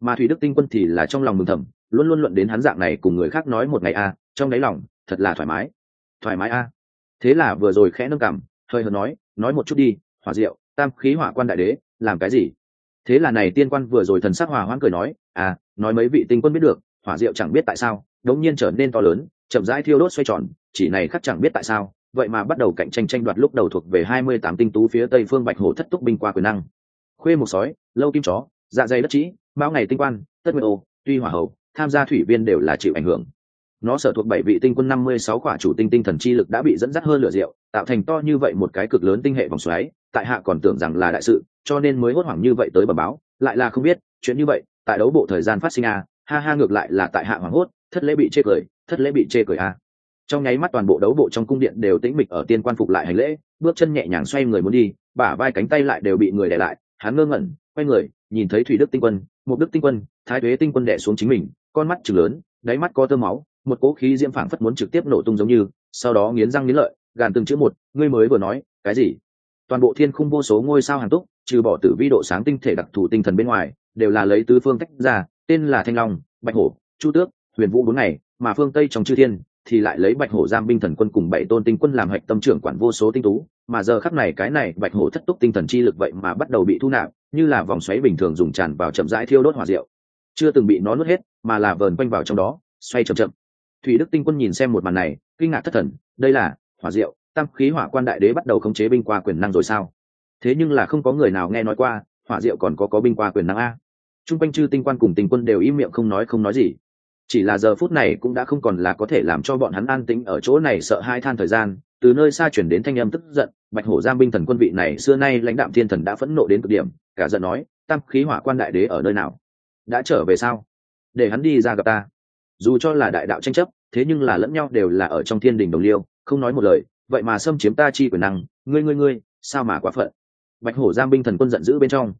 mà thùy đức tinh quân thì là trong lòng mừng thầm luôn luôn luận đến hắn dạng này cùng người khác nói một ngày a, trong đáy lòng, thật là thoải mái. Thoải mái a. Thế là vừa rồi khẽ nâng cảm hơi hờn nói nói một chút đi, hỏa diệu, tam khí hỏa quan đại đế, làm cái gì? Thế là này tiên quan vừa rồi thần sắc hòa hoãn cười nói à nói mấy vị tinh quân biết được, hỏa diệu chẳng biết tại sao, đống nhiên trở nên to lớn, chậm rãi thiêu đốt xoay tròn, chỉ này khắc chẳng biết tại sao, vậy mà bắt đầu cạnh tranh tranh đoạt lúc đầu thuộc về hai mươi tám tinh tú phía tây phương bạch hồ thất túc binh qua quyền năng. Khuê một sói, lâu kim chó dạ dày đất trĩ bao ngày tinh quan, tất nguyệt ô, tuy hỏa hậu tham gia thủy viên đều là chịu ảnh hưởng. Nó sở thuộc bảy vị tinh quân năm mươi sáu quả chủ tinh tinh thần chi lực đã bị dẫn dắt hơn lửa rượu, tạo thành to như vậy một cái cực lớn tinh hệ vòng xoáy, tại hạ còn tưởng rằng là đại sự, cho nên mới hốt hoảng như vậy tới bờ báo, lại là không biết, chuyện như vậy, tại đấu bộ thời gian phát sinh a ha ha ngược lại là tại hạ hoảng hốt, thất lễ bị chê cười, thất lễ bị chê cười a trong nháy mắt toàn bộ đấu bộ trong cung điện đều tĩnh mịch ở tiên quan phục lại hành lễ, bước chân nhẹ nhàng xoay người muốn đi, bả vai cánh tay lại đều bị người đè lại, hắn ngơ ngẩn, quay người, nhìn thấy thủy đức tinh quân một đức tinh quân, thái tuế tinh quân đè xuống chính mình con mắt chừng lớn, đáy mắt có tơ máu, một cỗ khí diễm phảng phất muốn trực tiếp nổ tung giống như, sau đó nghiến răng nghiến lợi, gàn từng chữ một, ngươi mới vừa nói, cái gì? Toàn bộ thiên khung vô số ngôi sao hàng túc, trừ bỏ tử vi độ sáng tinh thể đặc thù tinh thần bên ngoài, đều là lấy tứ phương tách ra, tên là thanh long, bạch hổ, chu tước, huyền vũ bốn ngày, mà phương tây trong chư thiên thì lại lấy bạch hổ giam binh thần quân cùng bảy tôn tinh quân làm hạch tâm trưởng quản vô số tinh tú, mà giờ khắc này cái này bạch hổ thất túc tinh thần chi lực vậy mà bắt đầu bị thu nạp, như là vòng xoáy bình thường dùng tràn vào chậm rãi thiêu đốt hỏa diệu chưa từng bị nó nuốt hết, mà là vờn quanh vào trong đó, xoay chậm chậm. Thủy đức tinh quân nhìn xem một màn này, kinh ngạc thất thần, đây là, hỏa diệu, tam khí hỏa quan đại đế bắt đầu khống chế binh qua quyền năng rồi sao? Thế nhưng là không có người nào nghe nói qua, hỏa diệu còn có có binh qua quyền năng a. T r u n g quanh chư tinh quan cùng tinh quân đều im miệng không nói không nói gì. Chỉ là giờ phút này cũng đã không còn là có thể làm cho bọn hắn an tĩnh ở chỗ này sợ hai than thời gian, từ nơi xa chuyển đến thanh âm tức giận, bạch hổ giam binh thần quân vị này xưa nay lãnh đạm thiên thần đã phẫn nộ đến cực điểm, cả giận nói, tam khí hỏa quan đại đế ở nơi nào? Đã trở về sao? Để hắn đi ra gặp ta. Dù cho là đại đạo tranh chấp, thế nhưng là lẫn nhau đều là ở trong thiên đình đồng liêu, không nói một lời, vậy mà xâm chiếm ta chi quyền năng, ngươi ngươi ngươi, sao mà quá phận? Bạch hổ giam binh thần quân giận dữ bên trong.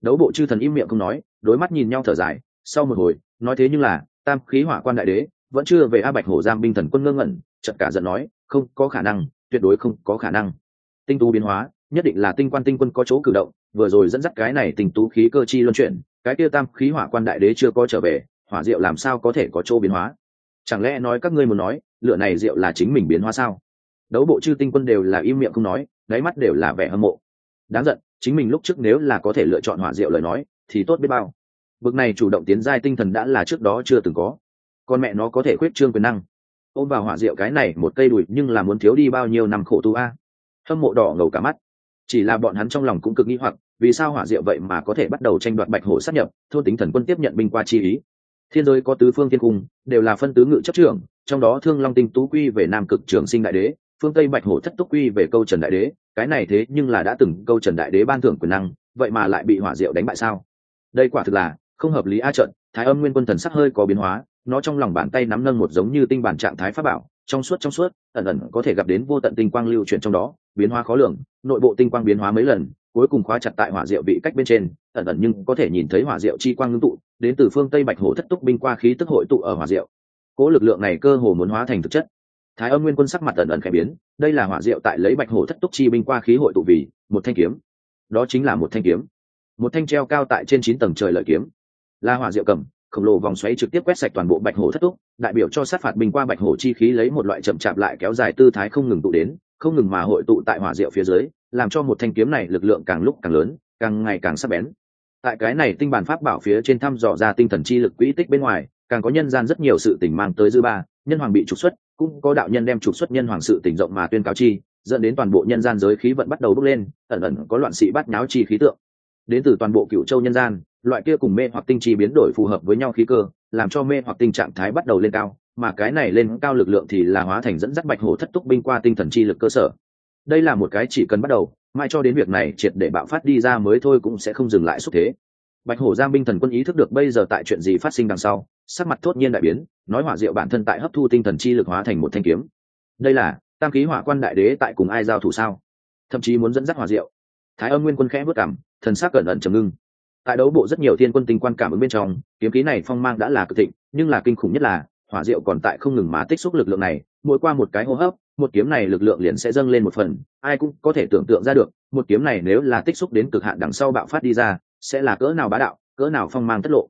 Đấu bộ chư thần im miệng không nói, đối mắt nhìn nhau thở dài, sau một hồi, nói thế nhưng là, tam khí hỏa quan đại đế, vẫn chưa về a bạch hổ giam binh thần quân ngơ ngẩn chật cả giận nói, không có khả năng, tuyệt đối không có khả năng. Tinh tú biến hóa, nhất định là tinh quan tinh quân có chỗ cử động vừa rồi dẫn dắt cái này tình tú khí cơ chi luân chuyển, cái kia tam khí hỏa quan đại đế chưa có trở về, hỏa diệu làm sao có thể có chỗ biến hóa? Chẳng lẽ nói các ngươi muốn nói lựa này diệu là chính mình biến hóa sao? Đấu bộ chư tinh quân đều là im miệng không nói, đáy mắt đều là vẻ hâm mộ. Đáng giận, chính mình lúc trước nếu là có thể lựa chọn hỏa diệu lời nói, thì tốt biết bao. Bực này chủ động tiến giai tinh thần đã là trước đó chưa từng có. Con mẹ nó có thể khuyết trương quyền năng. Ôm vào hỏa diệu cái này một cây đùi nhưng là muốn thiếu đi bao nhiêu năm khổ tu a? Hâm mộ đỏ ngầu cả mắt chỉ là bọn hắn trong lòng cũng cực nghĩ hoặc, vì sao hỏa diệu vậy mà có thể bắt đầu tranh đoạt bạch hổ sát nhập thôn tính thần quân tiếp nhận binh qua chi ý? Thiên giới có tứ phương thiên cung, đều là phân tứ ngự chấp trưởng, trong đó thương long tinh tú quy về nam cực trường sinh đại đế, phương tây bạch hổ thất túc quy về câu trần đại đế, cái này thế nhưng là đã từng câu trần đại đế ban thưởng quyền năng, vậy mà lại bị hỏa diệu đánh bại sao? Đây quả thực là không hợp lý a trận, thái âm nguyên quân thần sắc hơi có biến hóa, nó trong lòng bàn tay nắm nâng một giống như tinh bản trạng thái pháp bảo trong suốt trong suốt, ẩn ẩn có thể gặp đến vô tận tinh quang lưu chuyển trong đó, biến hóa khó lường, nội bộ tinh quang biến hóa mấy lần, cuối cùng khóa chặt tại hỏa diệu vị cách bên trên, ẩn ẩn nhưng có thể nhìn thấy hỏa diệu chi quang ngưng tụ, đến từ phương tây bạch hổ thất túc binh qua khí tức hội tụ ở hỏa diệu. Cỗ lực lượng này cơ hồ muốn hóa thành thực chất. Thái âm nguyên quân sắc mặt ẩn ẩn khẽ biến, đây là hỏa diệu tại lấy bạch hổ thất túc chi binh qua khí hội tụ vì một thanh kiếm. Đó chính là một thanh kiếm. Một thanh treo cao tại trên chín tầng trời lợi kiếm. Là hỏa diệu cầm khổng lồ vòng xoáy trực tiếp quét sạch toàn bộ bạch hổ thất túc, đại biểu cho sát phạt binh qua bạch hổ chi khí lấy một loại chậm chạp lại kéo dài tư thái không ngừng tụ đến, không ngừng mà hội tụ tại hỏa diệu phía dưới, làm cho một thanh kiếm này lực lượng càng lúc càng lớn, càng ngày càng sắc bén. Tại cái này tinh bản pháp bảo phía trên thăm dò ra tinh thần chi lực quỹ tích bên ngoài, càng có nhân gian rất nhiều sự tình mang tới dư ba, nhân hoàng bị trục xuất, cũng có đạo nhân đem trục xuất nhân hoàng sự tình rộng mà tuyên cáo chi, dẫn đến toàn bộ nhân gian giới khí vận bắt đầu bốc lên, ẩn ẩn có loạn sĩ bắt nháo chi khí tượng. Đến từ toàn bộ cựu châu nhân gian loại kia cùng mê hoặc tinh chi biến đổi phù hợp với nhau khí cơ, làm cho mê hoặc tinh trạng thái bắt đầu lên cao, mà cái này lên cao lực lượng thì là hóa thành dẫn dắt bạch hổ thất túc binh qua tinh thần chi lực cơ sở. Đây là một cái chỉ cần bắt đầu, mai cho đến việc này triệt để bạo phát đi ra mới thôi cũng sẽ không dừng lại xúc thế. Bạch hổ giang binh thần quân ý thức được bây giờ tại chuyện gì phát sinh đằng sau, sắc mặt thốt nhiên đại biến, nói hỏa diệu bản thân tại hấp thu tinh thần chi lực hóa thành một thanh kiếm. Đây là, tam khí hỏa quan đại đế tại cùng ai giao thủ sao? Thậm chí muốn dẫn dắt hỏa diệu. Thái âm nguyên quân khẽ vất cảm, thần sắc cẩn ẩn trầm ngưng tại đấu bộ rất nhiều thiên quân tinh quan cảm ứng bên trong, kiếm khí này phong mang đã là cực thịnh, nhưng là kinh khủng nhất là, hỏa diệu còn tại không ngừng mà tích xúc lực lượng này, mỗi qua một cái hô hấp, một kiếm này lực lượng liền sẽ dâng lên một phần, ai cũng có thể tưởng tượng ra được, một kiếm này nếu là tích xúc đến cực hạn đằng sau bạo phát đi ra, sẽ là cỡ nào bá đạo, cỡ nào phong mang tất lộ.